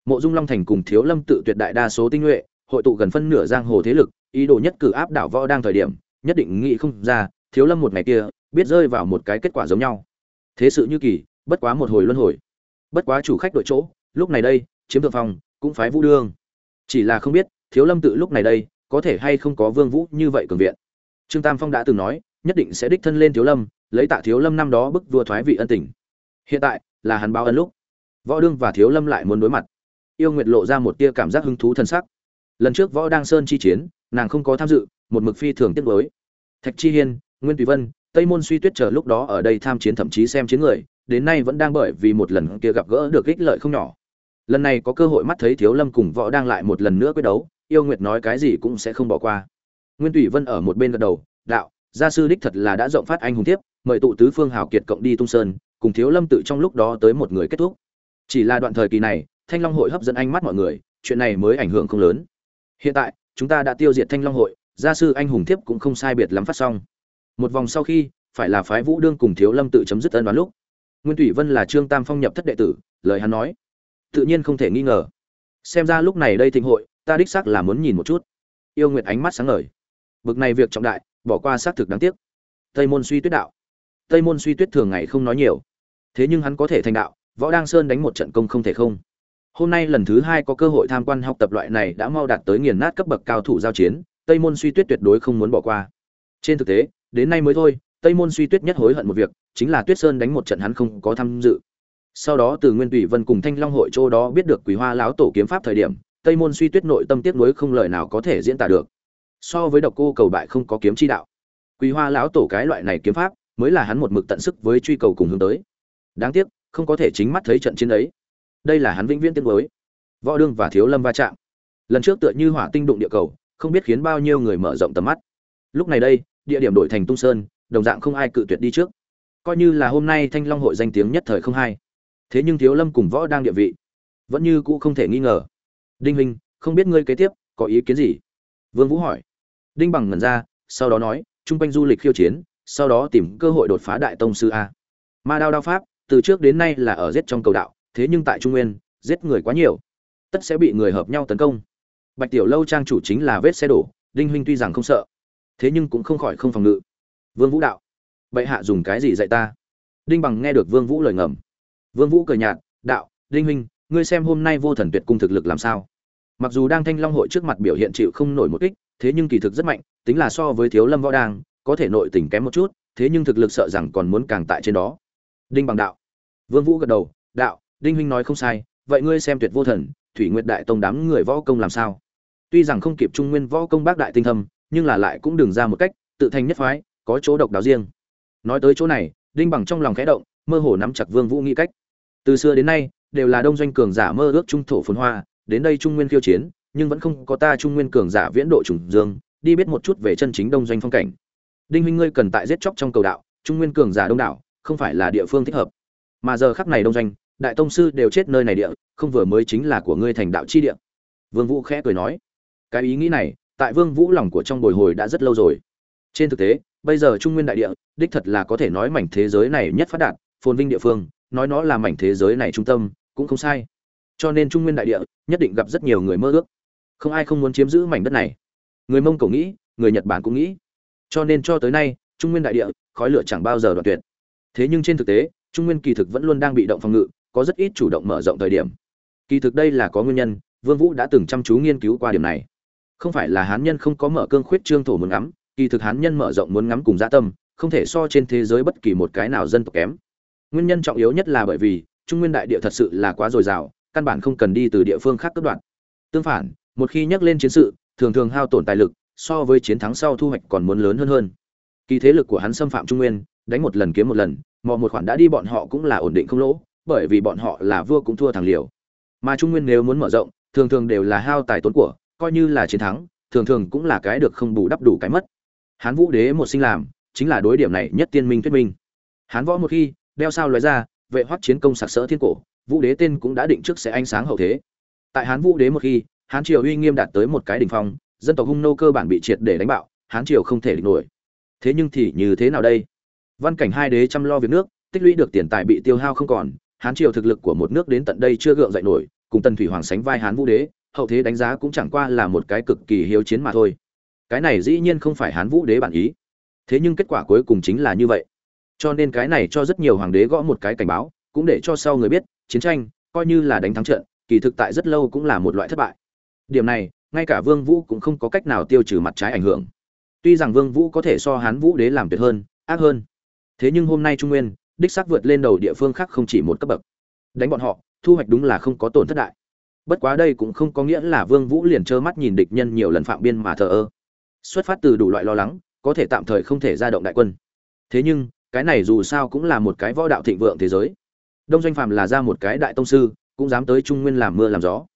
Mộ dung long thành cùng thiếu lâm tự tuyệt đại đa số tinh nhuệ, hội tụ gần phân nửa giang hồ thế lực, ý đồ nhất cử áp đảo võ đang thời điểm, nhất định nghĩ không ra, thiếu lâm một ngày kia, biết rơi vào một cái kết quả giống nhau. Thế sự như kỳ, bất quá một hồi luân hồi. Bất quá chủ khách đội chỗ, lúc này đây, chiếm thượng phòng cũng phái vũ đương. Chỉ là không biết, thiếu lâm tự lúc này đây, có thể hay không có vương vũ như vậy cường viện. Trương tam phong đã từng nói nhất định sẽ đích thân lên thiếu lâm, lấy tạ thiếu lâm năm đó bức vua thoái vị ân tình. Hiện tại, là hắn báo ân lúc. Võ đương và thiếu lâm lại muốn đối mặt. Yêu nguyệt lộ ra một tia cảm giác hứng thú thân sắc. Lần trước võ đang sơn chi chiến, nàng không có tham dự, một mực phi thường tiết với thạch chi hiên, nguyên tùy vân, tây môn suy tuyết chờ lúc đó ở đây tham chiến thậm chí xem chiến người, đến nay vẫn đang bởi vì một lần kia gặp gỡ được ích lợi không nhỏ. Lần này có cơ hội mắt thấy thiếu lâm cùng võ đang lại một lần nữa quyết đấu, yêu nguyệt nói cái gì cũng sẽ không bỏ qua. Nguyên tùy vân ở một bên gật đầu, đạo gia sư đích thật là đã rộng phát anh hùng tiếp mời tụ tứ phương hào kiệt cộng đi tung sơn, cùng thiếu lâm tự trong lúc đó tới một người kết thúc. Chỉ là đoạn thời kỳ này, thanh long hội hấp dẫn ánh mắt mọi người, chuyện này mới ảnh hưởng không lớn. Hiện tại, chúng ta đã tiêu diệt thanh long hội, gia sư anh hùng thiếp cũng không sai biệt lắm phát xong. Một vòng sau khi, phải là phái vũ đương cùng thiếu lâm tự chấm dứt ân đoán lúc. Nguyên thủy vân là trương tam phong nhập thất đệ tử, lời hắn nói. Tự nhiên không thể nghi ngờ. Xem ra lúc này đây thịnh hội, ta đích xác là muốn nhìn một chút. Yêu nguyệt ánh mắt sáng ngời. Bực này việc trọng đại bỏ qua xác thực đáng tiếc. Tây môn suy tuyết đạo. Tây môn suy tuyết thường ngày không nói nhiều. Thế nhưng hắn có thể thành đạo, võ đăng sơn đánh một trận công không thể không. Hôm nay lần thứ hai có cơ hội tham quan học tập loại này đã mau đạt tới nghiền nát cấp bậc cao thủ giao chiến, tây môn suy tuyết tuyệt đối không muốn bỏ qua. Trên thực tế, đến nay mới thôi, tây môn suy tuyết nhất hối hận một việc, chính là tuyết sơn đánh một trận hắn không có tham dự. Sau đó từ nguyên tùy vân cùng thanh long hội châu đó biết được quý hoa lão tổ kiếm pháp thời điểm, tây môn suy tuyết nội tâm tiếc nuối không lời nào có thể diễn tả được so với độc cô cầu bại không có kiếm chi đạo. Quý hoa lão tổ cái loại này kiếm pháp, mới là hắn một mực tận sức với truy cầu cùng hướng tới. Đáng tiếc, không có thể chính mắt thấy trận chiến ấy. Đây là hắn vĩnh viễn tiếc nuối. Võ đương và thiếu lâm va chạm. Lần trước tựa như hỏa tinh đụng địa cầu, không biết khiến bao nhiêu người mở rộng tầm mắt. Lúc này đây, địa điểm đổi thành tung sơn, đồng dạng không ai cự tuyệt đi trước. Coi như là hôm nay thanh long hội danh tiếng nhất thời không hai thế nhưng thiếu lâm cùng võ đang địa vị, vẫn như cũ không thể nghi ngờ. Đinh hình không biết ngươi kế tiếp có ý kiến gì? Vương vũ hỏi đinh bằng ngẩn ra, sau đó nói trung quanh du lịch khiêu chiến, sau đó tìm cơ hội đột phá đại tông sư a. Ma đao đao pháp, từ trước đến nay là ở giết trong cầu đạo, thế nhưng tại trung nguyên, giết người quá nhiều. Tất sẽ bị người hợp nhau tấn công. Bạch tiểu lâu trang chủ chính là vết xe đổ, đinh huynh tuy rằng không sợ, thế nhưng cũng không khỏi không phòng ngự. Vương vũ đạo, bệ hạ dùng cái gì dạy ta? Đinh bằng nghe được vương vũ lời ngầm. Vương vũ cười nhạt, đạo, đinh huynh, ngươi xem hôm nay vô thần tuyệt cung thực lực làm sao? Mặc dù đang thanh long hội trước mặt biểu hiện chịu không nổi một kích thế nhưng kỳ thực rất mạnh, tính là so với thiếu lâm võ đang, có thể nội tình kém một chút, thế nhưng thực lực sợ rằng còn muốn càng tại trên đó. Đinh bằng đạo. Vương vũ gật đầu, đạo, đinh huynh nói không sai, vậy ngươi xem tuyệt vô thần, thủy nguyệt đại tông đám người võ công làm sao? Tuy rằng không kịp trung nguyên võ công bác đại tinh thâm, nhưng là lại cũng đừng ra một cách, tự thành nhất phái, có chỗ độc đáo riêng. Nói tới chỗ này, đinh bằng trong lòng khẽ động, mơ hồ nắm chặt vương vũ nghĩ cách. Từ xưa đến nay, đều là đông doanh cường giả mơ ước trung thổ phồn hoa, đến đây trung nguyên khiêu chiến nhưng vẫn không có ta trung nguyên cường giả viễn độ trùng dương, đi biết một chút về chân chính đông doanh phong cảnh. Đinh huynh ngươi cần tại giết chóc trong cầu đạo, trung nguyên cường giả đông đảo, không phải là địa phương thích hợp. Mà giờ khắc này đông doanh, đại tông sư đều chết nơi này địa, không vừa mới chính là của ngươi thành đạo chi địa. Vương vũ khẽ cười nói, cái ý nghĩ này, tại vương vũ lòng của trong bồi hồi đã rất lâu rồi. Trên thực tế, bây giờ trung nguyên đại địa, đích thật là có thể nói mảnh thế giới này nhất phát đạt, phồn vinh địa phương, nói nó là mảnh thế giới này trung tâm, cũng không sai. Cho nên trung nguyên đại địa, nhất định gặp rất nhiều người mơ ước không ai không muốn chiếm giữ mảnh đất này. Người mông cổ nghĩ, người nhật bản cũng nghĩ. Cho nên cho tới nay, trung nguyên đại địa, khói lửa chẳng bao giờ đoạn tuyệt. Thế nhưng trên thực tế, trung nguyên kỳ thực vẫn luôn đang bị động phòng ngự, có rất ít chủ động mở rộng thời điểm. Kỳ thực đây là có nguyên nhân, vương vũ đã từng chăm chú nghiên cứu qua điểm này. Không phải là hán nhân không có mở cương khuyết trương thổ muốn ngắm, kỳ thực hán nhân mở rộng muốn ngắm cùng dạ tâm, không thể so trên thế giới bất kỳ một cái nào dân tộc kém. Nguyên nhân trọng yếu nhất là bởi vì, trung nguyên đại địa thật sự là quá dồi dào, căn bản không cần đi từ địa phương khác cướp đoạn tương phản một khi nhắc lên chiến sự, thường thường hao tổn tài lực, so với chiến thắng sau thu hoạch còn muốn lớn hơn hơn. Kỳ thế lực của hắn xâm phạm trung nguyên, đánh một lần kiếm một lần, mò một khoản đã đi bọn họ cũng là ổn định không lỗ, bởi vì bọn họ là vua cũng thua thằng liều. Mà trung nguyên nếu muốn mở rộng, thường thường đều là hao tài tốn của, coi như là chiến thắng, thường thường cũng là cái được không bù đắp đủ cái mất. Hán vũ đế một sinh làm, chính là đối điểm này nhất tiên minh thuyết minh. Hán võ một khi, đeo sao lóe ra, vệ hoắc chiến công sặc sỡ thiên cổ, vũ đế tên cũng đã định trước sẽ ánh sáng hậu thế. Tại hán vũ đế một khi hán triều uy nghiêm đạt tới một cái đỉnh phong, dân tộc hung nô cơ bản bị triệt để đánh bạo, hán triều không thể địch nổi. Thế nhưng thì như thế nào đây? Văn cảnh hai đế chăm lo việc nước, tích lũy được tiền tài bị tiêu hao không còn, hán triều thực lực của một nước đến tận đây chưa gượng dậy nổi, cùng tần thủy hoàng sánh vai hán vũ đế, hậu thế đánh giá cũng chẳng qua là một cái cực kỳ hiếu chiến mà thôi. Cái này dĩ nhiên không phải hán vũ đế bản ý. Thế nhưng kết quả cuối cùng chính là như vậy. Cho nên cái này cho rất nhiều hoàng đế gõ một cái cảnh báo, cũng để cho sau người biết, chiến tranh coi như là đánh thắng trận, kỳ thực tại rất lâu cũng là một loại thất bại điểm này, ngay cả vương vũ cũng không có cách nào tiêu trừ mặt trái ảnh hưởng. Tuy rằng vương vũ có thể so hán vũ đế làm tuyệt hơn, ác hơn. Thế nhưng hôm nay trung nguyên, đích xác vượt lên đầu địa phương khác không chỉ một cấp bậc. Đánh bọn họ, thu hoạch đúng là không có tổn thất đại. Bất quá đây cũng không có nghĩa là vương vũ liền trơ mắt nhìn địch nhân nhiều lần phạm biên mà thờ ơ. Xuất phát từ đủ loại lo lắng, có thể tạm thời không thể ra động đại quân. Thế nhưng, cái này dù sao cũng là một cái võ đạo thịnh vượng thế giới. Đông doanh phàm là ra một cái đại tông sư, cũng dám tới trung nguyên làm mưa làm gió.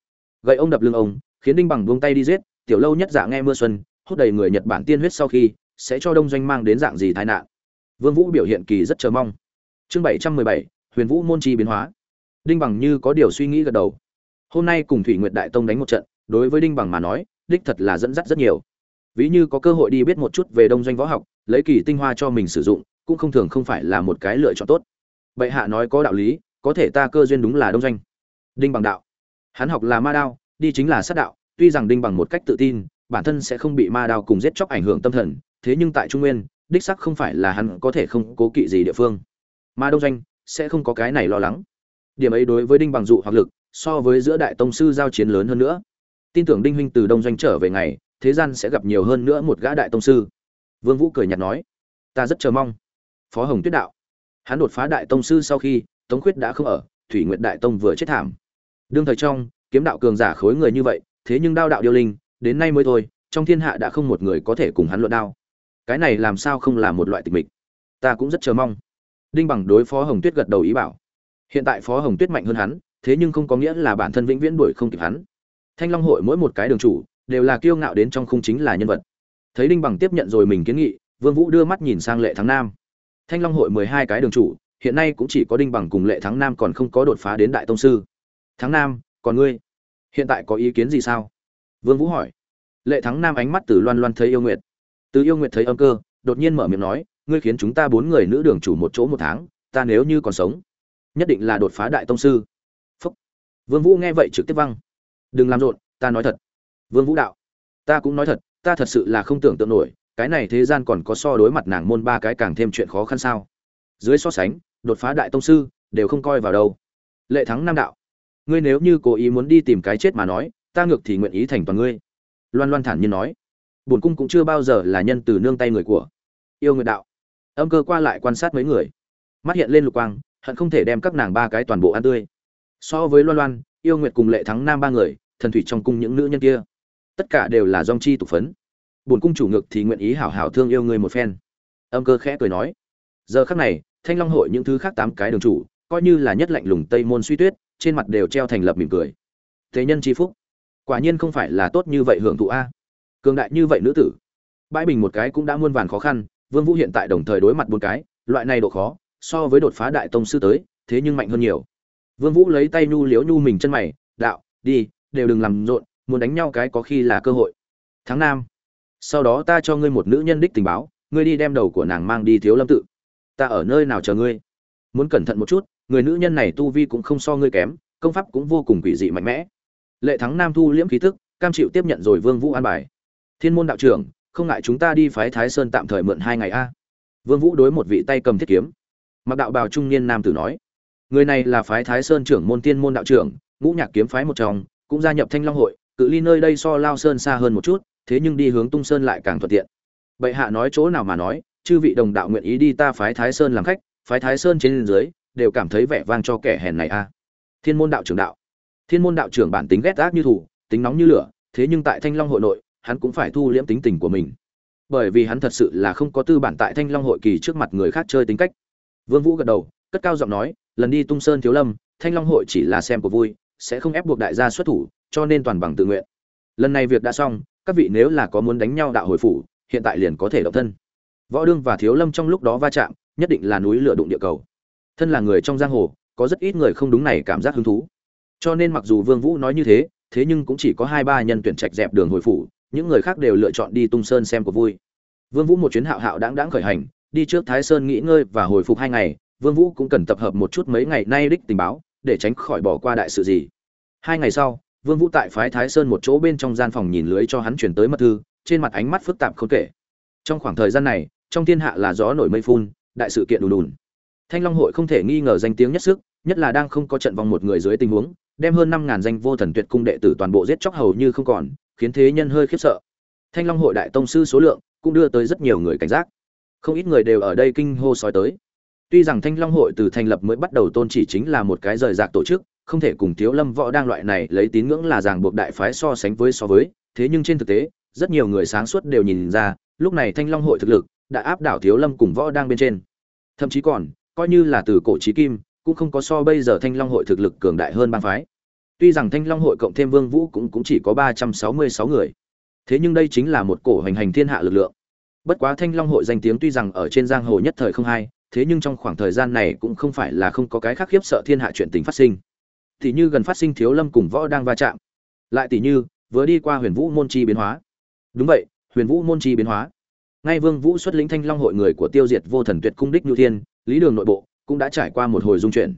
Gậy ông đập lưng ông khiến đinh bằng buông tay đi giết, tiểu lâu nhất dạ nghe mưa xuân, hút đầy người nhật bản tiên huyết sau khi, sẽ cho đông doanh mang đến dạng gì tai nạn. Vương vũ biểu hiện kỳ rất chờ mong. Chương bảy trăm mười bảy, huyền vũ môn chi biến hóa. Đinh bằng như có điều suy nghĩ gật đầu. Hôm nay cùng thủy nguyệt đại tông đánh một trận, đối với đinh bằng mà nói, đích thật là dẫn dắt rất nhiều. Ví như có cơ hội đi biết một chút về đông doanh võ học, lấy kỳ tinh hoa cho mình sử dụng, cũng không thường không phải là một cái lựa chọn tốt. Bệ hạ nói có đạo lý, có thể ta cơ duyên đúng là đông doanh. Đinh bằng đạo. Hắn học là ma đao đi chính là sát đạo, tuy rằng đinh bằng một cách tự tin, bản thân sẽ không bị ma đao cùng giết chóc ảnh hưởng tâm thần, thế nhưng tại trung nguyên, đích sắc không phải là hắn có thể không cố kỵ gì địa phương. Mà đông doanh sẽ không có cái này lo lắng. Điểm ấy đối với đinh bằng dụ hoặc lực, so với giữa đại tông sư giao chiến lớn hơn nữa. Tin tưởng đinh huynh từ đông doanh trở về ngày, thế gian sẽ gặp nhiều hơn nữa một gã đại tông sư. Vương vũ cười nhạt nói, ta rất chờ mong. Phó hồng tuyết đạo, hắn đột phá đại tông sư sau khi, tống khuyết đã không ở, thủy nguyện đại tông vừa chết thảm. Đương thời trong kiếm đạo cường giả khối người như vậy, thế nhưng đao đạo điêu linh, đến nay mới thôi, trong thiên hạ đã không một người có thể cùng hắn luận đao. Cái này làm sao không là một loại tịch mịch? Ta cũng rất chờ mong. Đinh bằng đối phó hồng tuyết gật đầu ý bảo. Hiện tại phó hồng tuyết mạnh hơn hắn, thế nhưng không có nghĩa là bản thân vĩnh viễn đuổi không kịp hắn. Thanh long hội mỗi một cái đường chủ, đều là kiêu ngạo đến trong khung chính là nhân vật. Thấy đinh bằng tiếp nhận rồi mình kiến nghị, vương vũ đưa mắt nhìn sang lệ thắng nam. Thanh long hội mười hai cái đường chủ, hiện nay cũng chỉ có đinh bằng cùng lệ thắng nam còn không có đột phá đến đại tông sư. Thắng nam còn ngươi, hiện tại có ý kiến gì sao? Vương vũ hỏi. Lệ thắng nam ánh mắt từ loan loan thấy yêu nguyệt. Từ yêu nguyệt thấy âm cơ, đột nhiên mở miệng nói, ngươi khiến chúng ta bốn người nữ đường chủ một chỗ một tháng, ta nếu như còn sống, nhất định là đột phá đại tông sư. Phúc. vương vũ nghe vậy trực tiếp văng. Đừng làm rộn, ta nói thật. Vương vũ đạo. Ta cũng nói thật, ta thật sự là không tưởng tượng nổi, cái này thế gian còn có so đối mặt nàng môn ba cái càng thêm chuyện khó khăn sao? Dưới so sánh, đột phá đại tông sư, đều không coi vào đâu. Lệ thắng nam đạo ngươi nếu như cố ý muốn đi tìm cái chết mà nói, ta ngược thì nguyện ý thành toàn ngươi. Loan loan thản nhiên nói. Bổn cung cũng chưa bao giờ là nhân từ nương tay người của yêu nguyện đạo. Âm cơ qua lại quan sát mấy người. Mắt hiện lên lục quang, hận không thể đem các nàng ba cái toàn bộ ăn tươi. So với loan loan, yêu nguyệt cùng lệ thắng nam ba người, thần thủy trong cung những nữ nhân kia, tất cả đều là dong chi tục phấn. Bổn cung chủ ngược thì nguyện ý hảo hảo thương yêu người một phen. Âm cơ khẽ cười nói. Giờ khắc này, thanh long hội những thứ khác tám cái đường chủ, coi như là nhất lạnh lùng tây môn suy tuyết trên mặt đều treo thành lập mỉm cười. Thế nhân chi phúc. Quả nhiên không phải là tốt như vậy hưởng thụ a. Cường đại như vậy nữ tử. Bãi bình một cái cũng đã muôn vàn khó khăn, vương vũ hiện tại đồng thời đối mặt bốn cái, loại này độ khó, so với đột phá đại tông sư tới, thế nhưng mạnh hơn nhiều. Vương vũ lấy tay nhu liếu nhu mình chân mày, đạo, đi, đều đừng làm rộn, muốn đánh nhau cái có khi là cơ hội. Tháng năm sau đó ta cho ngươi một nữ nhân đích tình báo, ngươi đi đem đầu của nàng mang đi thiếu lâm tự. Ta ở nơi nào chờ ngươi? Muốn cẩn thận một chút người nữ nhân này tu vi cũng không so ngươi kém, công pháp cũng vô cùng quỷ dị mạnh mẽ. Lệ thắng nam thu liễm khí tức, cam chịu tiếp nhận rồi vương vũ an bài. Thiên môn đạo trưởng, không ngại chúng ta đi phái thái sơn tạm thời mượn hai ngày a. Vương vũ đối một vị tay cầm thiết kiếm. Mặc đạo bào trung niên nam tử nói, người này là phái thái sơn trưởng môn tiên môn đạo trưởng, ngũ nhạc kiếm phái một trong, cũng gia nhập thanh long hội, cự ly nơi đây so lao sơn xa hơn một chút, thế nhưng đi hướng tung sơn lại càng thuận tiện. Bệ hạ nói chỗ nào mà nói, chư vị đồng đạo nguyện ý đi ta phái thái sơn làm khách, phái thái sơn trên dưới đều cảm thấy vẻ vang cho kẻ hèn này a. Thiên môn đạo trưởng đạo. Thiên môn đạo trưởng bản tính ghét ác như thủ tính nóng như lửa, thế nhưng tại thanh long hội nội, hắn cũng phải thu liễm tính tình của mình. Bởi vì hắn thật sự là không có tư bản tại thanh long hội kỳ trước mặt người khác chơi tính cách. Vương vũ gật đầu, cất cao giọng nói, lần đi tung sơn thiếu lâm, thanh long hội chỉ là xem của vui, sẽ không ép buộc đại gia xuất thủ, cho nên toàn bằng tự nguyện. Lần này việc đã xong, các vị nếu là có muốn đánh nhau đạo hồi phủ, hiện tại liền có thể động thân. Võ đương và thiếu lâm trong lúc đó va chạm, nhất định là núi lửa đụng địa cầu thân là người trong giang hồ, có rất ít người không đúng này cảm giác hứng thú. Cho nên mặc dù vương vũ nói như thế thế nhưng cũng chỉ có hai ba nhân tuyển trạch dẹp đường hồi phủ, những người khác đều lựa chọn đi tung sơn xem của vui. Vương vũ một chuyến hạo hạo đáng đáng khởi hành, đi trước thái sơn nghỉ ngơi và hồi phục hai ngày, vương vũ cũng cần tập hợp một chút mấy ngày nay đích tình báo, để tránh khỏi bỏ qua đại sự gì. Hai ngày sau, vương vũ tại phái thái sơn một chỗ bên trong gian phòng nhìn lưới cho hắn chuyển tới mật thư, trên mặt ánh mắt phức tạp không kể. Trong khoảng thời gian này, trong thiên hạ là gió nổi mây phun, đại sự kiện đùn đùn thanh long hội không thể nghi ngờ danh tiếng nhất sức, nhất là đang không có trận vòng một người dưới tình huống, đem hơn năm ngàn danh vô thần tuyệt cung đệ tử toàn bộ giết chóc hầu như không còn, khiến thế nhân hơi khiếp sợ. Thanh long hội đại tông sư số lượng cũng đưa tới rất nhiều người cảnh giác. Không ít người đều ở đây kinh hô sói tới. Tuy rằng thanh long hội từ thành lập mới bắt đầu tôn chỉ chính là một cái rời rạc tổ chức, không thể cùng thiếu lâm võ đang loại này lấy tín ngưỡng là ràng buộc đại phái so sánh với so với, thế nhưng trên thực tế, rất nhiều người sáng suốt đều nhìn ra, lúc này thanh long hội thực lực đã áp đảo thiếu lâm cùng võ đang bên trên. Thậm chí còn coi như là từ cổ chí kim, cũng không có so bây giờ thanh long hội thực lực cường đại hơn bang phái. Tuy rằng thanh long hội cộng thêm vương vũ cũng cũng chỉ có ba trăm sáu mươi sáu người. Thế nhưng đây chính là một cổ hành hành thiên hạ lực lượng. Bất quá thanh long hội danh tiếng tuy rằng ở trên giang hồ nhất thời không hay, thế nhưng trong khoảng thời gian này cũng không phải là không có cái khác khiếp sợ thiên hạ chuyện tình phát sinh. Tỷ như gần phát sinh thiếu lâm cùng võ đang va chạm. Lại tỷ như, vừa đi qua huyền vũ môn chi biến hóa. Đúng vậy, huyền vũ môn chi biến hóa. Ngay vương vũ xuất lĩnh thanh long hội người của tiêu diệt vô thần tuyệt cung đích nhu thiên lý đường nội bộ cũng đã trải qua một hồi dung chuyển.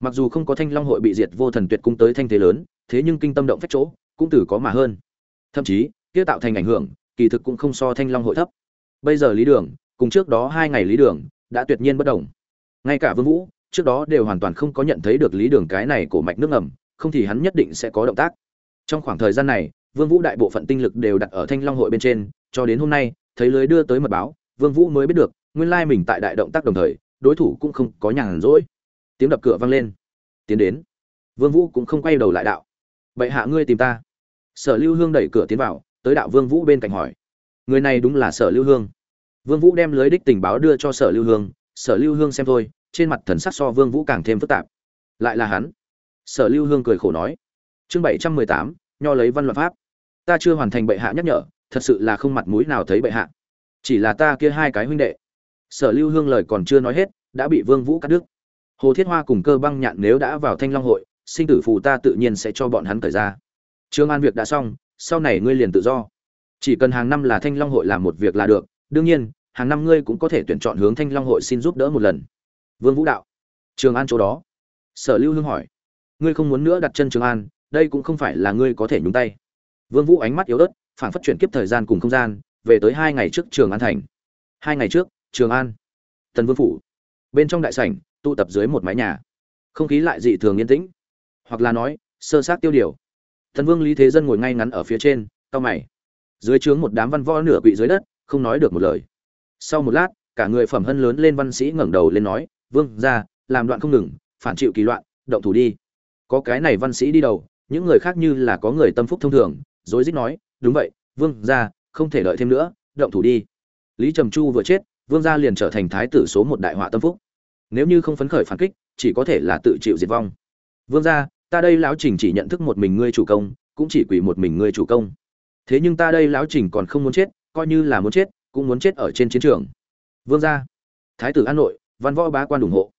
Mặc dù không có thanh long hội bị diệt vô thần tuyệt cung tới thanh thế lớn, thế nhưng kinh tâm động phách chỗ cũng từ có mà hơn. Thậm chí, kia tạo thành ảnh hưởng, kỳ thực cũng không so thanh long hội thấp. Bây giờ lý đường, cùng trước đó hai ngày lý đường đã tuyệt nhiên bất đồng. Ngay cả vương vũ, trước đó đều hoàn toàn không có nhận thấy được lý đường cái này của mạch nước ngầm, không thì hắn nhất định sẽ có động tác. Trong khoảng thời gian này, vương vũ đại bộ phận tinh lực đều đặt ở thanh long hội bên trên, cho đến hôm nay, thấy lưới đưa tới mật báo, vương vũ mới biết được, nguyên lai mình tại đại động tác đồng thời đối thủ cũng không có nhàn rỗi. Tiếng đập cửa vang lên. Tiến đến. Vương vũ cũng không quay đầu lại đạo. Bệ hạ ngươi tìm ta. Sở lưu hương đẩy cửa tiến vào, tới đạo vương vũ bên cạnh hỏi. Người này đúng là sở lưu hương. Vương vũ đem lưới đích tình báo đưa cho sở lưu hương. Sở lưu hương xem thôi, trên mặt thần sắc so vương vũ càng thêm phức tạp. Lại là hắn. Sở lưu hương cười khổ nói. Chương bảy trăm mười tám, nho lấy văn luật pháp. Ta chưa hoàn thành bệ hạ nhắc nhở, thật sự là không mặt mũi nào thấy bệ hạ. Chỉ là ta kia hai cái huynh đệ sở lưu hương lời còn chưa nói hết, đã bị vương vũ cắt đứt. Hồ thiết hoa cùng cơ băng nhạn nếu đã vào thanh long hội, sinh tử phù ta tự nhiên sẽ cho bọn hắn thời ra. Trương an việc đã xong, sau này ngươi liền tự do. Chỉ cần hàng năm là thanh long hội làm một việc là được, đương nhiên, hàng năm ngươi cũng có thể tuyển chọn hướng thanh long hội xin giúp đỡ một lần. Vương vũ đạo. Trường an chỗ đó. Sở lưu hương hỏi. Ngươi không muốn nữa đặt chân trường an, đây cũng không phải là ngươi có thể nhúng tay. Vương vũ ánh mắt yếu ớt phản phất chuyển kiếp thời gian cùng không gian, về tới hai ngày trước trường an thành. Hai ngày trước trường an, tần vương phủ. Bên trong đại sảnh, tụ tập dưới một mái nhà. Không khí lại dị thường yên tĩnh. Hoặc là nói, sơ sát tiêu điều. Thần vương lý thế dân ngồi ngay ngắn ở phía trên cao mày. Dưới trướng một đám văn võ nửa quỵ dưới đất, không nói được một lời. Sau một lát, cả người phẩm hân lớn lên văn sĩ ngẩng đầu lên nói, vương ra làm đoạn không ngừng, phản chịu kỳ loạn, động thủ đi. Có cái này văn sĩ đi đầu, những người khác như là có người tâm phúc thông thường, rối rít nói, đúng vậy, vương ra không thể đợi thêm nữa, động thủ đi. Lý trầm chu vừa chết vương gia liền trở thành thái tử số một đại họa tâm phúc. Nếu như không phấn khởi phản kích, chỉ có thể là tự chịu diệt vong. Vương gia, ta đây lão trình chỉ nhận thức một mình ngươi chủ công, cũng chỉ quỷ một mình ngươi chủ công. Thế nhưng ta đây lão trình còn không muốn chết, coi như là muốn chết, cũng muốn chết ở trên chiến trường. Vương gia, thái tử an nội, văn võ bá quan ủng hộ.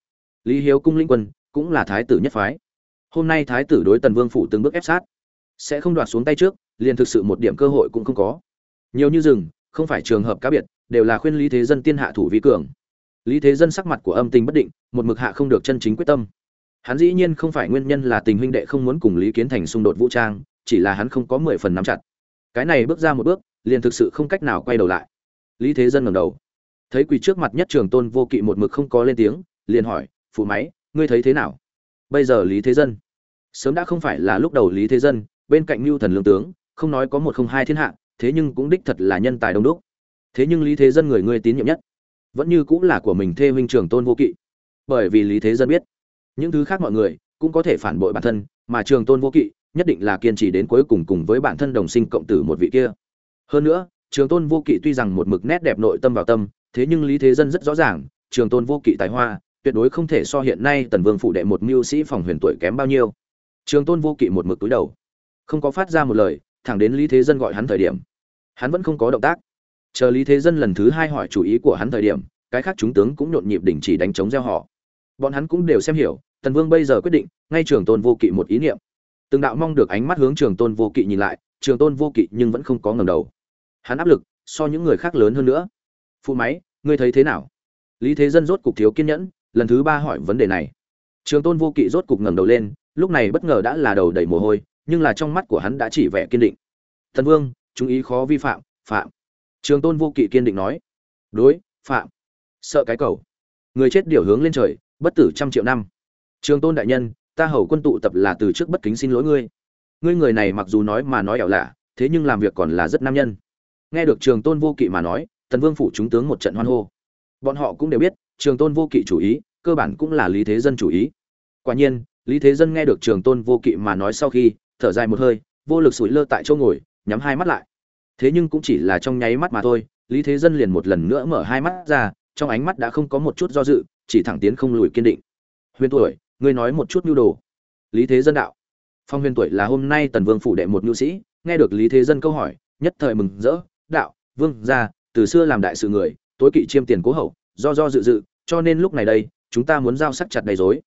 Lý hiếu cung linh quân, cũng là thái tử nhất phái. Hôm nay thái tử đối tần vương phủ từng bước ép sát. Sẽ không đoạt xuống tay trước, liền thực sự một điểm cơ hội cũng không có. Nhiều như rừng, không phải trường hợp cá biệt đều là khuyên lý thế dân tiên hạ thủ vi cường. Lý thế dân sắc mặt của âm tình bất định, một mực hạ không được chân chính quyết tâm. Hắn dĩ nhiên không phải nguyên nhân là tình huynh đệ không muốn cùng lý kiến thành xung đột vũ trang, chỉ là hắn không có mười phần nắm chặt. Cái này bước ra một bước, liền thực sự không cách nào quay đầu lại. Lý thế dân ngẩng đầu. Thấy quỳ trước mặt nhất trường tôn vô kỵ một mực không có lên tiếng, liền hỏi, phụ máy, ngươi thấy thế nào? Bây giờ lý thế dân. Sớm đã không phải là lúc đầu lý thế dân, bên cạnh mưu thần lương tướng, không nói có một không hai thiên hạ, thế nhưng cũng đích thật là nhân tài đông đúc thế nhưng lý thế dân người ngươi tín nhiệm nhất, vẫn như cũng là của mình thê huynh trưởng tôn vô kỵ. Bởi vì lý thế dân biết, những thứ khác mọi người cũng có thể phản bội bản thân, mà trường tôn vô kỵ nhất định là kiên trì đến cuối cùng cùng với bản thân đồng sinh cộng tử một vị kia. Hơn nữa, trường tôn vô kỵ tuy rằng một mực nét đẹp nội tâm vào tâm, thế nhưng lý thế dân rất rõ ràng, trường tôn vô kỵ tài hoa tuyệt đối không thể so hiện nay tần vương phụ đệ một mưu sĩ phòng huyền tuổi kém bao nhiêu. Trường tôn vô kỵ một mực túi đầu, không có phát ra một lời, thẳng đến lý thế dân gọi hắn thời điểm, hắn vẫn không có động tác chờ lý thế dân lần thứ hai hỏi chủ ý của hắn thời điểm, cái khác chúng tướng cũng nhộn nhịp đình chỉ đánh chống gieo họ. Bọn hắn cũng đều xem hiểu, tần vương bây giờ quyết định, ngay trường tôn vô kỵ một ý niệm. Từng đạo mong được ánh mắt hướng trường tôn vô kỵ nhìn lại, trường tôn vô kỵ nhưng vẫn không có ngầm đầu. Hắn áp lực, so những người khác lớn hơn nữa. Phụ máy, ngươi thấy thế nào? Lý thế dân rốt cục thiếu kiên nhẫn, lần thứ ba hỏi vấn đề này. Trường tôn vô kỵ rốt cục ngẩng đầu lên, lúc này bất ngờ đã là đầu đầy mồ hôi, nhưng là trong mắt của hắn đã chỉ vẻ kiên định. Thần vương, chúng ý khó vi phạm phạm trường tôn vô kỵ kiên định nói, đối, phạm, sợ cái cầu. Người chết điều hướng lên trời, bất tử trăm triệu năm. Trường tôn đại nhân, ta hầu quân tụ tập là từ trước bất kính xin lỗi ngươi. Ngươi người này mặc dù nói mà nói ẻo lạ, thế nhưng làm việc còn là rất nam nhân. Nghe được trường tôn vô kỵ mà nói, tần vương phủ chúng tướng một trận hoan hô. Bọn họ cũng đều biết, trường tôn vô kỵ chủ ý, cơ bản cũng là lý thế dân chủ ý. Quả nhiên, lý thế dân nghe được trường tôn vô kỵ mà nói sau khi, thở dài một hơi, vô lực sủi lơ tại chỗ ngồi, nhắm hai mắt lại thế nhưng cũng chỉ là trong nháy mắt mà thôi, lý thế dân liền một lần nữa mở hai mắt ra, trong ánh mắt đã không có một chút do dự, chỉ thẳng tiến không lùi kiên định. Huyền tuổi, ngươi nói một chút nhu đồ. Lý thế dân đạo. Phong huyền tuổi là hôm nay tần vương phủ đệ một nhu sĩ, nghe được lý thế dân câu hỏi, nhất thời mừng rỡ, đạo, vương ra từ xưa làm đại sự người, tối kỵ chiêm tiền cố hậu, do do dự dự, cho nên lúc này đây, chúng ta muốn giao sắc chặt đầy dối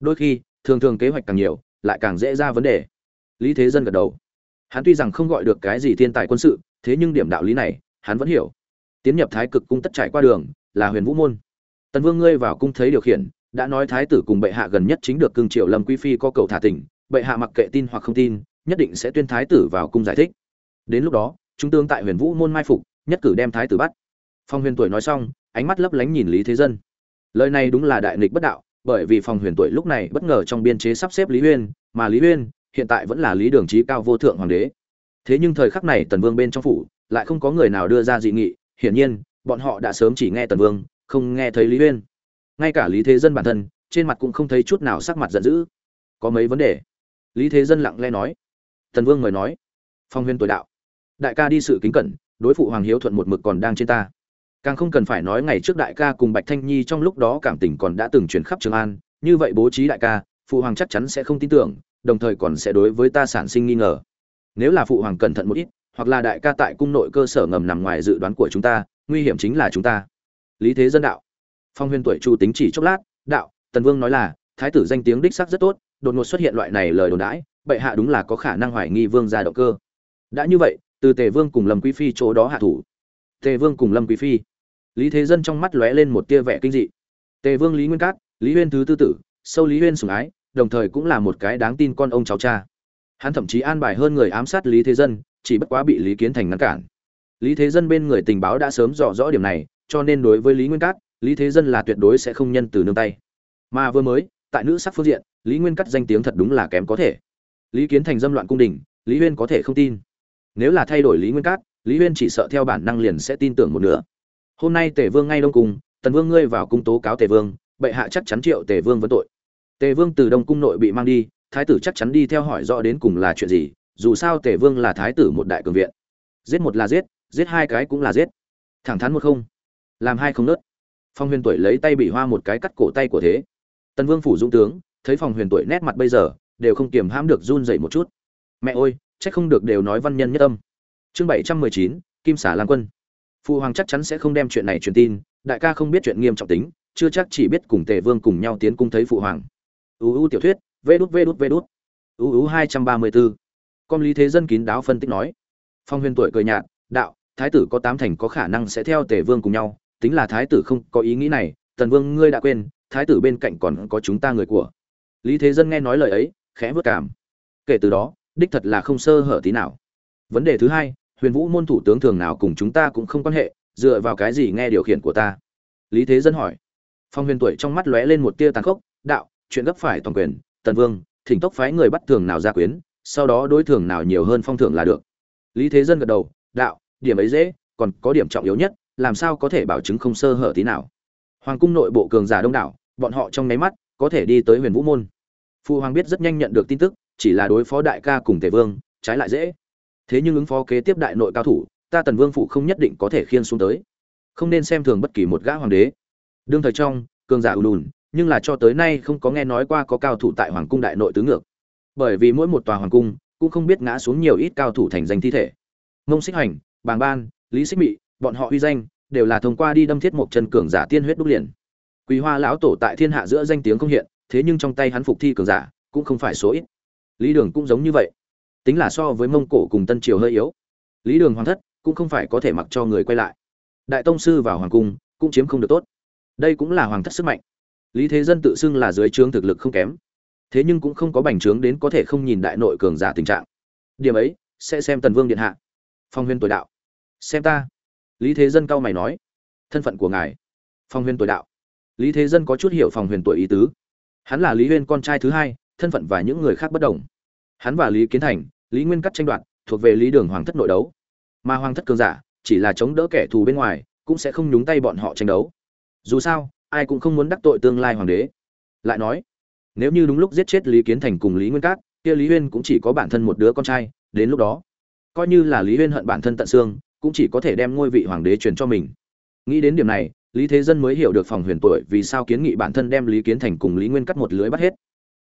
đôi khi, thường thường kế hoạch càng nhiều, lại càng dễ ra vấn đề. Lý thế dân gật đầu. Hắn tuy rằng không gọi được cái gì thiên tài quân sự thế nhưng điểm đạo lý này, hắn vẫn hiểu. Tiến nhập thái cực cung tất trải qua đường, là huyền vũ môn. Tần vương ngươi vào cung thấy điều khiển, đã nói thái tử cùng bệ hạ gần nhất chính được cương triệu lâm quý phi có cầu thả tỉnh, bệ hạ mặc kệ tin hoặc không tin, nhất định sẽ tuyên thái tử vào cung giải thích. Đến lúc đó chúng tương tại huyền vũ môn mai phục, nhất cử đem thái tử bắt. Phong huyền tuổi nói xong, ánh mắt lấp lánh nhìn lý thế dân. Lời này đúng là đại nghịch bất đạo, bởi vì phong huyền tuổi lúc này bất ngờ trong biên chế sắp xếp lý uyên mà lý uyên hiện tại vẫn là lý đường trí cao vô thượng hoàng đế thế nhưng thời khắc này tần vương bên trong phủ, lại không có người nào đưa ra dị nghị. Hiển nhiên, bọn họ đã sớm chỉ nghe tần vương, không nghe thấy lý uyên. Ngay cả lý thế dân bản thân, trên mặt cũng không thấy chút nào sắc mặt giận dữ. Có mấy vấn đề? Lý thế dân lặng lẽ nói. Tần vương mời nói. Phong huyên tuổi đạo. Đại ca đi sự kính cẩn, đối phụ hoàng hiếu thuận một mực còn đang trên ta. Càng không cần phải nói ngày trước đại ca cùng bạch thanh nhi trong lúc đó cảm tình còn đã từng truyền khắp trường an. Như vậy bố trí đại ca, phụ hoàng chắc chắn sẽ không tin tưởng, đồng thời còn sẽ đối với ta sản sinh nghi ngờ nếu là phụ hoàng cẩn thận một ít, hoặc là đại ca tại cung nội cơ sở ngầm nằm ngoài dự đoán của chúng ta, nguy hiểm chính là chúng ta. Lý thế dân đạo. Phong huyền tuổi chu tính chỉ chốc lát, đạo, tần vương nói là, thái tử danh tiếng đích sắc rất tốt, đột ngột xuất hiện loại này lời đồn đãi, bệ hạ đúng là có khả năng hoài nghi vương ra động cơ. Đã như vậy, từ tề vương cùng lâm quý phi chỗ đó hạ thủ. Tề vương cùng lâm quý phi. Lý thế dân trong mắt lóe lên một tia vẻ kinh dị. Tề vương lý nguyên cát, lý huyên thứ tư tử, sâu lý huyên sủng ái, đồng thời cũng là một cái đáng tin con ông cháu cha hắn thậm chí an bài hơn người ám sát lý thế dân, chỉ bất quá bị lý kiến thành ngăn cản. Lý thế dân bên người tình báo đã sớm rõ rõ điểm này, cho nên đối với lý nguyên cát, lý thế dân là tuyệt đối sẽ không nhân từ nương tay. Mà vừa mới, tại nữ sắc phương diện, lý nguyên cắt danh tiếng thật đúng là kém có thể. Lý kiến thành dâm loạn cung đình, lý huyên có thể không tin. Nếu là thay đổi lý nguyên cát, lý huyên chỉ sợ theo bản năng liền sẽ tin tưởng một nửa. Hôm nay tề vương ngay đông cung, tần vương ngươi vào cung tố cáo tề vương, bệ hạ chắc chắn triệu tề vương vấn tội. Tề vương từ đông cung nội bị mang đi thái tử chắc chắn đi theo hỏi rõ đến cùng là chuyện gì, dù sao tề vương là thái tử một đại cường viện. Giết một là giết giết hai cái cũng là giết. Thẳng thắn một không. Làm hai không nớt. Phong huyền tuổi lấy tay bị hoa một cái cắt cổ tay của thế. Tần vương phủ dũng tướng, thấy phòng huyền tuổi nét mặt bây giờ, đều không kiềm hãm được run dậy một chút. Mẹ ơi trách không được đều nói văn nhân nhất âm. Chương bảy trăm mười chín, kim xả lan quân. Phụ hoàng chắc chắn sẽ không đem chuyện này truyền tin, đại ca không biết chuyện nghiêm trọng tính, chưa chắc chỉ biết cùng tề vương cùng nhau tiến cung thấy phụ hoàng. Uu tiểu thuyết vê đút vê đút vê đút. Uu hai trăm ba mươi bốn con lý thế dân kín đáo phân tích nói. Phong huyền tuổi cười nhạt, đạo, thái tử có tám thành có khả năng sẽ theo tề vương cùng nhau. Tính là thái tử không có ý nghĩ này, tần vương ngươi đã quên, thái tử bên cạnh còn có chúng ta người của. Lý thế dân nghe nói lời ấy, khẽ vất cảm. Kể từ đó, đích thật là không sơ hở tí nào. Vấn đề thứ hai, huyền vũ môn thủ tướng thường nào cùng chúng ta cũng không quan hệ, dựa vào cái gì nghe điều khiển của ta? Lý thế dân hỏi. Phong huyền tuổi trong mắt lóe lên một tia tàn khốc, đạo, chuyện gấp phải toàn quyền tần vương, thỉnh tốc phái người bắt thường nào ra quyến, sau đó đối thường nào nhiều hơn phong thưởng là được. Lý thế dân gật đầu, đạo, điểm ấy dễ, còn có điểm trọng yếu nhất, làm sao có thể bảo chứng không sơ hở tí nào. Hoàng cung nội bộ cường giả đông đảo, bọn họ trong nháy mắt, có thể đi tới huyền vũ môn. Phụ hoàng biết rất nhanh nhận được tin tức, chỉ là đối phó đại ca cùng tề vương, trái lại dễ. Thế nhưng ứng phó kế tiếp đại nội cao thủ, ta tần vương phụ không nhất định có thể khiên xuống tới. Không nên xem thường bất kỳ một gã hoàng đế. Đương thời trong, cường giả ù đùn nhưng là cho tới nay không có nghe nói qua có cao thủ tại hoàng cung đại nội tứ ngược. Bởi vì mỗi một tòa hoàng cung cũng không biết ngã xuống nhiều ít cao thủ thành danh thi thể. Mông xích hành, bàng ban, lý xích mị, bọn họ uy danh đều là thông qua đi đâm thiết một chân cường giả tiên huyết đúc liền. Quý hoa lão tổ tại thiên hạ giữa danh tiếng không hiện, thế nhưng trong tay hắn phục thi cường giả cũng không phải số ít. Lý đường cũng giống như vậy. Tính là so với mông cổ cùng tân triều hơi yếu, lý đường hoàng thất cũng không phải có thể mặc cho người quay lại. Đại tông sư vào hoàng cung cũng chiếm không được tốt. Đây cũng là hoàng thất sức mạnh lý thế dân tự xưng là dưới trướng thực lực không kém. Thế nhưng cũng không có bành trướng đến có thể không nhìn đại nội cường giả tình trạng. Điểm ấy, sẽ xem tần vương điện hạ. Phong huyên tuổi đạo. Xem ta. Lý thế dân cao mày nói. Thân phận của ngài. Phong huyên tuổi đạo. Lý thế dân có chút hiểu phòng huyền tuổi ý tứ. Hắn là lý huyên con trai thứ hai, thân phận và những người khác bất đồng. Hắn và lý kiến thành, lý nguyên cắt tranh đoạt, thuộc về lý đường hoàng thất nội đấu. Mà hoàng thất cường giả, chỉ là chống đỡ kẻ thù bên ngoài, cũng sẽ không nhúng tay bọn họ tranh đấu. Dù sao ai cũng không muốn đắc tội tương lai hoàng đế. Lại nói, nếu như đúng lúc giết chết lý kiến thành cùng lý nguyên cát, kia lý huyên cũng chỉ có bản thân một đứa con trai, đến lúc đó, coi như là lý huyên hận bản thân tận xương, cũng chỉ có thể đem ngôi vị hoàng đế truyền cho mình. Nghĩ đến điểm này, lý thế dân mới hiểu được phòng huyền tuổi vì sao kiến nghị bản thân đem lý kiến thành cùng lý nguyên cắt một lưới bắt hết.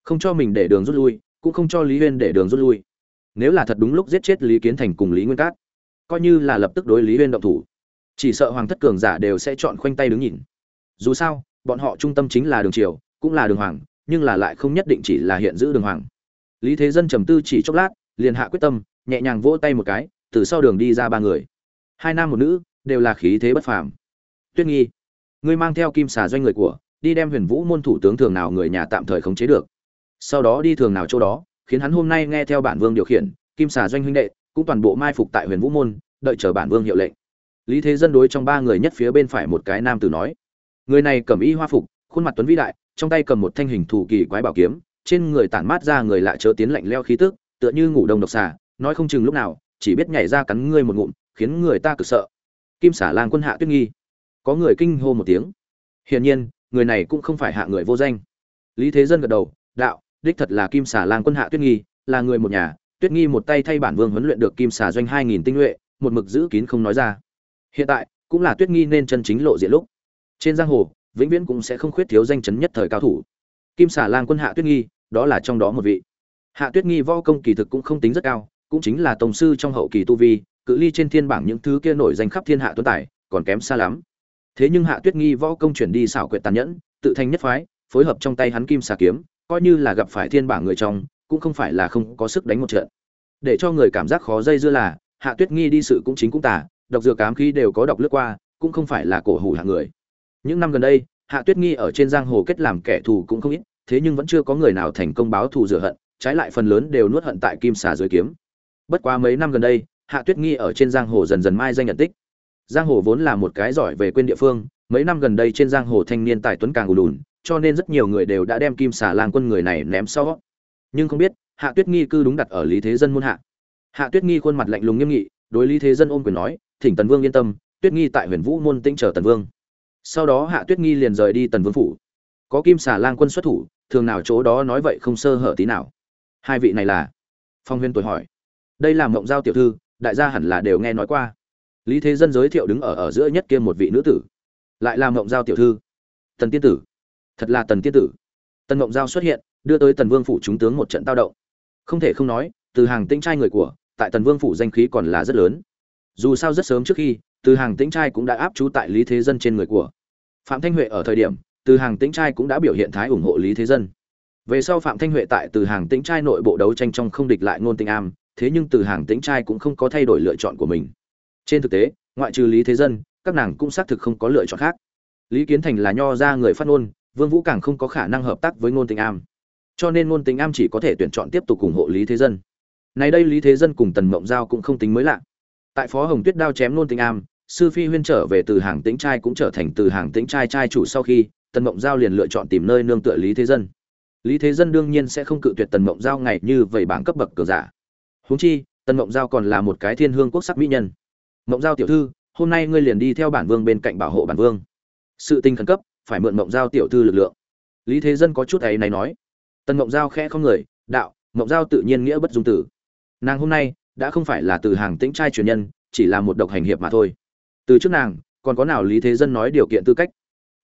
Không cho mình để đường rút lui, cũng không cho lý huyên để đường rút lui. Nếu là thật đúng lúc giết chết lý kiến thành cùng lý nguyên cát, coi như là lập tức đối lý huyên động thủ. Chỉ sợ hoàng thất cường giả đều sẽ chọn khoanh tay đứng nhìn dù sao, bọn họ trung tâm chính là đường triều, cũng là đường hoàng, nhưng là lại không nhất định chỉ là hiện giữ đường hoàng. Lý thế dân trầm tư chỉ chốc lát, liền hạ quyết tâm, nhẹ nhàng vỗ tay một cái, từ sau đường đi ra ba người. Hai nam một nữ, đều là khí thế bất phàm. Tuyết nghi, ngươi mang theo kim xà doanh người của, đi đem huyền vũ môn thủ tướng thường nào người nhà tạm thời khống chế được. Sau đó đi thường nào chỗ đó, khiến hắn hôm nay nghe theo bản vương điều khiển, kim xà doanh huynh đệ, cũng toàn bộ mai phục tại huyền vũ môn, đợi chờ bản vương hiệu lệnh. Lý thế dân đối trong ba người nhất phía bên phải một cái nam tử nói người này cầm y hoa phục, khuôn mặt tuấn vĩ đại, trong tay cầm một thanh hình thủ kỳ quái bảo kiếm, trên người tản mát ra người lạ chớ tiến lạnh leo khí tức, tựa như ngủ đông độc xà, nói không chừng lúc nào, chỉ biết nhảy ra cắn ngươi một ngụm, khiến người ta cực sợ. Kim xả lang quân hạ tuyết nghi. Có người kinh hô một tiếng. Hiển nhiên, người này cũng không phải hạ người vô danh. Lý thế dân gật đầu, đạo, đích thật là kim xà lang quân hạ tuyết nghi, là người một nhà, tuyết nghi một tay thay bản vương huấn luyện được kim xà doanh hai nghìn tinh nhuệ, một mực giữ kín không nói ra. Hiện tại, cũng là tuyết nghi nên chân chính lộ diện lúc trên giang hồ, vĩnh viễn cũng sẽ không khuyết thiếu danh chấn nhất thời cao thủ. Kim xà lang quân hạ tuyết nghi, đó là trong đó một vị. Hạ tuyết nghi võ công kỳ thực cũng không tính rất cao, cũng chính là tổng sư trong hậu kỳ tu vi, cự ly trên thiên bảng những thứ kia nổi danh khắp thiên hạ tuấn tài, còn kém xa lắm. Thế nhưng hạ tuyết nghi võ công chuyển đi xảo quyệt tàn nhẫn, tự thành nhất phái, phối hợp trong tay hắn kim xà kiếm, coi như là gặp phải thiên bảng người trong, cũng không phải là không có sức đánh một trận. Để cho người cảm giác khó dây dưa là, hạ tuyết nghi đi sự cũng chính cũng tả độc dược cám khí đều có độc lướt qua, cũng không phải là cổ hủ hạng người những năm gần đây, hạ tuyết nghi ở trên giang hồ kết làm kẻ thù cũng không ít, thế nhưng vẫn chưa có người nào thành công báo thù rửa hận, trái lại phần lớn đều nuốt hận tại kim xà dưới kiếm. Bất quá mấy năm gần đây, hạ tuyết nghi ở trên giang hồ dần dần mai danh nhận tích. Giang hồ vốn là một cái giỏi về quên địa phương, mấy năm gần đây trên giang hồ thanh niên tài tuấn càng ù lùn cho nên rất nhiều người đều đã đem kim xà lang quân người này ném sau. Nhưng không biết, hạ tuyết nghi cư đúng đặt ở lý thế dân muôn hạ. Hạ tuyết nghi khuôn mặt lạnh lùng nghiêm nghị, đối lý thế dân ôm quyền nói, thỉnh tần vương yên tâm, tuyết nghi tại huyền vũ môn tĩnh chờ tần vương sau đó hạ tuyết nghi liền rời đi tần vương phủ. Có kim xà lang quân xuất thủ, thường nào chỗ đó nói vậy không sơ hở tí nào. Hai vị này là? Phong huyên tuổi hỏi. Đây là mộng giao tiểu thư, đại gia hẳn là đều nghe nói qua. Lý thế dân giới thiệu đứng ở ở giữa nhất kia một vị nữ tử. Lại là mộng giao tiểu thư. Tần tiên tử. Thật là tần tiên tử. Tần mộng giao xuất hiện, đưa tới tần vương phủ chúng tướng một trận tao động. Không thể không nói, từ hàng tinh trai người của, tại tần vương phủ danh khí còn là rất lớn. Dù sao rất sớm trước khi từ hàng tĩnh trai cũng đã áp chú tại lý thế dân trên người của phạm thanh huệ ở thời điểm, từ hàng tĩnh trai cũng đã biểu hiện thái ủng hộ lý thế dân. Về sau phạm thanh huệ tại từ hàng tĩnh trai nội bộ đấu tranh trong không địch lại ngôn Tinh am, thế nhưng từ hàng tĩnh trai cũng không có thay đổi lựa chọn của mình. Trên thực tế, ngoại trừ lý thế dân, các nàng cũng xác thực không có lựa chọn khác. Lý kiến thành là nho ra người phát ngôn, vương vũ càng không có khả năng hợp tác với ngôn tình am. Cho nên ngôn tình am chỉ có thể tuyển chọn tiếp tục ủng hộ lý thế dân. Này đây lý thế dân cùng tần mộng giao cũng không tính mới lạ. Tại phó hồng tuyết đao chém ngôn tình am sư phi huyên trở về từ hàng tĩnh trai cũng trở thành từ hàng tĩnh trai trai chủ sau khi tần mộng giao liền lựa chọn tìm nơi nương tựa lý thế dân. Lý thế dân đương nhiên sẽ không cự tuyệt tần mộng giao ngày như vậy bảng cấp bậc cường giả. Huống chi, tần mộng giao còn là một cái thiên hương quốc sắc mỹ nhân. Mộng giao tiểu thư, hôm nay ngươi liền đi theo bản vương bên cạnh bảo hộ bản vương. Sự tình khẩn cấp, phải mượn mộng giao tiểu thư lực lượng. Lý thế dân có chút ấy này nói. Tần mộng giao khẽ không người, đạo, mộng giao tự nhiên nghĩa bất dung tử. Nàng hôm nay, đã không phải là từ hàng tĩnh trai truyền nhân, chỉ là một độc hành hiệp mà thôi từ trước nàng, còn có nào lý thế dân nói điều kiện tư cách?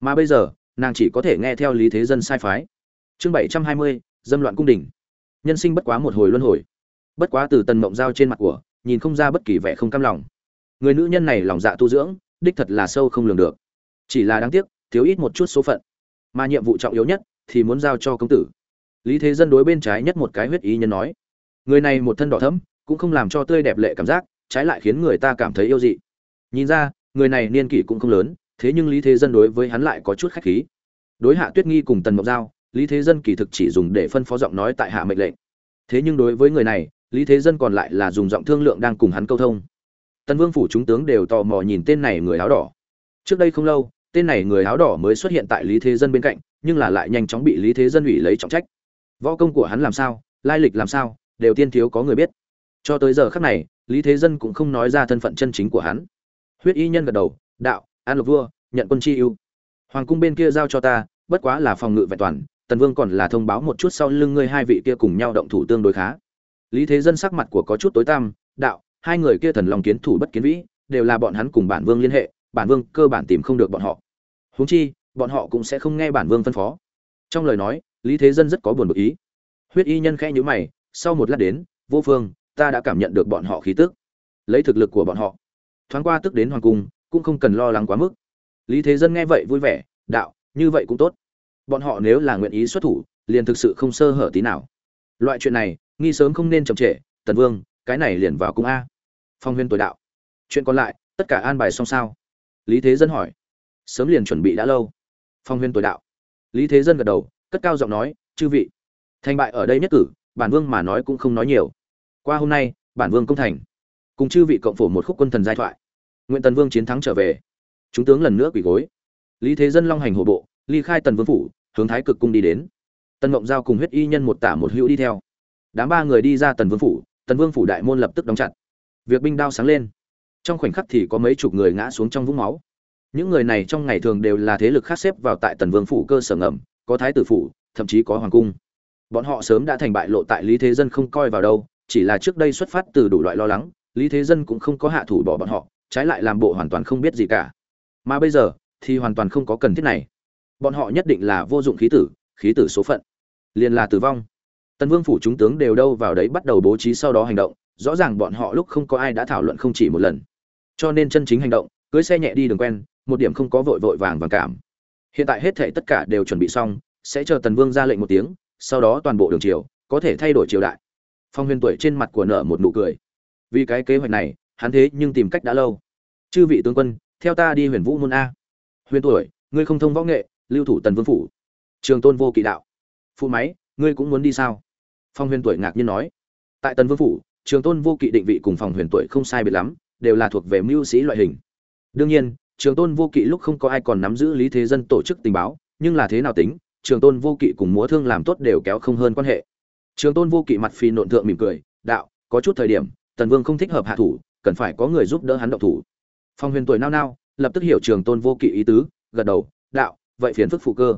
Mà bây giờ, nàng chỉ có thể nghe theo lý thế dân sai phái. Chương bảy trăm hai mươi, dâm loạn cung đình. Nhân sinh bất quá một hồi luân hồi. Bất quá từ tần mộng giao trên mặt của, nhìn không ra bất kỳ vẻ không cam lòng. Người nữ nhân này lòng dạ tu dưỡng, đích thật là sâu không lường được. Chỉ là đáng tiếc, thiếu ít một chút số phận. Mà nhiệm vụ trọng yếu nhất, thì muốn giao cho công tử. Lý thế dân đối bên trái nhất một cái huyết ý nhân nói. Người này một thân đỏ thẫm, cũng không làm cho tươi đẹp lệ cảm giác, trái lại khiến người ta cảm thấy yêu dị nhìn ra, người này niên kỷ cũng không lớn, thế nhưng lý thế dân đối với hắn lại có chút khách khí. Đối hạ tuyết nghi cùng tần mộc giao, lý thế dân kỳ thực chỉ dùng để phân phó giọng nói tại hạ mệnh lệnh. Thế nhưng đối với người này, lý thế dân còn lại là dùng giọng thương lượng đang cùng hắn câu thông. Tần vương phủ chúng tướng đều tò mò nhìn tên này người áo đỏ. Trước đây không lâu, tên này người áo đỏ mới xuất hiện tại lý thế dân bên cạnh, nhưng là lại nhanh chóng bị lý thế dân ủy lấy trọng trách. Võ công của hắn làm sao, lai lịch làm sao, đều tiên thiếu có người biết. Cho tới giờ khắc này, lý thế dân cũng không nói ra thân phận chân chính của hắn huyết y nhân gật đầu, đạo, an lộc vua, nhận quân chi ưu. Hoàng cung bên kia giao cho ta, bất quá là phòng ngự vẹn toàn, tần vương còn là thông báo một chút sau lưng ngươi hai vị kia cùng nhau động thủ tương đối khá. Lý thế dân sắc mặt của có chút tối tăm, đạo, hai người kia thần lòng kiến thủ bất kiến vĩ, đều là bọn hắn cùng bản vương liên hệ, bản vương cơ bản tìm không được bọn họ. Huống chi, bọn họ cũng sẽ không nghe bản vương phân phó. Trong lời nói, lý thế dân rất có buồn bực ý. Huyết y nhân khẽ nhíu mày, sau một lát đến, vô phương, ta đã cảm nhận được bọn họ khí tức. Lấy thực lực của bọn họ thoáng qua tức đến hoàng cung, cũng không cần lo lắng quá mức. Lý thế dân nghe vậy vui vẻ, đạo, như vậy cũng tốt. Bọn họ nếu là nguyện ý xuất thủ, liền thực sự không sơ hở tí nào. Loại chuyện này, nghi sớm không nên chậm trễ, tần vương, cái này liền vào cung a. Phong huyên tuổi đạo. Chuyện còn lại, tất cả an bài xong sao? Lý thế dân hỏi. Sớm liền chuẩn bị đã lâu. Phong huyên tuổi đạo. Lý thế dân gật đầu, cất cao giọng nói, chư vị, thành bại ở đây nhất cử, bản vương mà nói cũng không nói nhiều. Qua hôm nay, bản vương công thành cùng chư vị cộng phổ một khúc quân thần giai thoại. Nguyện tần vương chiến thắng trở về. Chúng tướng lần nữa quỳ gối. Lý thế dân long hành hộ bộ ly khai tần vương phủ, hướng thái cực cung đi đến. Tần mộng giao cùng huyết y nhân một tả một hữu đi theo. Đám ba người đi ra tần vương phủ, tần vương phủ đại môn lập tức đóng chặt. Việc binh đao sáng lên. Trong khoảnh khắc thì có mấy chục người ngã xuống trong vũng máu. Những người này trong ngày thường đều là thế lực khác xếp vào tại tần vương phủ cơ sở ngầm, có thái tử phủ, thậm chí có hoàng cung. Bọn họ sớm đã thành bại lộ tại lý thế dân không coi vào đâu, chỉ là trước đây xuất phát từ đủ loại lo lắng lý thế dân cũng không có hạ thủ bỏ bọn họ, trái lại làm bộ hoàn toàn không biết gì cả. Mà bây giờ, thì hoàn toàn không có cần thiết này. Bọn họ nhất định là vô dụng khí tử khí tử số phận. Liền là tử vong. Tần vương phủ chúng tướng đều đâu vào đấy bắt đầu bố trí sau đó hành động, rõ ràng bọn họ lúc không có ai đã thảo luận không chỉ một lần. Cho nên chân chính hành động, cưới xe nhẹ đi đường quen, một điểm không có vội vội vàng vàng cảm. Hiện tại hết thể tất cả đều chuẩn bị xong, sẽ chờ tần vương ra lệnh một tiếng, sau đó toàn bộ đường triều, có thể thay đổi triều đại. Phong huyền tuổi trên mặt của nợ một nụ cười vì cái kế hoạch này, hắn thế nhưng tìm cách đã lâu. Chư vị tướng quân, theo ta đi huyền vũ môn a. Huyền tuổi, ngươi không thông võ nghệ, lưu thủ tần vương phủ. Trường tôn vô kỵ đạo. Phụ máy, ngươi cũng muốn đi sao? Phong huyền tuổi ngạc nhiên nói. Tại tần vương phủ, trường tôn vô kỵ định vị cùng phòng huyền tuổi không sai biệt lắm, đều là thuộc về mưu sĩ loại hình. Đương nhiên, trường tôn vô kỵ lúc không có ai còn nắm giữ lý thế dân tổ chức tình báo, nhưng là thế nào tính, trường tôn vô kỵ cùng múa thương làm tốt đều kéo không hơn quan hệ. Trường tôn vô kỵ mặt phi nộn thượng mỉm cười, đạo, có chút thời điểm tần vương không thích hợp hạ thủ, cần phải có người giúp đỡ hắn động thủ. Phong huyền tuổi nao nao, lập tức hiểu trường tôn vô kỵ ý tứ, gật đầu, đạo, vậy phiền phức phụ cơ.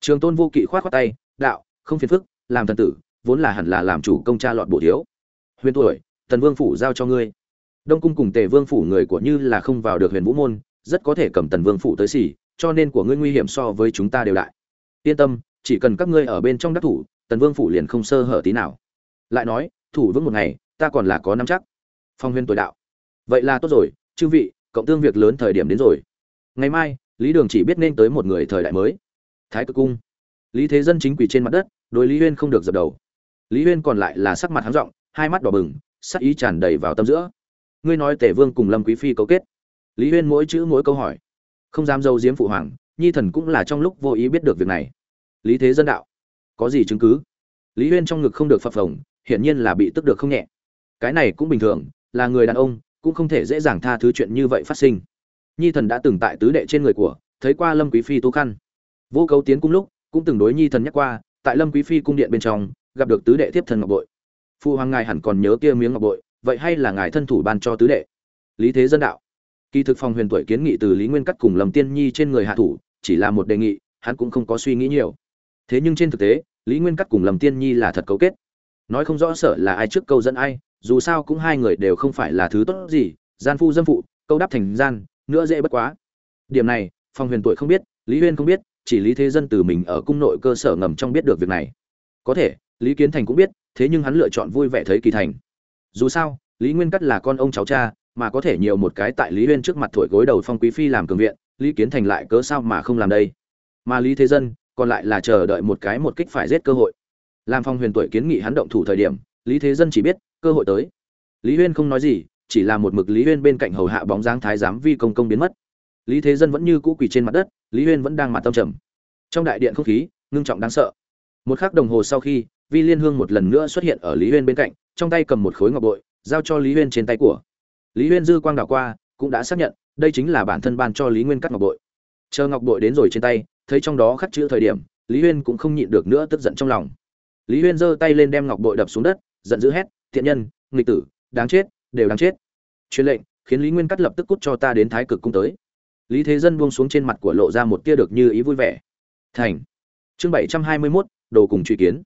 Trường tôn vô kỵ khoát khoát tay, đạo, không phiền phức, làm thần tử, vốn là hẳn là làm chủ công cha lọt bổ thiếu. Huyền tuổi, tần vương phủ giao cho ngươi. Đông cung cùng tề vương phủ người của như là không vào được huyền vũ môn, rất có thể cầm tần vương phủ tới xỉ, cho nên của ngươi nguy hiểm so với chúng ta đều đại. Yên tâm, chỉ cần các ngươi ở bên trong đắc thủ, tần vương phủ liền không sơ hở tí nào. Lại nói, thủ vững một ngày ta còn là có năm chắc. Phong huyền tuổi đạo. Vậy là tốt rồi, chư vị, cộng tương việc lớn thời điểm đến rồi. Ngày mai, lý đường chỉ biết nên tới một người thời đại mới. Thái cực cung. Lý thế dân chính quỳ trên mặt đất, đối lý huyên không được dập đầu. Lý huyên còn lại là sắc mặt háng r hai mắt đỏ bừng, sắc ý tràn đầy vào tâm giữa. Ngươi nói tể vương cùng lâm quý phi cấu kết. Lý huyên mỗi chữ mỗi câu hỏi. Không dám dâu diếm phụ hoàng, nhi thần cũng là trong lúc vô ý biết được việc này. Lý thế dân đạo. Có gì chứng cứ? Lý huyên trong ngực không được phập phồng, hiển nhiên là bị tức được không nhẹ cái này cũng bình thường, là người đàn ông, cũng không thể dễ dàng tha thứ chuyện như vậy phát sinh. Nhi thần đã từng tại tứ đệ trên người của, thấy qua lâm quý phi tu khăn. Vô cấu tiến cung lúc, cũng từng đối nhi thần nhắc qua, tại lâm quý phi cung điện bên trong, gặp được tứ đệ tiếp thần ngọc bội. Phụ hoàng ngài hẳn còn nhớ kia miếng ngọc bội, vậy hay là ngài thân thủ ban cho tứ đệ? Lý thế dân đạo. Kỳ thực phòng huyền tuổi kiến nghị từ lý nguyên cắt cùng lâm tiên nhi trên người hạ thủ, chỉ là một đề nghị, hắn cũng không có suy nghĩ nhiều. Thế nhưng trên thực tế, lý nguyên cắt cùng lâm tiên nhi là thật cấu kết. Nói không rõ sợ là ai trước câu dẫn ai dù sao cũng hai người đều không phải là thứ tốt gì, gian phu dâm phụ, câu đáp thành gian, nữa dễ bất quá. Điểm này, phong huyền tuổi không biết, lý huyên không biết, chỉ lý thế dân từ mình ở cung nội cơ sở ngầm trong biết được việc này. Có thể, lý kiến thành cũng biết, thế nhưng hắn lựa chọn vui vẻ thấy kỳ thành. Dù sao, lý nguyên cắt là con ông cháu cha, mà có thể nhiều một cái tại lý huyên trước mặt thổi gối đầu phong quý phi làm cường viện, lý kiến thành lại cớ sao mà không làm đây? Mà lý thế dân, còn lại là chờ đợi một cái một kích phải giết cơ hội. Làm phong huyền tuổi kiến nghị hắn động thủ thời điểm lý thế dân chỉ biết, cơ hội tới. Lý huyên không nói gì, chỉ là một mực lý huyên bên cạnh hầu hạ bóng dáng thái giám vi công công biến mất. Lý thế dân vẫn như cũ quỳ trên mặt đất, lý huyên vẫn đang mặt tâm trầm. Trong đại điện không khí, ngưng trọng đáng sợ. Một khắc đồng hồ sau khi, vi liên hương một lần nữa xuất hiện ở lý huyên bên cạnh, trong tay cầm một khối ngọc bội, giao cho lý huyên trên tay của. Lý huyên dư quang đảo qua, cũng đã xác nhận, đây chính là bản thân ban cho lý nguyên cắt ngọc bội. Chờ ngọc bội đến rồi trên tay, thấy trong đó khắc chữ thời điểm, lý huyên cũng không nhịn được nữa tức giận trong lòng. Lý huyên giơ tay lên đem ngọc bội đập xuống đất giận dữ hét, thiện nhân, nghịch tử, đáng chết, đều đáng chết. Truyền lệnh, khiến lý nguyên cắt lập tức cút cho ta đến thái cực cung tới. Lý thế dân buông xuống trên mặt của lộ ra một tia được như ý vui vẻ. Thành. Chương bảy trăm hai mươi mốt, đồ cùng truy kiến.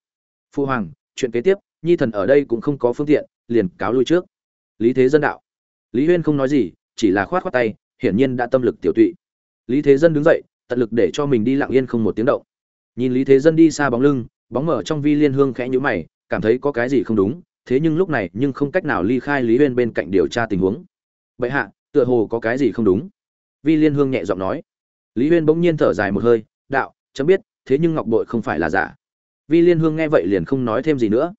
Phu hoàng, chuyện kế tiếp, nhi thần ở đây cũng không có phương tiện, liền cáo lui trước. Lý thế dân đạo. Lý huyên không nói gì, chỉ là khoát khoát tay, hiển nhiên đã tâm lực tiểu tụy. Lý thế dân đứng dậy, tận lực để cho mình đi lặng yên không một tiếng động. Nhìn lý thế dân đi xa bóng lưng, bóng mở trong vi liên hương khẽ nhũ mày cảm thấy có cái gì không đúng, thế nhưng lúc này nhưng không cách nào ly khai lý huyên bên cạnh điều tra tình huống. Bệ hạ, tựa hồ có cái gì không đúng. Vi liên hương nhẹ giọng nói. Lý huyên bỗng nhiên thở dài một hơi, đạo, chấm biết, thế nhưng ngọc bội không phải là giả. Vi liên hương nghe vậy liền không nói thêm gì nữa.